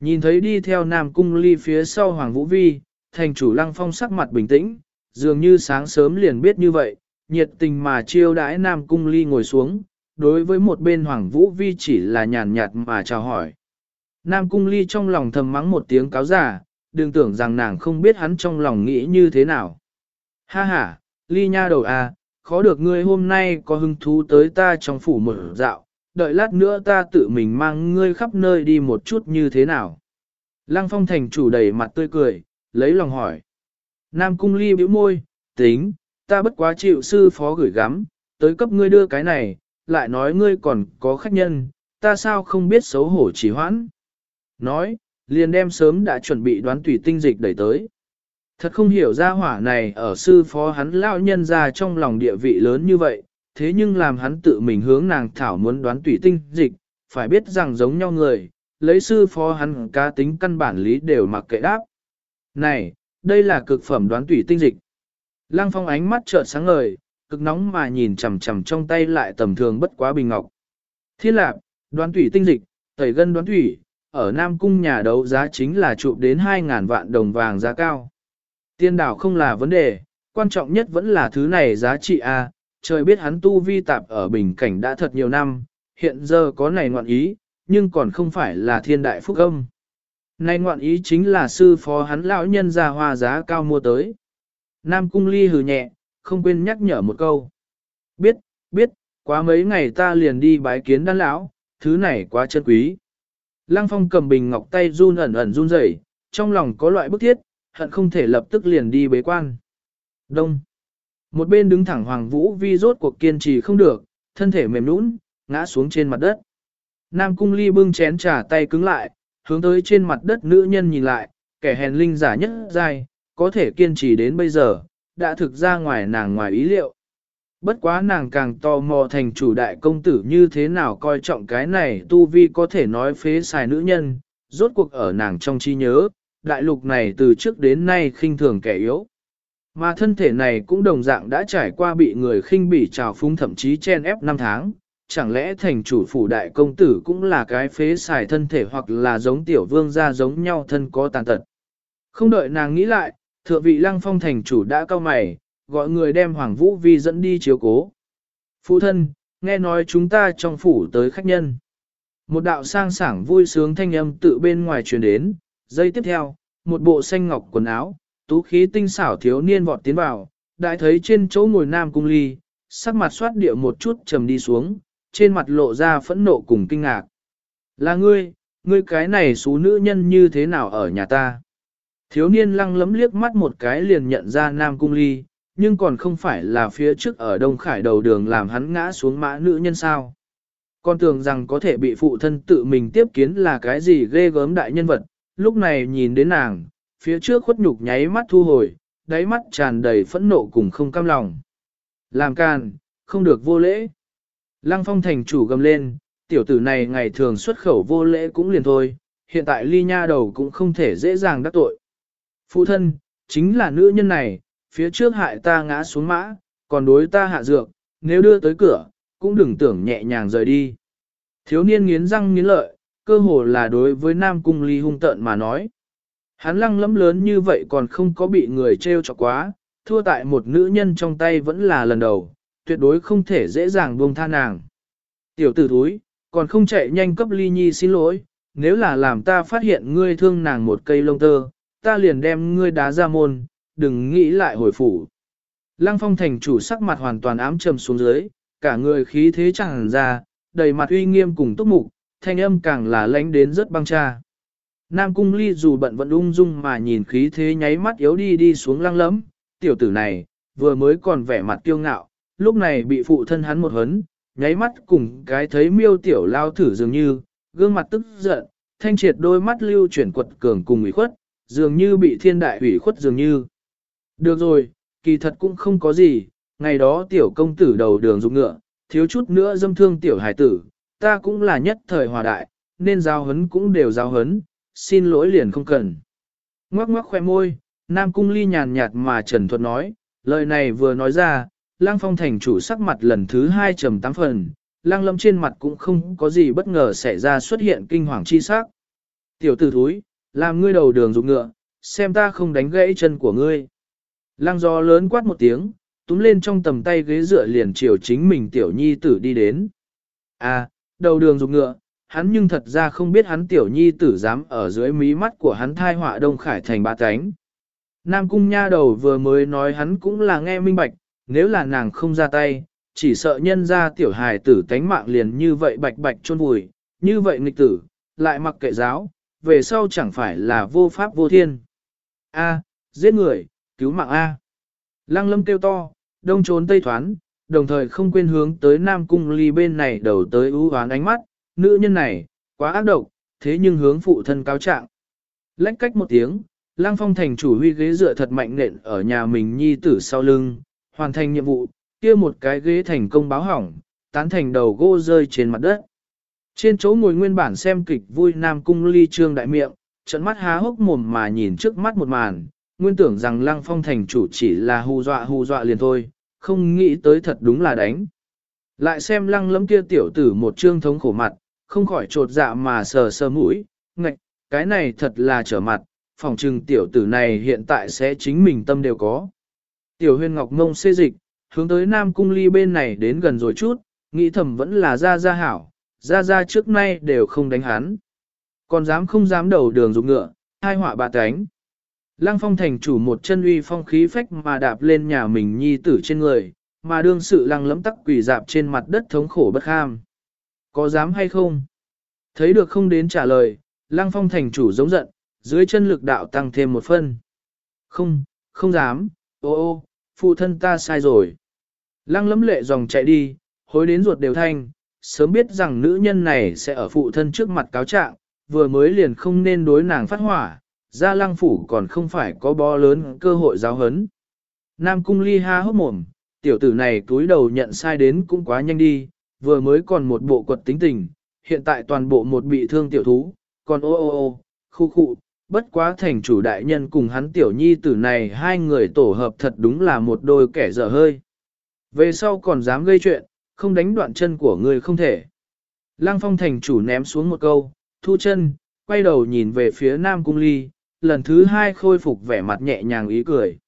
Nhìn thấy đi theo Nam Cung ly phía sau Hoàng Vũ Vi, thành chủ lăng phong sắc mặt bình tĩnh, dường như sáng sớm liền biết như vậy, nhiệt tình mà chiêu đãi Nam Cung ly ngồi xuống, đối với một bên Hoàng Vũ Vi chỉ là nhàn nhạt mà chào hỏi. Nam Cung ly trong lòng thầm mắng một tiếng cáo giả, đừng tưởng rằng nàng không biết hắn trong lòng nghĩ như thế nào. Ha ha, ly nha đầu à, khó được ngươi hôm nay có hứng thú tới ta trong phủ một dạo, đợi lát nữa ta tự mình mang ngươi khắp nơi đi một chút như thế nào. Lăng phong thành chủ đầy mặt tươi cười, lấy lòng hỏi. Nam cung ly bĩu môi, tính, ta bất quá chịu sư phó gửi gắm, tới cấp ngươi đưa cái này, lại nói ngươi còn có khách nhân, ta sao không biết xấu hổ chỉ hoãn. Nói, liền đem sớm đã chuẩn bị đoán tùy tinh dịch đẩy tới. Thật không hiểu ra hỏa này ở sư phó hắn lão nhân ra trong lòng địa vị lớn như vậy, thế nhưng làm hắn tự mình hướng nàng thảo muốn đoán tùy tinh dịch, phải biết rằng giống nhau người, lấy sư phó hắn cá tính căn bản lý đều mặc kệ đáp. Này, đây là cực phẩm đoán tùy tinh dịch. Lăng phong ánh mắt trợn sáng ngời, cực nóng mà nhìn chằm chằm trong tay lại tầm thường bất quá bình ngọc. Thiên lạc, đoán tủy tinh dịch, tẩy gân đoán tủy, ở Nam Cung nhà đấu giá chính là chụp đến 2.000 vạn đồng vàng giá cao. Tiên đảo không là vấn đề, quan trọng nhất vẫn là thứ này giá trị A, trời biết hắn tu vi tạp ở bình cảnh đã thật nhiều năm, hiện giờ có này ngoạn ý, nhưng còn không phải là thiên đại phúc âm. Này ngoạn ý chính là sư phó hắn lão nhân ra hoa giá cao mua tới. Nam cung ly hừ nhẹ, không quên nhắc nhở một câu. Biết, biết, quá mấy ngày ta liền đi bái kiến đan lão, thứ này quá chân quý. Lăng phong cầm bình ngọc tay run ẩn ẩn run rẩy, trong lòng có loại bức thiết, hận không thể lập tức liền đi bế quan. Đông. Một bên đứng thẳng Hoàng Vũ Vi rốt cuộc kiên trì không được, thân thể mềm nũng, ngã xuống trên mặt đất. Nam Cung Ly bưng chén trà tay cứng lại, hướng tới trên mặt đất nữ nhân nhìn lại, kẻ hèn linh giả nhất dai, có thể kiên trì đến bây giờ, đã thực ra ngoài nàng ngoài ý liệu. Bất quá nàng càng tò mò thành chủ đại công tử như thế nào coi trọng cái này tu vi có thể nói phế xài nữ nhân, rốt cuộc ở nàng trong trí nhớ, đại lục này từ trước đến nay khinh thường kẻ yếu. Mà thân thể này cũng đồng dạng đã trải qua bị người khinh bỉ trào phúng thậm chí chen ép năm tháng, chẳng lẽ thành chủ phủ đại công tử cũng là cái phế xài thân thể hoặc là giống tiểu vương gia giống nhau thân có tàn tật. Không đợi nàng nghĩ lại, thượng vị lăng phong thành chủ đã cao mày, gọi người đem Hoàng Vũ Vi dẫn đi chiếu cố. Phụ thân, nghe nói chúng ta trong phủ tới khách nhân. Một đạo sang sảng vui sướng thanh âm tự bên ngoài truyền đến, giây tiếp theo, một bộ xanh ngọc quần áo, tú khí tinh xảo thiếu niên vọt tiến vào, đại thấy trên chỗ ngồi nam cung ly, sắc mặt xoát địa một chút trầm đi xuống, trên mặt lộ ra phẫn nộ cùng kinh ngạc. Là ngươi, ngươi cái này xú nữ nhân như thế nào ở nhà ta? Thiếu niên lăng lấm liếc mắt một cái liền nhận ra nam cung ly, nhưng còn không phải là phía trước ở Đông Khải đầu đường làm hắn ngã xuống mã nữ nhân sao. Con tưởng rằng có thể bị phụ thân tự mình tiếp kiến là cái gì ghê gớm đại nhân vật, lúc này nhìn đến nàng, phía trước khuất nhục nháy mắt thu hồi, đáy mắt tràn đầy phẫn nộ cùng không cam lòng. Làm can, không được vô lễ. Lăng phong thành chủ gầm lên, tiểu tử này ngày thường xuất khẩu vô lễ cũng liền thôi, hiện tại ly nha đầu cũng không thể dễ dàng đắc tội. Phụ thân, chính là nữ nhân này, phía trước hại ta ngã xuống mã, còn đối ta hạ dược, nếu đưa tới cửa, cũng đừng tưởng nhẹ nhàng rời đi. Thiếu niên nghiến răng nghiến lợi, cơ hồ là đối với Nam Cung Ly hung tợn mà nói. Hắn lăng lẫm lớn như vậy còn không có bị người trêu chọc quá, thua tại một nữ nhân trong tay vẫn là lần đầu, tuyệt đối không thể dễ dàng buông tha nàng. Tiểu tử thúi, còn không chạy nhanh cấp ly nhi xin lỗi, nếu là làm ta phát hiện ngươi thương nàng một cây lông tơ, ta liền đem ngươi đá ra môn, đừng nghĩ lại hồi phủ. Lăng phong thành chủ sắc mặt hoàn toàn ám trầm xuống dưới, cả người khí thế chẳng ra, đầy mặt uy nghiêm cùng túc mục, thanh âm càng là lãnh đến rất băng cha. Nam cung ly dù bận vẫn ung dung mà nhìn khí thế nháy mắt yếu đi đi xuống lăng lấm, tiểu tử này, vừa mới còn vẻ mặt kiêu ngạo, lúc này bị phụ thân hắn một hấn, nháy mắt cùng cái thấy miêu tiểu lao thử dường như, gương mặt tức giận, thanh triệt đôi mắt lưu chuyển quật cường cùng ủy khuất, dường như bị thiên đại ủy khuất dường như. Được rồi, kỳ thật cũng không có gì, ngày đó tiểu công tử đầu đường dùng ngựa, thiếu chút nữa dâm thương tiểu hải tử, ta cũng là nhất thời hòa đại, nên giao hấn cũng đều giao hấn, xin lỗi liền không cần. Ngoắc ngoắc khoe môi, Nam Cung Ly nhàn nhạt mà Trần Thuật nói, lời này vừa nói ra, lang Phong thành chủ sắc mặt lần thứ hai trầm tám phần, lang Lâm trên mặt cũng không có gì bất ngờ xảy ra xuất hiện kinh hoàng chi sắc. Tiểu tử thúi, làm ngươi đầu đường dùng ngựa, xem ta không đánh gãy chân của ngươi. Lăng gió lớn quát một tiếng, túm lên trong tầm tay ghế dựa liền chiều chính mình tiểu nhi tử đi đến. À, đầu đường dục ngựa, hắn nhưng thật ra không biết hắn tiểu nhi tử dám ở dưới mí mắt của hắn thai họa Đông Khải thành ba cánh. Nam cung nha đầu vừa mới nói hắn cũng là nghe minh bạch, nếu là nàng không ra tay, chỉ sợ nhân ra tiểu hài tử tánh mạng liền như vậy bạch bạch chôn vùi, như vậy nghịch tử, lại mặc kệ giáo, về sau chẳng phải là vô pháp vô thiên. A, giết người, cứu mạng A. Lăng lâm kêu to, đông trốn tây thoán, đồng thời không quên hướng tới Nam Cung Ly bên này đầu tới ưu hoán ánh mắt, nữ nhân này, quá ác độc, thế nhưng hướng phụ thân cáo trạng. Lách cách một tiếng, Lăng Phong thành chủ huy ghế dựa thật mạnh nện ở nhà mình nhi tử sau lưng, hoàn thành nhiệm vụ, kia một cái ghế thành công báo hỏng, tán thành đầu gỗ rơi trên mặt đất. Trên chỗ ngồi nguyên bản xem kịch vui Nam Cung Ly trương đại miệng, trận mắt há hốc mồm mà nhìn trước mắt một màn, nguyên tưởng rằng Lăng Phong thành chủ chỉ là hù dọa hù dọa liền thôi, không nghĩ tới thật đúng là đánh. Lại xem lăng lấm kia tiểu tử một trương thống khổ mặt, không khỏi trột dạ mà sờ sờ mũi, ngạch, cái này thật là trở mặt, phòng trừng tiểu tử này hiện tại sẽ chính mình tâm đều có. Tiểu huyền ngọc ngông xê dịch, hướng tới Nam Cung Ly bên này đến gần rồi chút, nghĩ thầm vẫn là ra ra hảo, ra ra trước nay đều không đánh hắn. Còn dám không dám đầu đường dùng ngựa, hai họa bà tánh. Lăng phong thành chủ một chân uy phong khí phách mà đạp lên nhà mình nhi tử trên người, mà đương sự lăng lẫm tắc quỷ dạp trên mặt đất thống khổ bất kham. Có dám hay không? Thấy được không đến trả lời, lăng phong thành chủ giống giận, dưới chân lực đạo tăng thêm một phân. Không, không dám, ô ô, phụ thân ta sai rồi. Lăng lẫm lệ dòng chạy đi, hối đến ruột đều thanh, sớm biết rằng nữ nhân này sẽ ở phụ thân trước mặt cáo trạng, vừa mới liền không nên đối nàng phát hỏa, ra lăng phủ còn không phải có bó lớn cơ hội giáo hấn. Nam cung ly ha hốc mồm, tiểu tử này túi đầu nhận sai đến cũng quá nhanh đi, vừa mới còn một bộ quật tính tình, hiện tại toàn bộ một bị thương tiểu thú, còn ô ô ô, khu khu, bất quá thành chủ đại nhân cùng hắn tiểu nhi tử này hai người tổ hợp thật đúng là một đôi kẻ dở hơi. Về sau còn dám gây chuyện, không đánh đoạn chân của người không thể. Lăng phong thành chủ ném xuống một câu, thu chân, quay đầu nhìn về phía Nam Cung Ly, lần thứ hai khôi phục vẻ mặt nhẹ nhàng ý cười.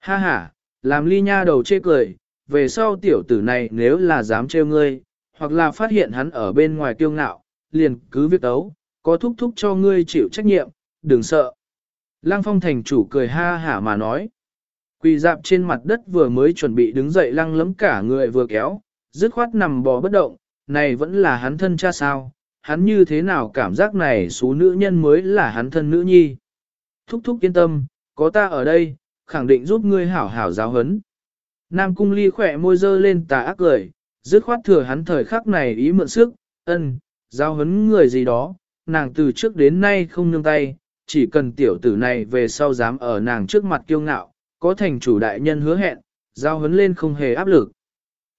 Ha ha, làm ly nha đầu chê cười, về sau tiểu tử này nếu là dám trêu ngươi, hoặc là phát hiện hắn ở bên ngoài kiêu ngạo, liền cứ việc tấu có thúc thúc cho ngươi chịu trách nhiệm, đừng sợ. Lăng phong thành chủ cười ha hả mà nói. Quỳ dạp trên mặt đất vừa mới chuẩn bị đứng dậy lăng lấm cả người vừa kéo, dứt khoát nằm bò bất động, này vẫn là hắn thân cha sao, hắn như thế nào cảm giác này số nữ nhân mới là hắn thân nữ nhi. Thúc thúc yên tâm, có ta ở đây, khẳng định giúp ngươi hảo hảo giáo hấn. Nam cung ly khỏe môi dơ lên tà ác cười, dứt khoát thừa hắn thời khắc này ý mượn sức, ân, giáo hấn người gì đó, nàng từ trước đến nay không nương tay, chỉ cần tiểu tử này về sau dám ở nàng trước mặt kiêu ngạo, có thành chủ đại nhân hứa hẹn, giao hấn lên không hề áp lực.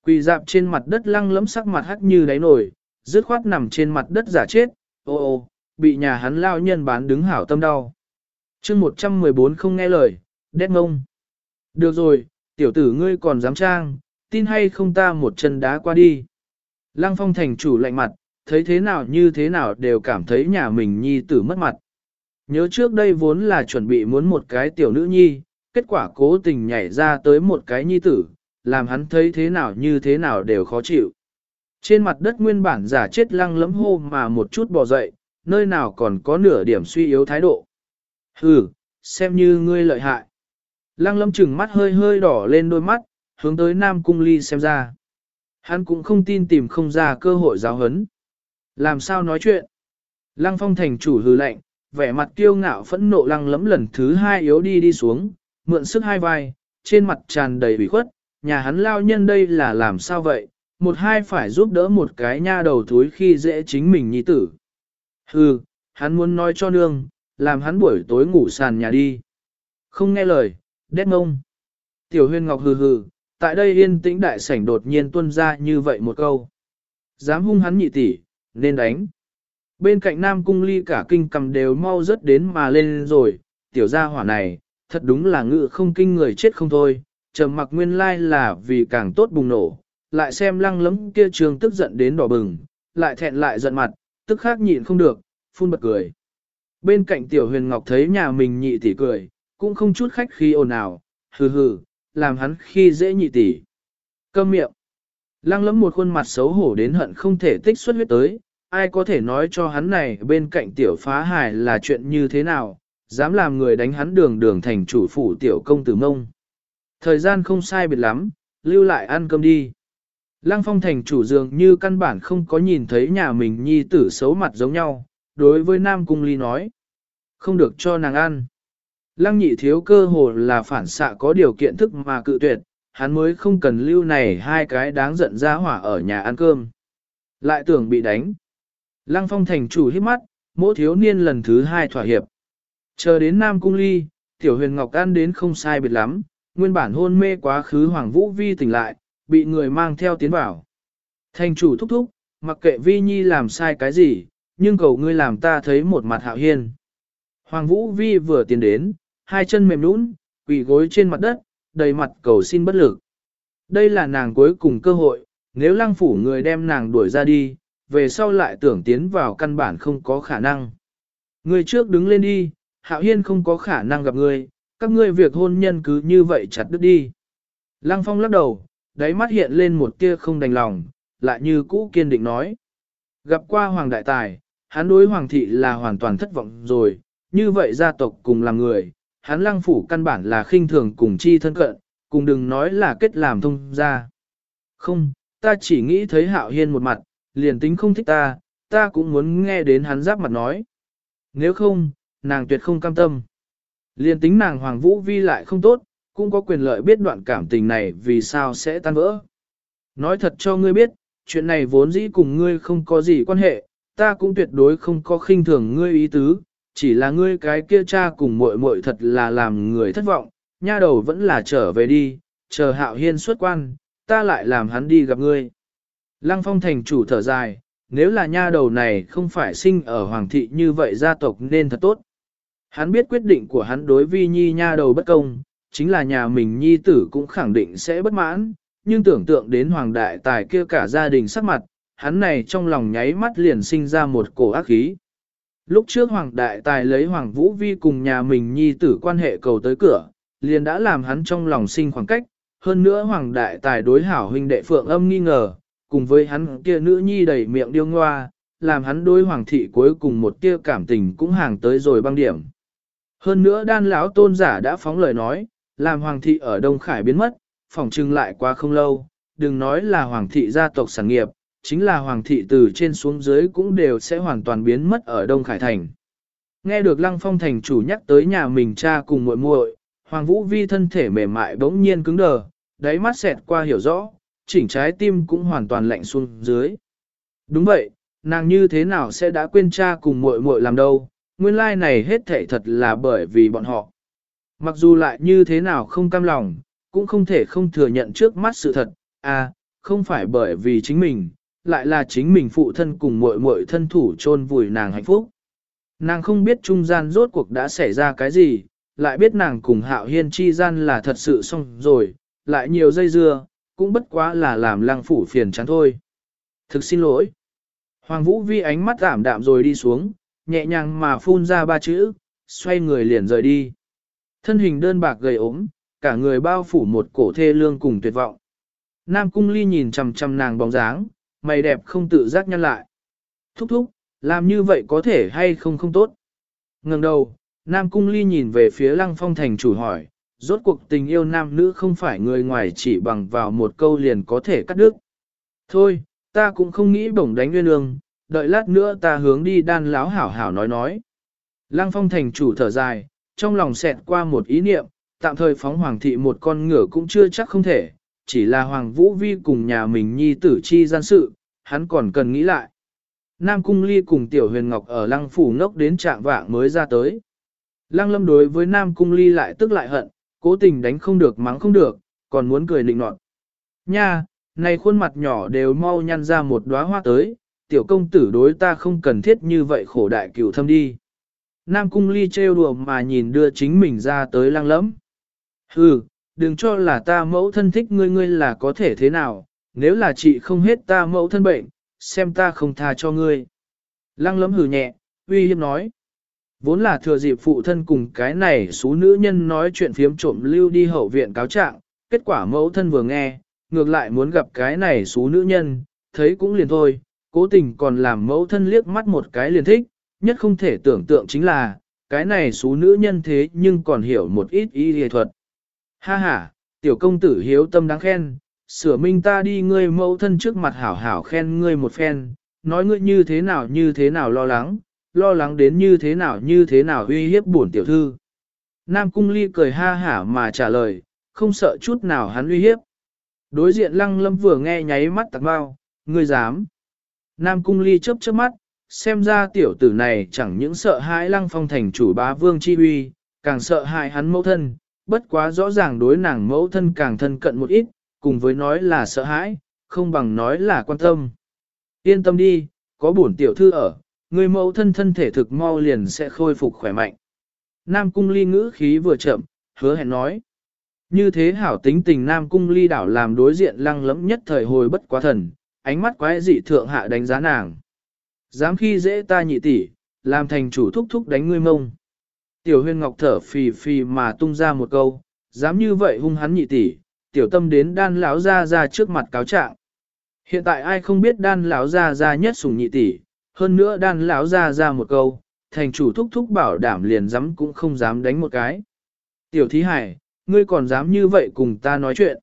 Quỳ dạp trên mặt đất lăng lẫm sắc mặt hắc như đáy nổi, dứt khoát nằm trên mặt đất giả chết, ô ô, bị nhà hắn lao nhân bán đứng hảo tâm đau chương 114 không nghe lời, đét ngông. Được rồi, tiểu tử ngươi còn dám trang, tin hay không ta một chân đá qua đi. Lăng phong thành chủ lạnh mặt, thấy thế nào như thế nào đều cảm thấy nhà mình nhi tử mất mặt. Nhớ trước đây vốn là chuẩn bị muốn một cái tiểu nữ nhi, kết quả cố tình nhảy ra tới một cái nhi tử, làm hắn thấy thế nào như thế nào đều khó chịu. Trên mặt đất nguyên bản giả chết lăng lấm hô mà một chút bò dậy, nơi nào còn có nửa điểm suy yếu thái độ. Hừ, xem như ngươi lợi hại. Lăng lâm chừng mắt hơi hơi đỏ lên đôi mắt, hướng tới Nam Cung Ly xem ra. Hắn cũng không tin tìm không ra cơ hội giáo hấn. Làm sao nói chuyện? Lăng phong thành chủ hừ lạnh, vẻ mặt kiêu ngạo phẫn nộ lăng lẫm lần thứ hai yếu đi đi xuống, mượn sức hai vai, trên mặt tràn đầy ủy khuất, nhà hắn lao nhân đây là làm sao vậy, một hai phải giúp đỡ một cái nha đầu thúi khi dễ chính mình nhi tử. Hừ, hắn muốn nói cho nương, làm hắn buổi tối ngủ sàn nhà đi. Không nghe lời, đét ngông. Tiểu huyên ngọc hừ hừ, tại đây yên tĩnh đại sảnh đột nhiên tuân ra như vậy một câu. Dám hung hắn nhị tỷ, nên đánh. Bên cạnh Nam Cung Ly cả kinh cầm đều mau rất đến mà lên rồi, tiểu gia hỏa này, thật đúng là ngự không kinh người chết không thôi, trầm mặc nguyên lai là vì càng tốt bùng nổ, lại xem lăng lấm kia trường tức giận đến đỏ bừng, lại thẹn lại giận mặt, tức khác nhịn không được, phun bật cười. Bên cạnh tiểu huyền ngọc thấy nhà mình nhị tỷ cười, cũng không chút khách khí ồn ào, hừ hừ, làm hắn khi dễ nhị tỷ. Câm miệng. Lăng lẫm một khuôn mặt xấu hổ đến hận không thể tích xuất huyết tới, ai có thể nói cho hắn này bên cạnh tiểu phá hài là chuyện như thế nào, dám làm người đánh hắn đường đường thành chủ phủ tiểu công tử mông. Thời gian không sai biệt lắm, lưu lại ăn cơm đi. Lăng phong thành chủ dường như căn bản không có nhìn thấy nhà mình nhi tử xấu mặt giống nhau, đối với Nam Cung Ly nói. Không được cho nàng ăn. Lăng nhị thiếu cơ hồ là phản xạ có điều kiện thức mà cự tuyệt, hắn mới không cần lưu này hai cái đáng giận ra hỏa ở nhà ăn cơm. Lại tưởng bị đánh. Lăng phong thành chủ hít mắt, mỗi thiếu niên lần thứ hai thỏa hiệp. Chờ đến Nam Cung Ly, Tiểu Huyền Ngọc ăn đến không sai biệt lắm, nguyên bản hôn mê quá khứ Hoàng Vũ Vi tỉnh lại, bị người mang theo tiến vào. Thành chủ thúc thúc, mặc kệ Vi Nhi làm sai cái gì, nhưng cầu ngươi làm ta thấy một mặt hạo hiên. Hoàng Vũ Vi vừa tiến đến, hai chân mềm nũng, quỳ gối trên mặt đất, đầy mặt cầu xin bất lực. Đây là nàng cuối cùng cơ hội, nếu lăng phủ người đem nàng đuổi ra đi, về sau lại tưởng tiến vào căn bản không có khả năng. Người trước đứng lên đi, Hạo Hiên không có khả năng gặp người các ngươi việc hôn nhân cứ như vậy chặt đứt đi. Lăng Phong lắc đầu, đáy mắt hiện lên một tia không đành lòng, lại như cũ kiên định nói. Gặp qua Hoàng Đại Tài, hắn đối Hoàng Thị là hoàn toàn thất vọng rồi, như vậy gia tộc cùng làm người, hắn lăng phủ căn bản là khinh thường cùng chi thân cận, cùng đừng nói là kết làm thông ra. Không, ta chỉ nghĩ thấy Hạo Hiên một mặt, liền tính không thích ta, ta cũng muốn nghe đến hắn giáp mặt nói. Nếu không, nàng tuyệt không cam tâm. Liên tính nàng Hoàng Vũ Vi lại không tốt, cũng có quyền lợi biết đoạn cảm tình này vì sao sẽ tan vỡ. Nói thật cho ngươi biết, chuyện này vốn dĩ cùng ngươi không có gì quan hệ, ta cũng tuyệt đối không có khinh thường ngươi ý tứ, chỉ là ngươi cái kia cha cùng muội muội thật là làm người thất vọng, nha đầu vẫn là trở về đi, chờ hạo hiên xuất quan, ta lại làm hắn đi gặp ngươi. Lăng phong thành chủ thở dài, nếu là nha đầu này không phải sinh ở hoàng thị như vậy gia tộc nên thật tốt. Hắn biết quyết định của hắn đối vi nhi nha đầu bất công, chính là nhà mình nhi tử cũng khẳng định sẽ bất mãn, nhưng tưởng tượng đến hoàng đại tài kia cả gia đình sắc mặt, hắn này trong lòng nháy mắt liền sinh ra một cổ ác khí. Lúc trước hoàng đại tài lấy hoàng vũ vi cùng nhà mình nhi tử quan hệ cầu tới cửa, liền đã làm hắn trong lòng sinh khoảng cách, hơn nữa hoàng đại tài đối hảo huynh đệ phượng âm nghi ngờ, cùng với hắn kia nữ nhi đầy miệng điêu ngoa, làm hắn đối hoàng thị cuối cùng một tia cảm tình cũng hàng tới rồi băng điểm. Hơn nữa đan lão tôn giả đã phóng lời nói, làm hoàng thị ở Đông Khải biến mất, phỏng trưng lại qua không lâu, đừng nói là hoàng thị gia tộc sản nghiệp, chính là hoàng thị từ trên xuống dưới cũng đều sẽ hoàn toàn biến mất ở Đông Khải Thành. Nghe được Lăng Phong thành chủ nhắc tới nhà mình cha cùng muội muội, Hoàng Vũ Vi thân thể mềm mại bỗng nhiên cứng đờ, đáy mắt xẹt qua hiểu rõ, chỉnh trái tim cũng hoàn toàn lạnh xuống dưới. Đúng vậy, nàng như thế nào sẽ đã quên cha cùng muội muội làm đâu, nguyên lai này hết thảy thật là bởi vì bọn họ. Mặc dù lại như thế nào không cam lòng, cũng không thể không thừa nhận trước mắt sự thật, à, không phải bởi vì chính mình, lại là chính mình phụ thân cùng muội muội thân thủ chôn vùi nàng hạnh phúc. Nàng không biết trung gian rốt cuộc đã xảy ra cái gì, lại biết nàng cùng hạo hiên chi gian là thật sự xong rồi, lại nhiều dây dưa, cũng bất quá là làm lăng phủ phiền chán thôi. Thực xin lỗi. Hoàng Vũ Vi ánh mắt giảm đạm rồi đi xuống, nhẹ nhàng mà phun ra ba chữ, xoay người liền rời đi. Thân hình đơn bạc gầy ốm, cả người bao phủ một cổ thê lương cùng tuyệt vọng. Nam Cung Ly nhìn chằm chằm nàng bóng dáng, mày đẹp không tự giác nhăn lại. Thúc thúc, làm như vậy có thể hay không không tốt. Ngừng đầu, Nam Cung Ly nhìn về phía Lăng Phong Thành chủ hỏi, rốt cuộc tình yêu nam nữ không phải người ngoài chỉ bằng vào một câu liền có thể cắt đứt. Thôi, ta cũng không nghĩ bổng đánh nguyên ương, đợi lát nữa ta hướng đi đan láo hảo hảo nói nói. Lăng Phong Thành chủ thở dài, trong lòng xẹt qua một ý niệm, tạm thời phóng hoàng thị một con ngựa cũng chưa chắc không thể, chỉ là hoàng vũ vi cùng nhà mình nhi tử chi gian sự, hắn còn cần nghĩ lại. Nam Cung Ly cùng Tiểu Huyền Ngọc ở Lăng Phủ ngốc đến trạng vạng mới ra tới. Lăng Lâm đối với Nam Cung Ly lại tức lại hận, cố tình đánh không được mắng không được, còn muốn cười nịnh nọt. Nha, này khuôn mặt nhỏ đều mau nhăn ra một đóa hoa tới, tiểu công tử đối ta không cần thiết như vậy khổ đại cửu thâm đi. Nam Cung Ly trêu đùa mà nhìn đưa chính mình ra tới Lăng Lâm. Hừ, đừng cho là ta mẫu thân thích ngươi ngươi là có thể thế nào, nếu là chị không hết ta mẫu thân bệnh, xem ta không tha cho ngươi. Lăng lấm hừ nhẹ, uy hiếp nói. Vốn là thừa dịp phụ thân cùng cái này số nữ nhân nói chuyện phiếm trộm lưu đi hậu viện cáo trạng, kết quả mẫu thân vừa nghe, ngược lại muốn gặp cái này số nữ nhân, thấy cũng liền thôi, cố tình còn làm mẫu thân liếc mắt một cái liền thích, nhất không thể tưởng tượng chính là, cái này số nữ nhân thế nhưng còn hiểu một ít y y thuật. Ha ha, tiểu công tử hiếu tâm đáng khen, sửa minh ta đi ngươi mẫu thân trước mặt hảo hảo khen ngươi một phen, nói ngươi như thế nào như thế nào lo lắng, lo lắng đến như thế nào như thế nào uy hiếp bổn tiểu thư. Nam cung ly cười ha hả mà trả lời, không sợ chút nào hắn uy hiếp. Đối diện lăng lâm vừa nghe nháy mắt tạc bao, ngươi dám. Nam cung ly chớp chớp mắt, xem ra tiểu tử này chẳng những sợ hãi lăng phong thành chủ bá vương chi uy, càng sợ hãi hắn mẫu thân, bất quá rõ ràng đối nàng mẫu thân càng thân cận một ít, cùng với nói là sợ hãi, không bằng nói là quan tâm. Yên tâm đi, có bổn tiểu thư ở, người mẫu thân thân thể thực mau liền sẽ khôi phục khỏe mạnh. Nam cung ly ngữ khí vừa chậm, hứa hẹn nói. Như thế hảo tính tình Nam cung ly đảo làm đối diện lăng lẫm nhất thời hồi bất quá thần, ánh mắt quái dị thượng hạ đánh giá nàng. Dám khi dễ ta nhị tỷ, làm thành chủ thúc thúc đánh ngươi mông. Tiểu huyên ngọc thở phì phì mà tung ra một câu, dám như vậy hung hắn nhị tỷ, tiểu tâm đến đan lão ra ra trước mặt cáo trạng. Hiện tại ai không biết đan lão ra ra nhất sủng nhị tỷ, hơn nữa đan lão ra ra một câu, thành chủ thúc thúc bảo đảm liền dám cũng không dám đánh một cái. Tiểu thí hải, ngươi còn dám như vậy cùng ta nói chuyện.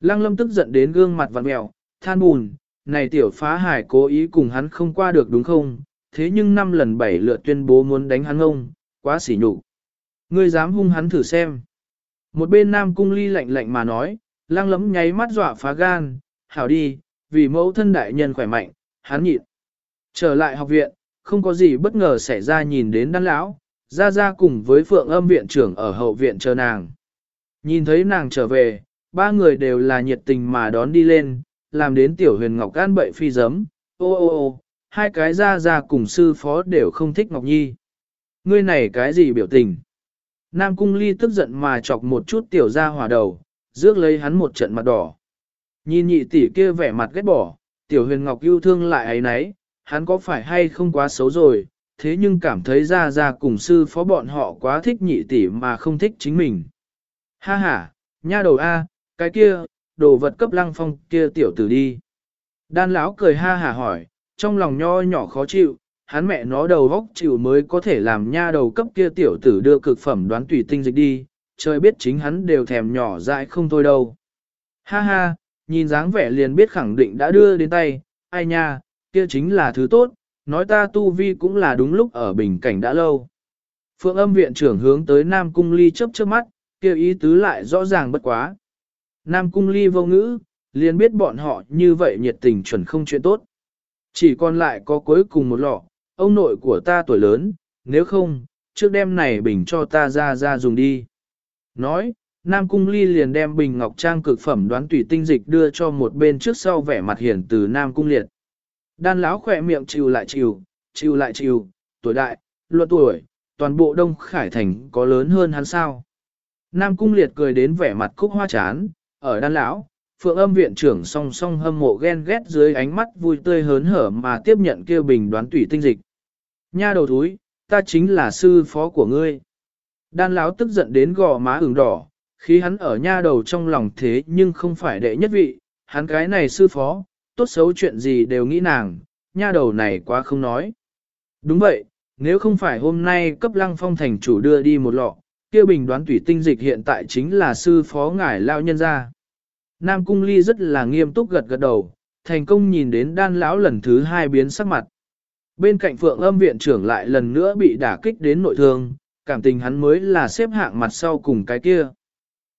Lăng lâm tức giận đến gương mặt vặn mèo, than bùn, này tiểu phá hải cố ý cùng hắn không qua được đúng không, thế nhưng năm lần bảy lượt tuyên bố muốn đánh hắn ông, quá sỉ nhục. Ngươi dám hung hắn thử xem. Một bên nam cung ly lạnh lạnh mà nói, lang lấm nháy mắt dọa phá gan, hảo đi, vì mẫu thân đại nhân khỏe mạnh, hắn nhịn. Trở lại học viện, không có gì bất ngờ xảy ra nhìn đến đan lão, ra ra cùng với phượng âm viện trưởng ở hậu viện chờ nàng. Nhìn thấy nàng trở về, ba người đều là nhiệt tình mà đón đi lên, làm đến tiểu huyền ngọc gan bậy phi giấm, ô ô ô, hai cái ra ra cùng sư phó đều không thích Ngọc Nhi. Ngươi này cái gì biểu tình? Nam Cung Ly tức giận mà chọc một chút tiểu ra hỏa đầu, rước lấy hắn một trận mặt đỏ. Nhìn nhị tỷ kia vẻ mặt ghét bỏ, tiểu huyền ngọc yêu thương lại ấy nấy, hắn có phải hay không quá xấu rồi, thế nhưng cảm thấy ra ra cùng sư phó bọn họ quá thích nhị tỷ mà không thích chính mình. Ha ha, nha đầu A, cái kia, đồ vật cấp lăng phong kia tiểu tử đi. Đan lão cười ha hả hỏi, trong lòng nho nhỏ khó chịu, hắn mẹ nó đầu góc chịu mới có thể làm nha đầu cấp kia tiểu tử đưa cực phẩm đoán tùy tinh dịch đi, trời biết chính hắn đều thèm nhỏ dại không thôi đâu. Ha ha, nhìn dáng vẻ liền biết khẳng định đã đưa đến tay, ai nha, kia chính là thứ tốt, nói ta tu vi cũng là đúng lúc ở bình cảnh đã lâu. Phượng âm viện trưởng hướng tới Nam Cung Ly chớp chớp mắt, kêu ý tứ lại rõ ràng bất quá. Nam Cung Ly vô ngữ, liền biết bọn họ như vậy nhiệt tình chuẩn không chuyện tốt. Chỉ còn lại có cuối cùng một lọ, ông nội của ta tuổi lớn, nếu không, trước đêm này bình cho ta ra ra dùng đi. Nói, Nam Cung Ly liền đem bình ngọc trang cực phẩm đoán tùy tinh dịch đưa cho một bên trước sau vẻ mặt hiển từ Nam Cung Liệt. Đan lão khỏe miệng chịu lại chịu, chịu lại chịu, tuổi đại, luận tuổi, toàn bộ Đông Khải Thành có lớn hơn hắn sao. Nam Cung Liệt cười đến vẻ mặt cúc hoa chán, ở đan lão, phượng âm viện trưởng song song hâm mộ ghen ghét dưới ánh mắt vui tươi hớn hở mà tiếp nhận kêu bình đoán tủy tinh dịch. Nha đầu thúi, ta chính là sư phó của ngươi. Đan lão tức giận đến gò má ửng đỏ, khi hắn ở nha đầu trong lòng thế nhưng không phải đệ nhất vị, hắn cái này sư phó, tốt xấu chuyện gì đều nghĩ nàng, nha đầu này quá không nói. Đúng vậy, nếu không phải hôm nay cấp lăng phong thành chủ đưa đi một lọ, kia bình đoán tủy tinh dịch hiện tại chính là sư phó ngải lao nhân ra. Nam Cung Ly rất là nghiêm túc gật gật đầu, thành công nhìn đến đan lão lần thứ hai biến sắc mặt. Bên cạnh phượng âm viện trưởng lại lần nữa bị đả kích đến nội thương, cảm tình hắn mới là xếp hạng mặt sau cùng cái kia.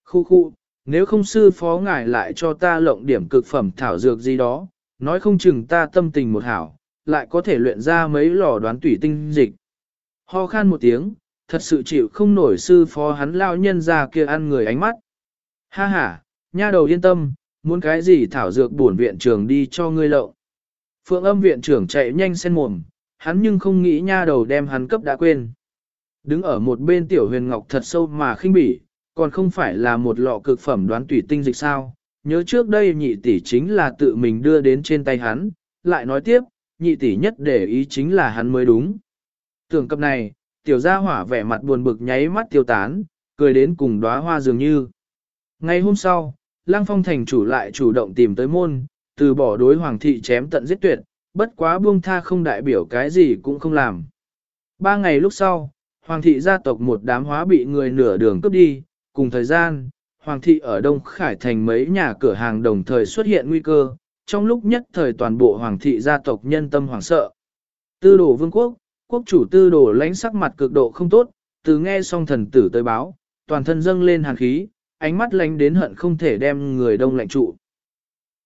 Khu khu, nếu không sư phó ngài lại cho ta lộng điểm cực phẩm thảo dược gì đó, nói không chừng ta tâm tình một hảo, lại có thể luyện ra mấy lò đoán tủy tinh dịch. Ho khan một tiếng, thật sự chịu không nổi sư phó hắn lao nhân ra kia ăn người ánh mắt. Ha ha, nha đầu yên tâm, muốn cái gì thảo dược bổn viện trưởng đi cho ngươi lộng. Phượng âm viện trưởng chạy nhanh sen mồm, hắn nhưng không nghĩ nha đầu đem hắn cấp đã quên. Đứng ở một bên tiểu huyền ngọc thật sâu mà khinh bỉ, còn không phải là một lọ cực phẩm đoán tủy tinh dịch sao. Nhớ trước đây nhị tỷ chính là tự mình đưa đến trên tay hắn, lại nói tiếp, nhị tỷ nhất để ý chính là hắn mới đúng. Tưởng cập này, tiểu gia hỏa vẻ mặt buồn bực nháy mắt tiêu tán, cười đến cùng đóa hoa dường như. Ngày hôm sau, Lăng Phong thành chủ lại chủ động tìm tới môn, từ bỏ đối hoàng thị chém tận giết tuyệt, bất quá buông tha không đại biểu cái gì cũng không làm. Ba ngày lúc sau, hoàng thị gia tộc một đám hóa bị người nửa đường cướp đi, cùng thời gian, hoàng thị ở Đông Khải thành mấy nhà cửa hàng đồng thời xuất hiện nguy cơ, trong lúc nhất thời toàn bộ hoàng thị gia tộc nhân tâm hoảng sợ. Tư đồ vương quốc, quốc chủ tư đồ lãnh sắc mặt cực độ không tốt, từ nghe xong thần tử tới báo, toàn thân dâng lên hàn khí, ánh mắt lánh đến hận không thể đem người đông lạnh trụ.